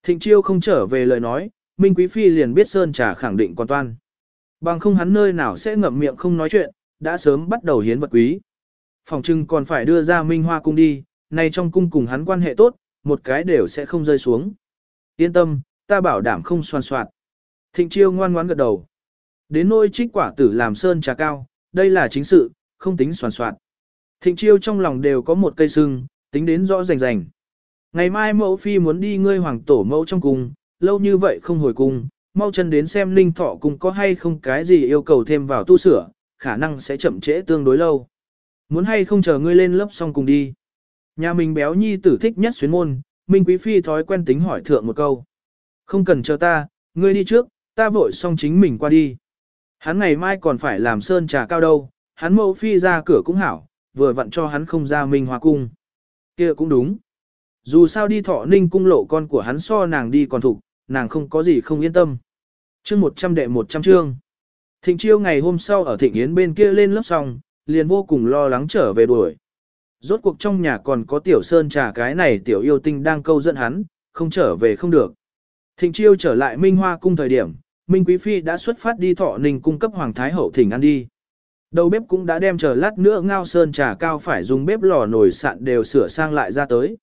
Thịnh chiêu không trở về lời nói, Minh Quý Phi liền biết Sơn Trà khẳng định còn toan. Bằng không hắn nơi nào sẽ ngậm miệng không nói chuyện, đã sớm bắt đầu hiến vật quý. Phòng trưng còn phải đưa ra Minh Hoa cung đi, nay trong cung cùng hắn quan hệ tốt, một cái đều sẽ không rơi xuống. Yên tâm, ta bảo đảm không soàn soạt. Thịnh chiêu ngoan ngoãn gật đầu. Đến nôi trích quả tử làm sơn trà cao, đây là chính sự, không tính soàn soạn. Thịnh chiêu trong lòng đều có một cây sưng, tính đến rõ rành rành. Ngày mai mẫu phi muốn đi ngươi hoàng tổ mẫu trong cung, lâu như vậy không hồi cung, mau chân đến xem linh thọ cung có hay không cái gì yêu cầu thêm vào tu sửa, khả năng sẽ chậm trễ tương đối lâu. Muốn hay không chờ ngươi lên lớp xong cùng đi. Nhà mình béo nhi tử thích nhất xuyến môn, Minh Quý Phi thói quen tính hỏi thượng một câu. Không cần chờ ta, ngươi đi trước, ta vội xong chính mình qua đi. Hắn ngày mai còn phải làm sơn trà cao đâu, hắn mẫu phi ra cửa cũng hảo, vừa vặn cho hắn không ra minh Hoa cung. kia cũng đúng. Dù sao đi thọ ninh cung lộ con của hắn so nàng đi còn thục, nàng không có gì không yên tâm. chương 100 đệ 100 chương. Thịnh chiêu ngày hôm sau ở thịnh yến bên kia lên lớp xong, liền vô cùng lo lắng trở về đuổi. Rốt cuộc trong nhà còn có tiểu sơn trà cái này tiểu yêu tinh đang câu dẫn hắn, không trở về không được. Thịnh chiêu trở lại Minh Hoa cung thời điểm, Minh Quý Phi đã xuất phát đi thọ ninh cung cấp Hoàng Thái Hậu thỉnh ăn đi. Đầu bếp cũng đã đem chờ lát nữa ngao sơn trà cao phải dùng bếp lò nồi sạn đều sửa sang lại ra tới.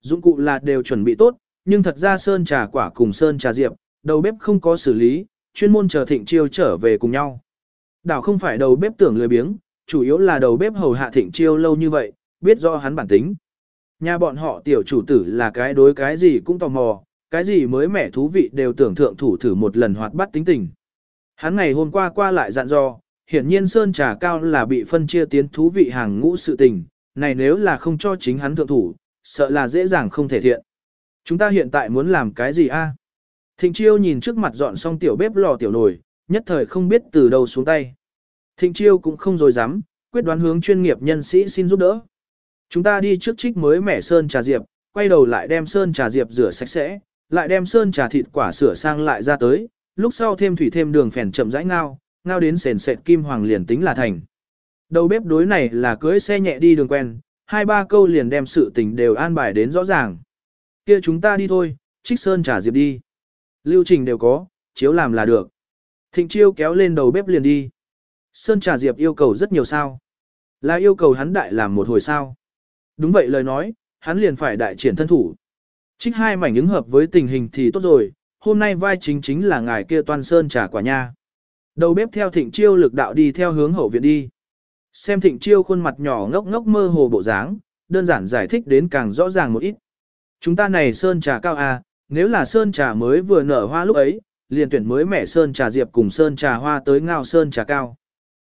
Dụng cụ là đều chuẩn bị tốt, nhưng thật ra sơn trà quả cùng sơn trà diệp, đầu bếp không có xử lý, chuyên môn chờ thịnh chiêu trở về cùng nhau. Đảo không phải đầu bếp tưởng lười biếng, chủ yếu là đầu bếp hầu hạ thịnh chiêu lâu như vậy, biết do hắn bản tính. Nhà bọn họ tiểu chủ tử là cái đối cái gì cũng tò mò, cái gì mới mẻ thú vị đều tưởng thượng thủ thử một lần hoạt bắt tính tình. Hắn ngày hôm qua qua lại dặn dò, hiển nhiên sơn trà cao là bị phân chia tiến thú vị hàng ngũ sự tình, này nếu là không cho chính hắn thượng thủ, sợ là dễ dàng không thể thiện. Chúng ta hiện tại muốn làm cái gì a? Thịnh chiêu nhìn trước mặt dọn xong tiểu bếp lò tiểu nồi, nhất thời không biết từ đâu xuống tay. Thịnh chiêu cũng không dối dám, quyết đoán hướng chuyên nghiệp nhân sĩ xin giúp đỡ. Chúng ta đi trước trích mới mẻ sơn trà diệp, quay đầu lại đem sơn trà diệp rửa sạch sẽ, lại đem sơn trà thịt quả sửa sang lại ra tới, lúc sau thêm thủy thêm đường phèn chậm rãi ngao, ngao đến sền sệt kim hoàng liền tính là thành. Đầu bếp đối này là cưới xe nhẹ đi đường quen, hai ba câu liền đem sự tình đều an bài đến rõ ràng. Kia chúng ta đi thôi, trích sơn trà diệp đi. Lưu trình đều có, chiếu làm là được. Thịnh chiêu kéo lên đầu bếp liền đi. Sơn trà diệp yêu cầu rất nhiều sao. Là yêu cầu hắn đại làm một hồi sao. Đúng vậy lời nói, hắn liền phải đại triển thân thủ. Trích hai mảnh ứng hợp với tình hình thì tốt rồi, hôm nay vai chính chính là ngài kia toan sơn trà quả nha. Đầu bếp theo thịnh chiêu lực đạo đi theo hướng hậu viện đi. Xem thịnh chiêu khuôn mặt nhỏ ngốc ngốc mơ hồ bộ dáng, đơn giản giải thích đến càng rõ ràng một ít. Chúng ta này sơn trà cao à, nếu là sơn trà mới vừa nở hoa lúc ấy, liền tuyển mới mẻ sơn trà diệp cùng sơn trà hoa tới ngao sơn trà cao.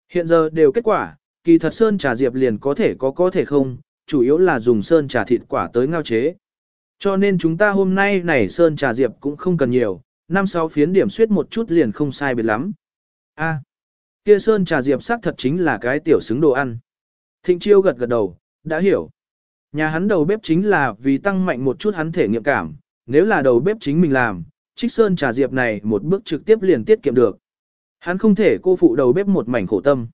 Hiện giờ đều kết quả, kỳ thật sơn trà diệp liền có thể có có thể không, chủ yếu là dùng sơn trà thịt quả tới ngao chế. Cho nên chúng ta hôm nay này sơn trà diệp cũng không cần nhiều, năm sáu phiến điểm suyết một chút liền không sai biệt lắm. A, kia sơn trà diệp xác thật chính là cái tiểu xứng đồ ăn. Thịnh chiêu gật gật đầu, đã hiểu. Nhà hắn đầu bếp chính là vì tăng mạnh một chút hắn thể nghiệm cảm, nếu là đầu bếp chính mình làm, trích sơn trà diệp này một bước trực tiếp liền tiết kiệm được. Hắn không thể cô phụ đầu bếp một mảnh khổ tâm.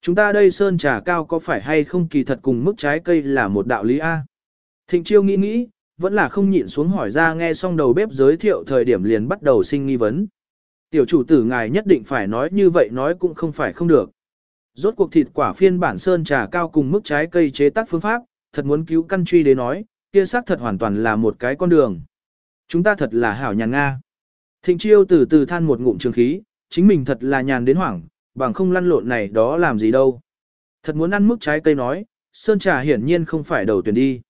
Chúng ta đây sơn trà cao có phải hay không kỳ thật cùng mức trái cây là một đạo lý A. Thịnh chiêu nghĩ nghĩ, vẫn là không nhịn xuống hỏi ra nghe xong đầu bếp giới thiệu thời điểm liền bắt đầu sinh nghi vấn. Tiểu chủ tử ngài nhất định phải nói như vậy nói cũng không phải không được. Rốt cuộc thịt quả phiên bản sơn trà cao cùng mức trái cây chế tác phương pháp, thật muốn cứu căn truy để nói, kia xác thật hoàn toàn là một cái con đường. Chúng ta thật là hảo nhàn Nga. Thịnh chiêu từ từ than một ngụm trường khí, chính mình thật là nhàn đến hoảng, bằng không lăn lộn này đó làm gì đâu. Thật muốn ăn mức trái cây nói, sơn trà hiển nhiên không phải đầu tuyển đi.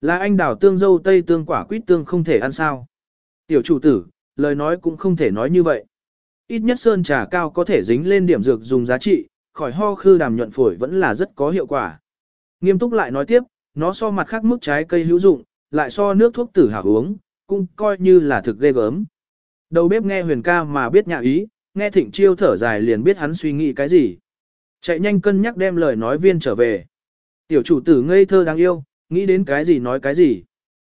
Là anh đào tương dâu tây tương quả quýt tương không thể ăn sao. Tiểu chủ tử, lời nói cũng không thể nói như vậy. Ít nhất sơn trà cao có thể dính lên điểm dược dùng giá trị, khỏi ho khư đàm nhuận phổi vẫn là rất có hiệu quả. Nghiêm túc lại nói tiếp, nó so mặt khác mức trái cây hữu dụng, lại so nước thuốc tử hảo uống, cũng coi như là thực ghê gớm. Đầu bếp nghe huyền ca mà biết nhạ ý, nghe thịnh chiêu thở dài liền biết hắn suy nghĩ cái gì. Chạy nhanh cân nhắc đem lời nói viên trở về. Tiểu chủ tử ngây thơ đáng yêu, nghĩ đến cái gì nói cái gì.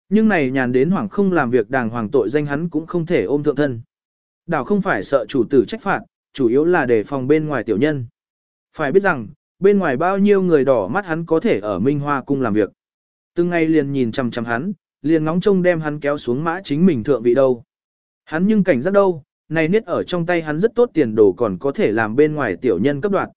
Nhưng này nhàn đến hoàng không làm việc đàng hoàng tội danh hắn cũng không thể ôm thượng thân. Đảo không phải sợ chủ tử trách phạt, chủ yếu là để phòng bên ngoài tiểu nhân. Phải biết rằng, bên ngoài bao nhiêu người đỏ mắt hắn có thể ở Minh Hoa cung làm việc. Từng ngày liền nhìn chằm chằm hắn, liền ngóng trông đem hắn kéo xuống mã chính mình thượng vị đâu. Hắn nhưng cảnh giác đâu, này niết ở trong tay hắn rất tốt tiền đồ còn có thể làm bên ngoài tiểu nhân cấp đoạt.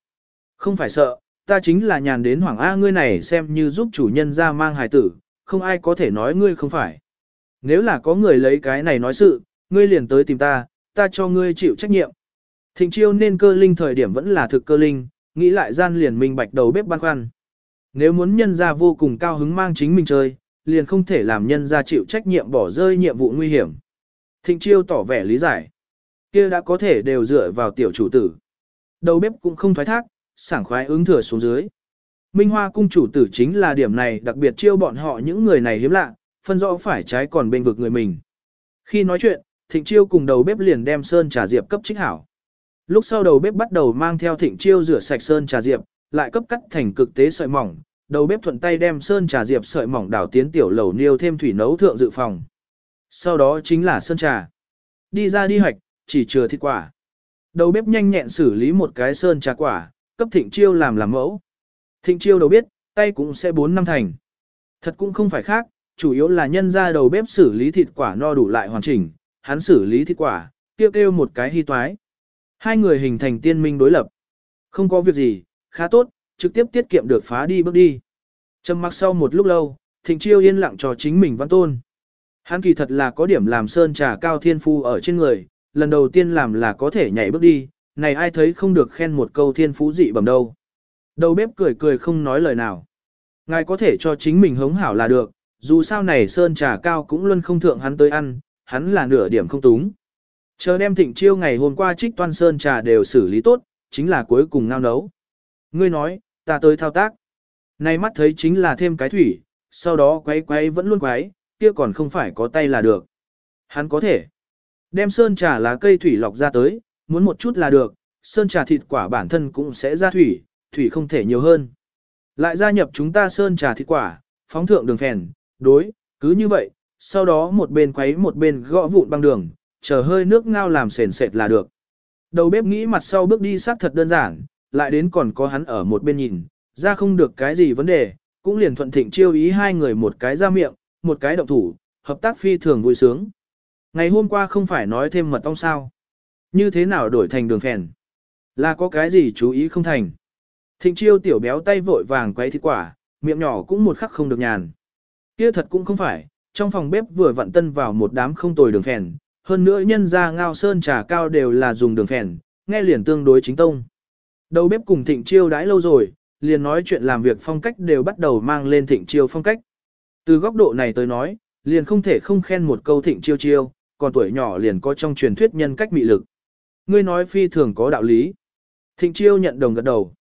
Không phải sợ, ta chính là nhàn đến hoàng A ngươi này xem như giúp chủ nhân ra mang hài tử, không ai có thể nói ngươi không phải. Nếu là có người lấy cái này nói sự, ngươi liền tới tìm ta, ta cho ngươi chịu trách nhiệm. Thịnh chiêu nên cơ linh thời điểm vẫn là thực cơ linh, nghĩ lại gian liền mình bạch đầu bếp băn khoăn. Nếu muốn nhân ra vô cùng cao hứng mang chính mình chơi, liền không thể làm nhân ra chịu trách nhiệm bỏ rơi nhiệm vụ nguy hiểm. Thịnh chiêu tỏ vẻ lý giải. kia đã có thể đều dựa vào tiểu chủ tử. Đầu bếp cũng không thoái thác, sảng khoái ứng thừa xuống dưới. Minh Hoa cung chủ tử chính là điểm này đặc biệt chiêu bọn họ những người này hiếm lạ, phân rõ phải trái còn bên vực người mình. Khi nói chuyện, Thịnh Chiêu cùng đầu bếp liền đem sơn trà diệp cấp trích hảo. Lúc sau đầu bếp bắt đầu mang theo Thịnh Chiêu rửa sạch sơn trà diệp, lại cấp cắt thành cực tế sợi mỏng, đầu bếp thuận tay đem sơn trà diệp sợi mỏng đảo tiến tiểu lẩu niêu thêm thủy nấu thượng dự phòng. Sau đó chính là sơn trà. Đi ra đi hoạch, chỉ chừa thịt quả. Đầu bếp nhanh nhẹn xử lý một cái sơn trà quả, cấp Thịnh Chiêu làm làm mẫu. Thịnh Chiêu đầu biết, tay cũng sẽ bốn năm thành. Thật cũng không phải khác, chủ yếu là nhân ra đầu bếp xử lý thịt quả no đủ lại hoàn chỉnh, hắn xử lý thịt quả, kêu kêu một cái hy toái. Hai người hình thành tiên minh đối lập. Không có việc gì, khá tốt, trực tiếp tiết kiệm được phá đi bước đi. Trầm mặc sau một lúc lâu, thịnh chiêu yên lặng cho chính mình văn tôn. Hắn kỳ thật là có điểm làm sơn trà cao thiên phu ở trên người, lần đầu tiên làm là có thể nhảy bước đi, này ai thấy không được khen một câu thiên phú dị bẩm đâu. Đầu bếp cười cười không nói lời nào. Ngài có thể cho chính mình hống hảo là được, dù sao này sơn trà cao cũng luôn không thượng hắn tới ăn, hắn là nửa điểm không túng. Chờ đem thịnh chiêu ngày hôm qua trích toan sơn trà đều xử lý tốt, chính là cuối cùng ngao nấu. Ngươi nói, ta tới thao tác. Nay mắt thấy chính là thêm cái thủy, sau đó quấy quấy vẫn luôn quấy, kia còn không phải có tay là được. Hắn có thể đem sơn trà lá cây thủy lọc ra tới, muốn một chút là được, sơn trà thịt quả bản thân cũng sẽ ra thủy, thủy không thể nhiều hơn. Lại gia nhập chúng ta sơn trà thịt quả, phóng thượng đường phèn, đối, cứ như vậy, sau đó một bên quấy một bên gõ vụn băng đường, chờ hơi nước ngao làm sền sệt là được. Đầu bếp nghĩ mặt sau bước đi xác thật đơn giản, lại đến còn có hắn ở một bên nhìn, ra không được cái gì vấn đề, cũng liền thuận thịnh chiêu ý hai người một cái ra miệng, một cái động thủ, hợp tác phi thường vui sướng. Ngày hôm qua không phải nói thêm mật ong sao. Như thế nào đổi thành đường phèn? Là có cái gì chú ý không thành? Thịnh chiêu tiểu béo tay vội vàng quấy thịt quả, miệng nhỏ cũng một khắc không được nhàn. Kia thật cũng không phải, trong phòng bếp vừa vặn tân vào một đám không tồi đường phèn, hơn nữa nhân ra ngao sơn trà cao đều là dùng đường phèn, nghe liền tương đối chính tông. Đầu bếp cùng thịnh chiêu đãi lâu rồi, liền nói chuyện làm việc phong cách đều bắt đầu mang lên thịnh chiêu phong cách. Từ góc độ này tới nói, liền không thể không khen một câu thịnh chiêu chiêu, còn tuổi nhỏ liền có trong truyền thuyết nhân cách mị lực. Ngươi nói phi thường có đạo lý. Thịnh chiêu nhận đồng gật đầu.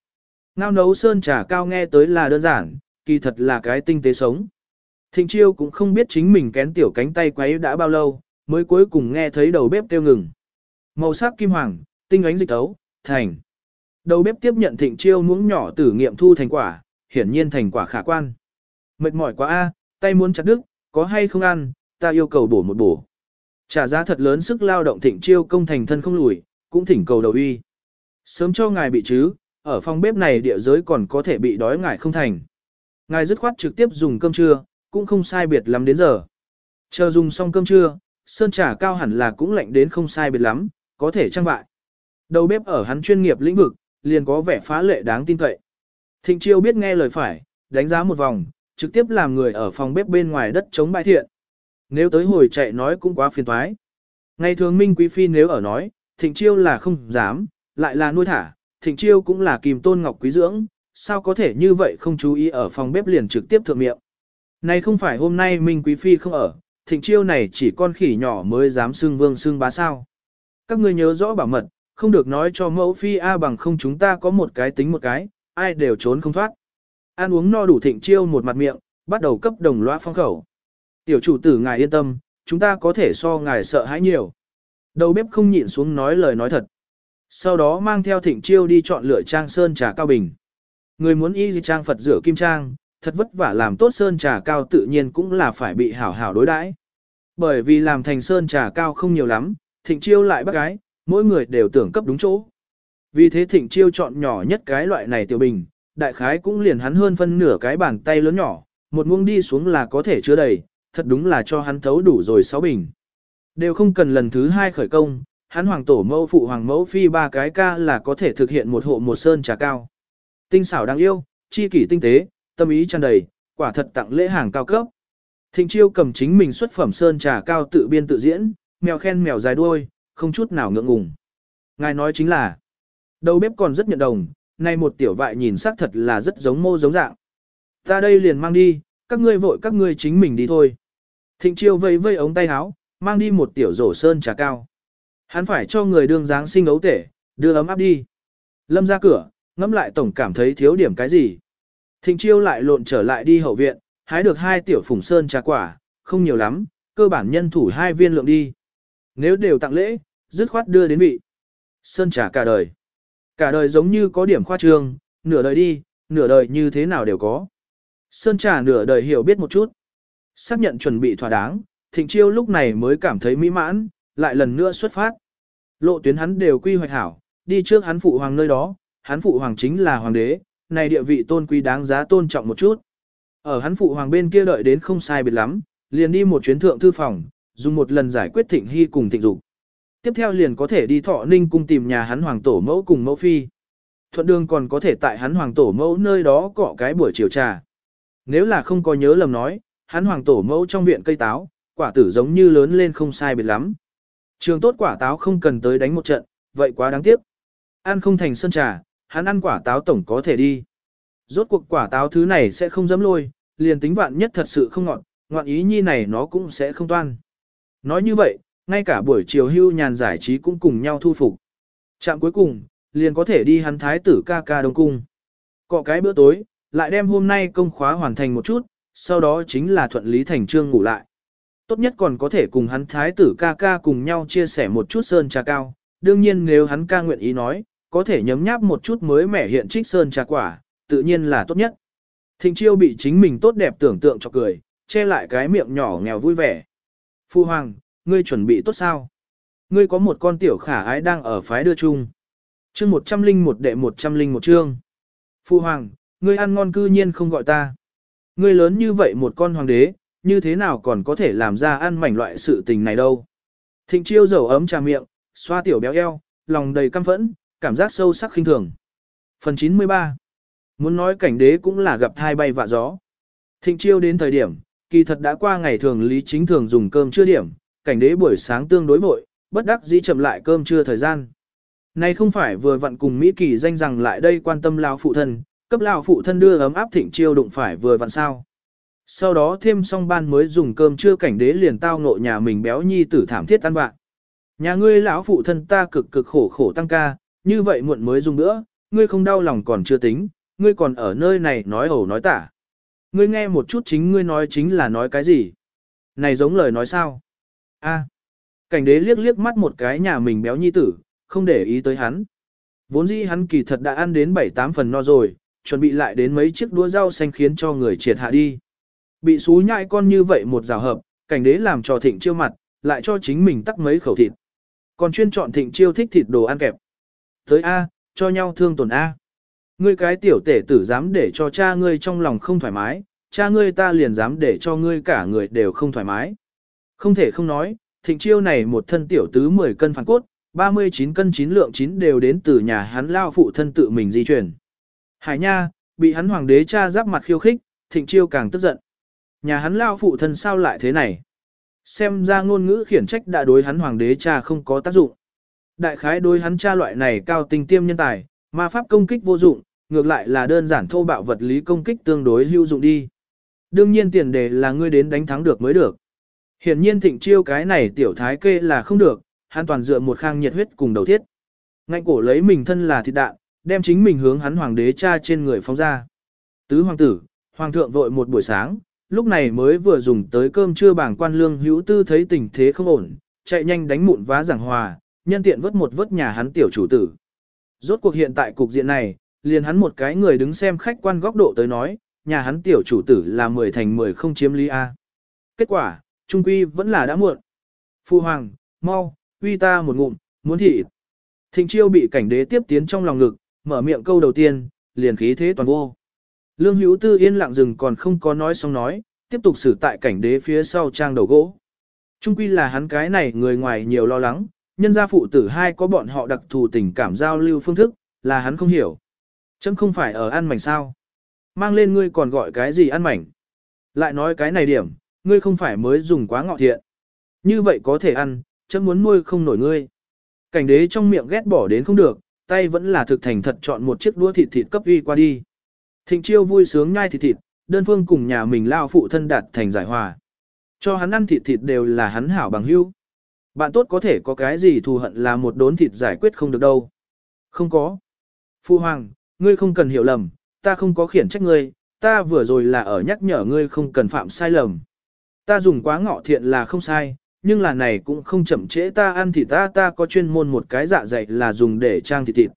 Ngao nấu sơn trà cao nghe tới là đơn giản, kỳ thật là cái tinh tế sống. Thịnh chiêu cũng không biết chính mình kén tiểu cánh tay quấy đã bao lâu, mới cuối cùng nghe thấy đầu bếp kêu ngừng. Màu sắc kim hoàng, tinh ánh dịch tấu, thành. Đầu bếp tiếp nhận thịnh chiêu muỗng nhỏ tử nghiệm thu thành quả, hiển nhiên thành quả khả quan. Mệt mỏi quá a, tay muốn chặt đứt, có hay không ăn, ta yêu cầu bổ một bổ. Trả giá thật lớn sức lao động thịnh chiêu công thành thân không lùi, cũng thỉnh cầu đầu uy. Sớm cho ngài bị chứ, ở phòng bếp này địa giới còn có thể bị đói ngài không thành. Ngài dứt khoát trực tiếp dùng cơm trưa, cũng không sai biệt lắm đến giờ. Chờ dùng xong cơm trưa, sơn trà cao hẳn là cũng lạnh đến không sai biệt lắm, có thể trang bại. Đầu bếp ở hắn chuyên nghiệp lĩnh vực, liền có vẻ phá lệ đáng tin cậy. Thịnh chiêu biết nghe lời phải, đánh giá một vòng, trực tiếp làm người ở phòng bếp bên ngoài đất chống bãi thiện. Nếu tới hồi chạy nói cũng quá phiền toái. Ngày thường Minh Quý Phi nếu ở nói, thịnh chiêu là không dám, lại là nuôi thả, thịnh chiêu cũng là kìm tôn ngọc quý dưỡng, sao có thể như vậy không chú ý ở phòng bếp liền trực tiếp thượng miệng. Này không phải hôm nay Minh Quý Phi không ở, thịnh chiêu này chỉ con khỉ nhỏ mới dám xưng vương xưng bá sao. Các ngươi nhớ rõ bảo mật, không được nói cho mẫu Phi A bằng không chúng ta có một cái tính một cái, ai đều trốn không thoát. Ăn uống no đủ thịnh chiêu một mặt miệng, bắt đầu cấp đồng loa phong khẩu. Tiểu chủ tử ngài yên tâm, chúng ta có thể so ngài sợ hãi nhiều. Đầu bếp không nhịn xuống nói lời nói thật. Sau đó mang theo thịnh chiêu đi chọn lựa trang sơn trà cao bình. Người muốn y trang Phật rửa kim trang, thật vất vả làm tốt sơn trà cao tự nhiên cũng là phải bị hảo hảo đối đãi. Bởi vì làm thành sơn trà cao không nhiều lắm, thịnh chiêu lại bắt gái, mỗi người đều tưởng cấp đúng chỗ. Vì thế thịnh chiêu chọn nhỏ nhất cái loại này tiểu bình, đại khái cũng liền hắn hơn phân nửa cái bàn tay lớn nhỏ, một muông đi xuống là có thể chứa đầy, thật đúng là cho hắn thấu đủ rồi sáu bình. Đều không cần lần thứ hai khởi công, hắn hoàng tổ mẫu phụ hoàng mẫu phi ba cái ca là có thể thực hiện một hộ một sơn trà cao. Tinh xảo đáng yêu, chi kỷ tinh tế, tâm ý tràn đầy, quả thật tặng lễ hàng cao cấp. Thịnh chiêu cầm chính mình xuất phẩm sơn trà cao tự biên tự diễn, mèo khen mèo dài đuôi, không chút nào ngượng ngùng. Ngài nói chính là, đầu bếp còn rất nhận đồng, nay một tiểu vại nhìn sắc thật là rất giống mô giống dạng. Ta đây liền mang đi, các ngươi vội các ngươi chính mình đi thôi. Thịnh chiêu vây vây ống tay áo, mang đi một tiểu rổ sơn trà cao. Hắn phải cho người đương dáng sinh ấu tể, đưa ấm áp đi. Lâm ra cửa, ngẫm lại tổng cảm thấy thiếu điểm cái gì. Thịnh chiêu lại lộn trở lại đi hậu viện, hái được hai tiểu phùng sơn trà quả, không nhiều lắm, cơ bản nhân thủ hai viên lượng đi. Nếu đều tặng lễ, dứt khoát đưa đến vị. Sơn trà cả đời. Cả đời giống như có điểm khoa trương, nửa đời đi, nửa đời như thế nào đều có. Sơn trà nửa đời hiểu biết một chút. Xác nhận chuẩn bị thỏa đáng, thịnh chiêu lúc này mới cảm thấy mỹ mãn, lại lần nữa xuất phát. Lộ tuyến hắn đều quy hoạch hảo, đi trước hắn phụ hoàng nơi đó, hắn phụ hoàng chính là hoàng đế, này địa vị tôn quý đáng giá tôn trọng một chút. Ở hắn phụ hoàng bên kia đợi đến không sai biệt lắm, liền đi một chuyến thượng thư phòng, dùng một lần giải quyết thịnh hy cùng thịnh dục. Tiếp theo liền có thể đi thọ ninh cung tìm nhà hắn hoàng tổ mẫu cùng mẫu phi. Thuận đường còn có thể tại hắn hoàng tổ mẫu nơi đó cọ cái buổi chiều trà. Nếu là không có nhớ lầm nói, hắn hoàng tổ mẫu trong viện cây táo, quả tử giống như lớn lên không sai biệt lắm. Trường tốt quả táo không cần tới đánh một trận, vậy quá đáng tiếc. Ăn không thành sơn trà, hắn ăn quả táo tổng có thể đi. Rốt cuộc quả táo thứ này sẽ không dám lôi, liền tính vạn nhất thật sự không ngọt, ngoạn ý nhi này nó cũng sẽ không toan. Nói như vậy, ngay cả buổi chiều hưu nhàn giải trí cũng cùng nhau thu phục. Trạm cuối cùng, liền có thể đi hắn thái tử ca ca đông cung. Cọ cái bữa tối, lại đem hôm nay công khóa hoàn thành một chút, sau đó chính là thuận lý thành trương ngủ lại. Tốt nhất còn có thể cùng hắn thái tử ca ca cùng nhau chia sẻ một chút sơn trà cao, đương nhiên nếu hắn ca nguyện ý nói, có thể nhấm nháp một chút mới mẻ hiện trích sơn trà quả, tự nhiên là tốt nhất. Thịnh chiêu bị chính mình tốt đẹp tưởng tượng cho cười, che lại cái miệng nhỏ nghèo vui vẻ. Phu hoàng, ngươi chuẩn bị tốt sao? Ngươi có một con tiểu khả ái đang ở phái đưa chung. Chương 101 đệ 101 chương. Phu hoàng, ngươi ăn ngon cư nhiên không gọi ta. Ngươi lớn như vậy một con hoàng đế, như thế nào còn có thể làm ra ăn mảnh loại sự tình này đâu. Thịnh chiêu dầu ấm trà miệng, xoa tiểu béo eo, lòng đầy căm phẫn, cảm giác sâu sắc khinh thường. Phần 93 Muốn nói cảnh đế cũng là gặp thai bay vạ gió. Thịnh chiêu đến thời điểm, kỳ thật đã qua ngày thường lý chính thường dùng cơm trưa điểm, cảnh đế buổi sáng tương đối vội, bất đắc dĩ chậm lại cơm trưa thời gian. Này không phải vừa vặn cùng Mỹ kỳ danh rằng lại đây quan tâm lao phụ thân, cấp lao phụ thân đưa ấm áp thịnh chiêu đụng phải vừa vặn sao. Sau đó thêm xong ban mới dùng cơm trưa cảnh đế liền tao ngộ nhà mình béo nhi tử thảm thiết ăn bạn. Nhà ngươi lão phụ thân ta cực cực khổ khổ tăng ca, như vậy muộn mới dùng nữa, ngươi không đau lòng còn chưa tính, ngươi còn ở nơi này nói ẩu nói tả. Ngươi nghe một chút chính ngươi nói chính là nói cái gì? Này giống lời nói sao? A. Cảnh đế liếc liếc mắt một cái nhà mình béo nhi tử, không để ý tới hắn. Vốn dĩ hắn kỳ thật đã ăn đến 7-8 phần no rồi, chuẩn bị lại đến mấy chiếc đũa rau xanh khiến cho người triệt hạ đi. Bị xú nhại con như vậy một rào hợp, cảnh đế làm cho thịnh chiêu mặt, lại cho chính mình tắc mấy khẩu thịt. Còn chuyên chọn thịnh chiêu thích thịt đồ ăn kẹp. Tới A, cho nhau thương tổn A. Ngươi cái tiểu tể tử dám để cho cha ngươi trong lòng không thoải mái, cha ngươi ta liền dám để cho ngươi cả người đều không thoải mái. Không thể không nói, thịnh chiêu này một thân tiểu tứ 10 cân phản cốt, 39 cân 9 lượng 9 đều đến từ nhà hắn lao phụ thân tự mình di chuyển. Hải nha, bị hắn hoàng đế cha giáp mặt khiêu khích, thịnh chiêu càng tức giận. Nhà hắn lao phụ thân sao lại thế này? Xem ra ngôn ngữ khiển trách đã đối hắn hoàng đế cha không có tác dụng. Đại khái đối hắn cha loại này cao tinh tiêm nhân tài, ma pháp công kích vô dụng, ngược lại là đơn giản thô bạo vật lý công kích tương đối hữu dụng đi. Đương nhiên tiền đề là ngươi đến đánh thắng được mới được. Hiển nhiên thịnh chiêu cái này tiểu thái kê là không được, hắn toàn dựa một khang nhiệt huyết cùng đầu thiết. Ngạnh cổ lấy mình thân là thịt đạn, đem chính mình hướng hắn hoàng đế cha trên người phóng ra. Tứ hoàng tử, hoàng thượng vội một buổi sáng, lúc này mới vừa dùng tới cơm trưa bảng quan lương hữu tư thấy tình thế không ổn, chạy nhanh đánh mụn vá giảng hòa, nhân tiện vớt một vớt nhà hắn tiểu chủ tử. Rốt cuộc hiện tại cục diện này, liền hắn một cái người đứng xem khách quan góc độ tới nói, nhà hắn tiểu chủ tử là 10 thành 10 không chiếm lý A. Kết quả, trung quy vẫn là đã muộn. Phu hoàng, mau, uy ta một ngụm, muốn thị. Thịnh chiêu bị cảnh đế tiếp tiến trong lòng lực mở miệng câu đầu tiên, liền khí thế toàn vô. Lương hữu tư yên lặng dừng còn không có nói xong nói, tiếp tục xử tại cảnh đế phía sau trang đầu gỗ. Trung quy là hắn cái này người ngoài nhiều lo lắng, nhân gia phụ tử hai có bọn họ đặc thù tình cảm giao lưu phương thức, là hắn không hiểu. Chấm không phải ở ăn mảnh sao. Mang lên ngươi còn gọi cái gì ăn mảnh. Lại nói cái này điểm, ngươi không phải mới dùng quá ngọ thiện. Như vậy có thể ăn, chấm muốn nuôi không nổi ngươi. Cảnh đế trong miệng ghét bỏ đến không được, tay vẫn là thực thành thật chọn một chiếc đũa thịt thịt cấp uy qua đi. Thịnh chiêu vui sướng nhai thịt thịt, đơn phương cùng nhà mình lao phụ thân đạt thành giải hòa. Cho hắn ăn thịt thịt đều là hắn hảo bằng hữu. Bạn tốt có thể có cái gì thù hận là một đốn thịt giải quyết không được đâu. Không có. Phu hoàng, ngươi không cần hiểu lầm, ta không có khiển trách ngươi, ta vừa rồi là ở nhắc nhở ngươi không cần phạm sai lầm. Ta dùng quá ngọ thiện là không sai, nhưng là này cũng không chậm trễ ta ăn thịt ta ta có chuyên môn một cái dạ dày là dùng để trang thịt thịt.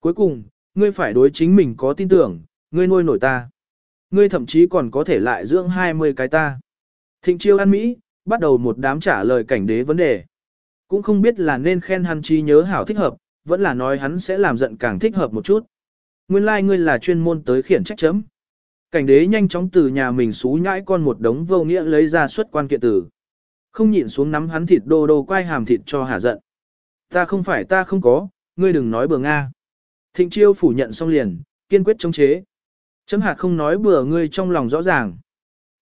Cuối cùng, ngươi phải đối chính mình có tin tưởng, ngươi nuôi nổi ta. Ngươi thậm chí còn có thể lại dưỡng 20 cái ta. Thịnh chiêu ăn Mỹ, bắt đầu một đám trả lời cảnh đế vấn đề. Cũng không biết là nên khen hắn trí nhớ hảo thích hợp, vẫn là nói hắn sẽ làm giận càng thích hợp một chút. Nguyên lai like ngươi là chuyên môn tới khiển trách chấm. Cảnh đế nhanh chóng từ nhà mình xú nhãi con một đống vô nghĩa lấy ra suất quan kiện tử. Không nhịn xuống nắm hắn thịt đô đô quay hàm thịt cho hả giận. Ta không phải ta không có, ngươi đừng nói bừa Nga. Thịnh chiêu phủ nhận xong liền, kiên quyết chống chế. Chấm hạt không nói bừa ngươi trong lòng rõ ràng.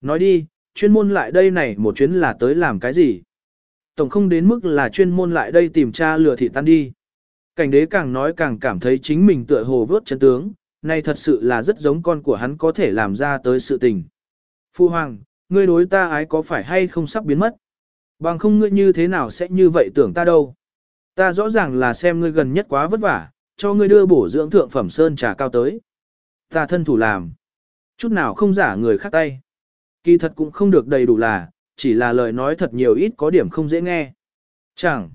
Nói đi, chuyên môn lại đây này một chuyến là tới làm cái gì? Tổng không đến mức là chuyên môn lại đây tìm cha lừa thị tan đi. Cảnh đế càng nói càng cảm thấy chính mình tựa hồ vớt chân tướng, này thật sự là rất giống con của hắn có thể làm ra tới sự tình. Phu hoàng, ngươi đối ta ái có phải hay không sắp biến mất? Bằng không ngươi như thế nào sẽ như vậy tưởng ta đâu? Ta rõ ràng là xem ngươi gần nhất quá vất vả, cho ngươi đưa bổ dưỡng thượng phẩm sơn trà cao tới. Ta thân thủ làm. Chút nào không giả người khác tay. Kỳ thật cũng không được đầy đủ là, chỉ là lời nói thật nhiều ít có điểm không dễ nghe. Chẳng.